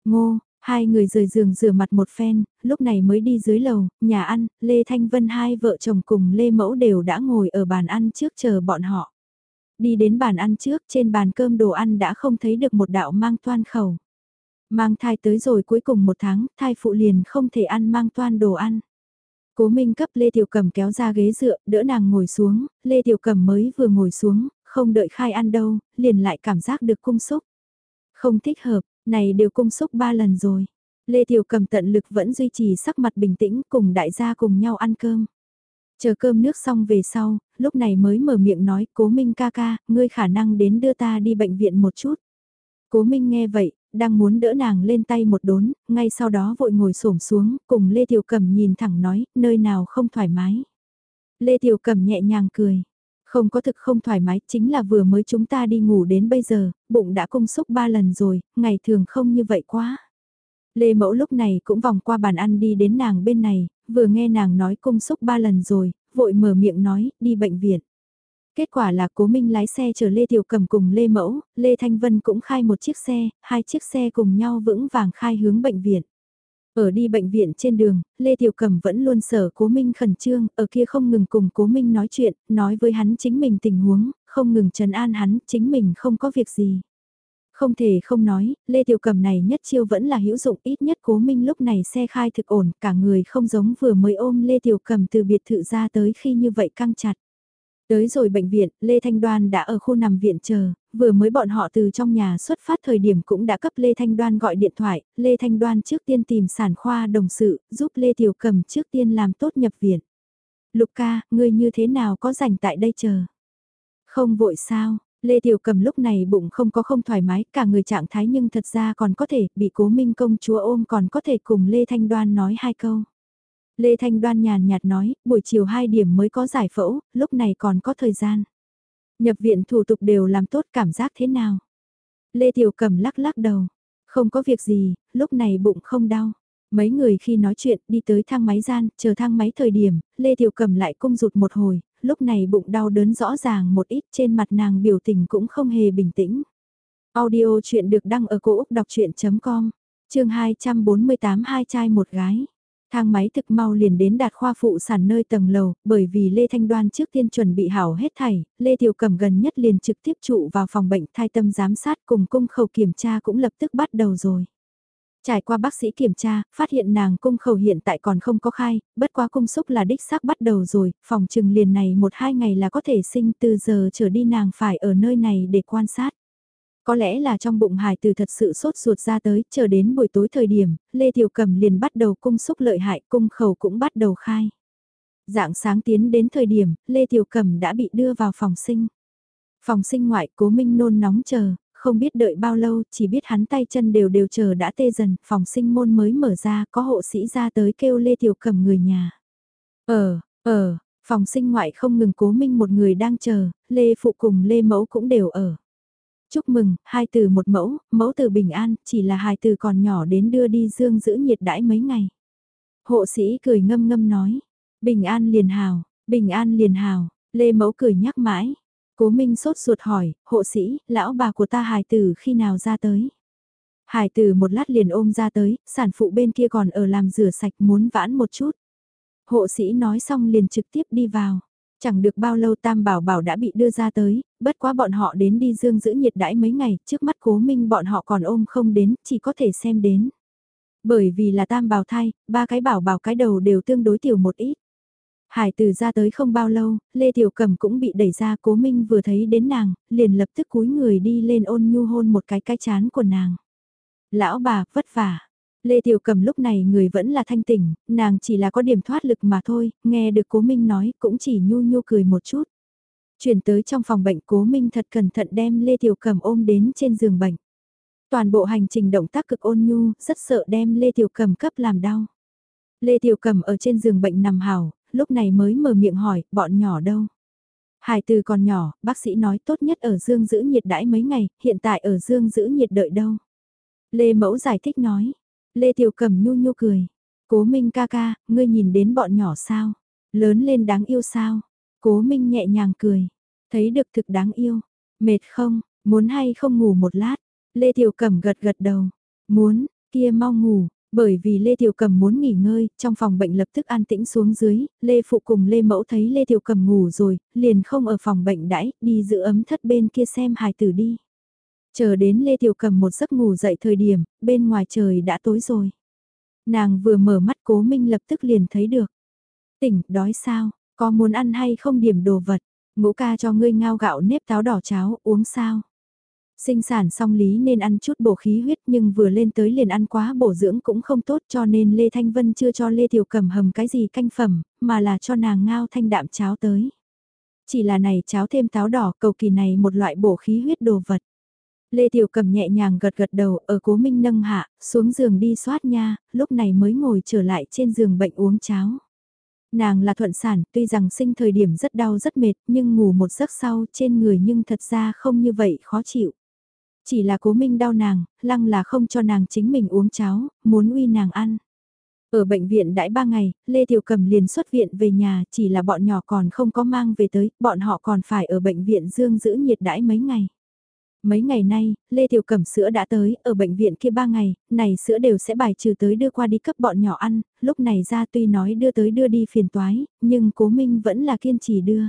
Ngô, hai người rời giường rửa mặt một phen, lúc này mới đi dưới lầu, nhà ăn, Lê Thanh Vân hai vợ chồng cùng Lê Mẫu đều đã ngồi ở bàn ăn trước chờ bọn họ. Đi đến bàn ăn trước, trên bàn cơm đồ ăn đã không thấy được một đạo mang toan khẩu. Mang thai tới rồi cuối cùng một tháng, thai phụ liền không thể ăn mang toan đồ ăn. Cố Minh cấp Lê Tiểu Cầm kéo ra ghế dựa, đỡ nàng ngồi xuống, Lê Tiểu Cầm mới vừa ngồi xuống, không đợi khai ăn đâu, liền lại cảm giác được cung xúc. Không thích hợp, này đều cung xúc ba lần rồi. Lê Tiểu Cầm tận lực vẫn duy trì sắc mặt bình tĩnh cùng đại gia cùng nhau ăn cơm. Chờ cơm nước xong về sau, lúc này mới mở miệng nói, cố Minh ca ca, ngươi khả năng đến đưa ta đi bệnh viện một chút. Cố Minh nghe vậy, đang muốn đỡ nàng lên tay một đốn, ngay sau đó vội ngồi xổm xuống, cùng Lê Tiểu Cầm nhìn thẳng nói, nơi nào không thoải mái. Lê Tiểu Cầm nhẹ nhàng cười. Không có thực không thoải mái, chính là vừa mới chúng ta đi ngủ đến bây giờ, bụng đã cung xúc ba lần rồi, ngày thường không như vậy quá. Lê Mẫu lúc này cũng vòng qua bàn ăn đi đến nàng bên này, vừa nghe nàng nói cung xúc ba lần rồi, vội mở miệng nói, đi bệnh viện. Kết quả là cố minh lái xe chở Lê Tiểu Cầm cùng Lê Mẫu, Lê Thanh Vân cũng khai một chiếc xe, hai chiếc xe cùng nhau vững vàng khai hướng bệnh viện. Ở đi bệnh viện trên đường, Lê Tiểu Cầm vẫn luôn sở cố minh khẩn trương, ở kia không ngừng cùng cố minh nói chuyện, nói với hắn chính mình tình huống, không ngừng trấn an hắn, chính mình không có việc gì. Không thể không nói, Lê Tiểu Cầm này nhất chiêu vẫn là hữu dụng ít nhất cố minh lúc này xe khai thực ổn, cả người không giống vừa mới ôm Lê Tiểu Cầm từ biệt thự ra tới khi như vậy căng chặt. Tới rồi bệnh viện, Lê Thanh Đoan đã ở khu nằm viện chờ, vừa mới bọn họ từ trong nhà xuất phát thời điểm cũng đã cấp Lê Thanh Đoan gọi điện thoại, Lê Thanh Đoan trước tiên tìm sản khoa đồng sự, giúp Lê Tiểu Cầm trước tiên làm tốt nhập viện. Lục ca, ngươi như thế nào có rảnh tại đây chờ? Không vội sao, Lê Tiểu Cầm lúc này bụng không có không thoải mái, cả người trạng thái nhưng thật ra còn có thể bị cố minh công chúa ôm còn có thể cùng Lê Thanh Đoan nói hai câu. Lê Thanh Đoan nhàn nhạt nói, buổi chiều 2 điểm mới có giải phẫu, lúc này còn có thời gian. Nhập viện thủ tục đều làm tốt cảm giác thế nào? Lê Tiểu Cầm lắc lắc đầu, không có việc gì, lúc này bụng không đau. Mấy người khi nói chuyện đi tới thang máy gian, chờ thang máy thời điểm, Lê Tiểu Cầm lại cung rụt một hồi, lúc này bụng đau đớn rõ ràng một ít trên mặt nàng biểu tình cũng không hề bình tĩnh. Audio chuyện được đăng ở cổ Úc đọc chuyện.com, chương 248 hai trai một gái. Thang máy thực mau liền đến đạt khoa phụ sản nơi tầng lầu, bởi vì Lê Thanh Đoan trước tiên chuẩn bị hảo hết thảy, Lê Tiểu cẩm gần nhất liền trực tiếp trụ vào phòng bệnh thai tâm giám sát cùng cung khẩu kiểm tra cũng lập tức bắt đầu rồi. Trải qua bác sĩ kiểm tra, phát hiện nàng cung khẩu hiện tại còn không có khai, bất quá cung xúc là đích xác bắt đầu rồi, phòng trừng liền này một hai ngày là có thể sinh từ giờ trở đi nàng phải ở nơi này để quan sát. Có lẽ là trong bụng hài từ thật sự sốt ruột ra tới, chờ đến buổi tối thời điểm, Lê Tiểu Cầm liền bắt đầu cung xúc lợi hại, cung khẩu cũng bắt đầu khai. Dạng sáng tiến đến thời điểm, Lê Tiểu Cầm đã bị đưa vào phòng sinh. Phòng sinh ngoại cố minh nôn nóng chờ, không biết đợi bao lâu, chỉ biết hắn tay chân đều đều chờ đã tê dần, phòng sinh môn mới mở ra, có hộ sĩ ra tới kêu Lê Tiểu Cầm người nhà. Ờ, ờ, phòng sinh ngoại không ngừng cố minh một người đang chờ, Lê Phụ cùng Lê Mẫu cũng đều ở. Chúc mừng, hai từ một mẫu, mẫu từ bình an, chỉ là hai từ còn nhỏ đến đưa đi dương giữ nhiệt đãi mấy ngày. Hộ sĩ cười ngâm ngâm nói, bình an liền hào, bình an liền hào, Lê Mẫu cười nhắc mãi. Cố Minh sốt ruột hỏi, hộ sĩ, lão bà của ta hài tử khi nào ra tới? Hải tử một lát liền ôm ra tới, sản phụ bên kia còn ở làm rửa sạch muốn vãn một chút. Hộ sĩ nói xong liền trực tiếp đi vào. Chẳng được bao lâu tam bảo bảo đã bị đưa ra tới, bất quá bọn họ đến đi dương giữ nhiệt đãi mấy ngày, trước mắt cố minh bọn họ còn ôm không đến, chỉ có thể xem đến. Bởi vì là tam bảo thai, ba cái bảo bảo cái đầu đều tương đối tiểu một ít. Hải từ ra tới không bao lâu, Lê Tiểu cẩm cũng bị đẩy ra cố minh vừa thấy đến nàng, liền lập tức cúi người đi lên ôn nhu hôn một cái cái chán của nàng. Lão bà, vất vả. Lê Tiểu Cầm lúc này người vẫn là thanh tỉnh, nàng chỉ là có điểm thoát lực mà thôi, nghe được cố minh nói cũng chỉ nhu nhu cười một chút. Chuyển tới trong phòng bệnh cố minh thật cẩn thận đem Lê Tiểu Cầm ôm đến trên giường bệnh. Toàn bộ hành trình động tác cực ôn nhu, rất sợ đem Lê Tiểu Cầm cấp làm đau. Lê Tiểu Cầm ở trên giường bệnh nằm hào, lúc này mới mở miệng hỏi, bọn nhỏ đâu? Hải từ còn nhỏ, bác sĩ nói tốt nhất ở dương giữ nhiệt đãi mấy ngày, hiện tại ở dương giữ nhiệt đợi đâu? Lê Mẫu giải thích nói. Lê Tiểu Cẩm nhu nhu cười. Cố Minh ca ca, ngươi nhìn đến bọn nhỏ sao? Lớn lên đáng yêu sao? Cố Minh nhẹ nhàng cười. Thấy được thực đáng yêu. Mệt không? Muốn hay không ngủ một lát? Lê Tiểu Cẩm gật gật đầu. Muốn, kia mau ngủ, bởi vì Lê Tiểu Cầm muốn nghỉ ngơi, trong phòng bệnh lập tức an tĩnh xuống dưới, Lê Phụ cùng Lê Mẫu thấy Lê Tiểu Cầm ngủ rồi, liền không ở phòng bệnh đãi, đi giữ ấm thất bên kia xem hài tử đi. Chờ đến Lê Tiểu Cầm một giấc ngủ dậy thời điểm, bên ngoài trời đã tối rồi. Nàng vừa mở mắt cố minh lập tức liền thấy được. Tỉnh, đói sao, có muốn ăn hay không điểm đồ vật, ngũ ca cho ngươi ngao gạo nếp táo đỏ cháo, uống sao? Sinh sản xong lý nên ăn chút bổ khí huyết nhưng vừa lên tới liền ăn quá bổ dưỡng cũng không tốt cho nên Lê Thanh Vân chưa cho Lê Tiểu Cầm hầm cái gì canh phẩm, mà là cho nàng ngao thanh đạm cháo tới. Chỉ là này cháo thêm táo đỏ cầu kỳ này một loại bổ khí huyết đồ vật. Lê Tiểu Cầm nhẹ nhàng gật gật đầu ở cố minh nâng hạ, xuống giường đi soát nha, lúc này mới ngồi trở lại trên giường bệnh uống cháo. Nàng là thuận sản, tuy rằng sinh thời điểm rất đau rất mệt, nhưng ngủ một giấc sau trên người nhưng thật ra không như vậy khó chịu. Chỉ là cố minh đau nàng, lăng là không cho nàng chính mình uống cháo, muốn uy nàng ăn. Ở bệnh viện đãi ba ngày, Lê Tiểu Cầm liền xuất viện về nhà, chỉ là bọn nhỏ còn không có mang về tới, bọn họ còn phải ở bệnh viện dương giữ nhiệt đãi mấy ngày. Mấy ngày nay, Lê Tiểu Cẩm sữa đã tới, ở bệnh viện kia ba ngày, này sữa đều sẽ bài trừ tới đưa qua đi cấp bọn nhỏ ăn, lúc này ra tuy nói đưa tới đưa đi phiền toái, nhưng cố minh vẫn là kiên trì đưa.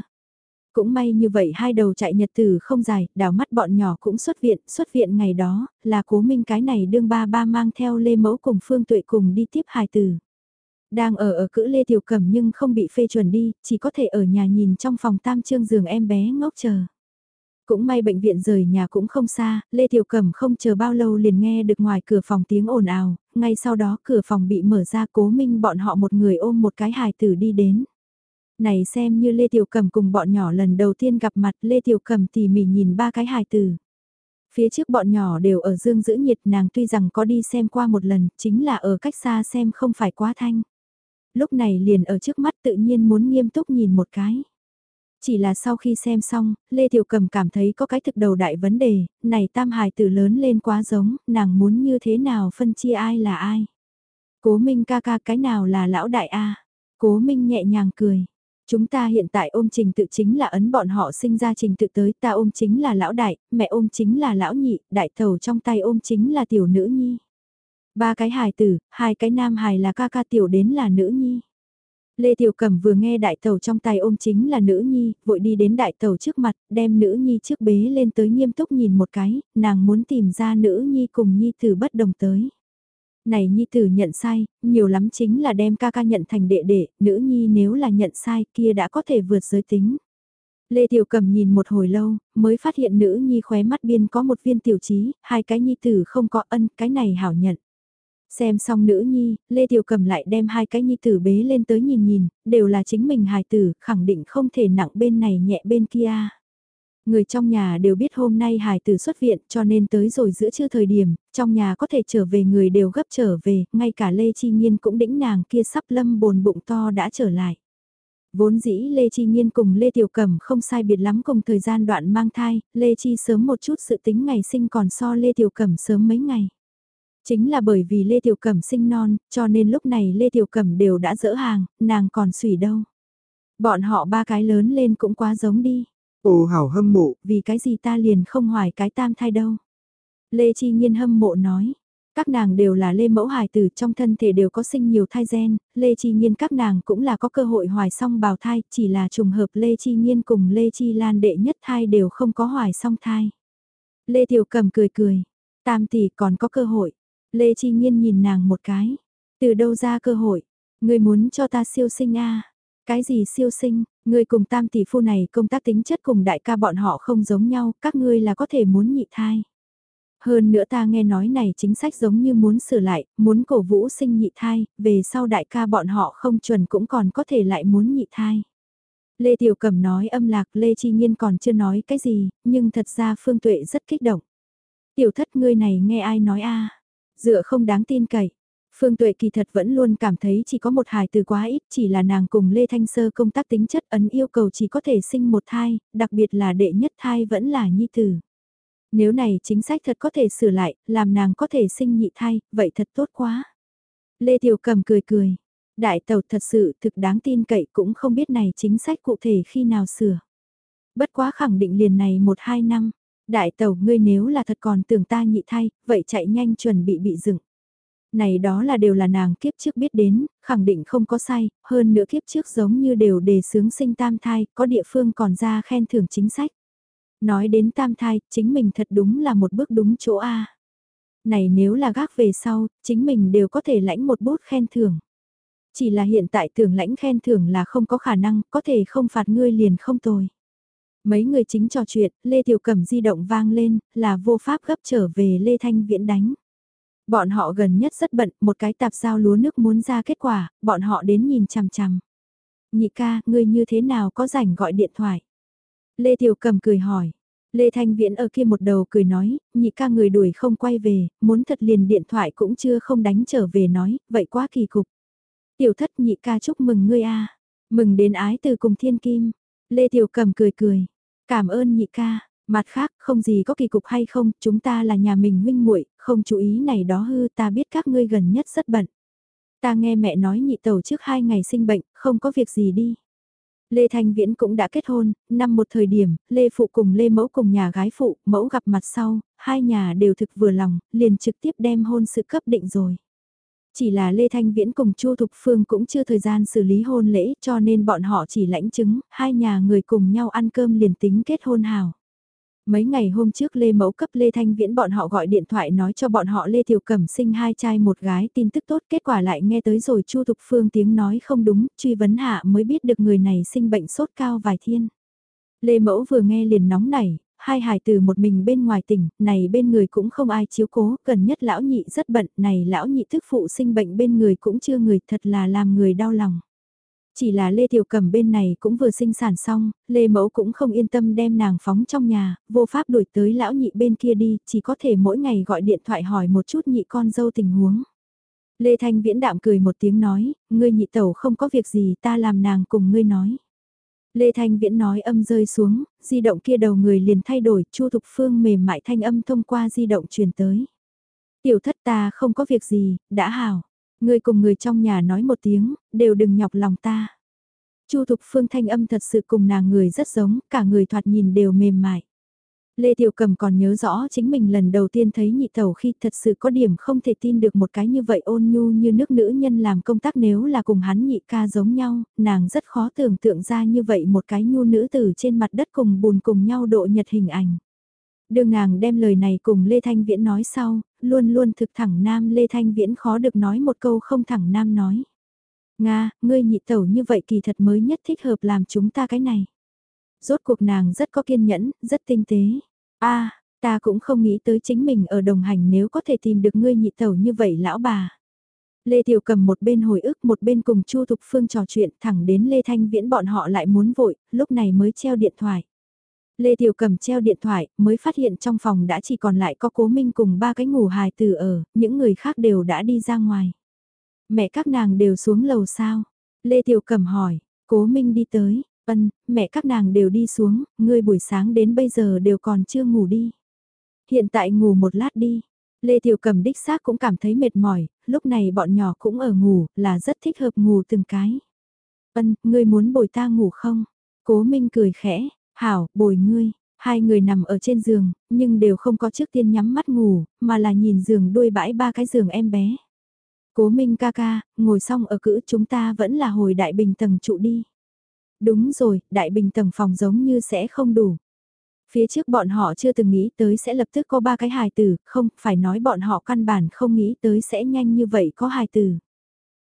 Cũng may như vậy hai đầu chạy nhật tử không dài, đào mắt bọn nhỏ cũng xuất viện, xuất viện ngày đó, là cố minh cái này đương ba ba mang theo Lê Mẫu cùng Phương Tuệ cùng đi tiếp hài tử. Đang ở ở cữ Lê Tiểu Cẩm nhưng không bị phê chuẩn đi, chỉ có thể ở nhà nhìn trong phòng tam trương giường em bé ngốc chờ. Cũng may bệnh viện rời nhà cũng không xa, Lê Tiểu Cẩm không chờ bao lâu liền nghe được ngoài cửa phòng tiếng ồn ào, ngay sau đó cửa phòng bị mở ra cố minh bọn họ một người ôm một cái hài tử đi đến. Này xem như Lê Tiểu cẩm cùng bọn nhỏ lần đầu tiên gặp mặt Lê Tiểu cẩm tỉ mỉ nhìn ba cái hài tử. Phía trước bọn nhỏ đều ở dương giữ nhiệt nàng tuy rằng có đi xem qua một lần, chính là ở cách xa xem không phải quá thanh. Lúc này liền ở trước mắt tự nhiên muốn nghiêm túc nhìn một cái. Chỉ là sau khi xem xong, Lê Tiểu Cầm cảm thấy có cái thực đầu đại vấn đề, này tam hài tử lớn lên quá giống, nàng muốn như thế nào phân chia ai là ai. Cố Minh ca ca cái nào là lão đại A. Cố Minh nhẹ nhàng cười. Chúng ta hiện tại ôm trình tự chính là ấn bọn họ sinh ra trình tự tới, ta ôm chính là lão đại, mẹ ôm chính là lão nhị, đại thầu trong tay ôm chính là tiểu nữ nhi. Ba cái hài tử, hai cái nam hài là ca ca tiểu đến là nữ nhi. Lê Tiểu Cẩm vừa nghe đại tàu trong tay ôm chính là nữ nhi, vội đi đến đại tàu trước mặt, đem nữ nhi trước bế lên tới nghiêm túc nhìn một cái, nàng muốn tìm ra nữ nhi cùng nhi tử bất đồng tới. Này nhi tử nhận sai, nhiều lắm chính là đem ca ca nhận thành đệ đệ, nữ nhi nếu là nhận sai kia đã có thể vượt giới tính. Lê Tiểu Cầm nhìn một hồi lâu, mới phát hiện nữ nhi khóe mắt biên có một viên tiểu trí, hai cái nhi tử không có ân, cái này hảo nhận. Xem xong nữ nhi, Lê Tiểu Cầm lại đem hai cái nhi tử bế lên tới nhìn nhìn, đều là chính mình hài tử, khẳng định không thể nặng bên này nhẹ bên kia. Người trong nhà đều biết hôm nay hài tử xuất viện cho nên tới rồi giữa trưa thời điểm, trong nhà có thể trở về người đều gấp trở về, ngay cả Lê Chi Nhiên cũng đĩnh nàng kia sắp lâm bồn bụng to đã trở lại. Vốn dĩ Lê Chi Nhiên cùng Lê Tiểu Cẩm không sai biệt lắm cùng thời gian đoạn mang thai, Lê Chi sớm một chút sự tính ngày sinh còn so Lê Tiểu Cẩm sớm mấy ngày. Chính là bởi vì Lê Tiểu Cẩm sinh non, cho nên lúc này Lê Tiểu Cẩm đều đã dỡ hàng, nàng còn sủy đâu. Bọn họ ba cái lớn lên cũng quá giống đi. Ồ hảo hâm mộ. Vì cái gì ta liền không hoài cái tam thai đâu. Lê Chi Nhiên hâm mộ nói. Các nàng đều là Lê Mẫu hài tử trong thân thể đều có sinh nhiều thai gen, Lê Chi Nhiên các nàng cũng là có cơ hội hoài song bào thai, chỉ là trùng hợp Lê Chi Nhiên cùng Lê Chi Lan đệ nhất thai đều không có hoài song thai. Lê Tiểu Cầm cười cười, tam tỷ còn có cơ hội, Lê Chi Nhiên nhìn nàng một cái. Từ đâu ra cơ hội? Người muốn cho ta siêu sinh a Cái gì siêu sinh? Người cùng tam tỷ phu này công tác tính chất cùng đại ca bọn họ không giống nhau, các ngươi là có thể muốn nhị thai. Hơn nữa ta nghe nói này chính sách giống như muốn sửa lại, muốn cổ vũ sinh nhị thai, về sau đại ca bọn họ không chuẩn cũng còn có thể lại muốn nhị thai. Lê Tiểu Cẩm nói âm lạc Lê Chi Nhiên còn chưa nói cái gì, nhưng thật ra Phương Tuệ rất kích động. Tiểu thất ngươi này nghe ai nói a Dựa không đáng tin cậy. Phương Tuệ kỳ thật vẫn luôn cảm thấy chỉ có một hài từ quá ít, chỉ là nàng cùng Lê Thanh Sơ công tác tính chất ấn yêu cầu chỉ có thể sinh một thai, đặc biệt là đệ nhất thai vẫn là nhi tử. Nếu này chính sách thật có thể sửa lại, làm nàng có thể sinh nhị thai, vậy thật tốt quá. Lê Tiểu Cầm cười cười. Đại tàu thật sự thực đáng tin cậy cũng không biết này chính sách cụ thể khi nào sửa. Bất quá khẳng định liền này một hai năm, Đại tàu ngươi nếu là thật còn tưởng ta nhị thay, vậy chạy nhanh chuẩn bị bị dựng. Này đó là đều là nàng kiếp trước biết đến, khẳng định không có sai, hơn nữa kiếp trước giống như đều đề sướng sinh tam thai, có địa phương còn ra khen thưởng chính sách. Nói đến tam thai, chính mình thật đúng là một bước đúng chỗ A. Này nếu là gác về sau, chính mình đều có thể lãnh một bút khen thưởng. Chỉ là hiện tại tưởng lãnh khen thưởng là không có khả năng, có thể không phạt ngươi liền không tồi. Mấy người chính trò chuyện, Lê Tiểu Cẩm di động vang lên, là vô pháp gấp trở về Lê Thanh Viễn đánh. Bọn họ gần nhất rất bận, một cái tạp giao lúa nước muốn ra kết quả, bọn họ đến nhìn chằm chằm. Nhị ca, ngươi như thế nào có rảnh gọi điện thoại? Lê Tiểu Cầm cười hỏi. Lê Thanh Viễn ở kia một đầu cười nói, nhị ca người đuổi không quay về, muốn thật liền điện thoại cũng chưa không đánh trở về nói, vậy quá kỳ cục. Tiểu thất nhị ca chúc mừng ngươi a Mừng đến ái từ cùng thiên kim. Lê Tiểu Cầm cười cười. Cảm ơn nhị ca, mặt khác không gì có kỳ cục hay không, chúng ta là nhà mình huynh muội, không chú ý này đó hư ta biết các ngươi gần nhất rất bận. Ta nghe mẹ nói nhị tẩu trước hai ngày sinh bệnh, không có việc gì đi. Lê Thanh Viễn cũng đã kết hôn, năm một thời điểm, Lê Phụ cùng Lê Mẫu cùng nhà gái phụ, mẫu gặp mặt sau, hai nhà đều thực vừa lòng, liền trực tiếp đem hôn sự cấp định rồi. Chỉ là Lê Thanh Viễn cùng Chu Thục Phương cũng chưa thời gian xử lý hôn lễ cho nên bọn họ chỉ lãnh chứng, hai nhà người cùng nhau ăn cơm liền tính kết hôn hào. Mấy ngày hôm trước Lê Mẫu cấp Lê Thanh Viễn bọn họ gọi điện thoại nói cho bọn họ Lê Tiểu Cẩm sinh hai trai một gái tin tức tốt kết quả lại nghe tới rồi Chu Thục Phương tiếng nói không đúng, truy vấn hạ mới biết được người này sinh bệnh sốt cao vài thiên. Lê Mẫu vừa nghe liền nóng nảy, hai hài từ một mình bên ngoài tỉnh, này bên người cũng không ai chiếu cố, gần nhất lão nhị rất bận, này lão nhị thức phụ sinh bệnh bên người cũng chưa người thật là làm người đau lòng. Chỉ là Lê Tiểu Cầm bên này cũng vừa sinh sản xong, Lê Mẫu cũng không yên tâm đem nàng phóng trong nhà, vô pháp đuổi tới lão nhị bên kia đi, chỉ có thể mỗi ngày gọi điện thoại hỏi một chút nhị con dâu tình huống. Lê Thanh Viễn đạm cười một tiếng nói, ngươi nhị tẩu không có việc gì ta làm nàng cùng ngươi nói. Lê Thanh Viễn nói âm rơi xuống, di động kia đầu người liền thay đổi, Chu Thục Phương mềm mại thanh âm thông qua di động truyền tới. Tiểu thất ta không có việc gì, đã hảo. Người cùng người trong nhà nói một tiếng, đều đừng nhọc lòng ta. Chu Thục Phương thanh âm thật sự cùng nàng người rất giống, cả người thoạt nhìn đều mềm mại. Lê Tiểu Cầm còn nhớ rõ chính mình lần đầu tiên thấy nhị tẩu khi thật sự có điểm không thể tin được một cái như vậy ôn nhu như nước nữ nhân làm công tác nếu là cùng hắn nhị ca giống nhau, nàng rất khó tưởng tượng ra như vậy một cái nhu nữ tử trên mặt đất cùng bùn cùng nhau độ nhật hình ảnh. Đường nàng đem lời này cùng Lê Thanh Viễn nói sau, luôn luôn thực thẳng nam Lê Thanh Viễn khó được nói một câu không thẳng nam nói. Nga, ngươi nhị tẩu như vậy kỳ thật mới nhất thích hợp làm chúng ta cái này. Rốt cuộc nàng rất có kiên nhẫn, rất tinh tế a ta cũng không nghĩ tới chính mình ở đồng hành nếu có thể tìm được ngươi nhị tẩu như vậy lão bà. Lê Tiểu cầm một bên hồi ức một bên cùng Chu Thục Phương trò chuyện thẳng đến Lê Thanh Viễn bọn họ lại muốn vội, lúc này mới treo điện thoại. Lê Tiểu cầm treo điện thoại, mới phát hiện trong phòng đã chỉ còn lại có cố minh cùng ba cái ngủ hài từ ở, những người khác đều đã đi ra ngoài. Mẹ các nàng đều xuống lầu sao? Lê Tiểu cầm hỏi, cố minh đi tới, ân, mẹ các nàng đều đi xuống, ngươi buổi sáng đến bây giờ đều còn chưa ngủ đi. Hiện tại ngủ một lát đi. Lê Tiểu cầm đích xác cũng cảm thấy mệt mỏi, lúc này bọn nhỏ cũng ở ngủ, là rất thích hợp ngủ từng cái. Ân, ngươi muốn bồi ta ngủ không? Cố Minh cười khẽ, Hảo, bồi ngươi, hai người nằm ở trên giường, nhưng đều không có trước tiên nhắm mắt ngủ, mà là nhìn giường đuôi bãi ba cái giường em bé. Cố Minh ca ca, ngồi xong ở cữ chúng ta vẫn là hồi đại bình tầng trụ đi. Đúng rồi, đại bình tầng phòng giống như sẽ không đủ. Phía trước bọn họ chưa từng nghĩ tới sẽ lập tức có ba cái hài tử, không, phải nói bọn họ căn bản không nghĩ tới sẽ nhanh như vậy có hài tử.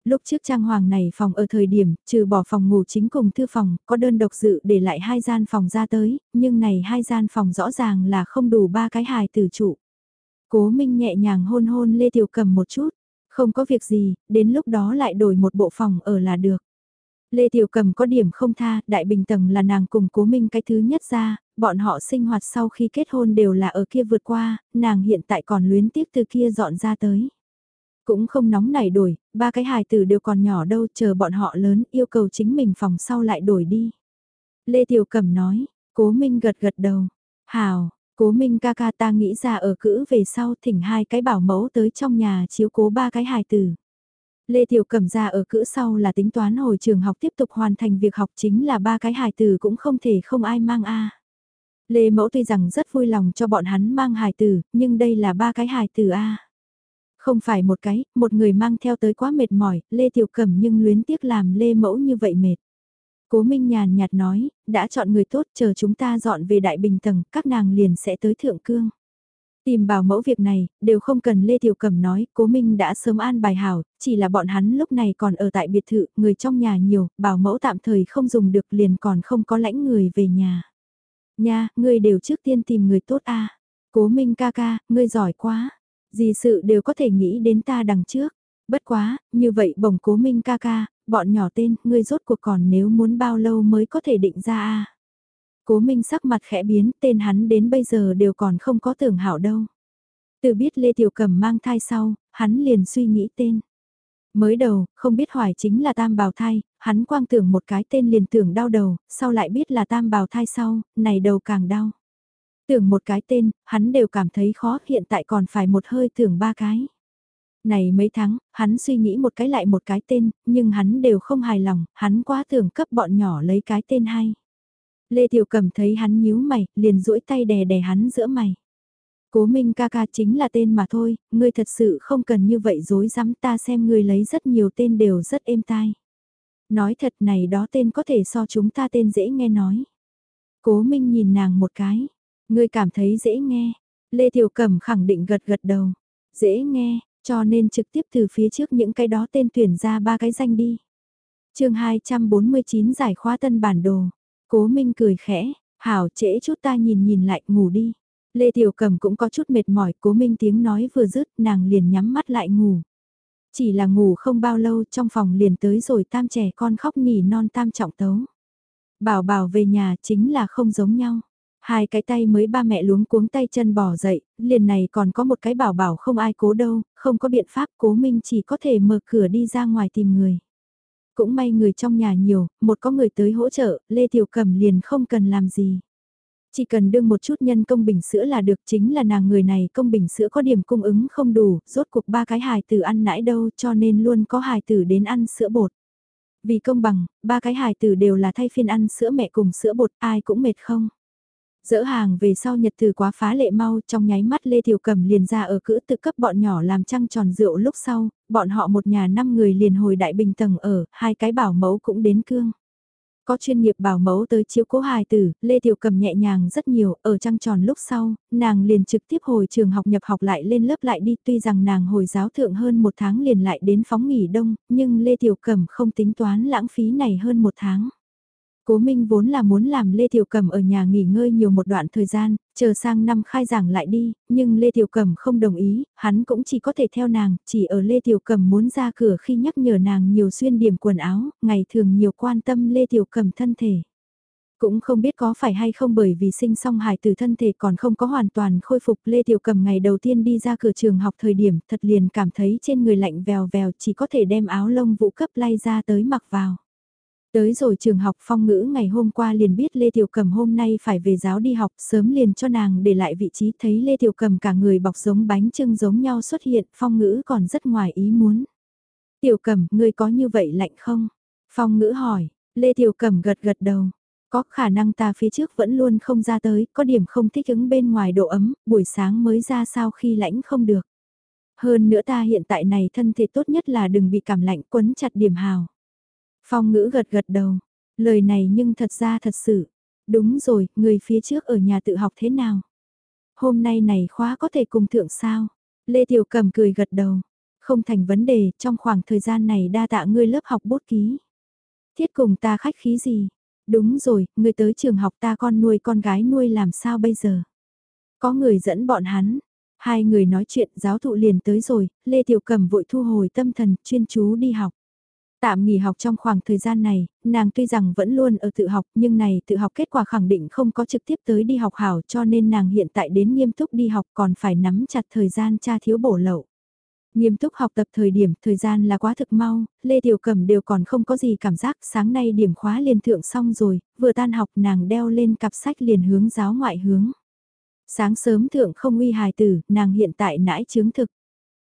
Lúc trước trang hoàng này phòng ở thời điểm, trừ bỏ phòng ngủ chính cùng thư phòng, có đơn độc dự để lại hai gian phòng ra tới, nhưng này hai gian phòng rõ ràng là không đủ ba cái hài tử trụ. Cố Minh nhẹ nhàng hôn hôn Lê Tiểu Cầm một chút, không có việc gì, đến lúc đó lại đổi một bộ phòng ở là được. Lê Tiểu Cầm có điểm không tha, đại bình tầng là nàng cùng cố minh cái thứ nhất ra, bọn họ sinh hoạt sau khi kết hôn đều là ở kia vượt qua, nàng hiện tại còn luyến tiếc từ kia dọn ra tới. Cũng không nóng nảy đổi, ba cái hài tử đều còn nhỏ đâu, chờ bọn họ lớn, yêu cầu chính mình phòng sau lại đổi đi. Lê Tiểu Cẩm nói, cố Minh gật gật đầu, hào, cố Minh ca ca ta nghĩ ra ở cữ về sau thỉnh hai cái bảo mẫu tới trong nhà chiếu cố ba cái hài tử. Lê Tiểu Cẩm ra ở cữ sau là tính toán hồi trường học tiếp tục hoàn thành việc học chính là ba cái hài tử cũng không thể không ai mang a. Lê Mẫu tuy rằng rất vui lòng cho bọn hắn mang hài tử, nhưng đây là ba cái hài tử a. Không phải một cái, một người mang theo tới quá mệt mỏi, Lê Tiểu Cẩm nhưng luyến tiếc làm Lê Mẫu như vậy mệt. Cố Minh nhàn nhạt nói, đã chọn người tốt chờ chúng ta dọn về Đại Bình Tầng, các nàng liền sẽ tới Thượng Cương. Tìm bảo mẫu việc này, đều không cần Lê Tiểu Cẩm nói, Cố Minh đã sớm an bài hảo, chỉ là bọn hắn lúc này còn ở tại biệt thự, người trong nhà nhiều, bảo mẫu tạm thời không dùng được liền còn không có lãnh người về nhà. Nha, ngươi đều trước tiên tìm người tốt a Cố Minh ca ca, ngươi giỏi quá. Gì sự đều có thể nghĩ đến ta đằng trước. Bất quá, như vậy bổng cố minh ca ca, bọn nhỏ tên, ngươi rốt cuộc còn nếu muốn bao lâu mới có thể định ra a Cố minh sắc mặt khẽ biến, tên hắn đến bây giờ đều còn không có tưởng hảo đâu. Từ biết Lê Tiểu Cẩm mang thai sau, hắn liền suy nghĩ tên. Mới đầu, không biết hoài chính là tam bào thai, hắn quang tưởng một cái tên liền tưởng đau đầu, sau lại biết là tam bào thai sau, này đầu càng đau. Tưởng một cái tên, hắn đều cảm thấy khó, hiện tại còn phải một hơi tưởng ba cái. Này mấy tháng, hắn suy nghĩ một cái lại một cái tên, nhưng hắn đều không hài lòng, hắn quá tưởng cấp bọn nhỏ lấy cái tên hay. Lê Tiểu Cẩm thấy hắn nhíu mày, liền duỗi tay đè đè hắn giữa mày. Cố Minh ca ca chính là tên mà thôi, ngươi thật sự không cần như vậy dối rắm ta xem ngươi lấy rất nhiều tên đều rất êm tai. Nói thật này đó tên có thể so chúng ta tên dễ nghe nói. Cố Minh nhìn nàng một cái, Ngươi cảm thấy dễ nghe. Lê Tiểu Cẩm khẳng định gật gật đầu. Dễ nghe, cho nên trực tiếp từ phía trước những cái đó tên tuyển ra ba cái danh đi. chương 249 giải khóa tân bản đồ. Cố Minh cười khẽ, hảo trễ chút ta nhìn nhìn lại ngủ đi. Lê Tiểu cầm cũng có chút mệt mỏi, cố Minh tiếng nói vừa dứt nàng liền nhắm mắt lại ngủ. Chỉ là ngủ không bao lâu trong phòng liền tới rồi tam trẻ con khóc nỉ non tam trọng tấu. Bảo bảo về nhà chính là không giống nhau. Hai cái tay mới ba mẹ luống cuống tay chân bỏ dậy, liền này còn có một cái bảo bảo không ai cố đâu, không có biện pháp cố minh chỉ có thể mở cửa đi ra ngoài tìm người. Cũng may người trong nhà nhiều, một có người tới hỗ trợ, Lê Tiểu Cẩm liền không cần làm gì. Chỉ cần đương một chút nhân công bình sữa là được chính là nàng người này công bình sữa có điểm cung ứng không đủ, rốt cuộc ba cái hài tử ăn nãy đâu cho nên luôn có hài tử đến ăn sữa bột. Vì công bằng, ba cái hài tử đều là thay phiên ăn sữa mẹ cùng sữa bột ai cũng mệt không. Dỡ hàng về sau nhật từ quá phá lệ mau trong nháy mắt Lê Tiểu Cầm liền ra ở cữ tự cấp bọn nhỏ làm trăng tròn rượu lúc sau, bọn họ một nhà năm người liền hồi đại bình tầng ở, hai cái bảo mẫu cũng đến cương. Có chuyên nghiệp bảo mẫu tới chiếu cố hài tử, Lê Tiểu Cầm nhẹ nhàng rất nhiều, ở trăng tròn lúc sau, nàng liền trực tiếp hồi trường học nhập học lại lên lớp lại đi tuy rằng nàng hồi giáo thượng hơn một tháng liền lại đến phóng nghỉ đông, nhưng Lê Tiểu Cầm không tính toán lãng phí này hơn một tháng. Cố Minh vốn là muốn làm Lê Tiểu Cẩm ở nhà nghỉ ngơi nhiều một đoạn thời gian, chờ sang năm khai giảng lại đi, nhưng Lê Tiểu Cẩm không đồng ý, hắn cũng chỉ có thể theo nàng, chỉ ở Lê Tiểu Cẩm muốn ra cửa khi nhắc nhở nàng nhiều xuyên điểm quần áo, ngày thường nhiều quan tâm Lê Tiểu Cẩm thân thể. Cũng không biết có phải hay không bởi vì sinh xong hài từ thân thể còn không có hoàn toàn khôi phục Lê Tiểu Cầm ngày đầu tiên đi ra cửa trường học thời điểm thật liền cảm thấy trên người lạnh vèo vèo chỉ có thể đem áo lông vũ cấp lay ra tới mặc vào. Tới rồi trường học phong ngữ ngày hôm qua liền biết Lê Tiểu Cầm hôm nay phải về giáo đi học sớm liền cho nàng để lại vị trí thấy Lê Tiểu Cầm cả người bọc giống bánh trưng giống nhau xuất hiện phong ngữ còn rất ngoài ý muốn. Tiểu Cầm, ngươi có như vậy lạnh không? Phong ngữ hỏi, Lê Tiểu Cầm gật gật đầu. Có khả năng ta phía trước vẫn luôn không ra tới, có điểm không thích ứng bên ngoài độ ấm, buổi sáng mới ra sao khi lãnh không được. Hơn nữa ta hiện tại này thân thể tốt nhất là đừng bị cảm lạnh quấn chặt điểm hào. Phong ngữ gật gật đầu. Lời này nhưng thật ra thật sự. Đúng rồi, người phía trước ở nhà tự học thế nào? Hôm nay này khóa có thể cùng thượng sao? Lê Tiểu Cầm cười gật đầu. Không thành vấn đề, trong khoảng thời gian này đa tạ ngươi lớp học bút ký. Thiết cùng ta khách khí gì? Đúng rồi, ngươi tới trường học ta con nuôi con gái nuôi làm sao bây giờ? Có người dẫn bọn hắn. Hai người nói chuyện giáo thụ liền tới rồi, Lê Tiểu Cầm vội thu hồi tâm thần, chuyên chú đi học. Tạm nghỉ học trong khoảng thời gian này, nàng tuy rằng vẫn luôn ở tự học nhưng này tự học kết quả khẳng định không có trực tiếp tới đi học hảo cho nên nàng hiện tại đến nghiêm túc đi học còn phải nắm chặt thời gian tra thiếu bổ lậu. Nghiêm túc học tập thời điểm, thời gian là quá thực mau, Lê Tiểu Cẩm đều còn không có gì cảm giác, sáng nay điểm khóa liền thượng xong rồi, vừa tan học nàng đeo lên cặp sách liền hướng giáo ngoại hướng. Sáng sớm thượng không uy hài tử, nàng hiện tại nãi chứng thực.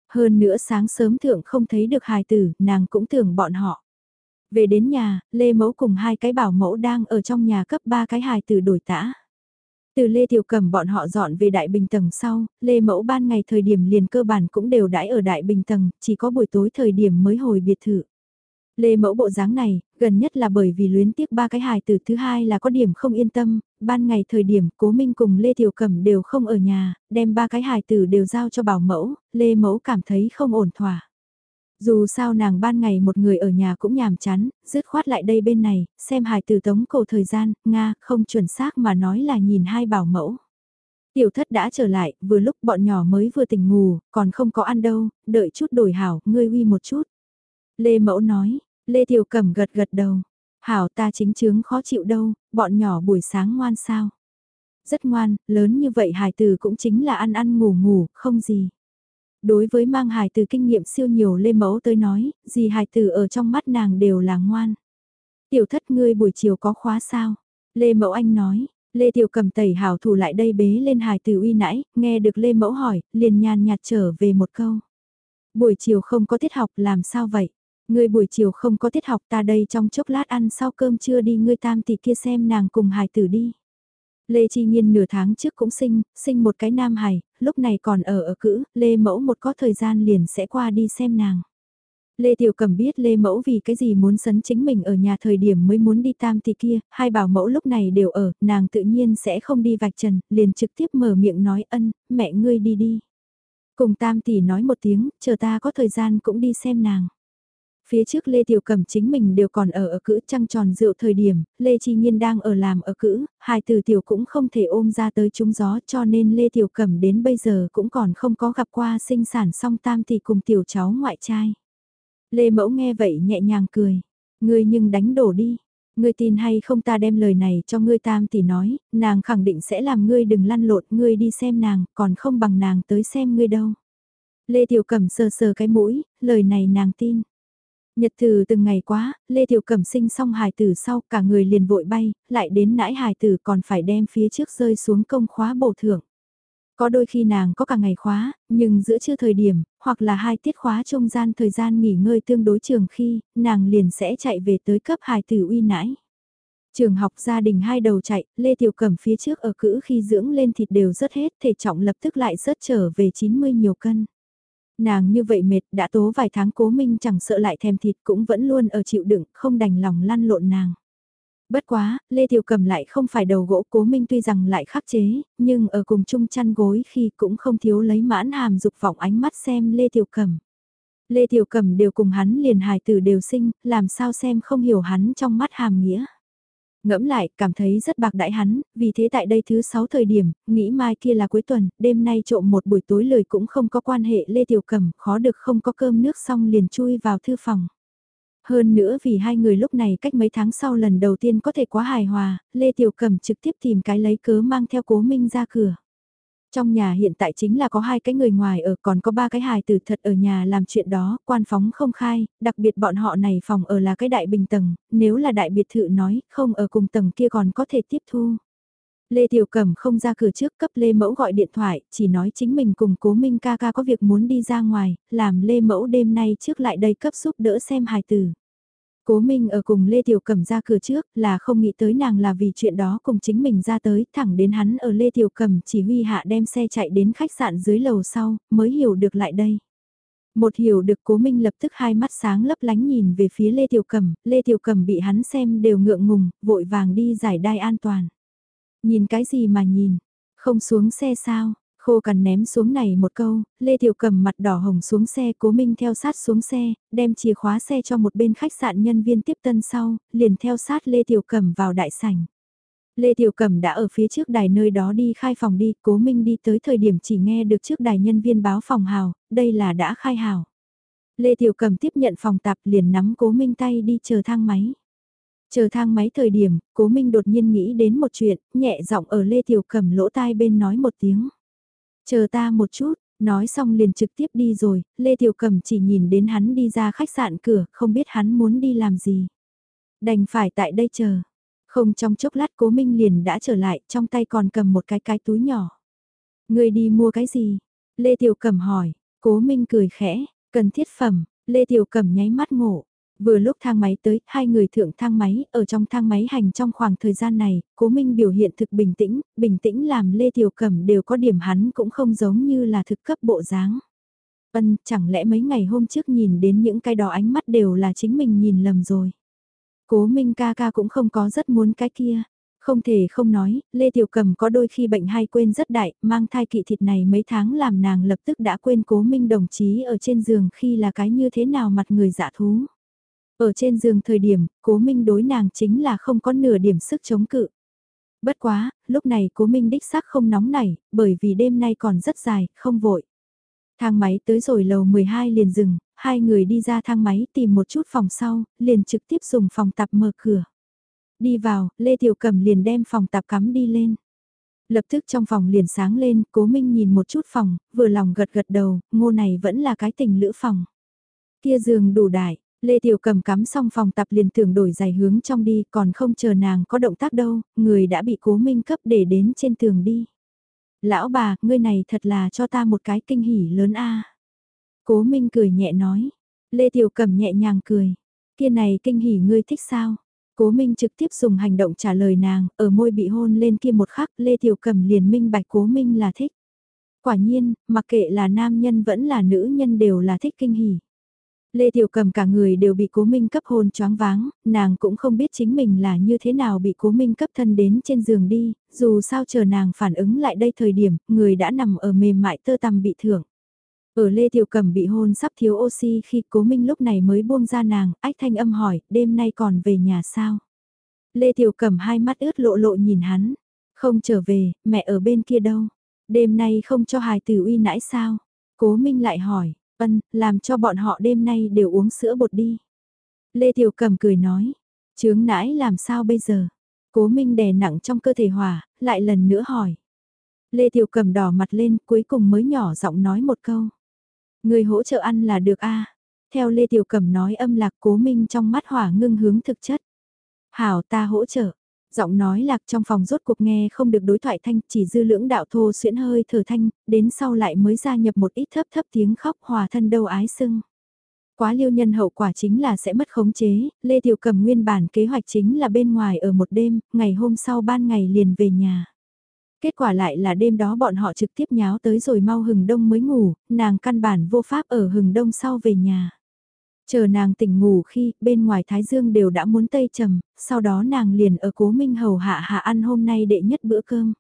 Hơn nữa sáng sớm thượng không thấy được hài tử, nàng cũng tưởng bọn họ. Về đến nhà, Lê Mẫu cùng hai cái bảo mẫu đang ở trong nhà cấp ba cái hài tử đổi tã. Từ Lê Tiểu cẩm bọn họ dọn về Đại Bình Tầng sau, Lê Mẫu ban ngày thời điểm liền cơ bản cũng đều đãi ở Đại Bình Tầng, chỉ có buổi tối thời điểm mới hồi biệt thự. Lê mẫu bộ dáng này, gần nhất là bởi vì luyến tiếc ba cái hài từ thứ hai là có điểm không yên tâm, ban ngày thời điểm cố minh cùng Lê Tiểu Cẩm đều không ở nhà, đem ba cái hài tử đều giao cho bảo mẫu, Lê mẫu cảm thấy không ổn thỏa. Dù sao nàng ban ngày một người ở nhà cũng nhàm chán, dứt khoát lại đây bên này, xem hài tử tống cổ thời gian, Nga không chuẩn xác mà nói là nhìn hai bảo mẫu. Tiểu thất đã trở lại, vừa lúc bọn nhỏ mới vừa tỉnh ngủ, còn không có ăn đâu, đợi chút đổi hảo, ngươi uy một chút. Lê mẫu nói, Lê Tiểu Cẩm gật gật đầu. Hảo ta chính chứng khó chịu đâu, bọn nhỏ buổi sáng ngoan sao. Rất ngoan, lớn như vậy hài tử cũng chính là ăn ăn ngủ ngủ, không gì. Đối với mang hài tử kinh nghiệm siêu nhiều Lê Mẫu tới nói, gì hài tử ở trong mắt nàng đều là ngoan. Tiểu thất ngươi buổi chiều có khóa sao? Lê Mẫu Anh nói, Lê Tiểu cầm tẩy hảo thủ lại đây bế lên hài tử uy nãy, nghe được Lê Mẫu hỏi, liền nhàn nhạt trở về một câu. Buổi chiều không có tiết học làm sao vậy? Ngươi buổi chiều không có tiết học ta đây trong chốc lát ăn sau cơm trưa đi ngươi tam tỷ kia xem nàng cùng hài tử đi. Lê Chi Nhiên nửa tháng trước cũng sinh, sinh một cái nam hài, lúc này còn ở ở cữ, Lê Mẫu một có thời gian liền sẽ qua đi xem nàng. Lê Tiểu Cẩm biết Lê Mẫu vì cái gì muốn sấn chính mình ở nhà thời điểm mới muốn đi tam tỷ kia, hai bảo mẫu lúc này đều ở, nàng tự nhiên sẽ không đi vạch trần, liền trực tiếp mở miệng nói ân, mẹ ngươi đi đi. Cùng tam tỷ nói một tiếng, chờ ta có thời gian cũng đi xem nàng. Phía trước Lê Tiểu Cẩm chính mình đều còn ở ở cữ trăng tròn rượu thời điểm, Lê Chi Nhiên đang ở làm ở cữ, hai từ tiểu cũng không thể ôm ra tới trúng gió cho nên Lê Tiểu Cẩm đến bây giờ cũng còn không có gặp qua sinh sản song tam thì cùng tiểu cháu ngoại trai. Lê Mẫu nghe vậy nhẹ nhàng cười. Ngươi nhưng đánh đổ đi. Ngươi tin hay không ta đem lời này cho ngươi tam tỷ nói, nàng khẳng định sẽ làm ngươi đừng lăn lộn, ngươi đi xem nàng, còn không bằng nàng tới xem ngươi đâu. Lê Tiểu Cẩm sờ sờ cái mũi, lời này nàng tin. Nhật từ từng ngày quá, Lê Tiểu Cẩm sinh xong hài tử sau cả người liền vội bay, lại đến nãi hài tử còn phải đem phía trước rơi xuống công khóa bổ thưởng. Có đôi khi nàng có cả ngày khóa, nhưng giữa chưa thời điểm, hoặc là hai tiết khóa trung gian thời gian nghỉ ngơi tương đối trường khi, nàng liền sẽ chạy về tới cấp hài tử uy nãi. Trường học gia đình hai đầu chạy, Lê Tiểu Cẩm phía trước ở cữ khi dưỡng lên thịt đều rất hết, thể trọng lập tức lại rớt trở về 90 nhiều cân. Nàng như vậy mệt, đã tố vài tháng cố minh chẳng sợ lại thèm thịt cũng vẫn luôn ở chịu đựng, không đành lòng lăn lộn nàng. Bất quá, Lê Tiểu Cầm lại không phải đầu gỗ cố minh tuy rằng lại khắc chế, nhưng ở cùng chung chăn gối khi cũng không thiếu lấy mãn hàm dục vọng ánh mắt xem Lê Tiểu Cầm. Lê Tiểu Cầm đều cùng hắn liền hài tử đều sinh, làm sao xem không hiểu hắn trong mắt hàm nghĩa. Ngẫm lại, cảm thấy rất bạc đại hắn, vì thế tại đây thứ 6 thời điểm, nghĩ mai kia là cuối tuần, đêm nay trộm một buổi tối lời cũng không có quan hệ Lê Tiểu cẩm khó được không có cơm nước xong liền chui vào thư phòng. Hơn nữa vì hai người lúc này cách mấy tháng sau lần đầu tiên có thể quá hài hòa, Lê Tiểu cẩm trực tiếp tìm cái lấy cớ mang theo cố minh ra cửa. Trong nhà hiện tại chính là có hai cái người ngoài ở còn có ba cái hài tử thật ở nhà làm chuyện đó, quan phóng không khai, đặc biệt bọn họ này phòng ở là cái đại bình tầng, nếu là đại biệt thự nói, không ở cùng tầng kia còn có thể tiếp thu. Lê Tiểu Cẩm không ra cửa trước cấp Lê Mẫu gọi điện thoại, chỉ nói chính mình cùng cố Minh ca ca có việc muốn đi ra ngoài, làm Lê Mẫu đêm nay trước lại đây cấp giúp đỡ xem hài tử. Cố Minh ở cùng Lê Tiểu Cẩm ra cửa trước là không nghĩ tới nàng là vì chuyện đó cùng chính mình ra tới, thẳng đến hắn ở Lê Tiểu Cẩm chỉ huy hạ đem xe chạy đến khách sạn dưới lầu sau, mới hiểu được lại đây. Một hiểu được Cố Minh lập tức hai mắt sáng lấp lánh nhìn về phía Lê Tiểu Cẩm, Lê Tiểu Cẩm bị hắn xem đều ngượng ngùng, vội vàng đi giải đai an toàn. Nhìn cái gì mà nhìn, không xuống xe sao, Khô cằn ném xuống này một câu, Lê Tiểu cầm mặt đỏ hồng xuống xe cố minh theo sát xuống xe, đem chìa khóa xe cho một bên khách sạn nhân viên tiếp tân sau, liền theo sát Lê Tiểu cầm vào đại sảnh. Lê Tiểu Cẩm đã ở phía trước đài nơi đó đi khai phòng đi, cố minh đi tới thời điểm chỉ nghe được trước đài nhân viên báo phòng hào, đây là đã khai hào. Lê Tiểu Cẩm tiếp nhận phòng tạp liền nắm cố minh tay đi chờ thang máy. Chờ thang máy thời điểm, cố minh đột nhiên nghĩ đến một chuyện, nhẹ giọng ở Lê Tiểu Cẩm lỗ tai bên nói một tiếng. Chờ ta một chút, nói xong liền trực tiếp đi rồi, Lê Tiểu Cẩm chỉ nhìn đến hắn đi ra khách sạn cửa, không biết hắn muốn đi làm gì. Đành phải tại đây chờ. Không trong chốc lát cố Minh liền đã trở lại, trong tay còn cầm một cái cái túi nhỏ. Người đi mua cái gì? Lê Tiểu Cẩm hỏi, cố Minh cười khẽ, cần thiết phẩm, Lê Tiểu Cẩm nháy mắt ngộ, Vừa lúc thang máy tới, hai người thượng thang máy, ở trong thang máy hành trong khoảng thời gian này, cố minh biểu hiện thực bình tĩnh, bình tĩnh làm Lê Tiểu Cẩm đều có điểm hắn cũng không giống như là thực cấp bộ dáng. Ân, chẳng lẽ mấy ngày hôm trước nhìn đến những cái đó ánh mắt đều là chính mình nhìn lầm rồi. Cố minh ca ca cũng không có rất muốn cái kia. Không thể không nói, Lê Tiểu Cầm có đôi khi bệnh hay quên rất đại, mang thai kỵ thịt này mấy tháng làm nàng lập tức đã quên cố minh đồng chí ở trên giường khi là cái như thế nào mặt người dạ thú. Ở trên giường thời điểm, cố minh đối nàng chính là không có nửa điểm sức chống cự. Bất quá, lúc này cố minh đích xác không nóng nảy, bởi vì đêm nay còn rất dài, không vội. Thang máy tới rồi lầu 12 liền dừng, hai người đi ra thang máy tìm một chút phòng sau, liền trực tiếp dùng phòng tạp mở cửa. Đi vào, Lê Tiểu Cầm liền đem phòng tạp cắm đi lên. Lập tức trong phòng liền sáng lên, cố minh nhìn một chút phòng, vừa lòng gật gật đầu, ngô này vẫn là cái tình lữ phòng. Kia giường đủ đại, Lê Tiểu cầm cắm xong phòng tập liền tưởng đổi giày hướng trong đi còn không chờ nàng có động tác đâu, người đã bị cố minh cấp để đến trên tường đi. Lão bà, ngươi này thật là cho ta một cái kinh hỉ lớn a. Cố minh cười nhẹ nói. Lê Tiểu cầm nhẹ nhàng cười. Kia này kinh hỉ ngươi thích sao? Cố Minh trực tiếp dùng hành động trả lời nàng, ở môi bị hôn lên kia một khắc, Lê Tiểu Cầm liền minh bạch Cố Minh là thích. Quả nhiên, mặc kệ là nam nhân vẫn là nữ nhân đều là thích kinh hỉ. Lê Tiểu Cầm cả người đều bị Cố Minh cấp hôn choáng váng, nàng cũng không biết chính mình là như thế nào bị Cố Minh cấp thân đến trên giường đi, dù sao chờ nàng phản ứng lại đây thời điểm, người đã nằm ở mềm mại tơ tằm bị thưởng. Ở Lê Tiểu Cầm bị hôn sắp thiếu oxy khi Cố Minh lúc này mới buông ra nàng, ách thanh âm hỏi, đêm nay còn về nhà sao? Lê Tiểu Cầm hai mắt ướt lộ lộ nhìn hắn, không trở về, mẹ ở bên kia đâu? Đêm nay không cho hài tử uy nãi sao? Cố Minh lại hỏi, Ân, làm cho bọn họ đêm nay đều uống sữa bột đi. Lê Tiểu Cầm cười nói, chướng nãi làm sao bây giờ? Cố Minh đè nặng trong cơ thể hỏa, lại lần nữa hỏi. Lê Tiểu Cầm đỏ mặt lên, cuối cùng mới nhỏ giọng nói một câu. Người hỗ trợ ăn là được a. Theo Lê Tiểu Cầm nói âm lạc Cố Minh trong mắt hỏa ngưng hướng thực chất. Hảo ta hỗ trợ. Giọng nói lạc trong phòng rốt cuộc nghe không được đối thoại thanh, chỉ dư lưỡng đạo thô xuyễn hơi thở thanh, đến sau lại mới gia nhập một ít thấp thấp tiếng khóc hòa thân đâu ái sưng. Quá liêu nhân hậu quả chính là sẽ mất khống chế, Lê Tiểu Cầm nguyên bản kế hoạch chính là bên ngoài ở một đêm, ngày hôm sau ban ngày liền về nhà. Kết quả lại là đêm đó bọn họ trực tiếp nháo tới rồi mau hừng đông mới ngủ, nàng căn bản vô pháp ở hừng đông sau về nhà. Chờ nàng tỉnh ngủ khi bên ngoài Thái Dương đều đã muốn tây trầm, sau đó nàng liền ở cố minh hầu hạ hạ ăn hôm nay đệ nhất bữa cơm.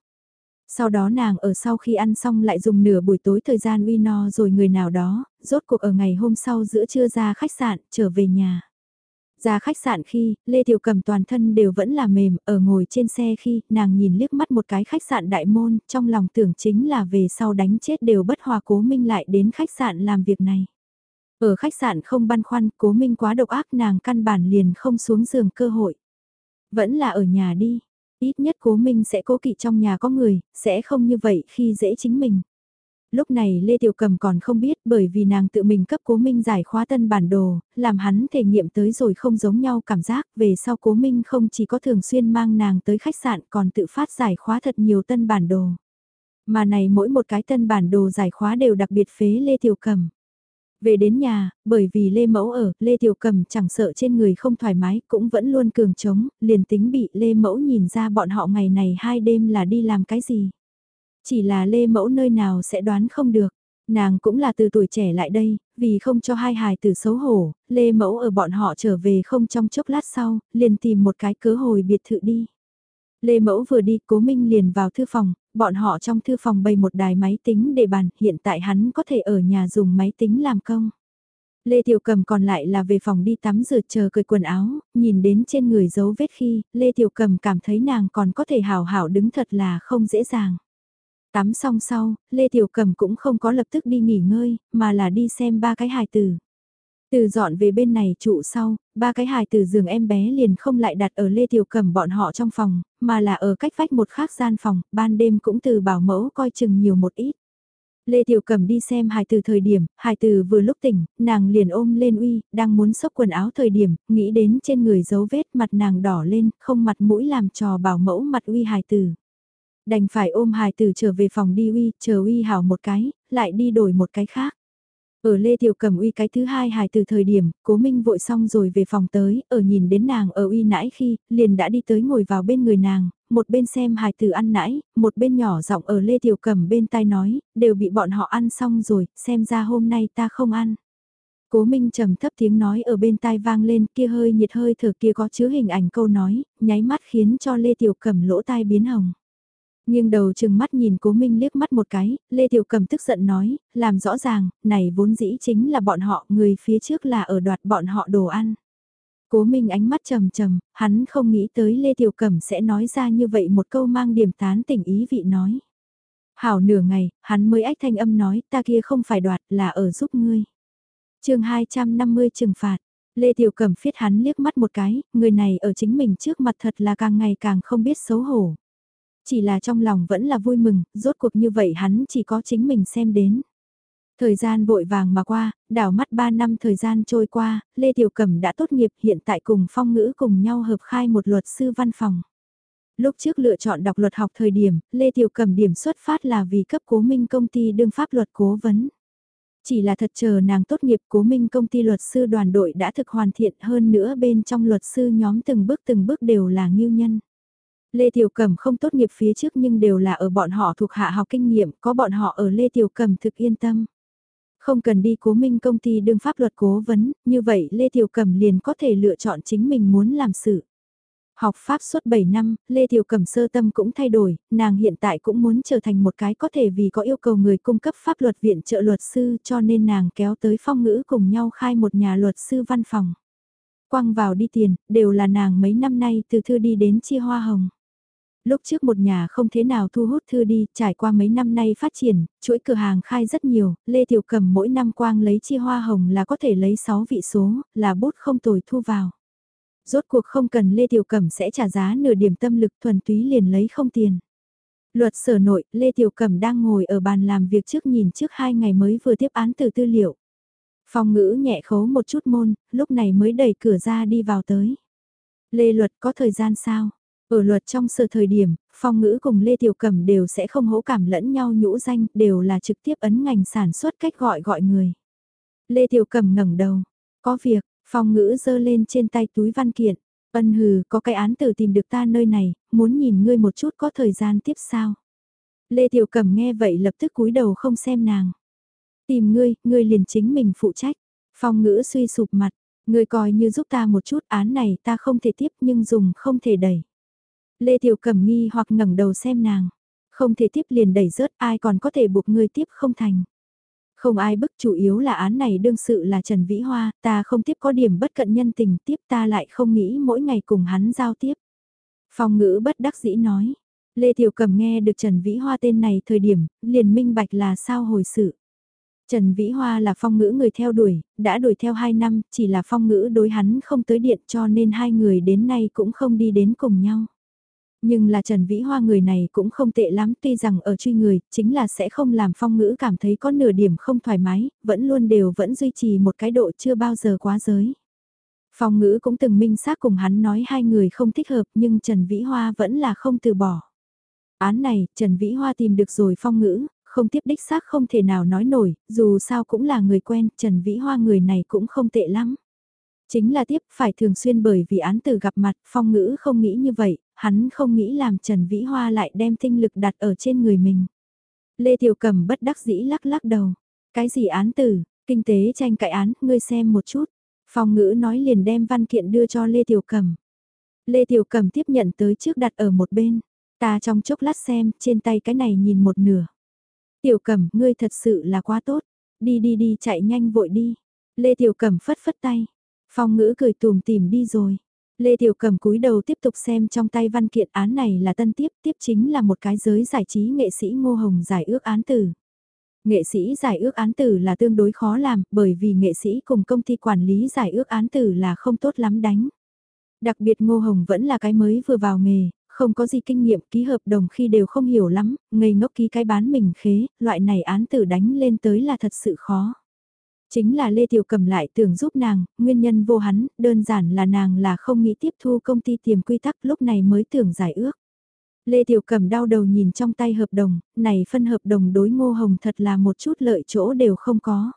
Sau đó nàng ở sau khi ăn xong lại dùng nửa buổi tối thời gian uy no rồi người nào đó, rốt cuộc ở ngày hôm sau giữa trưa ra khách sạn, trở về nhà. Ra khách sạn khi, Lê Tiểu Cầm toàn thân đều vẫn là mềm, ở ngồi trên xe khi, nàng nhìn liếc mắt một cái khách sạn đại môn, trong lòng tưởng chính là về sau đánh chết đều bất hòa cố minh lại đến khách sạn làm việc này. Ở khách sạn không băn khoăn, cố minh quá độc ác nàng căn bản liền không xuống giường cơ hội. Vẫn là ở nhà đi, ít nhất cố minh sẽ cố kỵ trong nhà có người, sẽ không như vậy khi dễ chính mình. Lúc này Lê Tiểu Cầm còn không biết bởi vì nàng tự mình cấp cố minh giải khóa tân bản đồ, làm hắn thể nghiệm tới rồi không giống nhau cảm giác, về sau cố minh không chỉ có thường xuyên mang nàng tới khách sạn còn tự phát giải khóa thật nhiều tân bản đồ. Mà này mỗi một cái tân bản đồ giải khóa đều đặc biệt phế Lê Tiểu Cầm. Về đến nhà, bởi vì Lê Mẫu ở, Lê Tiểu Cầm chẳng sợ trên người không thoải mái, cũng vẫn luôn cường trống, liền tính bị Lê Mẫu nhìn ra bọn họ ngày này hai đêm là đi làm cái gì. Chỉ là Lê Mẫu nơi nào sẽ đoán không được. Nàng cũng là từ tuổi trẻ lại đây, vì không cho hai hài tử xấu hổ, Lê Mẫu ở bọn họ trở về không trong chốc lát sau, liền tìm một cái cớ hồi biệt thự đi. Lê Mẫu vừa đi, Cố Minh liền vào thư phòng, bọn họ trong thư phòng bày một đài máy tính để bàn, hiện tại hắn có thể ở nhà dùng máy tính làm công. Lê Tiểu Cầm còn lại là về phòng đi tắm rửa chờ cởi quần áo, nhìn đến trên người dấu vết khi, Lê Tiểu Cầm cảm thấy nàng còn có thể hào hảo đứng thật là không dễ dàng. Tắm xong sau, Lê Tiểu Cầm cũng không có lập tức đi nghỉ ngơi, mà là đi xem ba cái hài tử. Từ dọn về bên này trụ sau, ba cái hài từ giường em bé liền không lại đặt ở Lê Tiểu Cầm bọn họ trong phòng, mà là ở cách vách một khác gian phòng, ban đêm cũng từ bảo mẫu coi chừng nhiều một ít. Lê Tiểu Cầm đi xem hài từ thời điểm, hài từ vừa lúc tỉnh, nàng liền ôm lên uy, đang muốn xốc quần áo thời điểm, nghĩ đến trên người dấu vết mặt nàng đỏ lên, không mặt mũi làm trò bảo mẫu mặt uy hài từ. Đành phải ôm hài từ trở về phòng đi uy, chờ uy hảo một cái, lại đi đổi một cái khác. Ở Lê Tiểu Cầm uy cái thứ hai hài từ thời điểm, cố minh vội xong rồi về phòng tới, ở nhìn đến nàng ở uy nãi khi, liền đã đi tới ngồi vào bên người nàng, một bên xem hài từ ăn nãi, một bên nhỏ giọng ở Lê Tiểu Cầm bên tai nói, đều bị bọn họ ăn xong rồi, xem ra hôm nay ta không ăn. Cố Minh trầm thấp tiếng nói ở bên tai vang lên kia hơi nhiệt hơi thở kia có chứa hình ảnh câu nói, nháy mắt khiến cho Lê Tiểu Cầm lỗ tai biến hồng. Nhưng đầu chừng mắt nhìn cố minh liếc mắt một cái, Lê Tiểu Cầm tức giận nói, làm rõ ràng, này vốn dĩ chính là bọn họ, người phía trước là ở đoạt bọn họ đồ ăn. Cố minh ánh mắt trầm trầm, hắn không nghĩ tới Lê Tiểu Cẩm sẽ nói ra như vậy một câu mang điểm tán tỉnh ý vị nói. Hảo nửa ngày, hắn mới ách thanh âm nói, ta kia không phải đoạt là ở giúp ngươi. chương 250 trừng phạt, Lê Tiểu Cẩm phiết hắn liếc mắt một cái, người này ở chính mình trước mặt thật là càng ngày càng không biết xấu hổ. Chỉ là trong lòng vẫn là vui mừng, rốt cuộc như vậy hắn chỉ có chính mình xem đến. Thời gian vội vàng mà qua, đảo mắt 3 năm thời gian trôi qua, Lê Tiểu Cẩm đã tốt nghiệp hiện tại cùng phong ngữ cùng nhau hợp khai một luật sư văn phòng. Lúc trước lựa chọn đọc luật học thời điểm, Lê Tiểu Cẩm điểm xuất phát là vì cấp cố minh công ty đương pháp luật cố vấn. Chỉ là thật chờ nàng tốt nghiệp cố minh công ty luật sư đoàn đội đã thực hoàn thiện hơn nữa bên trong luật sư nhóm từng bước từng bước đều là nghiêu nhân. Lê Tiểu Cẩm không tốt nghiệp phía trước nhưng đều là ở bọn họ thuộc hạ học kinh nghiệm, có bọn họ ở Lê Tiểu Cẩm thực yên tâm. Không cần đi cố minh công ty đương pháp luật cố vấn, như vậy Lê Tiểu Cẩm liền có thể lựa chọn chính mình muốn làm sự. Học pháp suốt 7 năm, Lê Tiểu Cẩm sơ tâm cũng thay đổi, nàng hiện tại cũng muốn trở thành một cái có thể vì có yêu cầu người cung cấp pháp luật viện trợ luật sư cho nên nàng kéo tới phong ngữ cùng nhau khai một nhà luật sư văn phòng. Quăng vào đi tiền, đều là nàng mấy năm nay từ thư đi đến chia hoa hồng. Lúc trước một nhà không thế nào thu hút thư đi, trải qua mấy năm nay phát triển, chuỗi cửa hàng khai rất nhiều, Lê Tiểu Cầm mỗi năm quang lấy chi hoa hồng là có thể lấy 6 vị số, là bút không tồi thu vào. Rốt cuộc không cần Lê Tiểu Cẩm sẽ trả giá nửa điểm tâm lực thuần túy liền lấy không tiền. Luật sở nội, Lê Tiểu Cẩm đang ngồi ở bàn làm việc trước nhìn trước hai ngày mới vừa tiếp án từ tư liệu. phòng ngữ nhẹ khấu một chút môn, lúc này mới đẩy cửa ra đi vào tới. Lê Luật có thời gian sao? Ở luật trong sự thời điểm, phong ngữ cùng Lê Tiểu Cẩm đều sẽ không hỗ cảm lẫn nhau nhũ danh, đều là trực tiếp ấn ngành sản xuất cách gọi gọi người. Lê Tiểu Cẩm ngẩng đầu, có việc, phong ngữ giơ lên trên tay túi văn kiện, ân hừ, có cái án tử tìm được ta nơi này, muốn nhìn ngươi một chút có thời gian tiếp sao. Lê Tiểu Cẩm nghe vậy lập tức cúi đầu không xem nàng. Tìm ngươi, ngươi liền chính mình phụ trách. Phong ngữ suy sụp mặt, ngươi coi như giúp ta một chút án này ta không thể tiếp nhưng dùng không thể đẩy. Lê Tiểu Cẩm nghi hoặc ngẩng đầu xem nàng. Không thể tiếp liền đẩy rớt ai còn có thể buộc ngươi tiếp không thành. Không ai bức chủ yếu là án này đương sự là Trần Vĩ Hoa, ta không tiếp có điểm bất cận nhân tình tiếp ta lại không nghĩ mỗi ngày cùng hắn giao tiếp. Phong ngữ bất đắc dĩ nói. Lê Tiểu Cẩm nghe được Trần Vĩ Hoa tên này thời điểm, liền minh bạch là sao hồi sự. Trần Vĩ Hoa là phong ngữ người theo đuổi, đã đuổi theo 2 năm, chỉ là phong ngữ đối hắn không tới điện cho nên hai người đến nay cũng không đi đến cùng nhau. Nhưng là Trần Vĩ Hoa người này cũng không tệ lắm tuy rằng ở truy người, chính là sẽ không làm phong ngữ cảm thấy có nửa điểm không thoải mái, vẫn luôn đều vẫn duy trì một cái độ chưa bao giờ quá giới. Phong ngữ cũng từng minh xác cùng hắn nói hai người không thích hợp nhưng Trần Vĩ Hoa vẫn là không từ bỏ. Án này, Trần Vĩ Hoa tìm được rồi phong ngữ, không tiếp đích xác không thể nào nói nổi, dù sao cũng là người quen, Trần Vĩ Hoa người này cũng không tệ lắm. Chính là tiếp phải thường xuyên bởi vì án từ gặp mặt, phong ngữ không nghĩ như vậy, hắn không nghĩ làm Trần Vĩ Hoa lại đem tinh lực đặt ở trên người mình. Lê Tiểu Cầm bất đắc dĩ lắc lắc đầu. Cái gì án tử, kinh tế tranh cãi án, ngươi xem một chút. Phong ngữ nói liền đem văn kiện đưa cho Lê Tiểu Cầm. Lê Tiểu Cầm tiếp nhận tới trước đặt ở một bên. Ta trong chốc lát xem, trên tay cái này nhìn một nửa. Tiểu Cầm, ngươi thật sự là quá tốt. Đi đi đi chạy nhanh vội đi. Lê Tiểu cẩm phất phất tay. Phong ngữ cười tùm tìm đi rồi. Lê Tiểu cầm cúi đầu tiếp tục xem trong tay văn kiện án này là tân tiếp, tiếp chính là một cái giới giải trí nghệ sĩ Ngô Hồng giải ước án tử. Nghệ sĩ giải ước án tử là tương đối khó làm bởi vì nghệ sĩ cùng công ty quản lý giải ước án tử là không tốt lắm đánh. Đặc biệt Ngô Hồng vẫn là cái mới vừa vào nghề, không có gì kinh nghiệm ký hợp đồng khi đều không hiểu lắm, ngây ngốc ký cái bán mình khế, loại này án tử đánh lên tới là thật sự khó. Chính là Lê Tiểu Cầm lại tưởng giúp nàng, nguyên nhân vô hắn, đơn giản là nàng là không nghĩ tiếp thu công ty tiềm quy tắc lúc này mới tưởng giải ước. Lê Tiểu Cầm đau đầu nhìn trong tay hợp đồng, này phân hợp đồng đối ngô hồng thật là một chút lợi chỗ đều không có.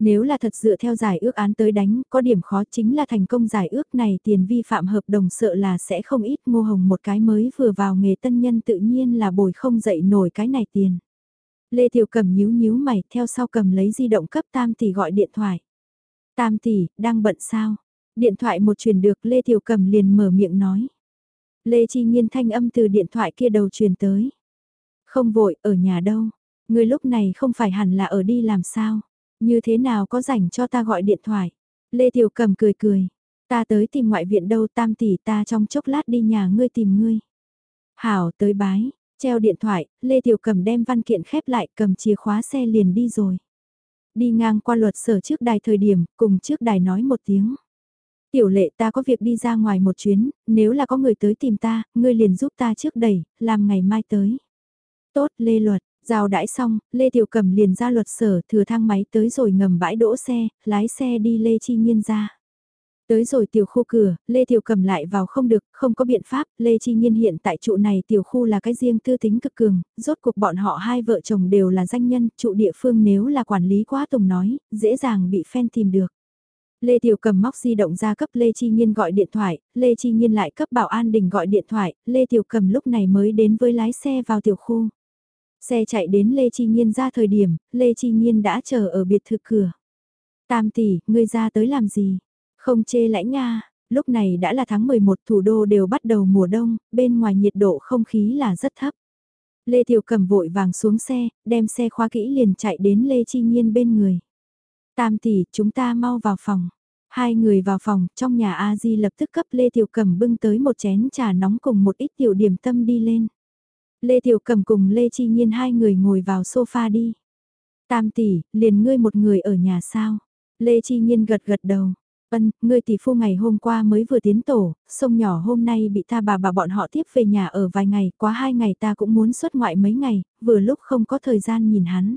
Nếu là thật dựa theo giải ước án tới đánh, có điểm khó chính là thành công giải ước này tiền vi phạm hợp đồng sợ là sẽ không ít ngô hồng một cái mới vừa vào nghề tân nhân tự nhiên là bồi không dậy nổi cái này tiền. Lê Tiểu Cầm nhíu nhíu mày, theo sau cầm lấy di động cấp Tam tỷ gọi điện thoại. Tam tỷ, đang bận sao? Điện thoại một truyền được Lê Tiểu Cầm liền mở miệng nói. Lê Chi Nhiên thanh âm từ điện thoại kia đầu truyền tới. Không vội, ở nhà đâu. Người lúc này không phải hẳn là ở đi làm sao. Như thế nào có rảnh cho ta gọi điện thoại. Lê Tiểu Cầm cười cười. Ta tới tìm ngoại viện đâu tam tỷ ta trong chốc lát đi nhà ngươi tìm ngươi. Hảo tới bái, Treo điện thoại, Lê Tiểu Cầm đem văn kiện khép lại cầm chìa khóa xe liền đi rồi. Đi ngang qua luật sở trước đài thời điểm, cùng trước đài nói một tiếng. Tiểu lệ ta có việc đi ra ngoài một chuyến, nếu là có người tới tìm ta, ngươi liền giúp ta trước đẩy, làm ngày mai tới. Tốt, Lê Luật, giao đãi xong, Lê Tiểu Cầm liền ra luật sở thừa thang máy tới rồi ngầm bãi đỗ xe, lái xe đi Lê Chi Nhiên ra. Tới rồi tiểu khu cửa, Lê Tiểu cầm lại vào không được, không có biện pháp, Lê Chi Nhiên hiện tại trụ này tiểu khu là cái riêng tư tính cực cường, rốt cuộc bọn họ hai vợ chồng đều là danh nhân, trụ địa phương nếu là quản lý quá tùng nói, dễ dàng bị fan tìm được. Lê Tiểu cầm móc di động ra cấp Lê Chi Nhiên gọi điện thoại, Lê Chi Nhiên lại cấp bảo an đình gọi điện thoại, Lê Tiểu cầm lúc này mới đến với lái xe vào tiểu khu. Xe chạy đến Lê Chi Nhiên ra thời điểm, Lê Chi Nhiên đã chờ ở biệt thự cửa. Tam tỷ, ngươi ra tới làm gì? Không chê lãnh Nga, lúc này đã là tháng 11 thủ đô đều bắt đầu mùa đông, bên ngoài nhiệt độ không khí là rất thấp. Lê Tiểu cầm vội vàng xuống xe, đem xe khóa kỹ liền chạy đến Lê Chi Nhiên bên người. Tam tỷ, chúng ta mau vào phòng. Hai người vào phòng, trong nhà A Di lập tức cấp Lê Tiểu Cầm bưng tới một chén trà nóng cùng một ít tiểu điểm tâm đi lên. Lê Tiểu Cầm cùng Lê Chi Nhiên hai người ngồi vào sofa đi. Tam tỷ, liền ngươi một người ở nhà sao? Lê Chi Nhiên gật gật đầu. Ân, ngươi tỷ phu ngày hôm qua mới vừa tiến tổ, sông nhỏ hôm nay bị ta bà bà bọn họ tiếp về nhà ở vài ngày, quá hai ngày ta cũng muốn xuất ngoại mấy ngày, vừa lúc không có thời gian nhìn hắn.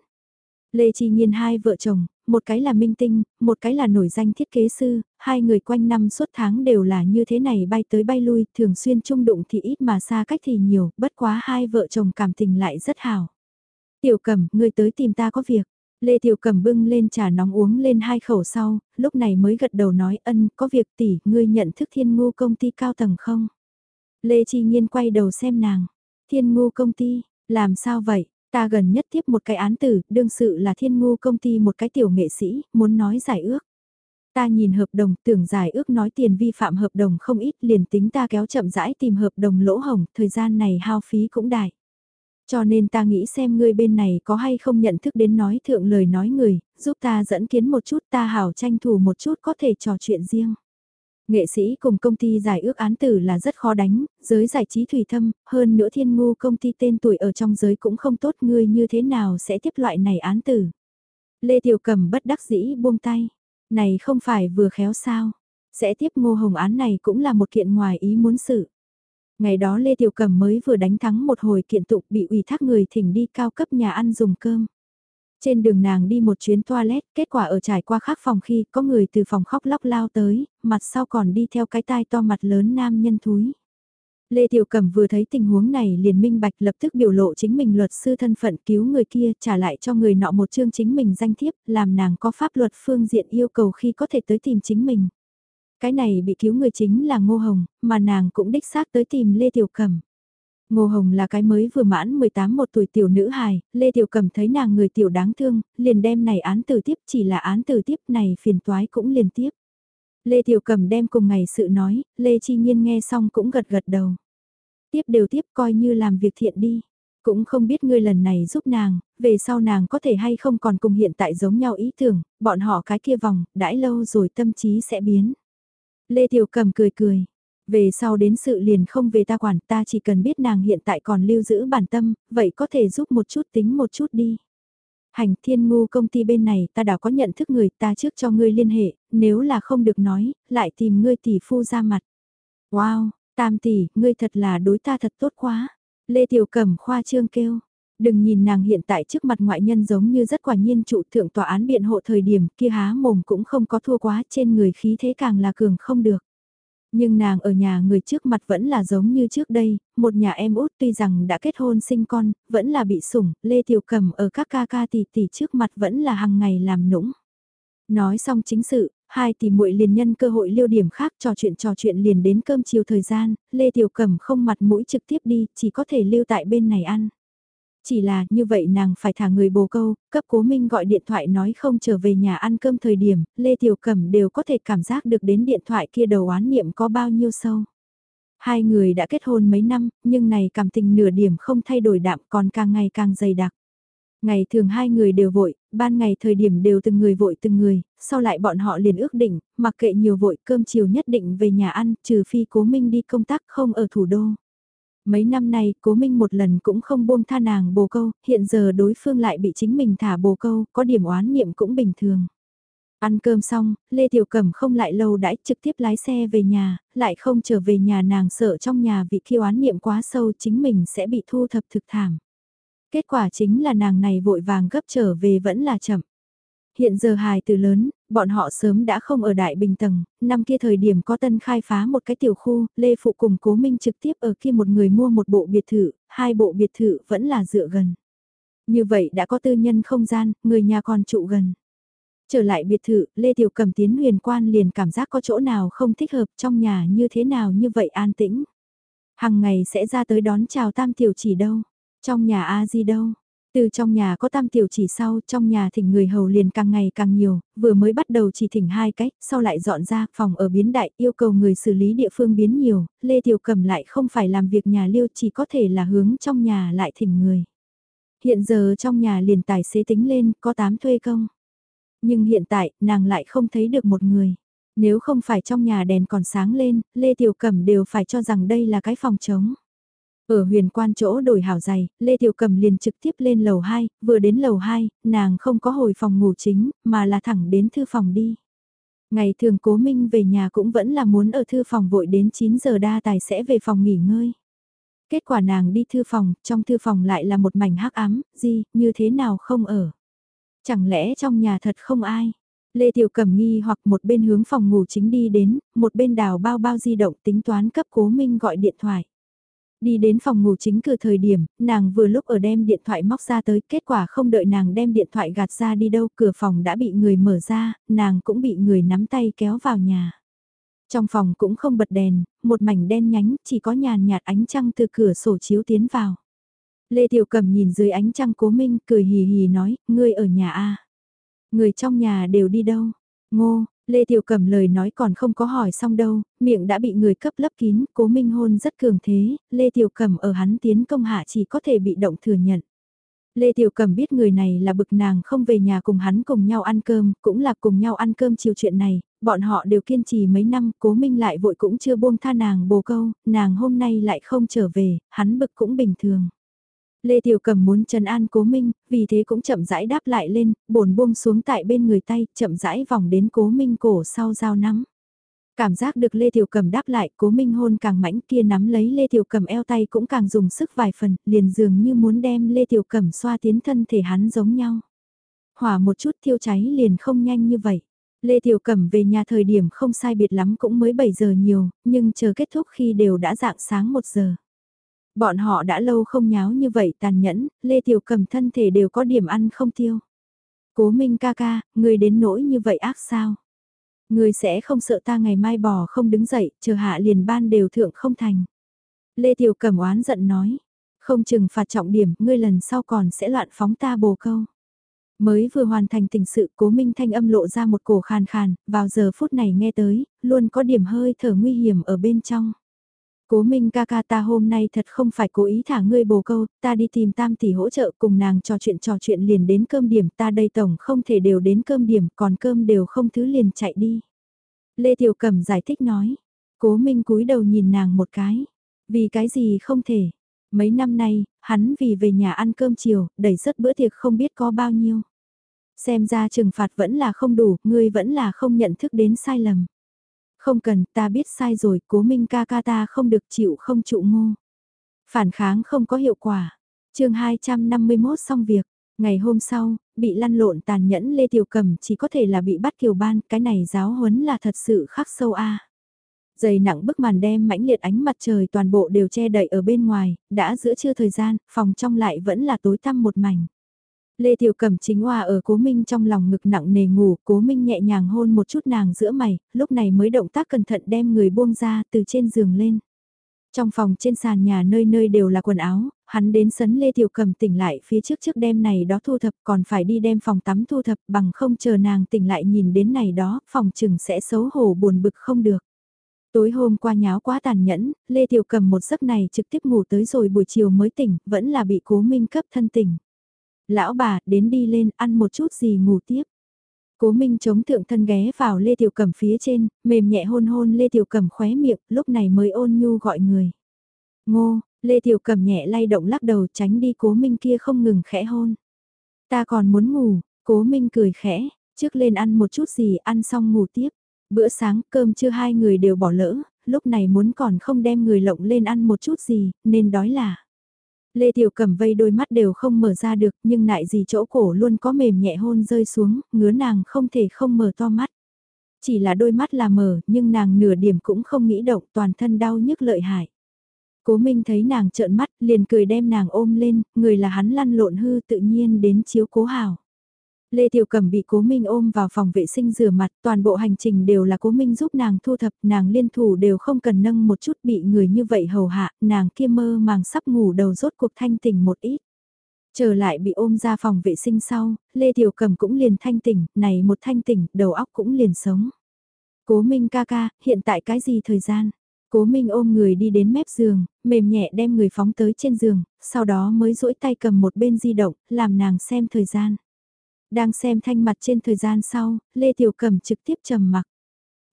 Lê Chi Nhiên hai vợ chồng, một cái là minh tinh, một cái là nổi danh thiết kế sư, hai người quanh năm suốt tháng đều là như thế này bay tới bay lui, thường xuyên chung đụng thì ít mà xa cách thì nhiều, bất quá hai vợ chồng cảm tình lại rất hào. Tiểu Cẩm, ngươi tới tìm ta có việc. Lê Tiểu Cẩm bưng lên trà nóng uống lên hai khẩu sau, lúc này mới gật đầu nói ân, có việc tỷ, ngươi nhận thức thiên ngu công ty cao tầng không? Lê Chi Nhiên quay đầu xem nàng. Thiên ngu công ty, làm sao vậy? Ta gần nhất tiếp một cái án tử, đương sự là thiên ngu công ty một cái tiểu nghệ sĩ, muốn nói giải ước. Ta nhìn hợp đồng, tưởng giải ước nói tiền vi phạm hợp đồng không ít, liền tính ta kéo chậm rãi tìm hợp đồng lỗ hồng, thời gian này hao phí cũng đại. Cho nên ta nghĩ xem ngươi bên này có hay không nhận thức đến nói thượng lời nói người, giúp ta dẫn kiến một chút ta hảo tranh thủ một chút có thể trò chuyện riêng. Nghệ sĩ cùng công ty giải ước án tử là rất khó đánh, giới giải trí thủy thâm, hơn nữa thiên ngu công ty tên tuổi ở trong giới cũng không tốt ngươi như thế nào sẽ tiếp loại này án tử. Lê Tiểu Cầm bất đắc dĩ buông tay, này không phải vừa khéo sao, sẽ tiếp ngô hồng án này cũng là một kiện ngoài ý muốn sự. Ngày đó Lê Tiểu cẩm mới vừa đánh thắng một hồi kiện tụng bị ủy thác người thỉnh đi cao cấp nhà ăn dùng cơm. Trên đường nàng đi một chuyến toilet, kết quả ở trải qua khác phòng khi có người từ phòng khóc lóc lao tới, mặt sau còn đi theo cái tai to mặt lớn nam nhân thúi. Lê Tiểu Cẩm vừa thấy tình huống này liền minh bạch lập tức biểu lộ chính mình luật sư thân phận cứu người kia trả lại cho người nọ một chương chính mình danh thiếp làm nàng có pháp luật phương diện yêu cầu khi có thể tới tìm chính mình. Cái này bị cứu người chính là Ngô Hồng, mà nàng cũng đích xác tới tìm Lê Tiểu Cẩm. Ngô Hồng là cái mới vừa mãn 18 một tuổi tiểu nữ hài, Lê Tiểu Cẩm thấy nàng người tiểu đáng thương, liền đem này án từ tiếp chỉ là án từ tiếp này phiền toái cũng liền tiếp. Lê Tiểu Cẩm đem cùng ngày sự nói, Lê Chi Nhiên nghe xong cũng gật gật đầu. Tiếp đều tiếp coi như làm việc thiện đi. Cũng không biết ngươi lần này giúp nàng, về sau nàng có thể hay không còn cùng hiện tại giống nhau ý tưởng, bọn họ cái kia vòng, đãi lâu rồi tâm trí sẽ biến. Lê Tiểu Cầm cười cười. Về sau đến sự liền không về ta quản ta chỉ cần biết nàng hiện tại còn lưu giữ bản tâm, vậy có thể giúp một chút tính một chút đi. Hành thiên ngu công ty bên này ta đã có nhận thức người ta trước cho ngươi liên hệ, nếu là không được nói, lại tìm ngươi tỷ phu ra mặt. Wow, tam tỷ, ngươi thật là đối ta thật tốt quá. Lê Tiểu Cẩm khoa trương kêu. Đừng nhìn nàng hiện tại trước mặt ngoại nhân giống như rất quả nhiên trụ thượng tòa án biện hộ thời điểm kia há mồm cũng không có thua quá trên người khí thế càng là cường không được. Nhưng nàng ở nhà người trước mặt vẫn là giống như trước đây, một nhà em út tuy rằng đã kết hôn sinh con, vẫn là bị sủng, Lê Tiểu Cầm ở các ca ca tỷ tỷ trước mặt vẫn là hàng ngày làm nũng. Nói xong chính sự, hai tỷ muội liền nhân cơ hội liêu điểm khác trò chuyện trò chuyện liền đến cơm chiều thời gian, Lê Tiểu cẩm không mặt mũi trực tiếp đi, chỉ có thể lưu tại bên này ăn. Chỉ là như vậy nàng phải thả người bồ câu, cấp cố minh gọi điện thoại nói không trở về nhà ăn cơm thời điểm, Lê Tiểu Cẩm đều có thể cảm giác được đến điện thoại kia đầu oán niệm có bao nhiêu sâu. Hai người đã kết hôn mấy năm, nhưng này cảm tình nửa điểm không thay đổi đạm còn càng ngày càng dày đặc. Ngày thường hai người đều vội, ban ngày thời điểm đều từng người vội từng người, sau lại bọn họ liền ước định, mặc kệ nhiều vội cơm chiều nhất định về nhà ăn, trừ phi cố minh đi công tác không ở thủ đô. Mấy năm nay, cố minh một lần cũng không buông tha nàng bồ câu, hiện giờ đối phương lại bị chính mình thả bồ câu, có điểm oán niệm cũng bình thường. Ăn cơm xong, Lê Tiểu Cẩm không lại lâu đãi trực tiếp lái xe về nhà, lại không trở về nhà nàng sợ trong nhà vị khi oán niệm quá sâu chính mình sẽ bị thu thập thực thảm. Kết quả chính là nàng này vội vàng gấp trở về vẫn là chậm. Hiện giờ hài từ lớn, bọn họ sớm đã không ở Đại Bình Tầng, năm kia thời điểm có tân khai phá một cái tiểu khu, Lê Phụ cùng Cố Minh trực tiếp ở kia một người mua một bộ biệt thự, hai bộ biệt thự vẫn là dựa gần. Như vậy đã có tư nhân không gian, người nhà còn trụ gần. Trở lại biệt thự, Lê Tiểu Cầm tiến huyền quan liền cảm giác có chỗ nào không thích hợp trong nhà như thế nào như vậy an tĩnh. Hằng ngày sẽ ra tới đón chào tam tiểu chỉ đâu, trong nhà A Di đâu, từ trong nhà có tam tiểu chỉ sau, trong nhà thỉnh người hầu liền càng ngày càng nhiều, vừa mới bắt đầu chỉ thỉnh hai cách, sau lại dọn ra, phòng ở biến đại, yêu cầu người xử lý địa phương biến nhiều, Lê Tiểu Cầm lại không phải làm việc nhà liêu chỉ có thể là hướng trong nhà lại thỉnh người. Hiện giờ trong nhà liền tài xế tính lên, có tám thuê công. Nhưng hiện tại, nàng lại không thấy được một người. Nếu không phải trong nhà đèn còn sáng lên, Lê Tiểu Cẩm đều phải cho rằng đây là cái phòng trống. Ở huyền quan chỗ đổi hảo giày, Lê Tiểu Cầm liền trực tiếp lên lầu 2, vừa đến lầu 2, nàng không có hồi phòng ngủ chính, mà là thẳng đến thư phòng đi. Ngày thường cố minh về nhà cũng vẫn là muốn ở thư phòng vội đến 9 giờ đa tài sẽ về phòng nghỉ ngơi. Kết quả nàng đi thư phòng, trong thư phòng lại là một mảnh hắc ám, gì, như thế nào không ở. Chẳng lẽ trong nhà thật không ai? Lê Tiểu Cẩm nghi hoặc một bên hướng phòng ngủ chính đi đến, một bên đào bao bao di động tính toán cấp cố minh gọi điện thoại. Đi đến phòng ngủ chính cửa thời điểm, nàng vừa lúc ở đem điện thoại móc ra tới, kết quả không đợi nàng đem điện thoại gạt ra đi đâu, cửa phòng đã bị người mở ra, nàng cũng bị người nắm tay kéo vào nhà. Trong phòng cũng không bật đèn, một mảnh đen nhánh, chỉ có nhàn nhạt ánh trăng từ cửa sổ chiếu tiến vào. Lê Tiểu Cầm nhìn dưới ánh trăng cố minh, cười hì hì nói, ngươi ở nhà a Người trong nhà đều đi đâu? Ngô, Lê Tiểu Cẩm lời nói còn không có hỏi xong đâu, miệng đã bị người cấp lấp kín, cố minh hôn rất cường thế, Lê Tiểu Cẩm ở hắn tiến công hạ chỉ có thể bị động thừa nhận. Lê Tiểu Cẩm biết người này là bực nàng không về nhà cùng hắn cùng nhau ăn cơm, cũng là cùng nhau ăn cơm chiều chuyện này, bọn họ đều kiên trì mấy năm, cố minh lại vội cũng chưa buông tha nàng bồ câu, nàng hôm nay lại không trở về, hắn bực cũng bình thường. Lê Tiểu Cầm muốn trấn an Cố Minh, vì thế cũng chậm rãi đáp lại lên, bổn buông xuống tại bên người tay, chậm rãi vòng đến Cố Minh cổ sau dao nắm. Cảm giác được Lê Tiểu Cầm đáp lại, Cố Minh hôn càng mãnh kia nắm lấy Lê Tiểu Cầm eo tay cũng càng dùng sức vài phần, liền dường như muốn đem Lê Tiểu Cầm xoa tiến thân thể hắn giống nhau. Hỏa một chút thiêu cháy liền không nhanh như vậy. Lê Tiểu Cẩm về nhà thời điểm không sai biệt lắm cũng mới 7 giờ nhiều, nhưng chờ kết thúc khi đều đã dạng sáng 1 giờ. Bọn họ đã lâu không nháo như vậy tàn nhẫn, Lê Tiểu Cầm thân thể đều có điểm ăn không tiêu. Cố Minh ca ca, người đến nỗi như vậy ác sao? Người sẽ không sợ ta ngày mai bò không đứng dậy, chờ hạ liền ban đều thượng không thành. Lê Tiểu Cầm oán giận nói, không chừng phạt trọng điểm, ngươi lần sau còn sẽ loạn phóng ta bồ câu. Mới vừa hoàn thành tình sự cố minh thanh âm lộ ra một cổ khàn khàn, vào giờ phút này nghe tới, luôn có điểm hơi thở nguy hiểm ở bên trong. Cố Minh ca ca ta hôm nay thật không phải cố ý thả ngươi bồ câu, ta đi tìm tam tỷ hỗ trợ cùng nàng trò chuyện trò chuyện liền đến cơm điểm ta đây tổng không thể đều đến cơm điểm còn cơm đều không thứ liền chạy đi. Lê Tiểu Cẩm giải thích nói, cố Minh cúi đầu nhìn nàng một cái, vì cái gì không thể. Mấy năm nay, hắn vì về nhà ăn cơm chiều, đẩy rất bữa tiệc không biết có bao nhiêu. Xem ra trừng phạt vẫn là không đủ, ngươi vẫn là không nhận thức đến sai lầm. Không cần, ta biết sai rồi, cố minh ca ca ta không được chịu không trụ ngô. Phản kháng không có hiệu quả. chương 251 xong việc, ngày hôm sau, bị lăn lộn tàn nhẫn Lê Tiểu Cầm chỉ có thể là bị bắt kiều ban, cái này giáo huấn là thật sự khắc sâu a. Dày nặng bức màn đem mãnh liệt ánh mặt trời toàn bộ đều che đậy ở bên ngoài, đã giữa trưa thời gian, phòng trong lại vẫn là tối tăm một mảnh. Lê Tiểu Cẩm chính hòa ở Cố Minh trong lòng ngực nặng nề ngủ, Cố Minh nhẹ nhàng hôn một chút nàng giữa mày, lúc này mới động tác cẩn thận đem người buông ra từ trên giường lên. Trong phòng trên sàn nhà nơi nơi đều là quần áo, hắn đến sấn Lê Tiểu Cẩm tỉnh lại phía trước trước đêm này đó thu thập còn phải đi đem phòng tắm thu thập bằng không chờ nàng tỉnh lại nhìn đến này đó, phòng chừng sẽ xấu hổ buồn bực không được. Tối hôm qua nháo quá tàn nhẫn, Lê Tiểu Cầm một giấc này trực tiếp ngủ tới rồi buổi chiều mới tỉnh, vẫn là bị cố minh cấp thân tỉnh. Lão bà, đến đi lên, ăn một chút gì ngủ tiếp. Cố Minh chống thượng thân ghé vào Lê Tiểu Cẩm phía trên, mềm nhẹ hôn hôn Lê Tiểu Cẩm khóe miệng, lúc này mới ôn nhu gọi người. Ngô, Lê Tiểu Cẩm nhẹ lay động lắc đầu tránh đi Cố Minh kia không ngừng khẽ hôn. Ta còn muốn ngủ, Cố Minh cười khẽ, trước lên ăn một chút gì ăn xong ngủ tiếp. Bữa sáng cơm chưa hai người đều bỏ lỡ, lúc này muốn còn không đem người lộng lên ăn một chút gì, nên đói là. Lê Tiểu Cầm vây đôi mắt đều không mở ra được nhưng nại gì chỗ cổ luôn có mềm nhẹ hôn rơi xuống, ngứa nàng không thể không mở to mắt. Chỉ là đôi mắt là mở nhưng nàng nửa điểm cũng không nghĩ động toàn thân đau nhức lợi hại. Cố Minh thấy nàng trợn mắt liền cười đem nàng ôm lên, người là hắn lăn lộn hư tự nhiên đến chiếu cố hào. Lê Tiểu Cẩm bị Cố Minh ôm vào phòng vệ sinh rửa mặt, toàn bộ hành trình đều là Cố Minh giúp nàng thu thập, nàng liên thủ đều không cần nâng một chút bị người như vậy hầu hạ, nàng kia mơ màng sắp ngủ đầu rốt cuộc thanh tỉnh một ít. Trở lại bị ôm ra phòng vệ sinh sau, Lê Tiểu Cẩm cũng liền thanh tỉnh, này một thanh tỉnh, đầu óc cũng liền sống. Cố Minh ca ca, hiện tại cái gì thời gian? Cố Minh ôm người đi đến mép giường, mềm nhẹ đem người phóng tới trên giường, sau đó mới duỗi tay cầm một bên di động, làm nàng xem thời gian. Đang xem thanh mặt trên thời gian sau, Lê Tiểu Cẩm trực tiếp trầm mặc.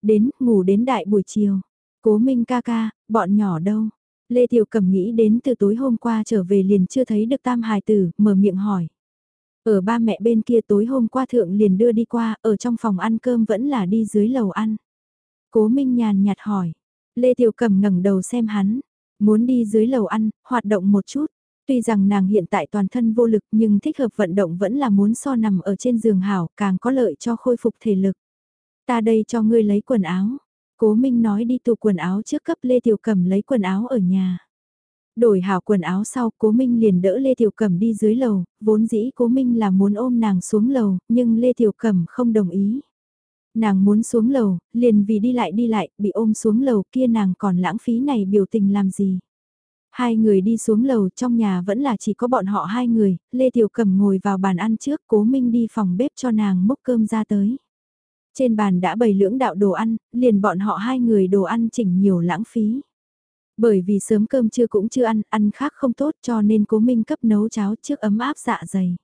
Đến, ngủ đến đại buổi chiều. Cố Minh ca ca, bọn nhỏ đâu? Lê Tiểu Cẩm nghĩ đến từ tối hôm qua trở về liền chưa thấy được tam hài tử, mở miệng hỏi. Ở ba mẹ bên kia tối hôm qua thượng liền đưa đi qua, ở trong phòng ăn cơm vẫn là đi dưới lầu ăn. Cố Minh nhàn nhạt hỏi. Lê Tiểu Cẩm ngẩng đầu xem hắn. Muốn đi dưới lầu ăn, hoạt động một chút. Tuy rằng nàng hiện tại toàn thân vô lực nhưng thích hợp vận động vẫn là muốn so nằm ở trên giường hảo càng có lợi cho khôi phục thể lực. Ta đây cho ngươi lấy quần áo. Cố Minh nói đi tủ quần áo trước cấp Lê Tiểu Cẩm lấy quần áo ở nhà. Đổi hảo quần áo sau, Cố Minh liền đỡ Lê Tiểu Cẩm đi dưới lầu, vốn dĩ Cố Minh là muốn ôm nàng xuống lầu, nhưng Lê Tiểu Cẩm không đồng ý. Nàng muốn xuống lầu, liền vì đi lại đi lại, bị ôm xuống lầu kia nàng còn lãng phí này biểu tình làm gì. Hai người đi xuống lầu trong nhà vẫn là chỉ có bọn họ hai người, Lê Tiểu Cẩm ngồi vào bàn ăn trước, Cố Minh đi phòng bếp cho nàng múc cơm ra tới. Trên bàn đã bày lưỡng đạo đồ ăn, liền bọn họ hai người đồ ăn chỉnh nhiều lãng phí. Bởi vì sớm cơm trưa cũng chưa ăn, ăn khác không tốt cho nên cố Minh cấp nấu cháo trước ấm áp dạ dày.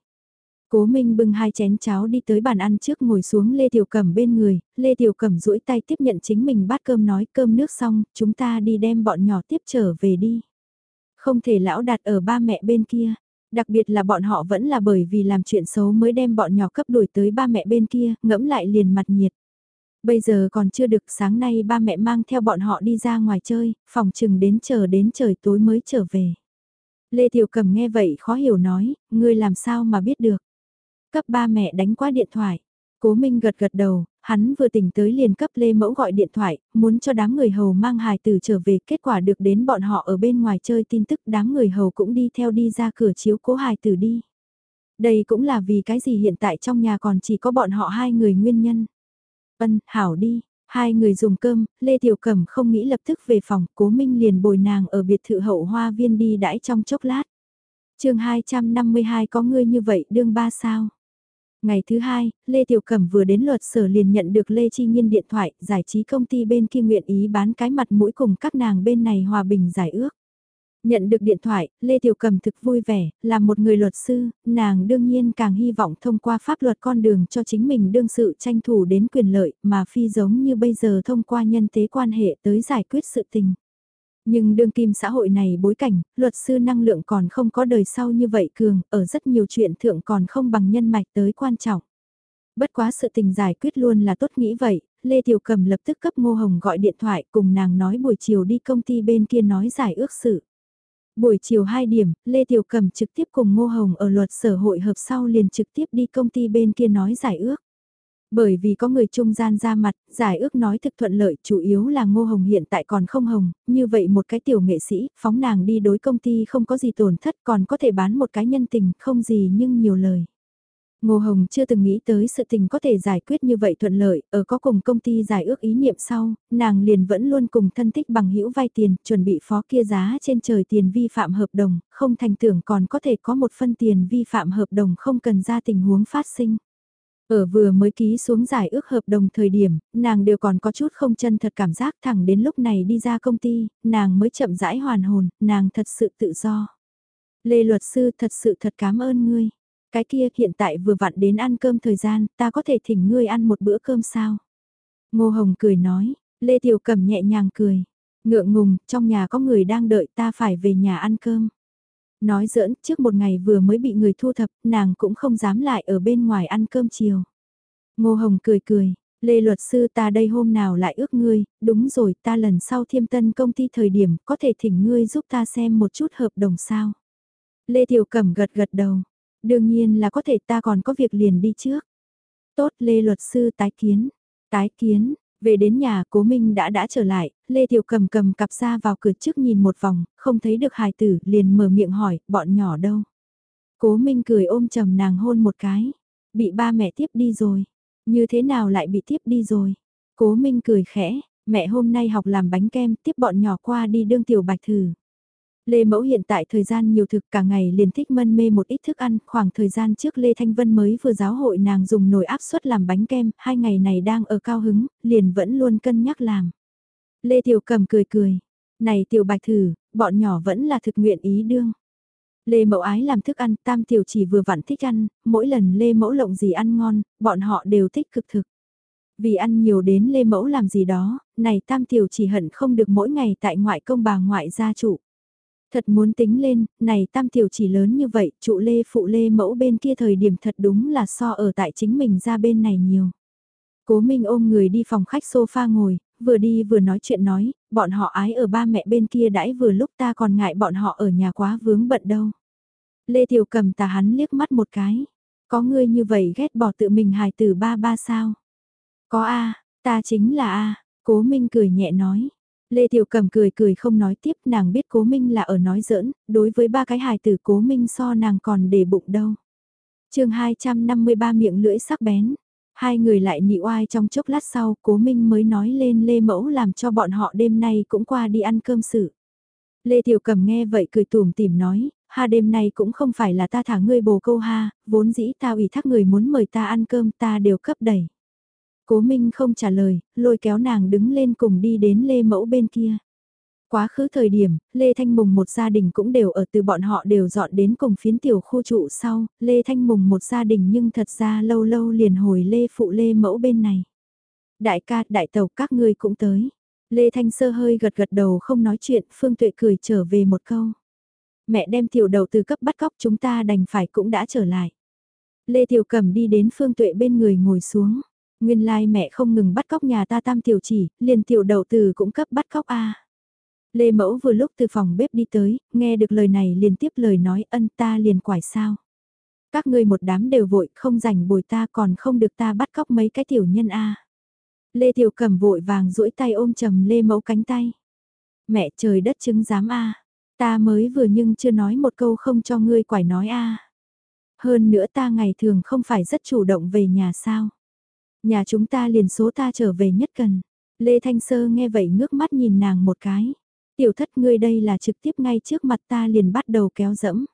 Cố Minh bưng hai chén cháo đi tới bàn ăn trước ngồi xuống Lê Tiểu Cẩm bên người, Lê Tiểu Cẩm duỗi tay tiếp nhận chính mình bát cơm nói cơm nước xong, chúng ta đi đem bọn nhỏ tiếp trở về đi. Không thể lão đặt ở ba mẹ bên kia, đặc biệt là bọn họ vẫn là bởi vì làm chuyện xấu mới đem bọn nhỏ cấp đuổi tới ba mẹ bên kia, ngẫm lại liền mặt nhiệt. Bây giờ còn chưa được sáng nay ba mẹ mang theo bọn họ đi ra ngoài chơi, phòng chừng đến chờ đến trời tối mới trở về. Lê Tiểu Cầm nghe vậy khó hiểu nói, ngươi làm sao mà biết được. Cấp ba mẹ đánh qua điện thoại. Cố Minh gật gật đầu, hắn vừa tỉnh tới liền cấp Lê Mẫu gọi điện thoại, muốn cho đám người hầu mang hài tử trở về, kết quả được đến bọn họ ở bên ngoài chơi tin tức đám người hầu cũng đi theo đi ra cửa chiếu cố hài tử đi. Đây cũng là vì cái gì hiện tại trong nhà còn chỉ có bọn họ hai người nguyên nhân. Ân, hảo đi, hai người dùng cơm, Lê Tiểu Cẩm không nghĩ lập tức về phòng, cố minh liền bồi nàng ở biệt thự hậu hoa viên đi đãi trong chốc lát. chương 252 có ngươi như vậy đương ba sao. Ngày thứ hai, Lê Tiểu Cẩm vừa đến luật sở liền nhận được Lê Chi Nhiên điện thoại, giải trí công ty bên kia nguyện ý bán cái mặt mũi cùng các nàng bên này hòa bình giải ước. Nhận được điện thoại, Lê Tiểu Cầm thực vui vẻ, là một người luật sư, nàng đương nhiên càng hy vọng thông qua pháp luật con đường cho chính mình đương sự tranh thủ đến quyền lợi mà phi giống như bây giờ thông qua nhân tế quan hệ tới giải quyết sự tình. Nhưng đương kim xã hội này bối cảnh, luật sư năng lượng còn không có đời sau như vậy cường, ở rất nhiều chuyện thượng còn không bằng nhân mạch tới quan trọng. Bất quá sự tình giải quyết luôn là tốt nghĩ vậy, Lê Tiểu Cầm lập tức cấp Ngô Hồng gọi điện thoại cùng nàng nói buổi chiều đi công ty bên kia nói giải ước sự. Buổi chiều 2 điểm, Lê Tiểu Cầm trực tiếp cùng Ngô Hồng ở luật sở hội hợp sau liền trực tiếp đi công ty bên kia nói giải ước. Bởi vì có người trung gian ra mặt, giải ước nói thực thuận lợi chủ yếu là Ngô Hồng hiện tại còn không hồng, như vậy một cái tiểu nghệ sĩ, phóng nàng đi đối công ty không có gì tổn thất còn có thể bán một cái nhân tình, không gì nhưng nhiều lời. Ngô Hồng chưa từng nghĩ tới sự tình có thể giải quyết như vậy thuận lợi, ở có cùng công ty giải ước ý niệm sau, nàng liền vẫn luôn cùng thân thích bằng hữu vay tiền, chuẩn bị phó kia giá trên trời tiền vi phạm hợp đồng, không thành tưởng còn có thể có một phân tiền vi phạm hợp đồng không cần ra tình huống phát sinh. Ở vừa mới ký xuống giải ước hợp đồng thời điểm, nàng đều còn có chút không chân thật cảm giác thẳng đến lúc này đi ra công ty, nàng mới chậm rãi hoàn hồn, nàng thật sự tự do. Lê luật sư thật sự thật cảm ơn ngươi. Cái kia hiện tại vừa vặn đến ăn cơm thời gian, ta có thể thỉnh ngươi ăn một bữa cơm sao? Ngô Hồng cười nói, Lê Tiểu cẩm nhẹ nhàng cười. Ngượng ngùng, trong nhà có người đang đợi ta phải về nhà ăn cơm. Nói giỡn, trước một ngày vừa mới bị người thu thập, nàng cũng không dám lại ở bên ngoài ăn cơm chiều. Ngô Hồng cười cười, Lê luật sư ta đây hôm nào lại ước ngươi, đúng rồi ta lần sau thiêm tân công ty thời điểm có thể thỉnh ngươi giúp ta xem một chút hợp đồng sao. Lê Tiểu Cẩm gật gật đầu, Đương nhiên là có thể ta còn có việc liền đi trước. Tốt Lê luật sư tái kiến. Tái kiến, về đến nhà cố Minh đã đã trở lại, Lê Tiểu cầm cầm cặp ra vào cửa trước nhìn một vòng, không thấy được hài tử, liền mở miệng hỏi, bọn nhỏ đâu. Cố Minh cười ôm chầm nàng hôn một cái, bị ba mẹ tiếp đi rồi. Như thế nào lại bị tiếp đi rồi? Cố Minh cười khẽ, mẹ hôm nay học làm bánh kem tiếp bọn nhỏ qua đi đương tiểu bạch thử. Lê Mẫu hiện tại thời gian nhiều thực cả ngày liền thích mân mê một ít thức ăn, khoảng thời gian trước Lê Thanh Vân mới vừa giáo hội nàng dùng nồi áp suất làm bánh kem, hai ngày này đang ở cao hứng, liền vẫn luôn cân nhắc làm. Lê Tiểu Cầm cười cười, này Tiểu Bạch thử, bọn nhỏ vẫn là thực nguyện ý đương. Lê Mẫu ái làm thức ăn, Tam Tiểu chỉ vừa vặn thích ăn, mỗi lần Lê Mẫu lộng gì ăn ngon, bọn họ đều thích cực thực. Vì ăn nhiều đến Lê Mẫu làm gì đó, này Tam Tiểu chỉ hận không được mỗi ngày tại ngoại công bà ngoại gia trụ. Thật muốn tính lên, này Tam Tiểu chỉ lớn như vậy, trụ Lê phụ Lê Mẫu bên kia thời điểm thật đúng là so ở tại chính mình ra bên này nhiều. Cố Minh ôm người đi phòng khách sofa ngồi, vừa đi vừa nói chuyện nói, bọn họ ái ở ba mẹ bên kia đãi vừa lúc ta còn ngại bọn họ ở nhà quá vướng bận đâu. Lê Tiểu cầm tà hắn liếc mắt một cái. Có ngươi như vậy ghét bỏ tự mình hài tử ba ba sao? Có a, ta chính là a, Cố Minh cười nhẹ nói. Lê Tiểu Cầm cười cười không nói tiếp, nàng biết Cố Minh là ở nói giỡn, đối với ba cái hài tử Cố Minh so nàng còn để bụng đâu. Chương 253 miệng lưỡi sắc bén. Hai người lại nị oai trong chốc lát sau, Cố Minh mới nói lên Lê Mẫu làm cho bọn họ đêm nay cũng qua đi ăn cơm sự. Lê Tiểu Cầm nghe vậy cười tùm tìm nói, ha đêm nay cũng không phải là ta thả ngươi bồ câu ha, vốn dĩ ta ủy thác người muốn mời ta ăn cơm ta đều cấp đẩy. Cố Minh không trả lời, lôi kéo nàng đứng lên cùng đi đến Lê Mẫu bên kia. Quá khứ thời điểm, Lê Thanh Mùng một gia đình cũng đều ở từ bọn họ đều dọn đến cùng phiến tiểu khu trụ sau, Lê Thanh Mùng một gia đình nhưng thật ra lâu lâu liền hồi Lê Phụ Lê Mẫu bên này. Đại ca, đại tàu các ngươi cũng tới. Lê Thanh Sơ hơi gật gật đầu không nói chuyện, Phương Tuệ cười trở về một câu. Mẹ đem tiểu đầu từ cấp bắt cóc chúng ta đành phải cũng đã trở lại. Lê Tiểu Cầm đi đến Phương Tuệ bên người ngồi xuống. Nguyên lai like mẹ không ngừng bắt cóc nhà ta tam tiểu chỉ, liền tiểu đầu từ cũng cấp bắt cóc a. Lê Mẫu vừa lúc từ phòng bếp đi tới, nghe được lời này liền tiếp lời nói ân ta liền quải sao. Các ngươi một đám đều vội, không rảnh bồi ta còn không được ta bắt cóc mấy cái tiểu nhân a. Lê Tiểu cầm vội vàng duỗi tay ôm chầm Lê Mẫu cánh tay. Mẹ trời đất chứng giám a, ta mới vừa nhưng chưa nói một câu không cho ngươi quải nói a. Hơn nữa ta ngày thường không phải rất chủ động về nhà sao. Nhà chúng ta liền số ta trở về nhất cần. Lê Thanh Sơ nghe vậy ngước mắt nhìn nàng một cái. Tiểu thất ngươi đây là trực tiếp ngay trước mặt ta liền bắt đầu kéo dẫm.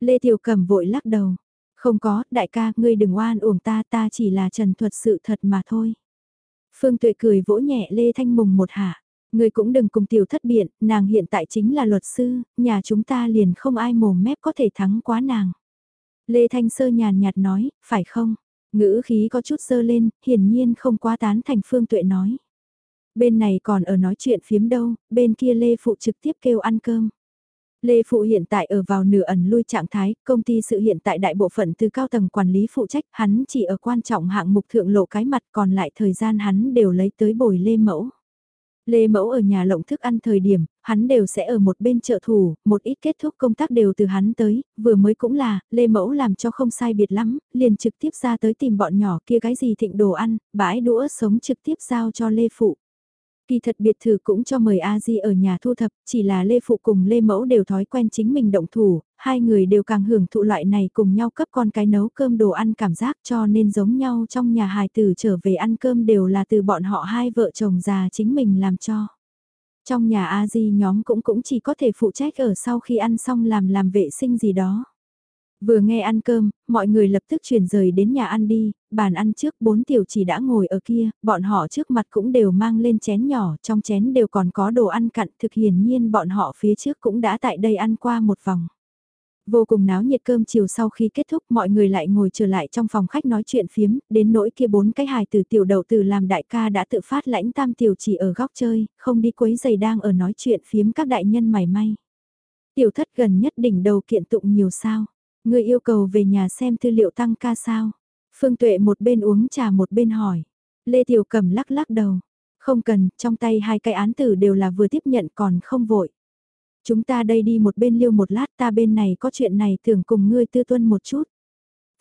Lê Tiểu cẩm vội lắc đầu. Không có, đại ca, ngươi đừng oan uổng ta, ta chỉ là trần thuật sự thật mà thôi. Phương Tuệ cười vỗ nhẹ Lê Thanh Mùng một hạ. Ngươi cũng đừng cùng tiểu thất biện, nàng hiện tại chính là luật sư, nhà chúng ta liền không ai mồm mép có thể thắng quá nàng. Lê Thanh Sơ nhàn nhạt nói, phải không? Ngữ khí có chút dơ lên, hiển nhiên không quá tán thành Phương Tuệ nói. Bên này còn ở nói chuyện phiếm đâu, bên kia Lê Phụ trực tiếp kêu ăn cơm. Lê Phụ hiện tại ở vào nửa ẩn lui trạng thái, công ty sự hiện tại đại bộ phận từ cao tầng quản lý phụ trách, hắn chỉ ở quan trọng hạng mục thượng lộ cái mặt còn lại thời gian hắn đều lấy tới bồi Lê Mẫu. Lê Mẫu ở nhà lộng thức ăn thời điểm, hắn đều sẽ ở một bên trợ thủ, một ít kết thúc công tác đều từ hắn tới, vừa mới cũng là, Lê Mẫu làm cho không sai biệt lắm, liền trực tiếp ra tới tìm bọn nhỏ kia cái gì thịnh đồ ăn, bãi đũa sống trực tiếp giao cho Lê Phụ. Kỳ thật biệt thự cũng cho mời A Di ở nhà thu thập, chỉ là Lê Phụ cùng Lê Mẫu đều thói quen chính mình động thủ, hai người đều càng hưởng thụ loại này cùng nhau cấp con cái nấu cơm đồ ăn cảm giác cho nên giống nhau trong nhà hài tử trở về ăn cơm đều là từ bọn họ hai vợ chồng già chính mình làm cho. Trong nhà A Di nhóm cũng cũng chỉ có thể phụ trách ở sau khi ăn xong làm làm vệ sinh gì đó. Vừa nghe ăn cơm, mọi người lập tức chuyển rời đến nhà ăn đi, bàn ăn trước bốn tiểu chỉ đã ngồi ở kia, bọn họ trước mặt cũng đều mang lên chén nhỏ, trong chén đều còn có đồ ăn cặn, thực hiển nhiên bọn họ phía trước cũng đã tại đây ăn qua một vòng. Vô cùng náo nhiệt cơm chiều sau khi kết thúc mọi người lại ngồi trở lại trong phòng khách nói chuyện phiếm, đến nỗi kia bốn cái hài từ tiểu đầu từ làm đại ca đã tự phát lãnh tam tiểu chỉ ở góc chơi, không đi quấy giày đang ở nói chuyện phiếm các đại nhân mày may. Tiểu thất gần nhất đỉnh đầu kiện tụng nhiều sao. Người yêu cầu về nhà xem tư liệu tăng ca sao. Phương Tuệ một bên uống trà một bên hỏi. Lê Tiểu cẩm lắc lắc đầu. Không cần, trong tay hai cái án tử đều là vừa tiếp nhận còn không vội. Chúng ta đây đi một bên liêu một lát ta bên này có chuyện này tưởng cùng ngươi tư tuân một chút.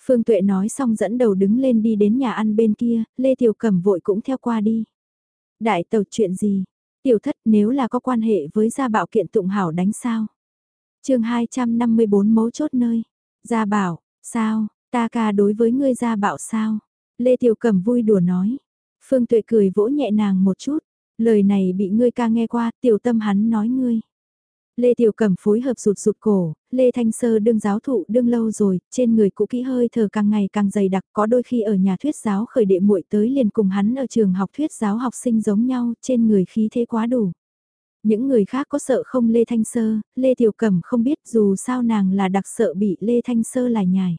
Phương Tuệ nói xong dẫn đầu đứng lên đi đến nhà ăn bên kia, Lê Tiểu cẩm vội cũng theo qua đi. Đại tàu chuyện gì? Tiểu thất nếu là có quan hệ với gia bạo kiện tụng hảo đánh sao? chương 254 mấu chốt nơi. Gia bảo, sao, ta ca đối với ngươi gia bảo sao? Lê Tiểu cẩm vui đùa nói. Phương Tuệ cười vỗ nhẹ nàng một chút. Lời này bị ngươi ca nghe qua, tiểu tâm hắn nói ngươi. Lê Tiểu Cẩm phối hợp rụt rụt cổ, Lê Thanh Sơ đương giáo thụ đương lâu rồi, trên người cũ kỹ hơi thở càng ngày càng dày đặc, có đôi khi ở nhà thuyết giáo khởi đệ muội tới liền cùng hắn ở trường học thuyết giáo học sinh giống nhau, trên người khí thế quá đủ. Những người khác có sợ không Lê Thanh Sơ, Lê Tiểu Cẩm không biết dù sao nàng là đặc sợ bị Lê Thanh Sơ lại nhài.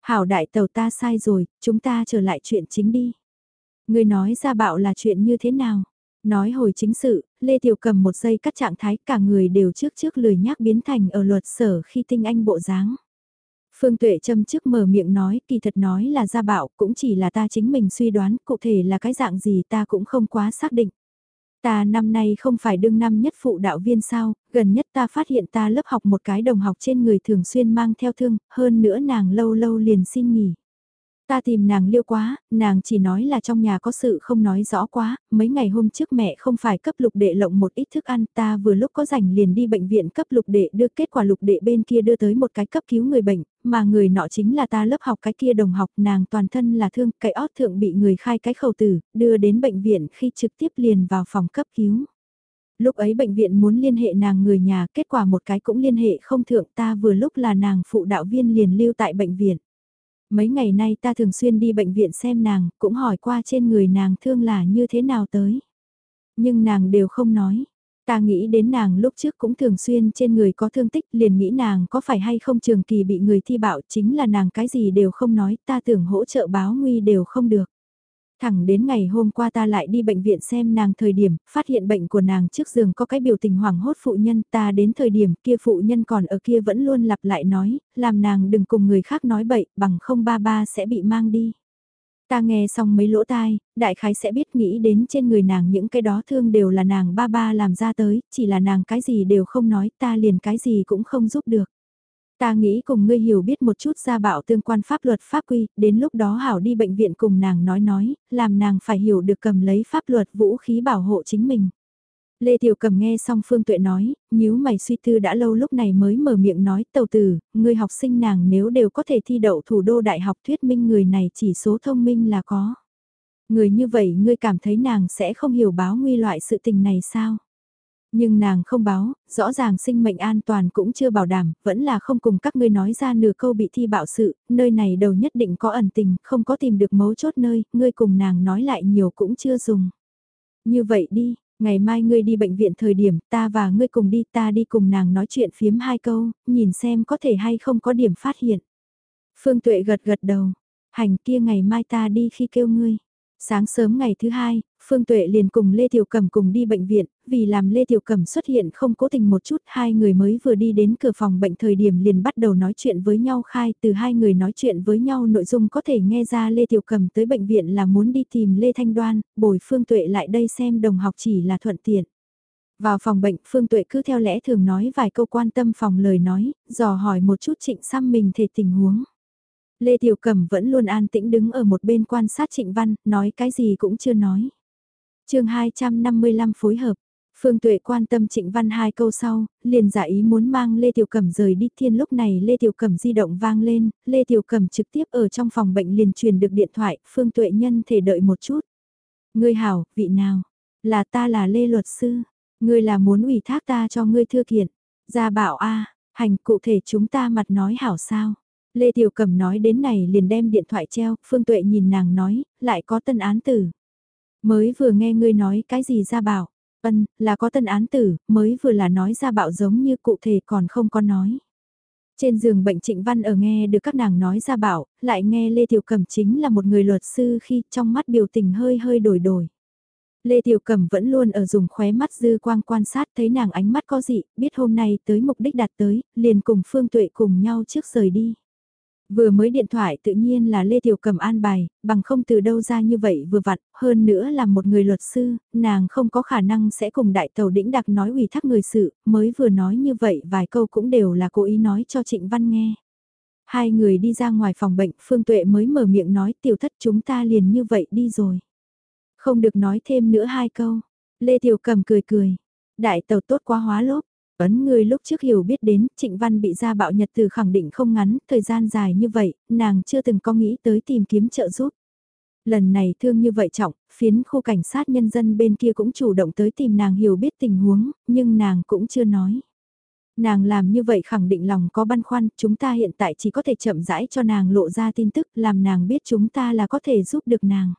Hảo đại tàu ta sai rồi, chúng ta trở lại chuyện chính đi. Người nói ra bạo là chuyện như thế nào? Nói hồi chính sự, Lê Tiểu cầm một giây cắt trạng thái cả người đều trước trước lười nhác biến thành ở luật sở khi tinh anh bộ dáng. Phương Tuệ châm trước mở miệng nói, kỳ thật nói là gia bạo, cũng chỉ là ta chính mình suy đoán, cụ thể là cái dạng gì ta cũng không quá xác định. Ta năm nay không phải đương năm nhất phụ đạo viên sao, gần nhất ta phát hiện ta lớp học một cái đồng học trên người thường xuyên mang theo thương, hơn nữa nàng lâu lâu liền xin nghỉ. Ta tìm nàng liêu quá, nàng chỉ nói là trong nhà có sự không nói rõ quá, mấy ngày hôm trước mẹ không phải cấp lục đệ lộng một ít thức ăn, ta vừa lúc có rảnh liền đi bệnh viện cấp lục đệ đưa kết quả lục đệ bên kia đưa tới một cái cấp cứu người bệnh, mà người nọ chính là ta lớp học cái kia đồng học, nàng toàn thân là thương, cái ót thượng bị người khai cái khẩu tử, đưa đến bệnh viện khi trực tiếp liền vào phòng cấp cứu. Lúc ấy bệnh viện muốn liên hệ nàng người nhà, kết quả một cái cũng liên hệ không thượng ta vừa lúc là nàng phụ đạo viên liền lưu tại bệnh viện. Mấy ngày nay ta thường xuyên đi bệnh viện xem nàng, cũng hỏi qua trên người nàng thương là như thế nào tới. Nhưng nàng đều không nói. Ta nghĩ đến nàng lúc trước cũng thường xuyên trên người có thương tích liền nghĩ nàng có phải hay không trường kỳ bị người thi bạo chính là nàng cái gì đều không nói ta tưởng hỗ trợ báo nguy đều không được. Thẳng đến ngày hôm qua ta lại đi bệnh viện xem nàng thời điểm, phát hiện bệnh của nàng trước giường có cái biểu tình hoảng hốt phụ nhân, ta đến thời điểm kia phụ nhân còn ở kia vẫn luôn lặp lại nói, làm nàng đừng cùng người khác nói bậy, bằng không ba ba sẽ bị mang đi. Ta nghe xong mấy lỗ tai, đại khái sẽ biết nghĩ đến trên người nàng những cái đó thương đều là nàng ba ba làm ra tới, chỉ là nàng cái gì đều không nói, ta liền cái gì cũng không giúp được. Ta nghĩ cùng ngươi hiểu biết một chút gia bạo tương quan pháp luật pháp quy, đến lúc đó hảo đi bệnh viện cùng nàng nói nói, làm nàng phải hiểu được cầm lấy pháp luật vũ khí bảo hộ chính mình. Lê Tiểu Cầm nghe xong Phương Tuệ nói, nhíu mày suy tư đã lâu lúc này mới mở miệng nói tàu tử, người học sinh nàng nếu đều có thể thi đậu thủ đô đại học thuyết minh người này chỉ số thông minh là có. Người như vậy ngươi cảm thấy nàng sẽ không hiểu báo nguy loại sự tình này sao? Nhưng nàng không báo, rõ ràng sinh mệnh an toàn cũng chưa bảo đảm, vẫn là không cùng các ngươi nói ra nửa câu bị thi bạo sự, nơi này đầu nhất định có ẩn tình, không có tìm được mấu chốt nơi, ngươi cùng nàng nói lại nhiều cũng chưa dùng. Như vậy đi, ngày mai ngươi đi bệnh viện thời điểm, ta và ngươi cùng đi, ta đi cùng nàng nói chuyện phiếm hai câu, nhìn xem có thể hay không có điểm phát hiện. Phương Tuệ gật gật đầu, hành kia ngày mai ta đi khi kêu ngươi. Sáng sớm ngày thứ hai, Phương Tuệ liền cùng Lê Tiểu Cẩm cùng đi bệnh viện, vì làm Lê Tiểu Cẩm xuất hiện không cố tình một chút, hai người mới vừa đi đến cửa phòng bệnh thời điểm liền bắt đầu nói chuyện với nhau khai, từ hai người nói chuyện với nhau nội dung có thể nghe ra Lê Tiểu Cẩm tới bệnh viện là muốn đi tìm Lê Thanh Đoan, bồi Phương Tuệ lại đây xem đồng học chỉ là thuận tiện. Vào phòng bệnh, Phương Tuệ cứ theo lẽ thường nói vài câu quan tâm phòng lời nói, dò hỏi một chút trịnh xăm mình thể tình huống. Lê Tiểu Cẩm vẫn luôn an tĩnh đứng ở một bên quan sát Trịnh Văn, nói cái gì cũng chưa nói chương 255 phối hợp, Phương Tuệ quan tâm Trịnh Văn hai câu sau, liền giả ý muốn mang Lê Tiểu Cẩm rời đi thiên lúc này Lê Tiểu Cẩm di động vang lên, Lê Tiểu Cẩm trực tiếp ở trong phòng bệnh liền truyền được điện thoại, Phương Tuệ nhân thể đợi một chút. Ngươi hảo, vị nào? Là ta là Lê Luật Sư. Ngươi là muốn ủy thác ta cho ngươi thư kiện. Gia bảo A, hành cụ thể chúng ta mặt nói hảo sao? Lê Tiểu Cẩm nói đến này liền đem điện thoại treo, Phương Tuệ nhìn nàng nói, lại có tân án tử. Mới vừa nghe ngươi nói cái gì ra bảo, ân, là có tân án tử, mới vừa là nói ra bạo giống như cụ thể còn không có nói. Trên giường bệnh Trịnh Văn ở nghe được các nàng nói ra bảo, lại nghe Lê Tiểu Cẩm chính là một người luật sư khi trong mắt biểu tình hơi hơi đổi đổi. Lê Tiểu Cẩm vẫn luôn ở dùng khóe mắt dư quang quan sát thấy nàng ánh mắt có dị, biết hôm nay tới mục đích đạt tới, liền cùng Phương Tuệ cùng nhau trước rời đi. Vừa mới điện thoại tự nhiên là Lê Tiểu Cầm an bài, bằng không từ đâu ra như vậy vừa vặn, hơn nữa là một người luật sư, nàng không có khả năng sẽ cùng đại tàu đĩnh đặc nói ủy thác người sự, mới vừa nói như vậy vài câu cũng đều là cố ý nói cho Trịnh Văn nghe. Hai người đi ra ngoài phòng bệnh, Phương Tuệ mới mở miệng nói tiểu thất chúng ta liền như vậy đi rồi. Không được nói thêm nữa hai câu. Lê Tiểu Cầm cười cười. Đại tàu tốt quá hóa lốp. Ấn người lúc trước hiểu biết đến, Trịnh Văn bị gia bạo nhật từ khẳng định không ngắn, thời gian dài như vậy, nàng chưa từng có nghĩ tới tìm kiếm trợ giúp. Lần này thương như vậy trọng, phiến khu cảnh sát nhân dân bên kia cũng chủ động tới tìm nàng hiểu biết tình huống, nhưng nàng cũng chưa nói. Nàng làm như vậy khẳng định lòng có băn khoăn, chúng ta hiện tại chỉ có thể chậm rãi cho nàng lộ ra tin tức, làm nàng biết chúng ta là có thể giúp được nàng.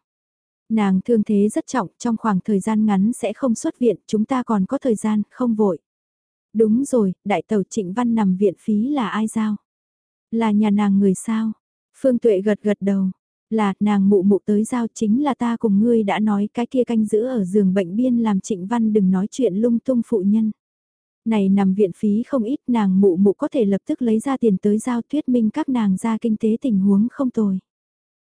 Nàng thương thế rất trọng, trong khoảng thời gian ngắn sẽ không xuất viện, chúng ta còn có thời gian, không vội. Đúng rồi, đại tàu Trịnh Văn nằm viện phí là ai giao? Là nhà nàng người sao? Phương Tuệ gật gật đầu. Là, nàng mụ mụ tới giao chính là ta cùng ngươi đã nói cái kia canh giữ ở giường bệnh biên làm trịnh văn đừng nói chuyện lung tung phụ nhân. Này nằm viện phí không ít nàng mụ mụ có thể lập tức lấy ra tiền tới giao thuyết minh các nàng ra kinh tế tình huống không tồi.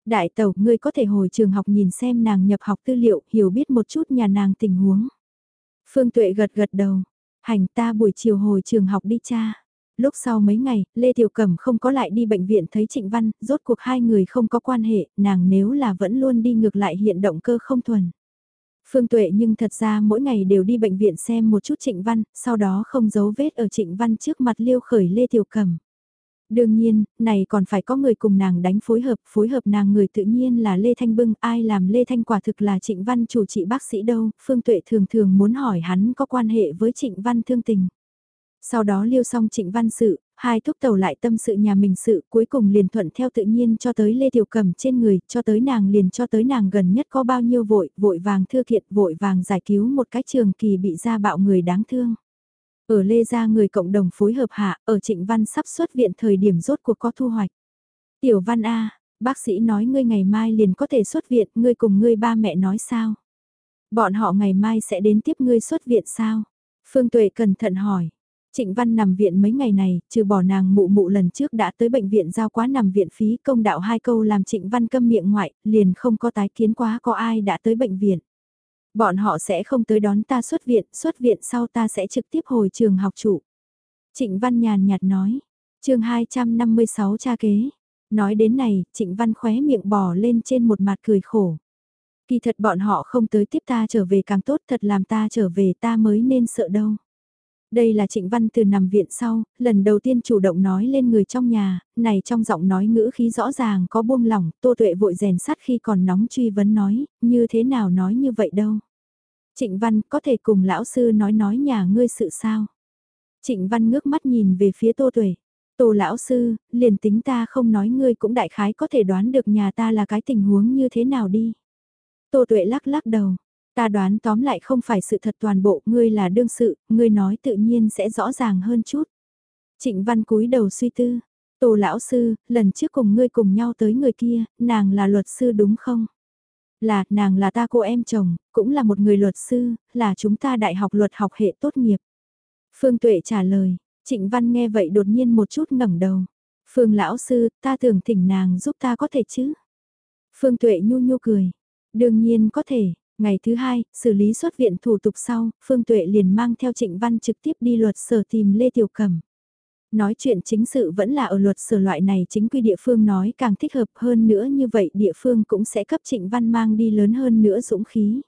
Đại tẩu, ngươi có thể hồi trường học nhìn xem nàng nhập học tư liệu, hiểu biết một chút nhà nàng tình huống. Phương Tuệ gật gật đầu, hành ta buổi chiều hồi trường học đi cha. Lúc sau mấy ngày, Lê Tiểu Cẩm không có lại đi bệnh viện thấy Trịnh Văn, rốt cuộc hai người không có quan hệ, nàng nếu là vẫn luôn đi ngược lại hiện động cơ không thuần. Phương Tuệ nhưng thật ra mỗi ngày đều đi bệnh viện xem một chút Trịnh Văn, sau đó không giấu vết ở Trịnh Văn trước mặt liêu khởi Lê Tiểu Cẩm. Đương nhiên, này còn phải có người cùng nàng đánh phối hợp, phối hợp nàng người tự nhiên là Lê Thanh Bưng, ai làm Lê Thanh quả thực là Trịnh Văn chủ trị bác sĩ đâu, Phương Tuệ thường thường muốn hỏi hắn có quan hệ với Trịnh Văn thương tình. Sau đó liêu xong Trịnh Văn sự, hai thúc tàu lại tâm sự nhà mình sự, cuối cùng liền thuận theo tự nhiên cho tới Lê Tiểu Cầm trên người, cho tới nàng liền cho tới nàng gần nhất có bao nhiêu vội, vội vàng thư thiện vội vàng giải cứu một cái trường kỳ bị ra bạo người đáng thương. Ở Lê Gia người cộng đồng phối hợp hạ, ở Trịnh Văn sắp xuất viện thời điểm rốt cuộc có thu hoạch. Tiểu Văn A, bác sĩ nói ngươi ngày mai liền có thể xuất viện, ngươi cùng ngươi ba mẹ nói sao? Bọn họ ngày mai sẽ đến tiếp ngươi xuất viện sao? Phương Tuệ cẩn thận hỏi. Trịnh Văn nằm viện mấy ngày này, trừ bỏ nàng mụ mụ lần trước đã tới bệnh viện giao quá nằm viện phí công đạo hai câu làm Trịnh Văn câm miệng ngoại, liền không có tái kiến quá có ai đã tới bệnh viện. Bọn họ sẽ không tới đón ta xuất viện, xuất viện sau ta sẽ trực tiếp hồi trường học chủ. Trịnh Văn nhàn nhạt nói, chương 256 cha kế. Nói đến này, Trịnh Văn khóe miệng bò lên trên một mặt cười khổ. Kỳ thật bọn họ không tới tiếp ta trở về càng tốt thật làm ta trở về ta mới nên sợ đâu. Đây là Trịnh Văn từ nằm viện sau, lần đầu tiên chủ động nói lên người trong nhà, này trong giọng nói ngữ khí rõ ràng có buông lỏng, Tô Tuệ vội rèn sắt khi còn nóng truy vấn nói, như thế nào nói như vậy đâu. Trịnh Văn có thể cùng lão sư nói nói nhà ngươi sự sao. Trịnh Văn ngước mắt nhìn về phía Tô Tuệ. Tô lão sư, liền tính ta không nói ngươi cũng đại khái có thể đoán được nhà ta là cái tình huống như thế nào đi. Tô Tuệ lắc lắc đầu, Ta đoán tóm lại không phải sự thật toàn bộ, ngươi là đương sự, ngươi nói tự nhiên sẽ rõ ràng hơn chút. Trịnh Văn cúi đầu suy tư, Tô lão sư, lần trước cùng ngươi cùng nhau tới người kia, nàng là luật sư đúng không? Là, nàng là ta cô em chồng, cũng là một người luật sư, là chúng ta đại học luật học hệ tốt nghiệp. Phương Tuệ trả lời, Trịnh Văn nghe vậy đột nhiên một chút ngẩng đầu. Phương lão sư, ta tưởng thỉnh nàng giúp ta có thể chứ? Phương Tuệ nhu nhu cười. Đương nhiên có thể, Ngày thứ hai, xử lý xuất viện thủ tục sau, Phương Tuệ liền mang theo Trịnh Văn trực tiếp đi luật sở tìm Lê Tiểu Cẩm. Nói chuyện chính sự vẫn là ở luật sở loại này chính quy địa phương nói càng thích hợp hơn nữa như vậy địa phương cũng sẽ cấp Trịnh Văn mang đi lớn hơn nữa dũng khí.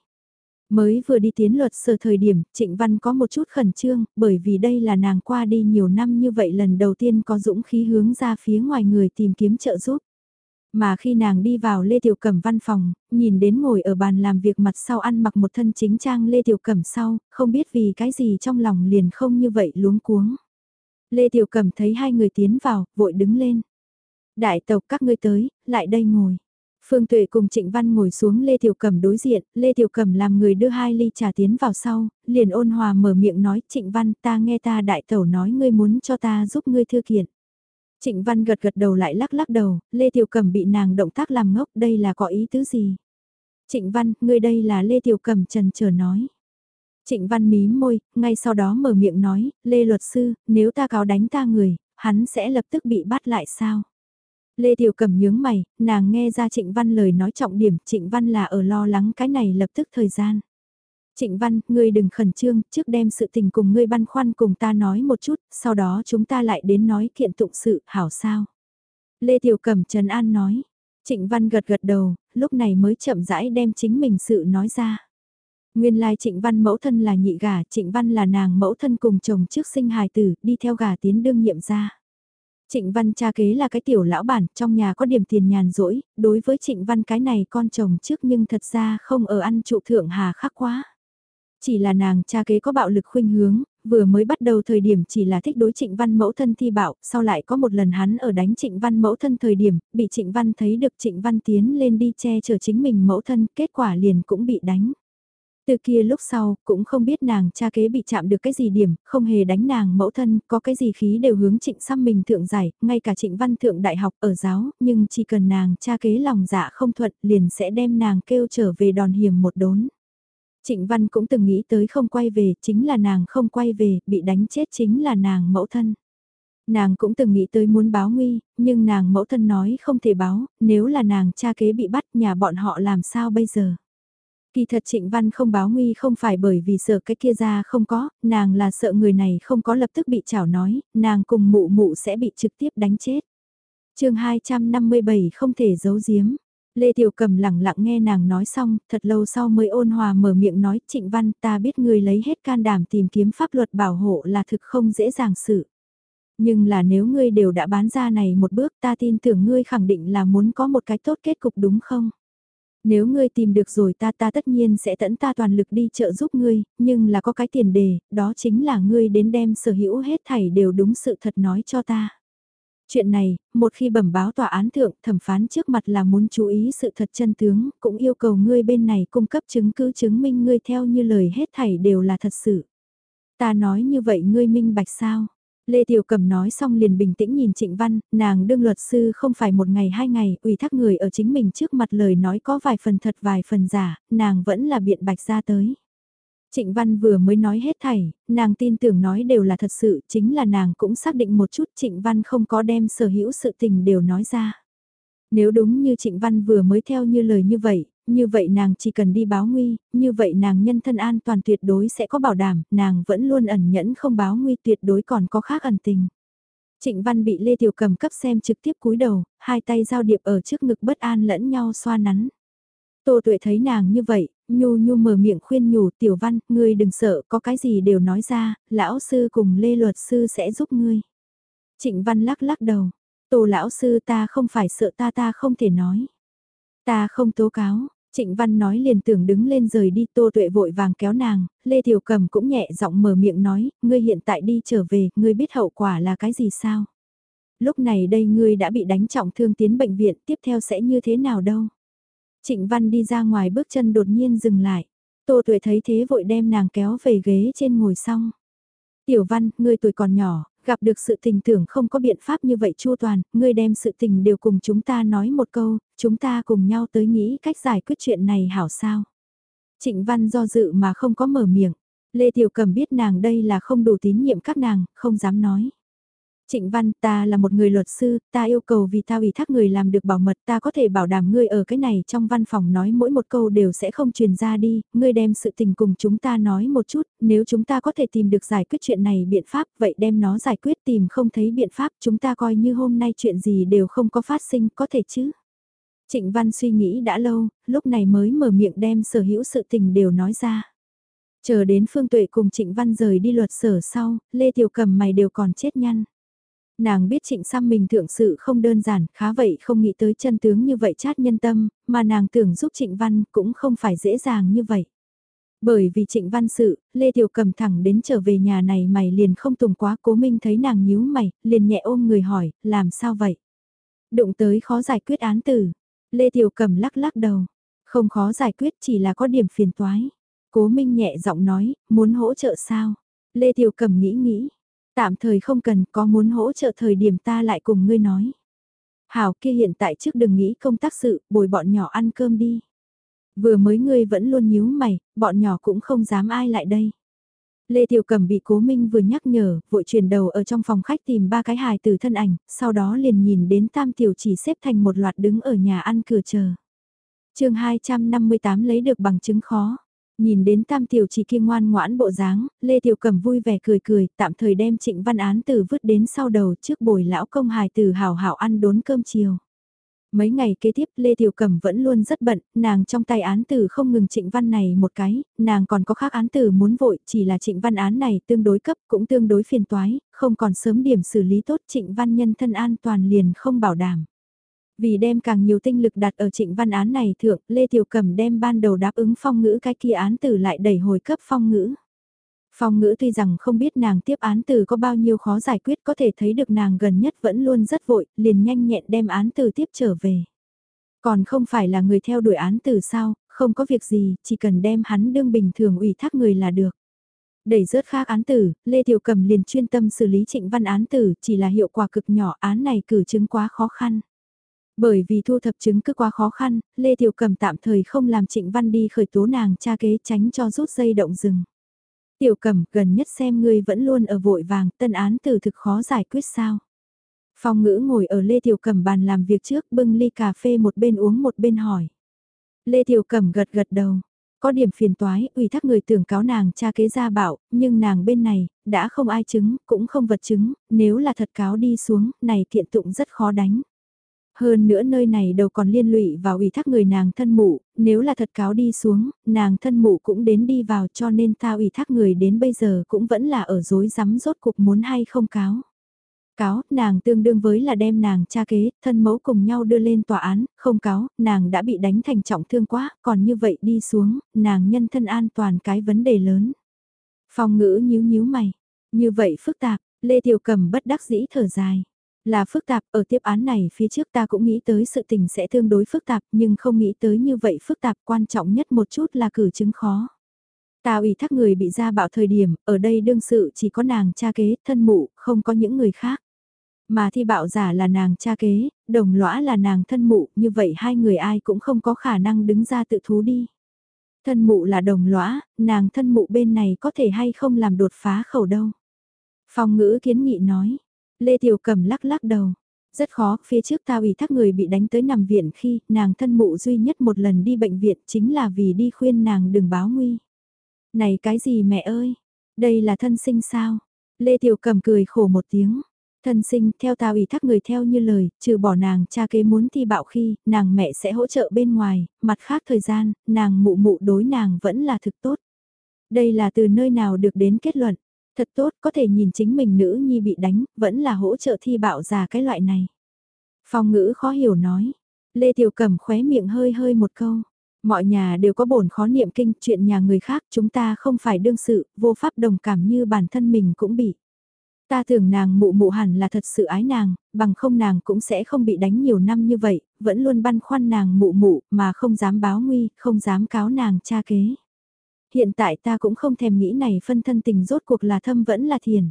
Mới vừa đi tiến luật sở thời điểm, Trịnh Văn có một chút khẩn trương, bởi vì đây là nàng qua đi nhiều năm như vậy lần đầu tiên có dũng khí hướng ra phía ngoài người tìm kiếm trợ giúp. Mà khi nàng đi vào Lê Tiểu Cẩm văn phòng, nhìn đến ngồi ở bàn làm việc mặt sau ăn mặc một thân chính trang Lê Tiểu Cẩm sau, không biết vì cái gì trong lòng liền không như vậy luống cuống. Lê Tiểu Cẩm thấy hai người tiến vào, vội đứng lên. Đại tộc các ngươi tới, lại đây ngồi. Phương Tuệ cùng Trịnh Văn ngồi xuống Lê Tiểu Cẩm đối diện, Lê Tiểu Cẩm làm người đưa hai ly trà tiến vào sau, liền ôn hòa mở miệng nói Trịnh Văn ta nghe ta đại tẩu nói ngươi muốn cho ta giúp ngươi thư kiện. Trịnh Văn gật gật đầu lại lắc lắc đầu, Lê Tiểu Cẩm bị nàng động tác làm ngốc, đây là có ý tứ gì? Trịnh Văn, ngươi đây là Lê Tiểu Cẩm trần chờ nói. Trịnh Văn mím môi, ngay sau đó mở miệng nói, Lê luật sư, nếu ta cáo đánh ta người, hắn sẽ lập tức bị bắt lại sao? Lê Tiểu Cẩm nhướng mày, nàng nghe ra Trịnh Văn lời nói trọng điểm, Trịnh Văn là ở lo lắng cái này lập tức thời gian. Trịnh Văn, ngươi đừng khẩn trương, trước đem sự tình cùng ngươi băn khoăn cùng ta nói một chút, sau đó chúng ta lại đến nói kiện tụng sự, hảo sao. Lê Tiểu Cẩm Trần An nói. Trịnh Văn gật gật đầu, lúc này mới chậm rãi đem chính mình sự nói ra. Nguyên lai Trịnh Văn mẫu thân là nhị gà, Trịnh Văn là nàng mẫu thân cùng chồng trước sinh hài tử, đi theo gà tiến đương nhiệm ra. Trịnh Văn cha kế là cái tiểu lão bản, trong nhà có điểm tiền nhàn rỗi, đối với Trịnh Văn cái này con chồng trước nhưng thật ra không ở ăn trụ thượng hà khắc quá. Chỉ là nàng cha kế có bạo lực khuynh hướng, vừa mới bắt đầu thời điểm chỉ là thích đối trịnh văn mẫu thân thi bạo, sau lại có một lần hắn ở đánh trịnh văn mẫu thân thời điểm, bị trịnh văn thấy được trịnh văn tiến lên đi che chở chính mình mẫu thân, kết quả liền cũng bị đánh. Từ kia lúc sau, cũng không biết nàng cha kế bị chạm được cái gì điểm, không hề đánh nàng mẫu thân, có cái gì khí đều hướng trịnh xăm mình thượng giải, ngay cả trịnh văn thượng đại học ở giáo, nhưng chỉ cần nàng cha kế lòng dạ không thuận liền sẽ đem nàng kêu trở về đòn hiểm một đốn. Trịnh Văn cũng từng nghĩ tới không quay về, chính là nàng không quay về, bị đánh chết chính là nàng mẫu thân. Nàng cũng từng nghĩ tới muốn báo nguy, nhưng nàng mẫu thân nói không thể báo, nếu là nàng cha kế bị bắt nhà bọn họ làm sao bây giờ. Kỳ thật Trịnh Văn không báo nguy không phải bởi vì sợ cái kia ra không có, nàng là sợ người này không có lập tức bị chảo nói, nàng cùng mụ mụ sẽ bị trực tiếp đánh chết. chương 257 không thể giấu giếm. Lê Tiểu Cầm lặng lặng nghe nàng nói xong, thật lâu sau mới ôn hòa mở miệng nói Trịnh Văn ta biết ngươi lấy hết can đảm tìm kiếm pháp luật bảo hộ là thực không dễ dàng sự. Nhưng là nếu ngươi đều đã bán ra này một bước ta tin tưởng ngươi khẳng định là muốn có một cái tốt kết cục đúng không? Nếu ngươi tìm được rồi ta ta tất nhiên sẽ tận ta toàn lực đi trợ giúp ngươi, nhưng là có cái tiền đề, đó chính là ngươi đến đem sở hữu hết thảy đều đúng sự thật nói cho ta. Chuyện này, một khi bẩm báo tòa án thượng thẩm phán trước mặt là muốn chú ý sự thật chân tướng, cũng yêu cầu ngươi bên này cung cấp chứng cứ chứng minh ngươi theo như lời hết thảy đều là thật sự. Ta nói như vậy ngươi minh bạch sao? Lê Tiểu Cầm nói xong liền bình tĩnh nhìn Trịnh Văn, nàng đương luật sư không phải một ngày hai ngày, ủy thác người ở chính mình trước mặt lời nói có vài phần thật vài phần giả, nàng vẫn là biện bạch ra tới. Trịnh Văn vừa mới nói hết thảy, nàng tin tưởng nói đều là thật sự, chính là nàng cũng xác định một chút Trịnh Văn không có đem sở hữu sự tình đều nói ra. Nếu đúng như Trịnh Văn vừa mới theo như lời như vậy, như vậy nàng chỉ cần đi báo nguy, như vậy nàng nhân thân an toàn tuyệt đối sẽ có bảo đảm, nàng vẫn luôn ẩn nhẫn không báo nguy tuyệt đối còn có khác ẩn tình. Trịnh Văn bị Lê Tiểu Cầm cấp xem trực tiếp cúi đầu, hai tay giao điệp ở trước ngực bất an lẫn nhau xoa nắn. Tô Tuệ thấy nàng như vậy, nhu nhu mở miệng khuyên nhủ Tiểu Văn, ngươi đừng sợ, có cái gì đều nói ra, lão sư cùng Lê Luật sư sẽ giúp ngươi. Trịnh Văn lắc lắc đầu, Tô lão sư ta không phải sợ ta ta không thể nói. Ta không tố cáo, Trịnh Văn nói liền tưởng đứng lên rời đi Tô Tuệ vội vàng kéo nàng, Lê Tiểu Cầm cũng nhẹ giọng mở miệng nói, ngươi hiện tại đi trở về, ngươi biết hậu quả là cái gì sao? Lúc này đây ngươi đã bị đánh trọng thương tiến bệnh viện, tiếp theo sẽ như thế nào đâu? Trịnh Văn đi ra ngoài bước chân đột nhiên dừng lại. Tô Tuệ thấy thế vội đem nàng kéo về ghế trên ngồi xong. Tiểu Văn, ngươi tuổi còn nhỏ, gặp được sự tình tưởng không có biện pháp như vậy chua toàn, ngươi đem sự tình đều cùng chúng ta nói một câu, chúng ta cùng nhau tới nghĩ cách giải quyết chuyện này hảo sao. Trịnh Văn do dự mà không có mở miệng, Lê Tiểu Cầm biết nàng đây là không đủ tín nhiệm các nàng, không dám nói. Trịnh Văn, ta là một người luật sư, ta yêu cầu vì ta ủy thác người làm được bảo mật, ta có thể bảo đảm ngươi ở cái này trong văn phòng nói mỗi một câu đều sẽ không truyền ra đi, ngươi đem sự tình cùng chúng ta nói một chút, nếu chúng ta có thể tìm được giải quyết chuyện này biện pháp, vậy đem nó giải quyết tìm không thấy biện pháp, chúng ta coi như hôm nay chuyện gì đều không có phát sinh, có thể chứ. Trịnh Văn suy nghĩ đã lâu, lúc này mới mở miệng đem sở hữu sự tình đều nói ra. Chờ đến Phương Tuệ cùng Trịnh Văn rời đi luật sở sau, Lê Tiểu Cầm mày đều còn chết nhăn. Nàng biết trịnh Sam mình thượng sự không đơn giản, khá vậy không nghĩ tới chân tướng như vậy chát nhân tâm, mà nàng tưởng giúp trịnh Văn cũng không phải dễ dàng như vậy. Bởi vì trịnh văn sự, Lê Tiểu cầm thẳng đến trở về nhà này mày liền không tùng quá cố minh thấy nàng nhíu mày, liền nhẹ ôm người hỏi, làm sao vậy? Đụng tới khó giải quyết án tử. Lê Tiểu cầm lắc lắc đầu, không khó giải quyết chỉ là có điểm phiền toái. Cố minh nhẹ giọng nói, muốn hỗ trợ sao? Lê Tiểu cầm nghĩ nghĩ, Tạm thời không cần, có muốn hỗ trợ thời điểm ta lại cùng ngươi nói. Hảo kia hiện tại trước đừng nghĩ công tác sự, bồi bọn nhỏ ăn cơm đi. Vừa mới ngươi vẫn luôn nhíu mày, bọn nhỏ cũng không dám ai lại đây. Lê Tiểu Cẩm bị Cố Minh vừa nhắc nhở, vội chuyển đầu ở trong phòng khách tìm ba cái hài từ thân ảnh, sau đó liền nhìn đến Tam Tiểu chỉ xếp thành một loạt đứng ở nhà ăn cửa chờ. chương 258 lấy được bằng chứng khó. Nhìn đến tam tiểu chỉ kia ngoan ngoãn bộ dáng, Lê Tiểu Cẩm vui vẻ cười cười, tạm thời đem trịnh văn án từ vứt đến sau đầu trước bồi lão công hài từ hào hảo ăn đốn cơm chiều. Mấy ngày kế tiếp Lê Tiểu Cẩm vẫn luôn rất bận, nàng trong tay án tử không ngừng trịnh văn này một cái, nàng còn có khác án tử muốn vội, chỉ là trịnh văn án này tương đối cấp cũng tương đối phiền toái, không còn sớm điểm xử lý tốt trịnh văn nhân thân an toàn liền không bảo đảm. Vì đem càng nhiều tinh lực đặt ở trịnh văn án này thượng, Lê Tiểu Cầm đem ban đầu đáp ứng phong ngữ cái kia án tử lại đẩy hồi cấp phong ngữ. Phong ngữ tuy rằng không biết nàng tiếp án tử có bao nhiêu khó giải quyết có thể thấy được nàng gần nhất vẫn luôn rất vội, liền nhanh nhẹn đem án tử tiếp trở về. Còn không phải là người theo đuổi án tử sao, không có việc gì, chỉ cần đem hắn đương bình thường ủy thác người là được. Đẩy rớt khác án tử, Lê Tiểu Cầm liền chuyên tâm xử lý trịnh văn án tử, chỉ là hiệu quả cực nhỏ án này cử chứng quá khó khăn. Bởi vì thu thập chứng cứ quá khó khăn, Lê Tiểu Cầm tạm thời không làm trịnh văn đi khởi tố nàng cha kế tránh cho rút dây động rừng. Tiểu Cầm gần nhất xem ngươi vẫn luôn ở vội vàng, tân án từ thực khó giải quyết sao. Phong ngữ ngồi ở Lê Tiểu Cầm bàn làm việc trước bưng ly cà phê một bên uống một bên hỏi. Lê Tiểu Cầm gật gật đầu. Có điểm phiền toái, ủy thác người tưởng cáo nàng cha kế gia bảo, nhưng nàng bên này, đã không ai chứng, cũng không vật chứng, nếu là thật cáo đi xuống, này thiện tụng rất khó đánh. Hơn nữa nơi này đâu còn liên lụy vào ủy thác người nàng thân mụ, nếu là thật cáo đi xuống, nàng thân mụ cũng đến đi vào cho nên ta ủy thác người đến bây giờ cũng vẫn là ở dối rắm rốt cục muốn hay không cáo. Cáo, nàng tương đương với là đem nàng cha kế, thân mẫu cùng nhau đưa lên tòa án, không cáo, nàng đã bị đánh thành trọng thương quá, còn như vậy đi xuống, nàng nhân thân an toàn cái vấn đề lớn. Phong ngữ nhíu nhíu mày, như vậy phức tạp, Lê Tiểu Cầm bất đắc dĩ thở dài. Là phức tạp, ở tiếp án này phía trước ta cũng nghĩ tới sự tình sẽ tương đối phức tạp nhưng không nghĩ tới như vậy phức tạp quan trọng nhất một chút là cử chứng khó. Ta ủy thác người bị ra bạo thời điểm, ở đây đương sự chỉ có nàng cha kế, thân mụ, không có những người khác. Mà thi bạo giả là nàng cha kế, đồng lõa là nàng thân mụ, như vậy hai người ai cũng không có khả năng đứng ra tự thú đi. Thân mụ là đồng lõa, nàng thân mụ bên này có thể hay không làm đột phá khẩu đâu. Phong ngữ kiến nghị nói, Lê Tiểu Cầm lắc lắc đầu. Rất khó, phía trước tao ủy thác người bị đánh tới nằm viện khi nàng thân mụ duy nhất một lần đi bệnh viện chính là vì đi khuyên nàng đừng báo nguy. Này cái gì mẹ ơi, đây là thân sinh sao? Lê Tiểu Cầm cười khổ một tiếng. Thân sinh, theo tao ủy thác người theo như lời, trừ bỏ nàng cha kế muốn thi bạo khi, nàng mẹ sẽ hỗ trợ bên ngoài, mặt khác thời gian, nàng mụ mụ đối nàng vẫn là thực tốt. Đây là từ nơi nào được đến kết luận. Thật tốt, có thể nhìn chính mình nữ nhi bị đánh, vẫn là hỗ trợ thi bạo già cái loại này. Phong ngữ khó hiểu nói. Lê Tiểu Cẩm khóe miệng hơi hơi một câu. Mọi nhà đều có bổn khó niệm kinh, chuyện nhà người khác chúng ta không phải đương sự, vô pháp đồng cảm như bản thân mình cũng bị. Ta tưởng nàng mụ mụ hẳn là thật sự ái nàng, bằng không nàng cũng sẽ không bị đánh nhiều năm như vậy, vẫn luôn băn khoăn nàng mụ mụ mà không dám báo nguy, không dám cáo nàng cha kế. Hiện tại ta cũng không thèm nghĩ này phân thân tình rốt cuộc là thâm vẫn là thiền.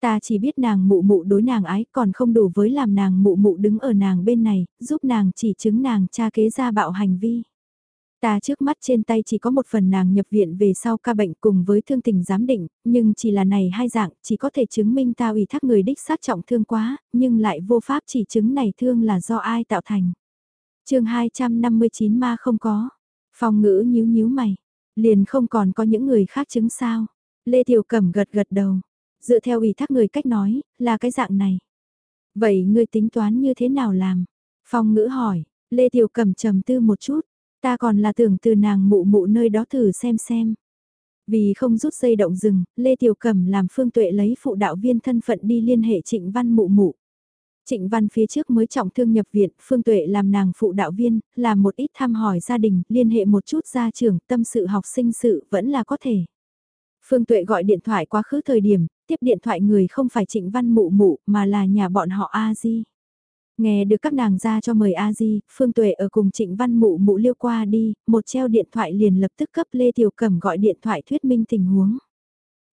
Ta chỉ biết nàng mụ mụ đối nàng ái còn không đủ với làm nàng mụ mụ đứng ở nàng bên này, giúp nàng chỉ chứng nàng cha kế ra bạo hành vi. Ta trước mắt trên tay chỉ có một phần nàng nhập viện về sau ca bệnh cùng với thương tình giám định, nhưng chỉ là này hai dạng, chỉ có thể chứng minh ta ủy thác người đích sát trọng thương quá, nhưng lại vô pháp chỉ chứng này thương là do ai tạo thành. chương 259 ma không có. Phòng ngữ nhíu nhíu mày. Liền không còn có những người khác chứng sao. Lê Tiểu Cẩm gật gật đầu. Dựa theo ủy thác người cách nói, là cái dạng này. Vậy ngươi tính toán như thế nào làm? Phong ngữ hỏi, Lê Tiểu Cẩm trầm tư một chút. Ta còn là tưởng từ nàng mụ mụ nơi đó thử xem xem. Vì không rút dây động rừng, Lê Tiểu Cẩm làm Phương Tuệ lấy phụ đạo viên thân phận đi liên hệ Trịnh Văn mụ mụ. Trịnh Văn phía trước mới trọng thương nhập viện, Phương Tuệ làm nàng phụ đạo viên, làm một ít thăm hỏi gia đình, liên hệ một chút gia trưởng, tâm sự học sinh sự vẫn là có thể. Phương Tuệ gọi điện thoại quá khứ thời điểm, tiếp điện thoại người không phải Trịnh Văn mụ mụ mà là nhà bọn họ A Di. Nghe được các nàng ra cho mời A Di, Phương Tuệ ở cùng Trịnh Văn mụ mụ liêu qua đi, một treo điện thoại liền lập tức cấp Lê Tiểu Cẩm gọi điện thoại thuyết minh tình huống.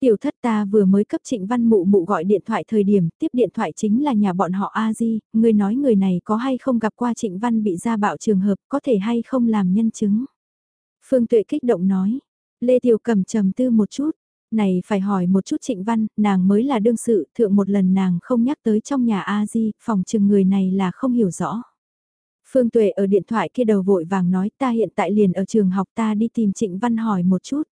Tiểu thất ta vừa mới cấp trịnh văn mụ mụ gọi điện thoại thời điểm, tiếp điện thoại chính là nhà bọn họ A-di, người nói người này có hay không gặp qua trịnh văn bị ra bạo trường hợp, có thể hay không làm nhân chứng. Phương Tuệ kích động nói, Lê Tiểu cầm trầm tư một chút, này phải hỏi một chút trịnh văn, nàng mới là đương sự, thượng một lần nàng không nhắc tới trong nhà A-di, phòng trừng người này là không hiểu rõ. Phương Tuệ ở điện thoại kia đầu vội vàng nói ta hiện tại liền ở trường học ta đi tìm trịnh văn hỏi một chút.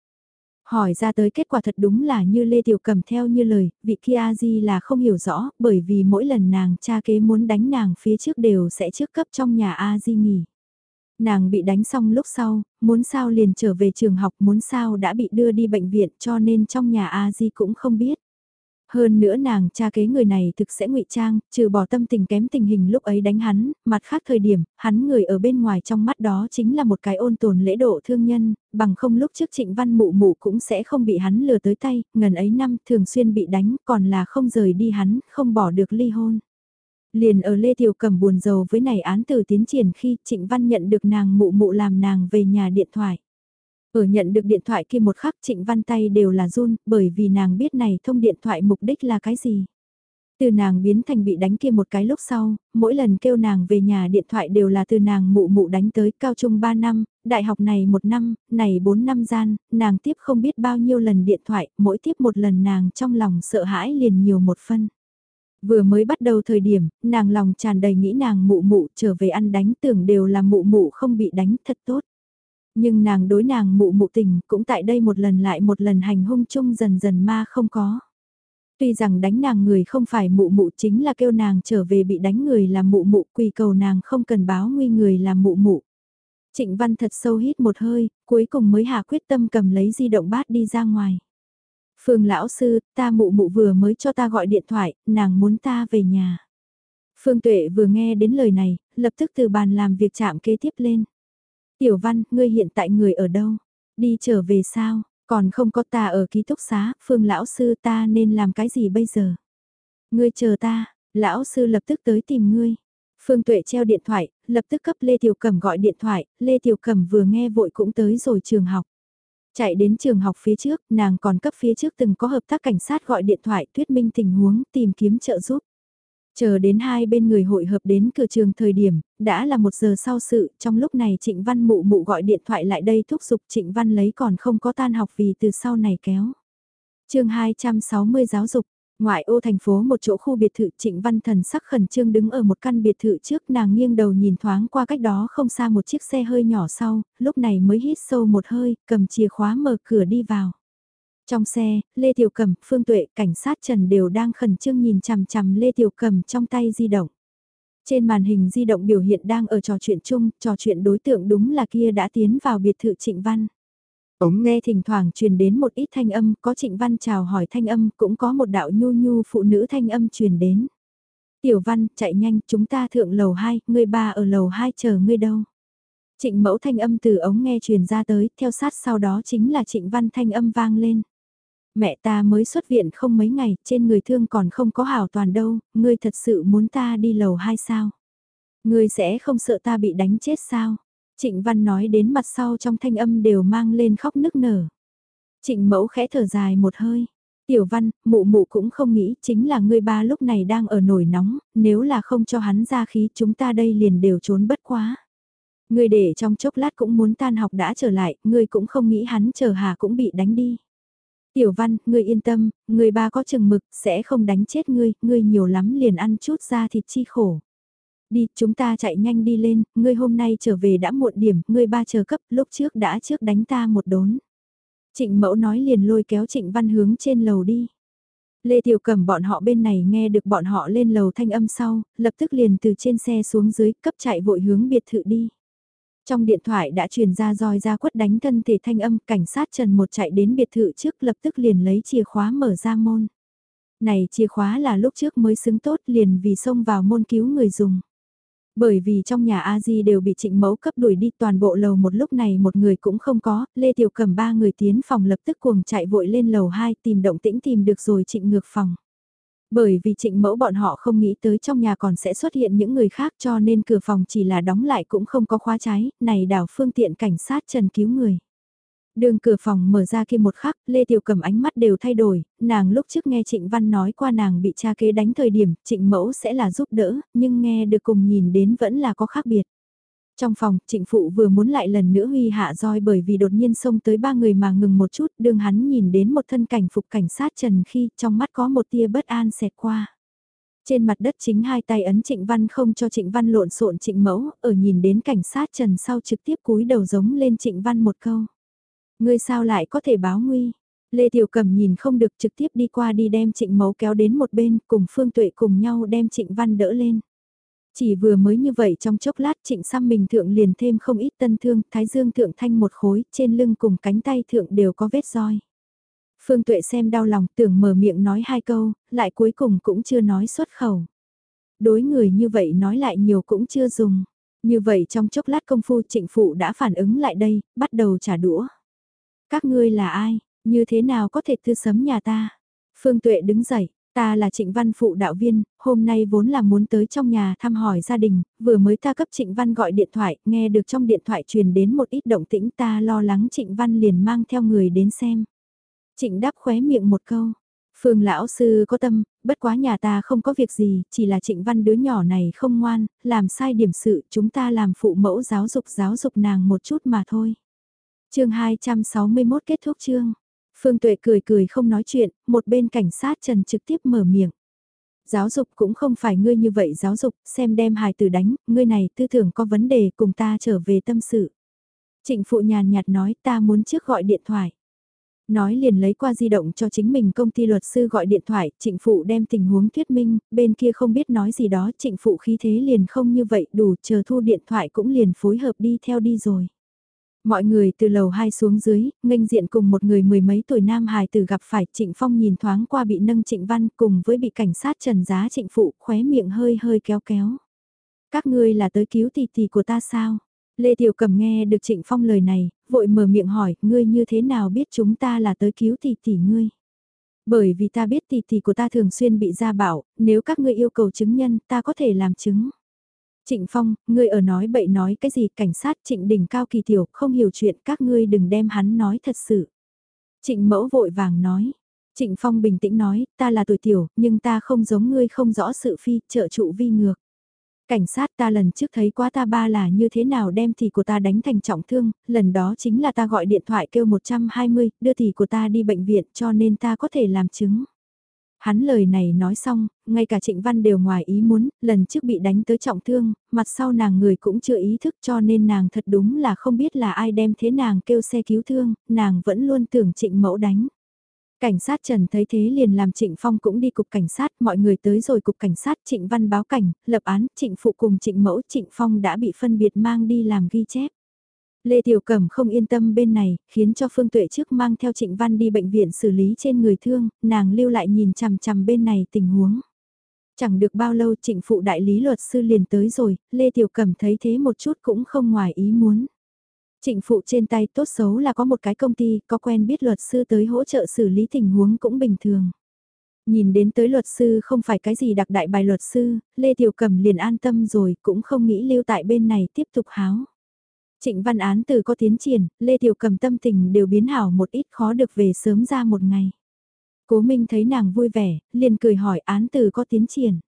Hỏi ra tới kết quả thật đúng là như Lê Tiểu cầm theo như lời, vị kia di là không hiểu rõ, bởi vì mỗi lần nàng cha kế muốn đánh nàng phía trước đều sẽ trước cấp trong nhà A di nghỉ. Nàng bị đánh xong lúc sau, muốn sao liền trở về trường học, muốn sao đã bị đưa đi bệnh viện cho nên trong nhà A di cũng không biết. Hơn nữa nàng cha kế người này thực sẽ ngụy trang, trừ bỏ tâm tình kém tình hình lúc ấy đánh hắn, mặt khác thời điểm, hắn người ở bên ngoài trong mắt đó chính là một cái ôn tồn lễ độ thương nhân, bằng không lúc trước trịnh văn mụ mụ cũng sẽ không bị hắn lừa tới tay, ngần ấy năm thường xuyên bị đánh còn là không rời đi hắn, không bỏ được ly hôn. Liền ở Lê Tiểu Cẩm buồn rầu với này án từ tiến triển khi Trịnh Văn nhận được nàng mụ mụ làm nàng về nhà điện thoại. Ở nhận được điện thoại kia một khắc Trịnh Văn tay đều là run bởi vì nàng biết này thông điện thoại mục đích là cái gì. Từ nàng biến thành bị đánh kia một cái lúc sau, mỗi lần kêu nàng về nhà điện thoại đều là từ nàng mụ mụ đánh tới cao trung 3 năm, đại học này một năm, này 4 năm gian, nàng tiếp không biết bao nhiêu lần điện thoại, mỗi tiếp một lần nàng trong lòng sợ hãi liền nhiều một phân. Vừa mới bắt đầu thời điểm, nàng lòng tràn đầy nghĩ nàng mụ mụ trở về ăn đánh tưởng đều là mụ mụ không bị đánh thật tốt. Nhưng nàng đối nàng mụ mụ tình cũng tại đây một lần lại một lần hành hung chung dần dần ma không có. Tuy rằng đánh nàng người không phải mụ mụ chính là kêu nàng trở về bị đánh người là mụ mụ quỳ cầu nàng không cần báo nguy người là mụ mụ. Trịnh Văn thật sâu hít một hơi, cuối cùng mới hạ quyết tâm cầm lấy di động bát đi ra ngoài. Phương lão sư, ta mụ mụ vừa mới cho ta gọi điện thoại, nàng muốn ta về nhà. Phương Tuệ vừa nghe đến lời này, lập tức từ bàn làm việc chạm kế tiếp lên. Tiểu Văn, ngươi hiện tại người ở đâu? Đi trở về sao? Còn không có ta ở ký túc xá, Phương lão sư ta nên làm cái gì bây giờ? Ngươi chờ ta, lão sư lập tức tới tìm ngươi. Phương Tuệ treo điện thoại, lập tức cấp Lê Tiểu Cẩm gọi điện thoại, Lê Tiểu Cẩm vừa nghe vội cũng tới rồi trường học. Chạy đến trường học phía trước, nàng còn cấp phía trước từng có hợp tác cảnh sát gọi điện thoại thuyết minh tình huống tìm kiếm trợ giúp. Chờ đến hai bên người hội hợp đến cửa trường thời điểm, đã là một giờ sau sự, trong lúc này Trịnh Văn mụ mụ gọi điện thoại lại đây thúc giục Trịnh Văn lấy còn không có tan học vì từ sau này kéo. chương 260 giáo dục, Ngoại ô thành phố một chỗ khu biệt thự Trịnh Văn Thần sắc khẩn trương đứng ở một căn biệt thự trước nàng nghiêng đầu nhìn thoáng qua cách đó không xa một chiếc xe hơi nhỏ sau, lúc này mới hít sâu một hơi, cầm chìa khóa mở cửa đi vào. Trong xe, Lê Tiểu Cầm, Phương Tuệ, cảnh sát Trần đều đang khẩn trương nhìn chằm chằm Lê Tiểu Cầm trong tay di động. Trên màn hình di động biểu hiện đang ở trò chuyện chung, trò chuyện đối tượng đúng là kia đã tiến vào biệt thự Trịnh Văn. Ống nghe thỉnh thoảng truyền đến một ít thanh âm, có Trịnh Văn chào hỏi thanh âm, cũng có một đạo nhu nhu phụ nữ thanh âm truyền đến. Tiểu Văn, chạy nhanh, chúng ta thượng lầu 2, người ba ở lầu 2 chờ ngươi đâu. Trịnh mẫu thanh âm từ ống nghe truyền ra tới, theo sát sau đó chính là trịnh văn thanh âm vang lên. Mẹ ta mới xuất viện không mấy ngày, trên người thương còn không có hảo toàn đâu, ngươi thật sự muốn ta đi lầu hai sao? Ngươi sẽ không sợ ta bị đánh chết sao? Trịnh Văn nói đến mặt sau trong thanh âm đều mang lên khóc nức nở. Trịnh Mẫu khẽ thở dài một hơi. Tiểu Văn, mụ mụ cũng không nghĩ chính là ngươi ba lúc này đang ở nổi nóng, nếu là không cho hắn ra khí chúng ta đây liền đều trốn bất quá. Ngươi để trong chốc lát cũng muốn tan học đã trở lại, ngươi cũng không nghĩ hắn chờ hà cũng bị đánh đi. Tiểu Văn, ngươi yên tâm, người ba có chừng mực, sẽ không đánh chết ngươi, ngươi nhiều lắm liền ăn chút ra thịt chi khổ. Đi, chúng ta chạy nhanh đi lên, ngươi hôm nay trở về đã muộn điểm, ngươi ba chờ cấp, lúc trước đã trước đánh ta một đốn. Trịnh mẫu nói liền lôi kéo trịnh văn hướng trên lầu đi. Lê Tiểu Cầm bọn họ bên này nghe được bọn họ lên lầu thanh âm sau, lập tức liền từ trên xe xuống dưới cấp chạy vội hướng biệt thự đi. Trong điện thoại đã truyền ra roi ra quất đánh thân thể thanh âm cảnh sát Trần một chạy đến biệt thự trước lập tức liền lấy chìa khóa mở ra môn. Này chìa khóa là lúc trước mới xứng tốt liền vì xông vào môn cứu người dùng. Bởi vì trong nhà A Di đều bị trịnh mẫu cấp đuổi đi toàn bộ lầu một lúc này một người cũng không có, Lê Tiểu cầm ba người tiến phòng lập tức cuồng chạy vội lên lầu 2 tìm động tĩnh tìm được rồi trịnh ngược phòng. Bởi vì trịnh mẫu bọn họ không nghĩ tới trong nhà còn sẽ xuất hiện những người khác cho nên cửa phòng chỉ là đóng lại cũng không có khóa trái này đảo phương tiện cảnh sát trần cứu người. Đường cửa phòng mở ra kia một khắc, Lê Tiểu Cầm ánh mắt đều thay đổi, nàng lúc trước nghe Trịnh Văn nói qua nàng bị cha kế đánh thời điểm, Trịnh Mẫu sẽ là giúp đỡ, nhưng nghe được cùng nhìn đến vẫn là có khác biệt. Trong phòng, trịnh phụ vừa muốn lại lần nữa huy hạ roi bởi vì đột nhiên xông tới ba người mà ngừng một chút, đương hắn nhìn đến một thân cảnh phục cảnh sát trần khi trong mắt có một tia bất an xẹt qua. Trên mặt đất chính hai tay ấn trịnh văn không cho trịnh văn lộn xộn trịnh mẫu, ở nhìn đến cảnh sát trần sau trực tiếp cúi đầu giống lên trịnh văn một câu. Ngươi sao lại có thể báo nguy? Lê Tiểu Cầm nhìn không được trực tiếp đi qua đi đem trịnh mẫu kéo đến một bên cùng Phương Tuệ cùng nhau đem trịnh văn đỡ lên. Chỉ vừa mới như vậy trong chốc lát trịnh xăm mình thượng liền thêm không ít tân thương, thái dương thượng thanh một khối, trên lưng cùng cánh tay thượng đều có vết roi. Phương Tuệ xem đau lòng tưởng mở miệng nói hai câu, lại cuối cùng cũng chưa nói xuất khẩu. Đối người như vậy nói lại nhiều cũng chưa dùng. Như vậy trong chốc lát công phu trịnh phụ đã phản ứng lại đây, bắt đầu trả đũa. Các ngươi là ai, như thế nào có thể thư sấm nhà ta? Phương Tuệ đứng dậy, Ta là Trịnh Văn phụ đạo viên, hôm nay vốn là muốn tới trong nhà thăm hỏi gia đình, vừa mới ta cấp Trịnh Văn gọi điện thoại, nghe được trong điện thoại truyền đến một ít động tĩnh ta lo lắng Trịnh Văn liền mang theo người đến xem. Trịnh đáp khóe miệng một câu, Phương lão sư có tâm, bất quá nhà ta không có việc gì, chỉ là trịnh văn đứa nhỏ này không ngoan, làm sai điểm sự, chúng ta làm phụ mẫu giáo dục giáo dục nàng một chút mà thôi. chương 261 kết thúc chương. Phương Tuệ cười cười không nói chuyện, một bên cảnh sát Trần trực tiếp mở miệng. Giáo dục cũng không phải ngươi như vậy giáo dục, xem đem hài tử đánh, ngươi này tư tưởng có vấn đề cùng ta trở về tâm sự. Trịnh phụ nhàn nhạt nói ta muốn trước gọi điện thoại. Nói liền lấy qua di động cho chính mình công ty luật sư gọi điện thoại, trịnh phụ đem tình huống thuyết minh, bên kia không biết nói gì đó, trịnh phụ khí thế liền không như vậy đủ, chờ thu điện thoại cũng liền phối hợp đi theo đi rồi. Mọi người từ lầu 2 xuống dưới, nghênh diện cùng một người mười mấy tuổi nam hài tử gặp phải Trịnh Phong nhìn thoáng qua bị nâng Trịnh Văn cùng với bị cảnh sát trần giá Trịnh Phụ khóe miệng hơi hơi kéo kéo. Các ngươi là tới cứu tỷ tỷ của ta sao? Lê Tiểu Cầm nghe được Trịnh Phong lời này, vội mở miệng hỏi, ngươi như thế nào biết chúng ta là tới cứu tỷ tỷ ngươi? Bởi vì ta biết tỷ tỷ của ta thường xuyên bị gia bảo, nếu các ngươi yêu cầu chứng nhân, ta có thể làm chứng. Trịnh Phong, ngươi ở nói bậy nói cái gì, cảnh sát trịnh đỉnh cao kỳ tiểu, không hiểu chuyện, các ngươi đừng đem hắn nói thật sự. Trịnh mẫu vội vàng nói. Trịnh Phong bình tĩnh nói, ta là tuổi tiểu, nhưng ta không giống ngươi không rõ sự phi, trợ trụ vi ngược. Cảnh sát ta lần trước thấy quá ta ba là như thế nào đem thì của ta đánh thành trọng thương, lần đó chính là ta gọi điện thoại kêu 120, đưa thì của ta đi bệnh viện cho nên ta có thể làm chứng. Hắn lời này nói xong, ngay cả Trịnh Văn đều ngoài ý muốn, lần trước bị đánh tới trọng thương, mặt sau nàng người cũng chưa ý thức cho nên nàng thật đúng là không biết là ai đem thế nàng kêu xe cứu thương, nàng vẫn luôn tưởng Trịnh Mẫu đánh. Cảnh sát Trần thấy thế liền làm Trịnh Phong cũng đi cục cảnh sát, mọi người tới rồi cục cảnh sát Trịnh Văn báo cảnh, lập án, Trịnh Phụ cùng Trịnh Mẫu Trịnh Phong đã bị phân biệt mang đi làm ghi chép. Lê Tiểu Cẩm không yên tâm bên này, khiến cho Phương Tuệ trước mang theo Trịnh Văn đi bệnh viện xử lý trên người thương, nàng lưu lại nhìn chằm chằm bên này tình huống. Chẳng được bao lâu Trịnh Phụ đại lý luật sư liền tới rồi, Lê Tiểu Cẩm thấy thế một chút cũng không ngoài ý muốn. Trịnh phụ trên tay tốt xấu là có một cái công ty, có quen biết luật sư tới hỗ trợ xử lý tình huống cũng bình thường. Nhìn đến tới luật sư không phải cái gì đặc đại bài luật sư, Lê Tiểu Cầm liền an tâm rồi cũng không nghĩ lưu tại bên này tiếp tục háo. Trịnh văn án từ có tiến triển, Lê Tiểu Cầm tâm tình đều biến hảo một ít khó được về sớm ra một ngày. Cố Minh thấy nàng vui vẻ, liền cười hỏi án từ có tiến triển.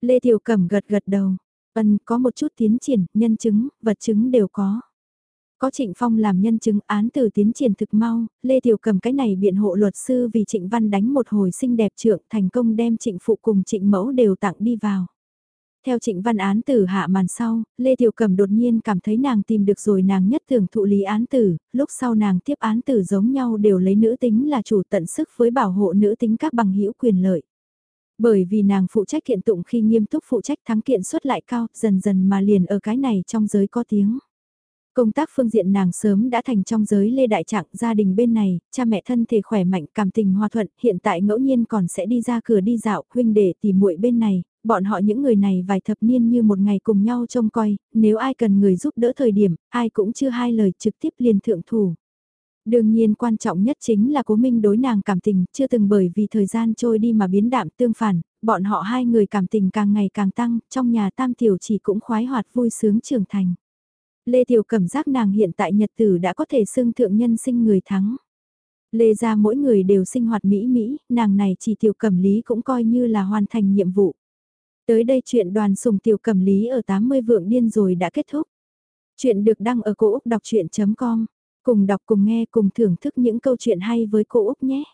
Lê Tiểu Cầm gật gật đầu, ân có một chút tiến triển, nhân chứng, vật chứng đều có. Có Trịnh Phong làm nhân chứng án từ tiến triển thực mau, Lê Tiểu cầm cái này biện hộ luật sư vì Trịnh Văn đánh một hồi xinh đẹp trượng thành công đem Trịnh Phụ cùng Trịnh Mẫu đều tặng đi vào. Theo Trịnh Văn án tử hạ màn sau, Lê Tiểu Cẩm đột nhiên cảm thấy nàng tìm được rồi nàng nhất thường thụ lý án tử, lúc sau nàng tiếp án tử giống nhau đều lấy nữ tính là chủ tận sức với bảo hộ nữ tính các bằng hữu quyền lợi. Bởi vì nàng phụ trách kiện tụng khi nghiêm túc phụ trách thắng kiện suất lại cao, dần dần mà liền ở cái này trong giới có tiếng. Công tác phương diện nàng sớm đã thành trong giới lê đại trạng gia đình bên này, cha mẹ thân thể khỏe mạnh cảm tình hòa thuận, hiện tại ngẫu nhiên còn sẽ đi ra cửa đi dạo, huynh để tìm muội bên này, bọn họ những người này vài thập niên như một ngày cùng nhau trông coi, nếu ai cần người giúp đỡ thời điểm, ai cũng chưa hai lời trực tiếp liền thượng thủ. Đương nhiên quan trọng nhất chính là cố minh đối nàng cảm tình, chưa từng bởi vì thời gian trôi đi mà biến đạm tương phản, bọn họ hai người cảm tình càng ngày càng tăng, trong nhà tam tiểu chỉ cũng khoái hoạt vui sướng trưởng thành. Lê Tiểu cảm giác nàng hiện tại nhật tử đã có thể xưng thượng nhân sinh người thắng. Lê ra mỗi người đều sinh hoạt mỹ mỹ, nàng này chỉ Tiểu Cẩm Lý cũng coi như là hoàn thành nhiệm vụ. Tới đây chuyện đoàn sùng Tiểu cầm Lý ở 80 vượng điên rồi đã kết thúc. Chuyện được đăng ở cổ Úc đọc chuyện.com. Cùng đọc cùng nghe cùng thưởng thức những câu chuyện hay với cô Úc nhé.